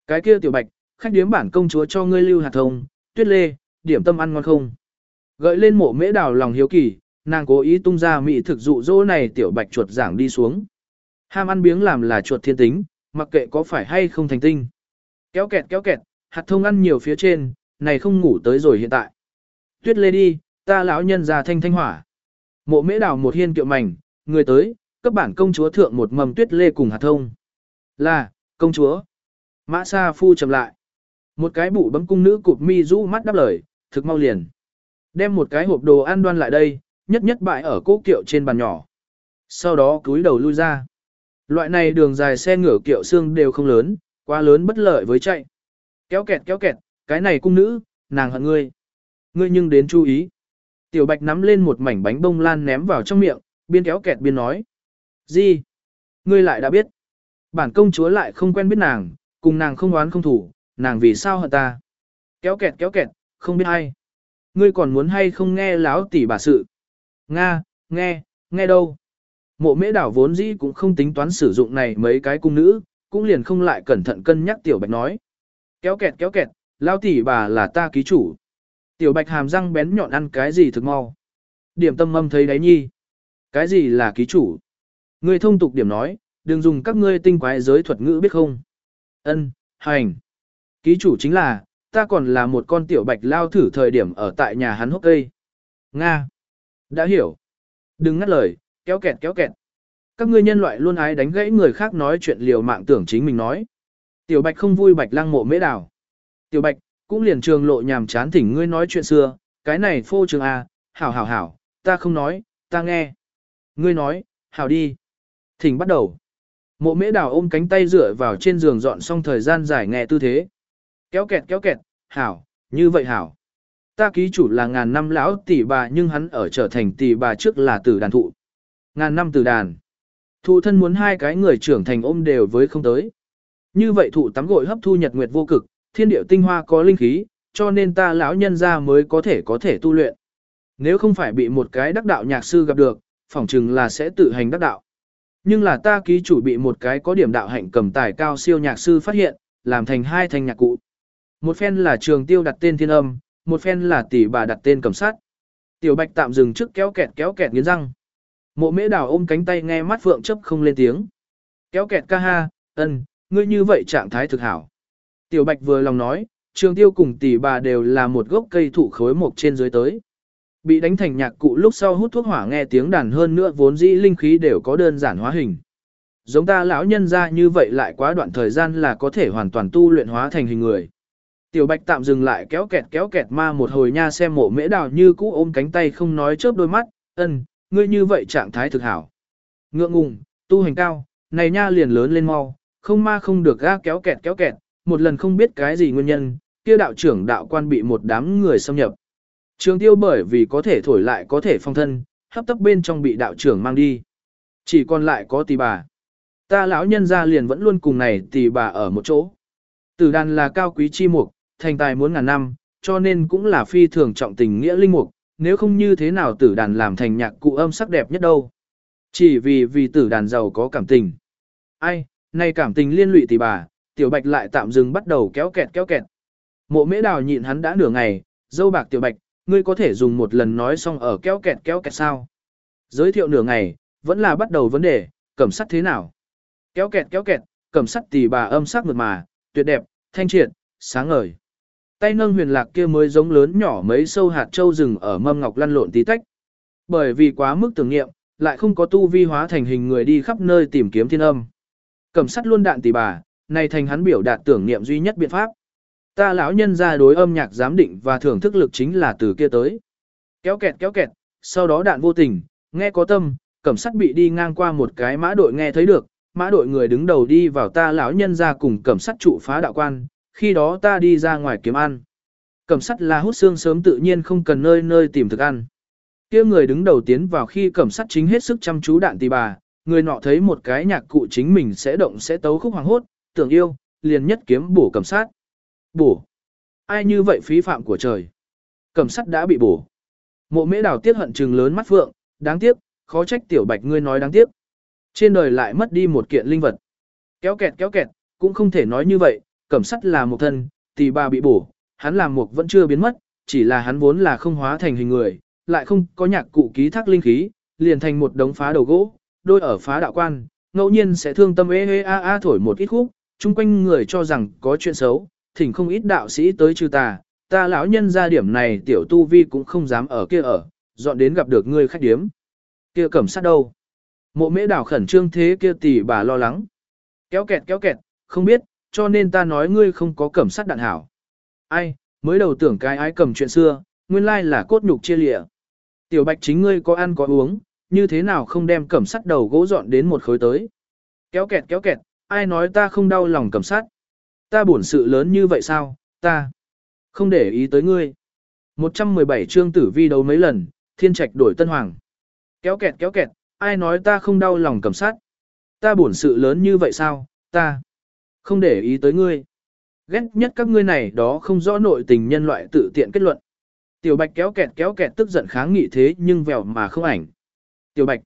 Cái kia tiểu bạch, khách điếm bản công chúa cho ngươi lưu hạt thông, tuyết lê, điểm tâm ăn ngon không? Gợi lên mộ mễ đào lòng hiếu kỳ, nàng cố ý tung ra mỹ thực dụ dỗ này tiểu bạch chuột giảng đi xuống. Ham ăn biếng làm là chuột thiên tính, mặc kệ có phải hay không thành tinh. Kéo kẹt kéo kẹt, hạt thông ăn nhiều phía trên, này không ngủ tới rồi hiện tại. Tuyết lê đi, ta lão nhân già thanh thanh hỏa. Mộ mễ đào một hiên kiệu mảnh, người tới, cấp bản công chúa thượng một mầm tuyết lê cùng hạt thông. Là, công chúa. Mã Sa Phu chậm lại. Một cái bụ bấm cung nữ cụp mi rũ mắt đáp lời, thực mau liền. Đem một cái hộp đồ ăn đoan lại đây, nhất nhất bại ở cố kiệu trên bàn nhỏ. Sau đó cúi đầu lui ra. Loại này đường dài xe ngửa kiệu xương đều không lớn, quá lớn bất lợi với chạy. Kéo kẹt kéo kẹt, cái này cung nữ, nàng hận ngươi. Ngươi nhưng đến chú ý. Tiểu bạch nắm lên một mảnh bánh bông lan ném vào trong miệng, biên kéo kẹt biên nói. Gì? Ngươi lại đã biết. Bản công chúa lại không quen biết nàng, cùng nàng không oán không thủ, nàng vì sao hận ta? Kéo kẹt kéo kẹt, không biết hay. Ngươi còn muốn hay không nghe láo tỉ bà sự? Nga, nghe, nghe đâu? Mộ mễ đảo vốn dĩ cũng không tính toán sử dụng này mấy cái cung nữ, cũng liền không lại cẩn thận cân nhắc tiểu bạch nói. Kéo kẹt kéo kẹt, lao tỉ bà là ta ký chủ. Tiểu bạch hàm răng bén nhọn ăn cái gì thực mau. Điểm tâm âm thấy đấy nhi. Cái gì là ký chủ? Ngươi thông tục điểm nói, đừng dùng các ngươi tinh quái giới thuật ngữ biết không? Ân, hành. Ký chủ chính là, ta còn là một con tiểu bạch lao thử thời điểm ở tại nhà hắn hốc cây. Nga. Đã hiểu. Đừng ngắt lời, kéo kẹt kéo kẹt. Các ngươi nhân loại luôn ái đánh gãy người khác nói chuyện liều mạng tưởng chính mình nói. Tiểu bạch không vui bạch lang mộ mễ đào. Tiểu bạch, cũng liền trường lộ nhàm chán thỉnh ngươi nói chuyện xưa, cái này phô trường A, à, hảo hảo hảo, ta không nói, ta nghe. Ngươi nói, hảo đi. Thỉnh bắt đầu. Mộ mễ đào ôm cánh tay dựa vào trên giường dọn xong thời gian dài nghe tư thế. Kéo kẹt kéo kẹt, hảo, như vậy hảo. Ta ký chủ là ngàn năm lão tỷ bà nhưng hắn ở trở thành tỷ bà trước là tử đàn thụ. Ngàn năm tử đàn. Thụ thân muốn hai cái người trưởng thành ôm đều với không tới. Như vậy thụ tắm gội hấp thu nhật nguyệt vô cực, thiên điệu tinh hoa có linh khí, cho nên ta lão nhân ra mới có thể có thể tu luyện. Nếu không phải bị một cái đắc đạo nhạc sư gặp được, phỏng chừng là sẽ tự hành đắc đạo. Nhưng là ta ký chủ bị một cái có điểm đạo hạnh cầm tài cao siêu nhạc sư phát hiện, làm thành hai thanh nhạc cụ. Một phen là trường tiêu đặt tên thiên âm, một phen là tỷ bà đặt tên cầm sát. Tiểu bạch tạm dừng trước kéo kẹt kéo kẹt nghiến răng. Mộ mễ đào ôm cánh tay nghe mắt phượng chấp không lên tiếng. Kéo kẹt ca ha, ân, ngươi như vậy trạng thái thực hảo. Tiểu bạch vừa lòng nói, trường tiêu cùng tỷ bà đều là một gốc cây thụ khối mộc trên dưới tới. Bị đánh thành nhạc cụ lúc sau hút thuốc hỏa nghe tiếng đàn hơn nữa vốn dĩ linh khí đều có đơn giản hóa hình. Giống ta lão nhân ra như vậy lại quá đoạn thời gian là có thể hoàn toàn tu luyện hóa thành hình người. Tiểu bạch tạm dừng lại kéo kẹt kéo kẹt ma một hồi nha xem mộ mễ đào như cũ ôm cánh tay không nói chớp đôi mắt, ân, ngươi như vậy trạng thái thực hảo. Ngượng ngùng, tu hành cao, này nha liền lớn lên mau, không ma không được ga kéo kẹt kéo kẹt, một lần không biết cái gì nguyên nhân, kia đạo trưởng đạo quan bị một đám người xâm nhập. Trường tiêu bởi vì có thể thổi lại có thể phong thân, hấp tấp bên trong bị đạo trưởng mang đi. Chỉ còn lại có tỷ bà. Ta lão nhân ra liền vẫn luôn cùng này tỷ bà ở một chỗ. Tử đàn là cao quý chi mục, thành tài muốn ngàn năm, cho nên cũng là phi thường trọng tình nghĩa linh mục, nếu không như thế nào tử đàn làm thành nhạc cụ âm sắc đẹp nhất đâu. Chỉ vì vì tử đàn giàu có cảm tình. Ai, nay cảm tình liên lụy tỷ bà, tiểu bạch lại tạm dừng bắt đầu kéo kẹt kéo kẹt. Mộ mễ đào nhịn hắn đã nửa ngày, dâu bạc tiểu bạch, ngươi có thể dùng một lần nói xong ở kéo kẹt kéo kẹt sao. Giới thiệu nửa ngày, vẫn là bắt đầu vấn đề, cẩm sắt thế nào. Kéo kẹt kéo kẹt, cẩm sắt tỷ bà âm sắc mượt mà, tuyệt đẹp, thanh triệt, sáng ngời. Tay nâng huyền lạc kia mới giống lớn nhỏ mấy sâu hạt châu rừng ở mâm ngọc lăn lộn tí tách. Bởi vì quá mức tưởng nghiệm, lại không có tu vi hóa thành hình người đi khắp nơi tìm kiếm thiên âm. Cẩm sắt luôn đạn tỷ bà, này thành hắn biểu đạt tưởng niệm duy nhất biện pháp. Ta lão nhân ra đối âm nhạc giám định và thưởng thức lực chính là từ kia tới. Kéo kẹt kéo kẹt, sau đó đạn vô tình, nghe có tâm, cẩm sắt bị đi ngang qua một cái mã đội nghe thấy được, mã đội người đứng đầu đi vào ta lão nhân ra cùng cẩm sắt trụ phá đạo quan, khi đó ta đi ra ngoài kiếm ăn. Cẩm sắt là hút xương sớm tự nhiên không cần nơi nơi tìm thức ăn. kia người đứng đầu tiến vào khi cẩm sắt chính hết sức chăm chú đạn tì bà, người nọ thấy một cái nhạc cụ chính mình sẽ động sẽ tấu khúc hoàng hốt, tưởng yêu, liền nhất kiếm bổ cẩm sát. Bổ. Ai như vậy phí phạm của trời. cẩm sắt đã bị bổ. Mộ mễ đào tiếc hận trừng lớn mắt phượng, đáng tiếc, khó trách tiểu bạch ngươi nói đáng tiếc. Trên đời lại mất đi một kiện linh vật. Kéo kẹt kéo kẹt, cũng không thể nói như vậy, cẩm sắt là một thân, tỷ bà bị bổ, hắn làm một vẫn chưa biến mất, chỉ là hắn vốn là không hóa thành hình người, lại không có nhạc cụ ký thác linh khí, liền thành một đống phá đầu gỗ, đôi ở phá đạo quan, ngẫu nhiên sẽ thương tâm ê ê a a thổi một ít khúc, chung quanh người cho rằng có chuyện xấu, thỉnh không ít đạo sĩ tới trừ ta, ta lão nhân ra điểm này tiểu tu vi cũng không dám ở kia ở, dọn đến gặp được ngươi khách điếm. Kia cẩm sát đâu? Mộ mễ đảo khẩn trương thế kia tỷ bà lo lắng. Kéo kẹt kéo kẹt, không biết, cho nên ta nói ngươi không có cẩm sát đạn hảo. Ai, mới đầu tưởng cái ái cầm chuyện xưa, nguyên lai là cốt nhục chia lịa. Tiểu bạch chính ngươi có ăn có uống, như thế nào không đem cẩm sắt đầu gỗ dọn đến một khối tới. Kéo kẹt kéo kẹt, ai nói ta không đau lòng cẩm sắt. Ta buồn sự lớn như vậy sao, ta không để ý tới ngươi. 117 chương tử vi đấu mấy lần, thiên trạch đổi tân hoàng. Kéo kẹt kéo kẹt, ai nói ta không đau lòng cầm sát Ta buồn sự lớn như vậy sao, ta không để ý tới ngươi. Ghét nhất các ngươi này đó không rõ nội tình nhân loại tự tiện kết luận. Tiểu Bạch kéo kẹt kéo kẹt tức giận kháng nghị thế nhưng vèo mà không ảnh. Tiểu Bạch,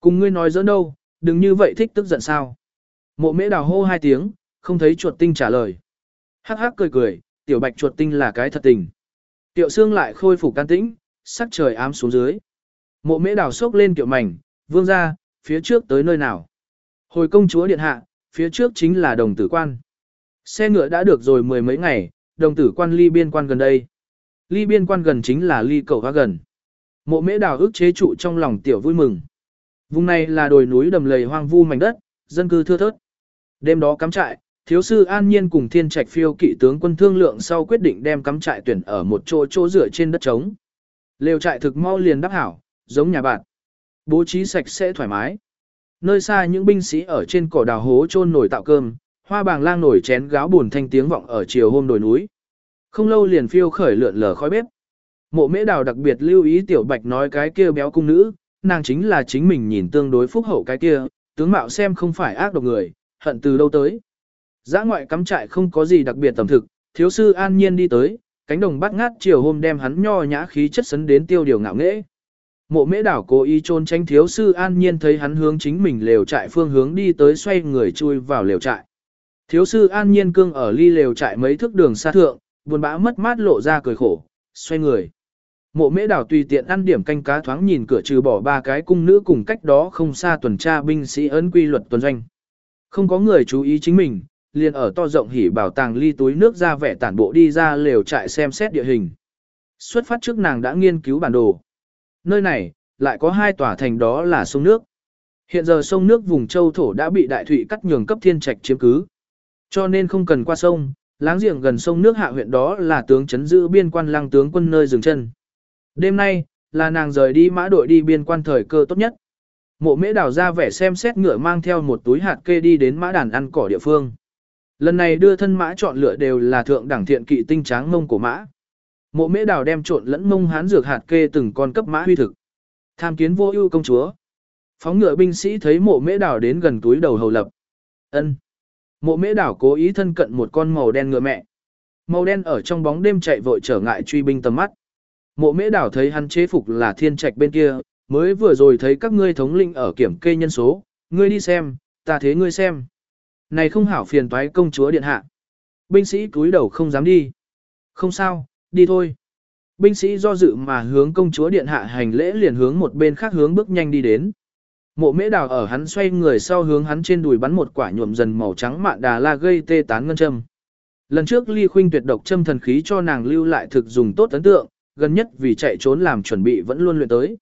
cùng ngươi nói giỡn đâu, đừng như vậy thích tức giận sao. Mộ mễ đào hô hai tiếng, không thấy chuột tinh trả lời. Hắc hắc cười cười, Tiểu Bạch chuột tinh là cái thật tình. Tiểu xương lại khôi phục can tĩnh, sắc trời ám xuống dưới. Mộ mễ đào sốc lên tiểu mảnh, vương ra, phía trước tới nơi nào. Hồi công chúa điện hạ, phía trước chính là đồng tử quan. Xe ngựa đã được rồi mười mấy ngày, đồng tử quan ly biên quan gần đây. Ly biên quan gần chính là ly cầu hoa gần. Mộ mễ đào ước chế trụ trong lòng tiểu vui mừng. Vùng này là đồi núi đầm lầy hoang vu mảnh đất, dân cư thưa thớt. Đêm đó cắm trại, thiếu sư an nhiên cùng thiên trạch phiêu kỵ tướng quân thương lượng sau quyết định đem cắm trại tuyển ở một chỗ chỗ rửa trên đất trống. Lều trại thực mau liền đắp hảo, giống nhà bạn. Bố trí sạch sẽ thoải mái. Nơi xa những binh sĩ ở trên cỏ đào hố chôn nổi tạo cơm, hoa bàng lang nổi chén gáo buồn thanh tiếng vọng ở chiều hôm đồi núi. Không lâu liền phiêu khởi lượn lờ khói bếp. Mộ mễ đào đặc biệt lưu ý tiểu bạch nói cái kia béo cung nữ, nàng chính là chính mình nhìn tương đối phúc hậu cái kia, tướng mạo xem không phải ác độc người, hận từ đâu tới. Giã ngoại cắm trại không có gì đặc biệt tầm thực, thiếu sư an nhiên đi tới, cánh đồng bắt ngát chiều hôm đem hắn nho nhã khí chất sấn đến tiêu điều ngạo nghễ. Mộ mễ đảo cố ý trôn tranh thiếu sư an nhiên thấy hắn hướng chính mình lều trại phương hướng đi tới xoay người chui vào lều trại. Thiếu sư an nhiên cương ở ly lều trại mấy thước đường xa thượng, buồn bã mất mát lộ ra cười khổ, xoay người. Mộ mễ đảo tùy tiện ăn điểm canh cá thoáng nhìn cửa trừ bỏ ba cái cung nữ cùng cách đó không xa tuần tra binh sĩ ấn quy luật tuần doanh. Không có người chú ý chính mình, liền ở to rộng hỉ bảo tàng ly túi nước ra vẻ tản bộ đi ra lều trại xem xét địa hình. Xuất phát trước nàng đã nghiên cứu bản đồ. Nơi này, lại có hai tòa thành đó là sông nước. Hiện giờ sông nước vùng châu thổ đã bị đại thụy cắt nhường cấp thiên trạch chiếm cứ. Cho nên không cần qua sông, láng giềng gần sông nước hạ huyện đó là tướng chấn giữ biên quan lăng tướng quân nơi dừng chân. Đêm nay, là nàng rời đi mã đội đi biên quan thời cơ tốt nhất. Mộ mễ đào ra vẻ xem xét ngựa mang theo một túi hạt kê đi đến mã đàn ăn cỏ địa phương. Lần này đưa thân mã chọn lựa đều là thượng đẳng thiện kỵ tinh tráng mông của mã. Mộ mễ đào đem trộn lẫn mông hán dược hạt kê từng con cấp mã huy thực. Tham kiến vô ưu công chúa. Phóng ngựa binh sĩ thấy mộ mễ đào đến gần túi đầu hầu lập. ân Mộ mễ đào cố ý thân cận một con màu đen ngựa mẹ. Màu đen ở trong bóng đêm chạy vội trở ngại truy binh tầm mắt. Mộ mễ đào thấy hắn chế phục là thiên trạch bên kia, mới vừa rồi thấy các ngươi thống linh ở kiểm kê nhân số, ngươi đi xem, ta thế ngươi xem. Này không hảo phiền toái công chúa điện hạ. Binh sĩ cúi đầu không dám đi. Không sao, đi thôi. Binh sĩ do dự mà hướng công chúa điện hạ hành lễ liền hướng một bên khác hướng bước nhanh đi đến. Mộ mễ đào ở hắn xoay người sau hướng hắn trên đùi bắn một quả nhuộm dần màu trắng mạn đà la gây tê tán ngân châm. Lần trước ly khuynh tuyệt độc châm thần khí cho nàng lưu lại thực dùng tốt ấn tượng, gần nhất vì chạy trốn làm chuẩn bị vẫn luôn luyện tới.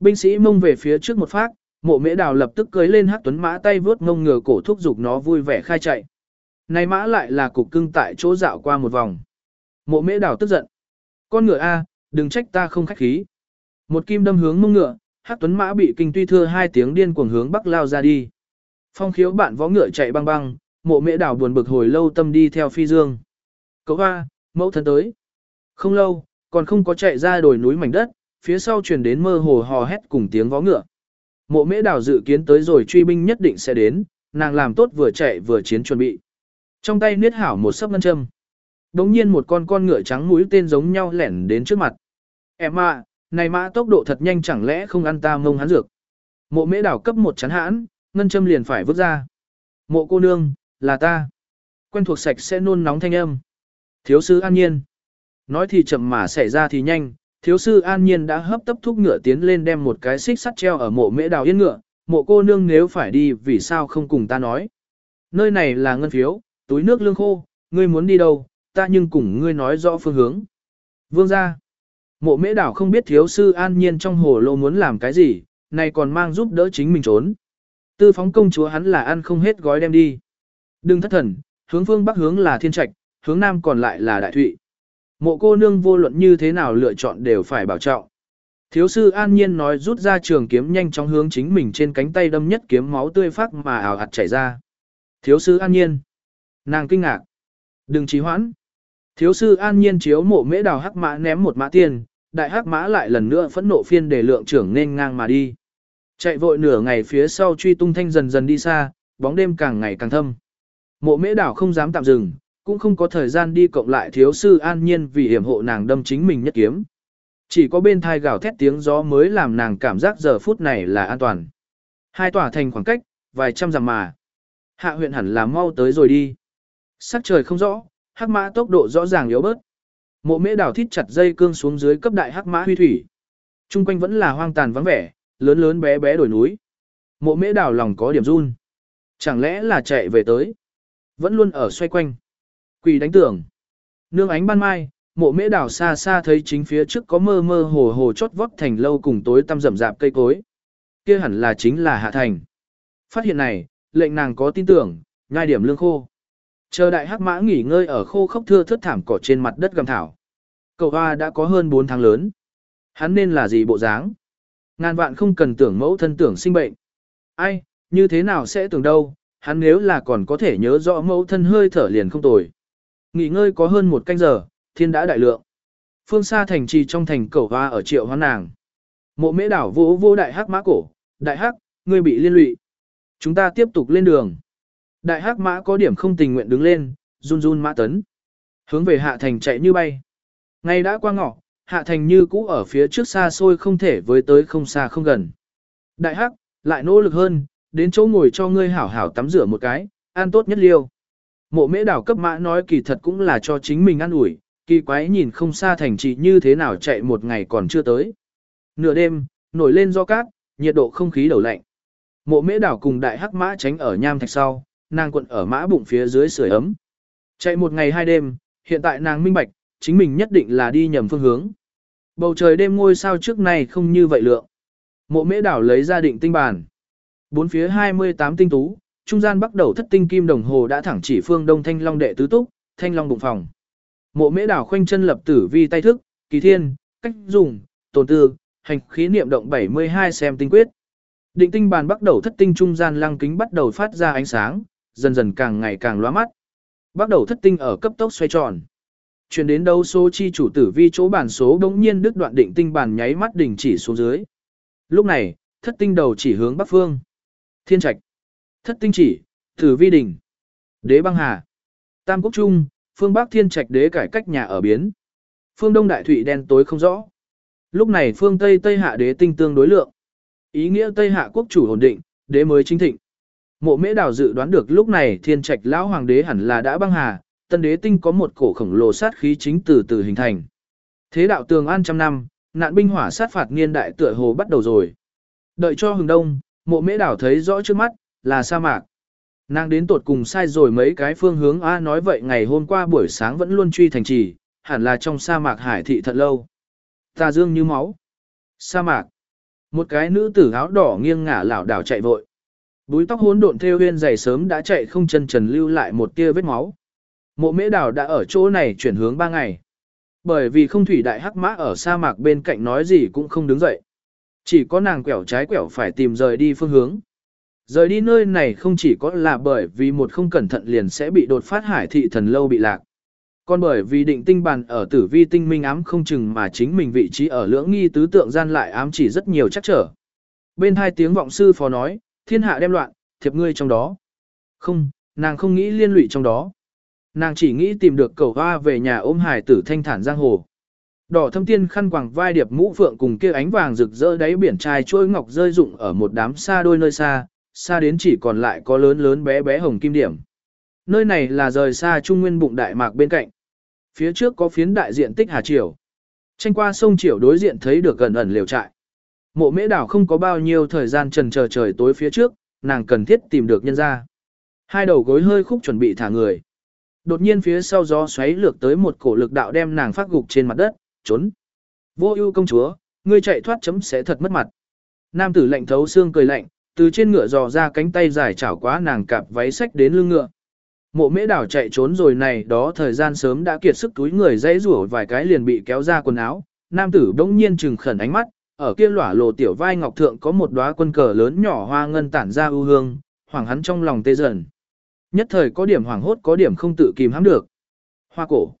Binh sĩ mông về phía trước một phát, mộ mễ đào lập tức cưới lên hắc tuấn mã tay vướt ngông ngừa cổ thúc giục nó vui vẻ khai chạy. Này mã lại là cục cưng tại chỗ dạo qua một vòng. Mộ mễ đào tức giận. Con ngựa A, đừng trách ta không khách khí. Một kim đâm hướng mông ngựa, hắc tuấn mã bị kinh tuy thưa hai tiếng điên cuồng hướng bắc lao ra đi. Phong khiếu bạn võ ngựa chạy băng băng, mộ mễ Đào buồn bực hồi lâu tâm đi theo phi dương. Cậu hoa, mẫu thân tới. Không lâu, còn không có chạy ra đồi núi mảnh đất, phía sau truyền đến mơ hồ hò hét cùng tiếng vó ngựa. Mộ mễ đảo dự kiến tới rồi truy binh nhất định sẽ đến, nàng làm tốt vừa chạy vừa chiến chuẩn bị. Trong tay niết hảo một sấp ngân châm. Đống nhiên một con con ngựa trắng mũi tên giống nhau lẻn đến trước mặt. Em à, này mã tốc độ thật nhanh chẳng lẽ không ăn ta mông hắn dược. Mộ mễ đảo cấp một chắn hãn, ngân châm liền phải vứt ra. Mộ cô nương, là ta. Quen thuộc sạch sẽ nôn nóng thanh âm. Thiếu sư an nhiên. Nói thì chậm mà xảy ra thì nhanh, thiếu sư an nhiên đã hấp tấp thúc ngựa tiến lên đem một cái xích sắt treo ở mộ mễ đào yên ngựa, mộ cô nương nếu phải đi vì sao không cùng ta nói. Nơi này là ngân phiếu, túi nước lương khô, ngươi muốn đi đâu, ta nhưng cùng ngươi nói rõ phương hướng. Vương ra. Mộ mễ đảo không biết thiếu sư an nhiên trong hồ lô muốn làm cái gì, này còn mang giúp đỡ chính mình trốn. Tư phóng công chúa hắn là ăn không hết gói đem đi. Đừng thất thần, hướng phương bắc hướng là thiên trạch, hướng nam còn lại là đại thụy. Mộ cô nương vô luận như thế nào lựa chọn đều phải bảo trọng. Thiếu sư an nhiên nói rút ra trường kiếm nhanh chóng hướng chính mình trên cánh tay đâm nhất kiếm máu tươi phát mà ảo hạt chảy ra. Thiếu sư an nhiên. Nàng kinh ngạc. Đừng trì hoãn. Thiếu sư an nhiên chiếu mộ mễ đào hắc mã ném một mã tiền, đại hắc mã lại lần nữa phẫn nộ phiên để lượng trưởng nên ngang mà đi. Chạy vội nửa ngày phía sau truy tung thanh dần dần đi xa, bóng đêm càng ngày càng thâm. Mộ mễ đảo không dám tạm dừng, cũng không có thời gian đi cộng lại thiếu sư an nhiên vì hiểm hộ nàng đâm chính mình nhất kiếm. Chỉ có bên thai gào thét tiếng gió mới làm nàng cảm giác giờ phút này là an toàn. Hai tỏa thành khoảng cách, vài trăm dặm mà. Hạ huyện hẳn là mau tới rồi đi. Sắc trời không rõ, hắc mã tốc độ rõ ràng yếu bớt. Mộ mễ đảo thít chặt dây cương xuống dưới cấp đại hắc mã huy thủy. Trung quanh vẫn là hoang tàn vắng vẻ, lớn lớn bé bé đổi núi. Mộ mễ đảo lòng có điểm run. Chẳng lẽ là chạy về tới? Vẫn luôn ở xoay quanh. Quỷ đánh tưởng. Nương ánh ban mai, mộ mễ đảo xa xa thấy chính phía trước có mơ mơ hồ hồ chót vót thành lâu cùng tối tăm rậm rạp cây cối. Kia hẳn là chính là hạ thành. Phát hiện này, lệnh nàng có tin tưởng, nhai điểm lương khô. Chờ đại hắc mã nghỉ ngơi ở khô khốc thưa thớt thảm cỏ trên mặt đất gầm thảo. Cậu hoa đã có hơn 4 tháng lớn. Hắn nên là gì bộ dáng? Ngàn vạn không cần tưởng mẫu thân tưởng sinh bệnh. Ai, như thế nào sẽ tưởng đâu, hắn nếu là còn có thể nhớ rõ mẫu thân hơi thở liền không tồi. Nghỉ ngơi có hơn một canh giờ, thiên đã đại lượng. Phương xa thành trì trong thành cẩu hoa ở triệu hoán nàng. Mộ mễ đảo vô vô đại hắc mã cổ, đại hắc, ngươi bị liên lụy. Chúng ta tiếp tục lên đường. Đại hắc mã có điểm không tình nguyện đứng lên, run run mã tấn. Hướng về hạ thành chạy như bay. Ngày đã qua ngọ, hạ thành như cũ ở phía trước xa xôi không thể với tới không xa không gần. Đại hắc, lại nỗ lực hơn, đến chỗ ngồi cho ngươi hảo hảo tắm rửa một cái, ăn tốt nhất liêu. Mộ mễ đảo cấp mã nói kỳ thật cũng là cho chính mình ăn ủi, kỳ quái nhìn không xa thành trì như thế nào chạy một ngày còn chưa tới. Nửa đêm, nổi lên do cát, nhiệt độ không khí đầu lạnh. Mộ mễ đảo cùng đại hắc mã tránh ở nham thạch sau, nàng quận ở mã bụng phía dưới sưởi ấm. Chạy một ngày hai đêm, hiện tại nàng minh bạch, chính mình nhất định là đi nhầm phương hướng. Bầu trời đêm ngôi sao trước này không như vậy lượng. Mộ mễ đảo lấy ra định tinh bản, Bốn phía 28 tinh tú, trung gian bắt đầu thất tinh kim đồng hồ đã thẳng chỉ phương đông thanh long đệ tứ túc, thanh long bụng phòng. Mộ mễ đảo khoanh chân lập tử vi tay thức, kỳ thiên, cách dùng, tồn tư, hành khí niệm động 72 xem tinh quyết. Định tinh bàn bắt đầu thất tinh trung gian lăng kính bắt đầu phát ra ánh sáng, dần dần càng ngày càng lóa mắt. Bắt đầu thất tinh ở cấp tốc xoay tròn. Chuyển đến đâu số chi chủ tử vi chỗ bản số đống nhiên đứt đoạn định tinh bàn nháy mắt đỉnh chỉ xuống dưới. Lúc này, thất tinh đầu chỉ hướng bắc phương. Thiên trạch, thất tinh chỉ, tử vi đỉnh, đế băng hà, tam quốc trung, phương bắc thiên trạch đế cải cách nhà ở biến. Phương đông đại thủy đen tối không rõ. Lúc này phương tây tây hạ đế tinh tương đối lượng. Ý nghĩa tây hạ quốc chủ ổn định, đế mới chính thịnh. Mộ mễ đào dự đoán được lúc này thiên trạch lão hoàng đế hẳn là đã băng hà, tân đế tinh có một cổ khổng lồ sát khí chính từ từ hình thành. Thế đạo tường an trăm năm, nạn binh hỏa sát phạt niên đại tựa hồ bắt đầu rồi. Đợi cho hừng đông, mộ mễ đảo thấy rõ trước mắt, là sa mạc. Nàng đến tột cùng sai rồi mấy cái phương hướng A nói vậy ngày hôm qua buổi sáng vẫn luôn truy thành trì, hẳn là trong sa mạc hải thị thật lâu. Tà dương như máu. Sa mạc. Một cái nữ tử áo đỏ nghiêng ngả lảo đảo chạy vội. Búi tóc hỗn độn theo huyên dày sớm đã chạy không chân trần lưu lại một tia vết máu. Mộ mễ đảo đã ở chỗ này chuyển hướng ba ngày. Bởi vì không thủy đại hắc mã ở sa mạc bên cạnh nói gì cũng không đứng dậy. Chỉ có nàng quẹo trái quẹo phải tìm rời đi phương hướng. Rời đi nơi này không chỉ có là bởi vì một không cẩn thận liền sẽ bị đột phát hải thị thần lâu bị lạc. Còn bởi vì định tinh bàn ở tử vi tinh minh ám không chừng mà chính mình vị trí ở lưỡng nghi tứ tượng gian lại ám chỉ rất nhiều chắc trở. Bên hai tiếng vọng sư phó nói, thiên hạ đem loạn, thiệp ngươi trong đó. Không, nàng không nghĩ liên lụy trong đó. Nàng chỉ nghĩ tìm được cầu hoa về nhà ôm hải tử thanh thản giang hồ. Đỏ thâm tiên khăn quàng vai điệp mũ phượng cùng kia ánh vàng rực rỡ đáy biển trai trôi ngọc rơi rụng ở một đám xa đôi nơi xa, xa đến chỉ còn lại có lớn lớn bé bé hồng kim điểm. Nơi này là rời xa trung nguyên bụng đại mạc bên cạnh. Phía trước có phiến đại diện tích Hà Triều. Tranh qua sông Triều đối diện thấy được gần ẩn liều trại. Mộ mễ đảo không có bao nhiêu thời gian trần chờ trời tối phía trước, nàng cần thiết tìm được nhân ra. Hai đầu gối hơi khúc chuẩn bị thả người. Đột nhiên phía sau gió xoáy lược tới một cổ lực đạo đem nàng phát gục trên mặt đất, trốn. Vô ưu công chúa, ngươi chạy thoát chấm sẽ thật mất mặt. Nam tử lạnh thấu xương cười lạnh, từ trên ngựa dò ra cánh tay dài chảo quá nàng cạp váy sách đến lưng ngựa. Mộ mễ đảo chạy trốn rồi này đó thời gian sớm đã kiệt sức túi người dãy rủa vài cái liền bị kéo ra quần áo. Nam tử bỗng nhiên trừng khẩn ánh mắt, ở kia lỏa lộ tiểu vai ngọc thượng có một đóa quân cờ lớn nhỏ hoa ngân tản ra ưu hương, hoàng hắn trong lòng tê dần. Nhất thời có điểm hoàng hốt có điểm không tự kìm hãm được. Hoa cổ.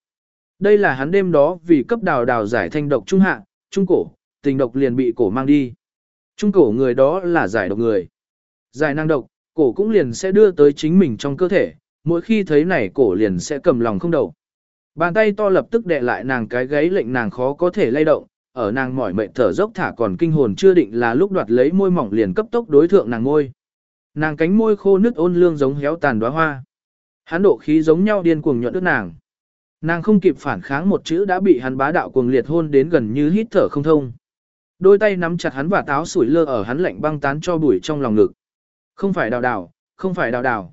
Đây là hắn đêm đó vì cấp đào đào giải thanh độc trung hạ, trung cổ, tình độc liền bị cổ mang đi. Trung cổ người đó là giải độc người. Giải năng độc, cổ cũng liền sẽ đưa tới chính mình trong cơ thể, mỗi khi thấy này cổ liền sẽ cầm lòng không đầu. Bàn tay to lập tức đè lại nàng cái gáy lệnh nàng khó có thể lay động, ở nàng mỏi mệt thở dốc thả còn kinh hồn chưa định là lúc đoạt lấy môi mỏng liền cấp tốc đối thượng nàng môi. Nàng cánh môi khô nứt ôn lương giống héo tàn đóa hoa. Hắn độ khí giống nhau điên cuồng nhuận đứt nàng. Nàng không kịp phản kháng một chữ đã bị hắn bá đạo cuồng liệt hôn đến gần như hít thở không thông. Đôi tay nắm chặt hắn và táo sủi lơ ở hắn lạnh băng tán cho bụi trong lòng ngực. Không phải đào đào, không phải đào đào.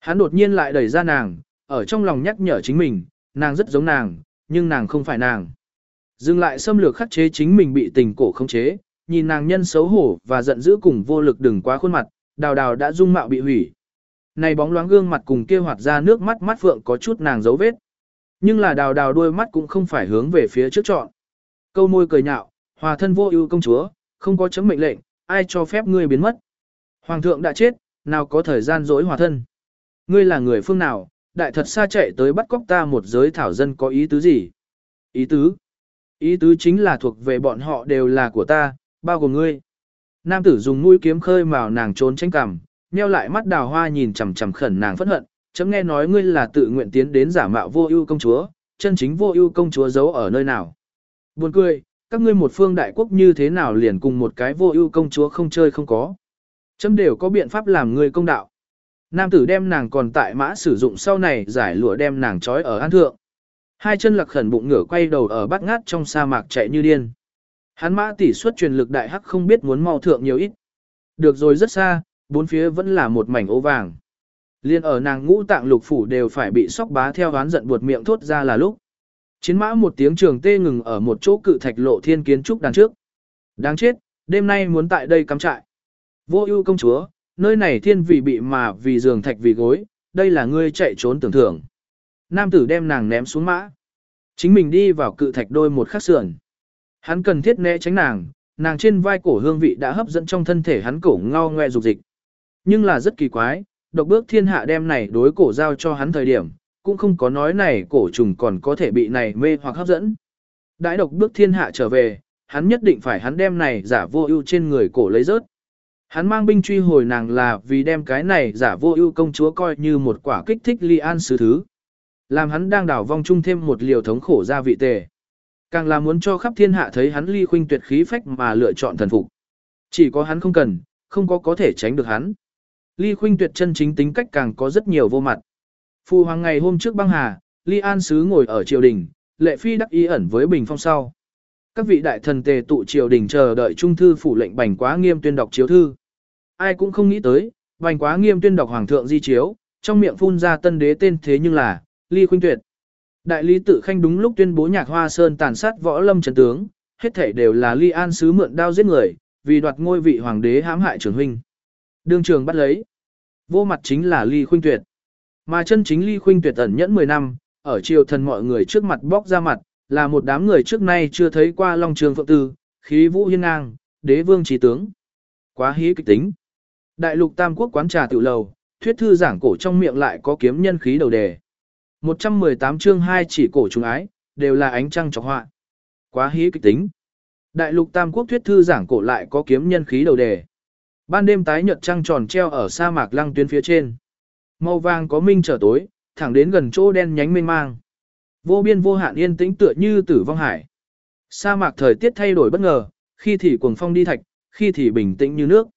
Hắn đột nhiên lại đẩy ra nàng, ở trong lòng nhắc nhở chính mình, nàng rất giống nàng, nhưng nàng không phải nàng. Dừng lại xâm lược khắc chế chính mình bị tình cổ khống chế, nhìn nàng nhân xấu hổ và giận dữ cùng vô lực đừng quá khuôn mặt, đào đào đã dung mạo bị hủy. Này bóng loáng gương mặt cùng kia hoạt ra nước mắt mắt phượng có chút nàng dấu vết. Nhưng là đào đào đuôi mắt cũng không phải hướng về phía trước chọn. Câu môi cười nhạo, hòa thân vô ưu công chúa, không có chấm mệnh lệnh, ai cho phép ngươi biến mất. Hoàng thượng đã chết, nào có thời gian dối hòa thân. Ngươi là người phương nào, đại thật xa chạy tới bắt cóc ta một giới thảo dân có ý tứ gì? Ý tứ? Ý tứ chính là thuộc về bọn họ đều là của ta, bao gồm ngươi. Nam tử dùng mũi kiếm khơi màu nàng trốn tránh cằm, nheo lại mắt đào hoa nhìn chằm chằm khẩn nàng phẫn hận, chấm nghe nói ngươi là tự nguyện tiến đến giả mạo vô ưu công chúa, chân chính vô ưu công chúa giấu ở nơi nào. Buồn cười, các ngươi một phương đại quốc như thế nào liền cùng một cái vô ưu công chúa không chơi không có. Chấm đều có biện pháp làm người công đạo. Nam tử đem nàng còn tại mã sử dụng sau này giải lụa đem nàng trói ở an thượng. Hai chân lạc khẩn bụng ngửa quay đầu ở bát ngát trong sa mạc chạy như điên. Hắn mã tỷ suất truyền lực đại hắc không biết muốn mau thượng nhiều ít. Được rồi rất xa, bốn phía vẫn là một mảnh ố vàng. Liên ở nàng ngũ tạng lục phủ đều phải bị sóc bá theo đoán giận buột miệng thốt ra là lúc. Chiến mã một tiếng trường tê ngừng ở một chỗ cự thạch lộ thiên kiến trúc đằng trước. Đáng chết, đêm nay muốn tại đây cắm trại. Vô ưu công chúa, nơi này thiên vị bị mà vì giường thạch vì gối, đây là ngươi chạy trốn tưởng thưởng. Nam tử đem nàng ném xuống mã. Chính mình đi vào cự thạch đôi một khắc sườn. Hắn cần thiết né tránh nàng, nàng trên vai cổ hương vị đã hấp dẫn trong thân thể hắn cổ ngao ngoe dục dịch. Nhưng là rất kỳ quái, độc bước thiên hạ đem này đối cổ giao cho hắn thời điểm, cũng không có nói này cổ trùng còn có thể bị này mê hoặc hấp dẫn. Đãi độc bước thiên hạ trở về, hắn nhất định phải hắn đem này giả vô ưu trên người cổ lấy rớt. Hắn mang binh truy hồi nàng là vì đem cái này giả vô ưu công chúa coi như một quả kích thích ly an sứ thứ. Làm hắn đang đảo vong chung thêm một liều thống khổ gia vị tề. Càng là muốn cho khắp thiên hạ thấy hắn ly khuynh tuyệt khí phách mà lựa chọn thần phục. Chỉ có hắn không cần, không có có thể tránh được hắn. Ly khuynh tuyệt chân chính tính cách càng có rất nhiều vô mặt. Phu hoàng ngày hôm trước băng hà, Ly An Sứ ngồi ở triều đình, lệ phi đắc ý ẩn với bình phong sau. Các vị đại thần tề tụ triều đình chờ đợi trung thư phủ lệnh bành quá nghiêm tuyên đọc chiếu thư. Ai cũng không nghĩ tới, bành quá nghiêm tuyên đọc hoàng thượng di chiếu, trong miệng phun ra tân đế tên thế nhưng là, Ly Khuynh Tuyệt. Đại lý tự khanh đúng lúc tuyên bố nhạc hoa sơn tàn sát võ lâm trần tướng, hết thảy đều là Ly An sứ mượn đao giết người, vì đoạt ngôi vị hoàng đế hãm hại trưởng huynh. Đương trường bắt lấy. Vô mặt chính là Ly Khuynh Tuyệt. Mà chân chính Ly Khuynh Tuyệt ẩn nhẫn 10 năm, ở triều thần mọi người trước mặt bóc ra mặt, là một đám người trước nay chưa thấy qua Long Trường Phượng Tư, khí vũ hiên ngang, đế vương trí tướng. Quá hí kịch tính. Đại lục Tam Quốc quán trà tiểu lầu, thuyết thư giảng cổ trong miệng lại có kiếm nhân khí đầu đề. 118 chương 2 chỉ cổ trùng ái, đều là ánh trăng trọc họa. Quá hí kịch tính. Đại lục Tam Quốc thuyết thư giảng cổ lại có kiếm nhân khí đầu đề. Ban đêm tái nhật trăng tròn treo ở sa mạc lăng tuyến phía trên. Màu vàng có minh trở tối, thẳng đến gần chỗ đen nhánh mênh mang. Vô biên vô hạn yên tĩnh tựa như tử vong hải. Sa mạc thời tiết thay đổi bất ngờ, khi thì cuồng phong đi thạch, khi thì bình tĩnh như nước.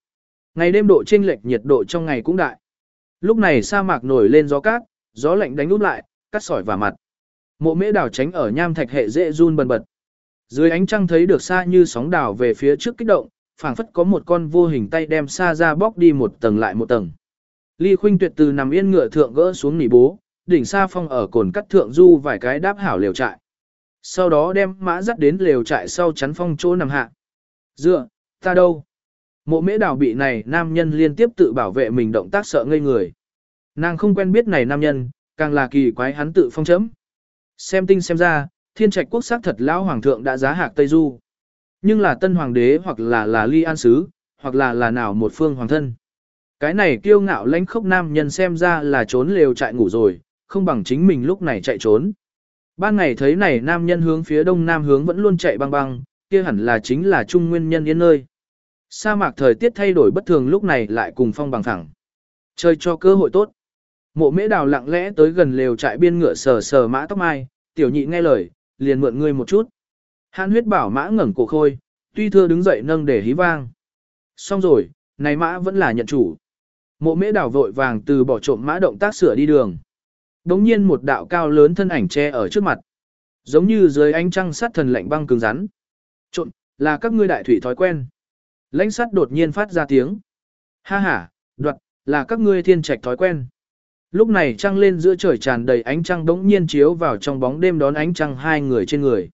Ngày đêm độ chênh lệch nhiệt độ trong ngày cũng đại. Lúc này sa mạc nổi lên gió cát, gió lạnh đánh úp lại, cắt sỏi vào mặt. Mộ mễ đảo tránh ở nham thạch hệ dễ run bần bật. Dưới ánh trăng thấy được xa như sóng đảo về phía trước kích động, phảng phất có một con vô hình tay đem xa ra bóc đi một tầng lại một tầng. Ly Khuynh Tuyệt từ nằm yên ngựa thượng gỡ xuống nỉ bố, đỉnh xa phong ở cồn cắt thượng du vài cái đáp hảo lều trại. Sau đó đem mã dắt đến lều trại sau chắn phong chỗ nằm hạ. Dựa, ta đâu? Mộ mễ đảo bị này nam nhân liên tiếp tự bảo vệ mình động tác sợ ngây người. Nàng không quen biết này nam nhân, càng là kỳ quái hắn tự phong chấm. Xem tinh xem ra, thiên trạch quốc sắc thật lão hoàng thượng đã giá hạc Tây Du. Nhưng là tân hoàng đế hoặc là là ly an sứ, hoặc là là nào một phương hoàng thân. Cái này kiêu ngạo lãnh khốc nam nhân xem ra là trốn lều chạy ngủ rồi, không bằng chính mình lúc này chạy trốn. Ban ngày thấy này nam nhân hướng phía đông nam hướng vẫn luôn chạy băng băng, kia hẳn là chính là trung nguyên nhân yên nơi. Sa mạc thời tiết thay đổi bất thường lúc này lại cùng phong bằng thẳng. Chơi cho cơ hội tốt. Mộ mễ đào lặng lẽ tới gần lều trại biên ngựa sờ sờ mã tóc mai, tiểu nhị nghe lời, liền mượn ngươi một chút. Hàn huyết bảo mã ngẩng cổ khôi, tuy thưa đứng dậy nâng để hí vang. Xong rồi, này mã vẫn là nhận chủ. Mộ mễ đào vội vàng từ bỏ trộm mã động tác sửa đi đường. Đống nhiên một đạo cao lớn thân ảnh che ở trước mặt. Giống như dưới ánh trăng sắt thần lạnh băng cứng rắn. Trộn, là các ngươi đại thủy thói quen. Lãnh sát đột nhiên phát ra tiếng. Ha ha, đoạt, là các ngươi thiên trạch thói quen. Lúc này trăng lên giữa trời tràn đầy ánh trăng đống nhiên chiếu vào trong bóng đêm đón ánh trăng hai người trên người.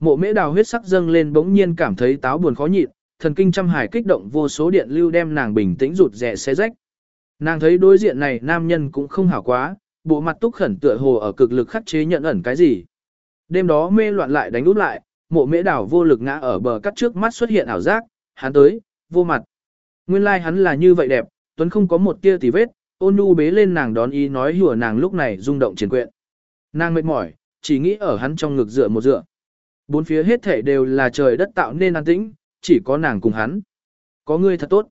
Mộ mễ đào huyết sắc dâng lên bỗng nhiên cảm thấy táo buồn khó nhịn, thần kinh trăm hải kích động vô số điện lưu đem nàng bình tĩnh rụt rẻ xé rách. Nàng thấy đối diện này nam nhân cũng không hảo quá, bộ mặt túc khẩn tựa hồ ở cực lực khắc chế nhận ẩn cái gì. Đêm đó mê loạn lại đánh út lại, mộ mễ đảo vô lực ngã ở bờ cắt trước mắt xuất hiện ảo giác, hắn tới, vô mặt. Nguyên lai like hắn là như vậy đẹp, Tuấn không có một tia tì vết, ôn nu bế lên nàng đón ý nói hùa nàng lúc này rung động triển quyện. Nàng mệt mỏi, chỉ nghĩ ở hắn trong ngực dựa một dựa. Bốn phía hết thể đều là trời đất tạo nên an tĩnh, chỉ có nàng cùng hắn. Có ngươi thật tốt.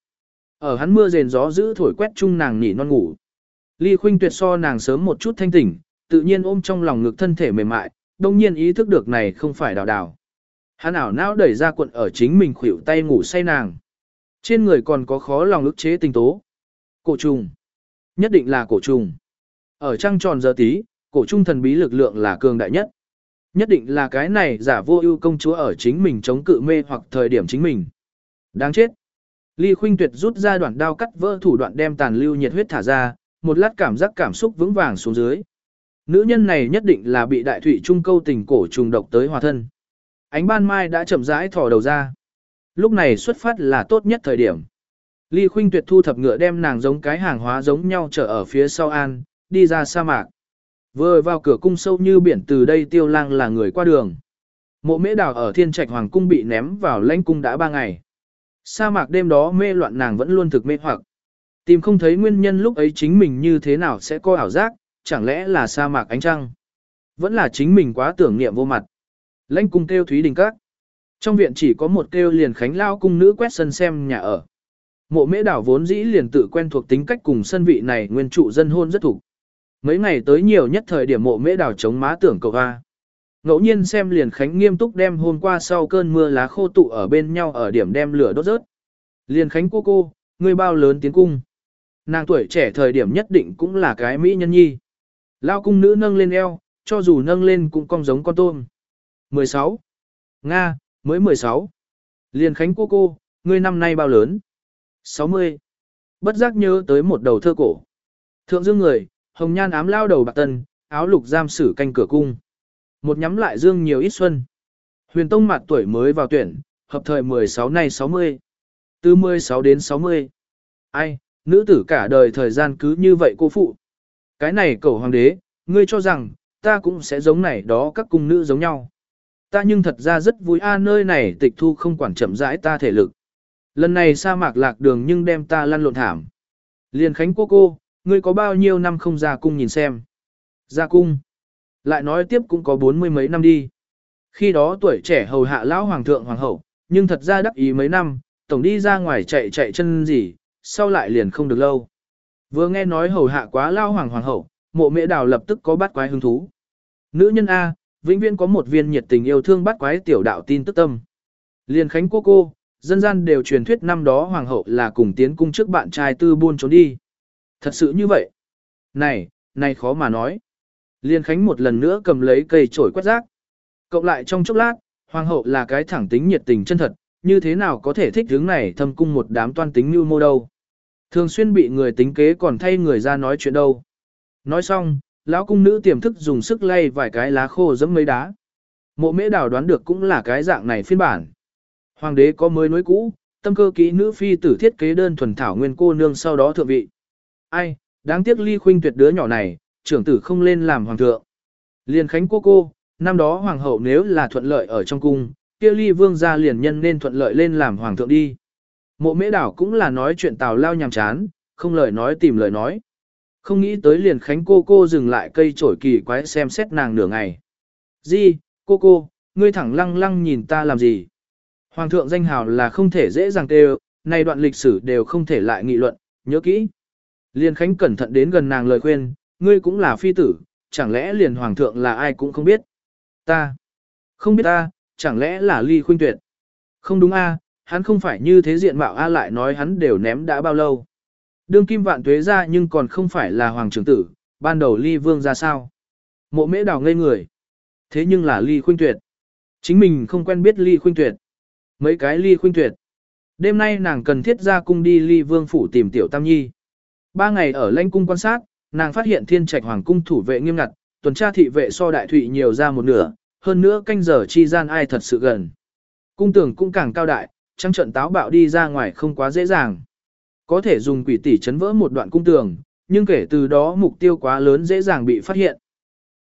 Ở hắn mưa rền gió giữ thổi quét chung nàng nỉ non ngủ. Ly Khuynh Tuyệt so nàng sớm một chút thanh tỉnh, tự nhiên ôm trong lòng ngực thân thể mềm mại, đồng nhiên ý thức được này không phải đào đào. Hắn ảo não đẩy ra cuộn ở chính mình khuỷu tay ngủ say nàng. Trên người còn có khó lòng ức chế tình tố. Cổ trùng. Nhất định là cổ trùng. Ở trăng tròn giờ tí, cổ trung thần bí lực lượng là cường đại nhất. Nhất định là cái này giả vô ưu công chúa ở chính mình chống cự mê hoặc thời điểm chính mình. Đáng chết. Ly Khuynh Tuyệt rút ra đoạn đao cắt vỡ thủ đoạn đem tàn lưu nhiệt huyết thả ra, một lát cảm giác cảm xúc vững vàng xuống dưới. Nữ nhân này nhất định là bị đại thủy trung câu tình cổ trùng độc tới hòa thân. Ánh ban mai đã chậm rãi thò đầu ra. Lúc này xuất phát là tốt nhất thời điểm. Ly Khuynh Tuyệt thu thập ngựa đem nàng giống cái hàng hóa giống nhau trở ở phía sau an, đi ra sa mạc. Vừa vào cửa cung sâu như biển từ đây tiêu lang là người qua đường. Mộ mễ đào ở thiên trạch hoàng cung bị ném vào lãnh cung đã ba ngày. Sa mạc đêm đó mê loạn nàng vẫn luôn thực mê hoặc. Tìm không thấy nguyên nhân lúc ấy chính mình như thế nào sẽ có ảo giác, chẳng lẽ là sa mạc ánh trăng. Vẫn là chính mình quá tưởng niệm vô mặt. Lãnh cung kêu Thúy Đình Các. Trong viện chỉ có một kêu liền khánh lao cung nữ quét sân xem nhà ở. Mộ mễ đảo vốn dĩ liền tự quen thuộc tính cách cùng sân vị này nguyên trụ dân hôn rất thủ. Mấy ngày tới nhiều nhất thời điểm mộ mễ đảo chống má tưởng cầu hoa. Ngẫu nhiên xem liền khánh nghiêm túc đem hôm qua sau cơn mưa lá khô tụ ở bên nhau ở điểm đem lửa đốt rớt. Liền khánh cô cô, ngươi bao lớn tiến cung. Nàng tuổi trẻ thời điểm nhất định cũng là cái mỹ nhân nhi. Lao cung nữ nâng lên eo, cho dù nâng lên cũng cong giống con tôm. 16. Nga, mới 16. Liền khánh cô cô, ngươi năm nay bao lớn? 60. Bất giác nhớ tới một đầu thơ cổ. Thượng dương người, hồng nhan ám lao đầu bạc tân, áo lục giam sử canh cửa cung. Một nhắm lại dương nhiều ít xuân. Huyền tông mặt tuổi mới vào tuyển, hợp thời 16 nay 60. Từ 16 đến 60. Ai, nữ tử cả đời thời gian cứ như vậy cô phụ. Cái này cầu hoàng đế, ngươi cho rằng, ta cũng sẽ giống này đó các cung nữ giống nhau. Ta nhưng thật ra rất vui a nơi này tịch thu không quản chậm rãi ta thể lực. Lần này sa mạc lạc đường nhưng đem ta lăn lộn thảm. Liền khánh cô cô, ngươi có bao nhiêu năm không ra cung nhìn xem. Ra cung. Lại nói tiếp cũng có bốn mươi mấy năm đi. Khi đó tuổi trẻ hầu hạ lão hoàng thượng hoàng hậu, nhưng thật ra đắc ý mấy năm, tổng đi ra ngoài chạy chạy chân gì, sau lại liền không được lâu. Vừa nghe nói hầu hạ quá lao hoàng hoàng hậu, mộ mễ đào lập tức có bắt quái hứng thú. Nữ nhân A, vĩnh viễn có một viên nhiệt tình yêu thương bắt quái tiểu đạo tin tức tâm. Liền khánh cô cô, dân gian đều truyền thuyết năm đó hoàng hậu là cùng tiến cung trước bạn trai tư buôn trốn đi. Thật sự như vậy. Này, này khó mà nói. Liên Khánh một lần nữa cầm lấy cây chổi quét rác. Cộng lại trong chốc lát, hoàng hậu là cái thẳng tính nhiệt tình chân thật, như thế nào có thể thích hướng này thâm cung một đám toan tính như mô đâu. Thường xuyên bị người tính kế còn thay người ra nói chuyện đâu. Nói xong, lão cung nữ tiềm thức dùng sức lay vài cái lá khô dẫm mấy đá. Mộ mễ đảo đoán được cũng là cái dạng này phiên bản. Hoàng đế có mới nối cũ, tâm cơ kỹ nữ phi tử thiết kế đơn thuần thảo nguyên cô nương sau đó thượng vị. Ai, đáng tiếc ly khuynh tuyệt đứa nhỏ này, trưởng tử không lên làm hoàng thượng. Liền khánh cô cô, năm đó hoàng hậu nếu là thuận lợi ở trong cung, kia ly vương gia liền nhân nên thuận lợi lên làm hoàng thượng đi. Mộ mễ đảo cũng là nói chuyện tào lao nhàm chán, không lời nói tìm lời nói. Không nghĩ tới liền khánh cô cô dừng lại cây trổi kỳ quái xem xét nàng nửa ngày. Di, cô cô, ngươi thẳng lăng lăng nhìn ta làm gì? Hoàng thượng danh hào là không thể dễ dàng kêu, này đoạn lịch sử đều không thể lại nghị luận, nhớ kỹ. Liên Khánh cẩn thận đến gần nàng lời khuyên, ngươi cũng là phi tử, chẳng lẽ liền hoàng thượng là ai cũng không biết. Ta, không biết ta, chẳng lẽ là ly khuynh tuyệt. Không đúng a, hắn không phải như thế diện mạo a lại nói hắn đều ném đã bao lâu. Đương kim vạn tuế ra nhưng còn không phải là hoàng trưởng tử, ban đầu ly vương ra sao. Mộ mễ đào ngây người. Thế nhưng là ly khuynh tuyệt. Chính mình không quen biết ly khuynh tuyệt. Mấy cái ly khuynh tuyệt. Đêm nay nàng cần thiết ra cung đi ly vương phủ tìm tiểu tam nhi. Ba ngày ở lãnh cung quan sát, nàng phát hiện thiên trạch hoàng cung thủ vệ nghiêm ngặt, tuần tra thị vệ so đại thụy nhiều ra một nửa, hơn nữa canh giờ chi gian ai thật sự gần. Cung tường cũng càng cao đại, trăng trận táo bạo đi ra ngoài không quá dễ dàng. Có thể dùng quỷ tỷ chấn vỡ một đoạn cung tường, nhưng kể từ đó mục tiêu quá lớn dễ dàng bị phát hiện.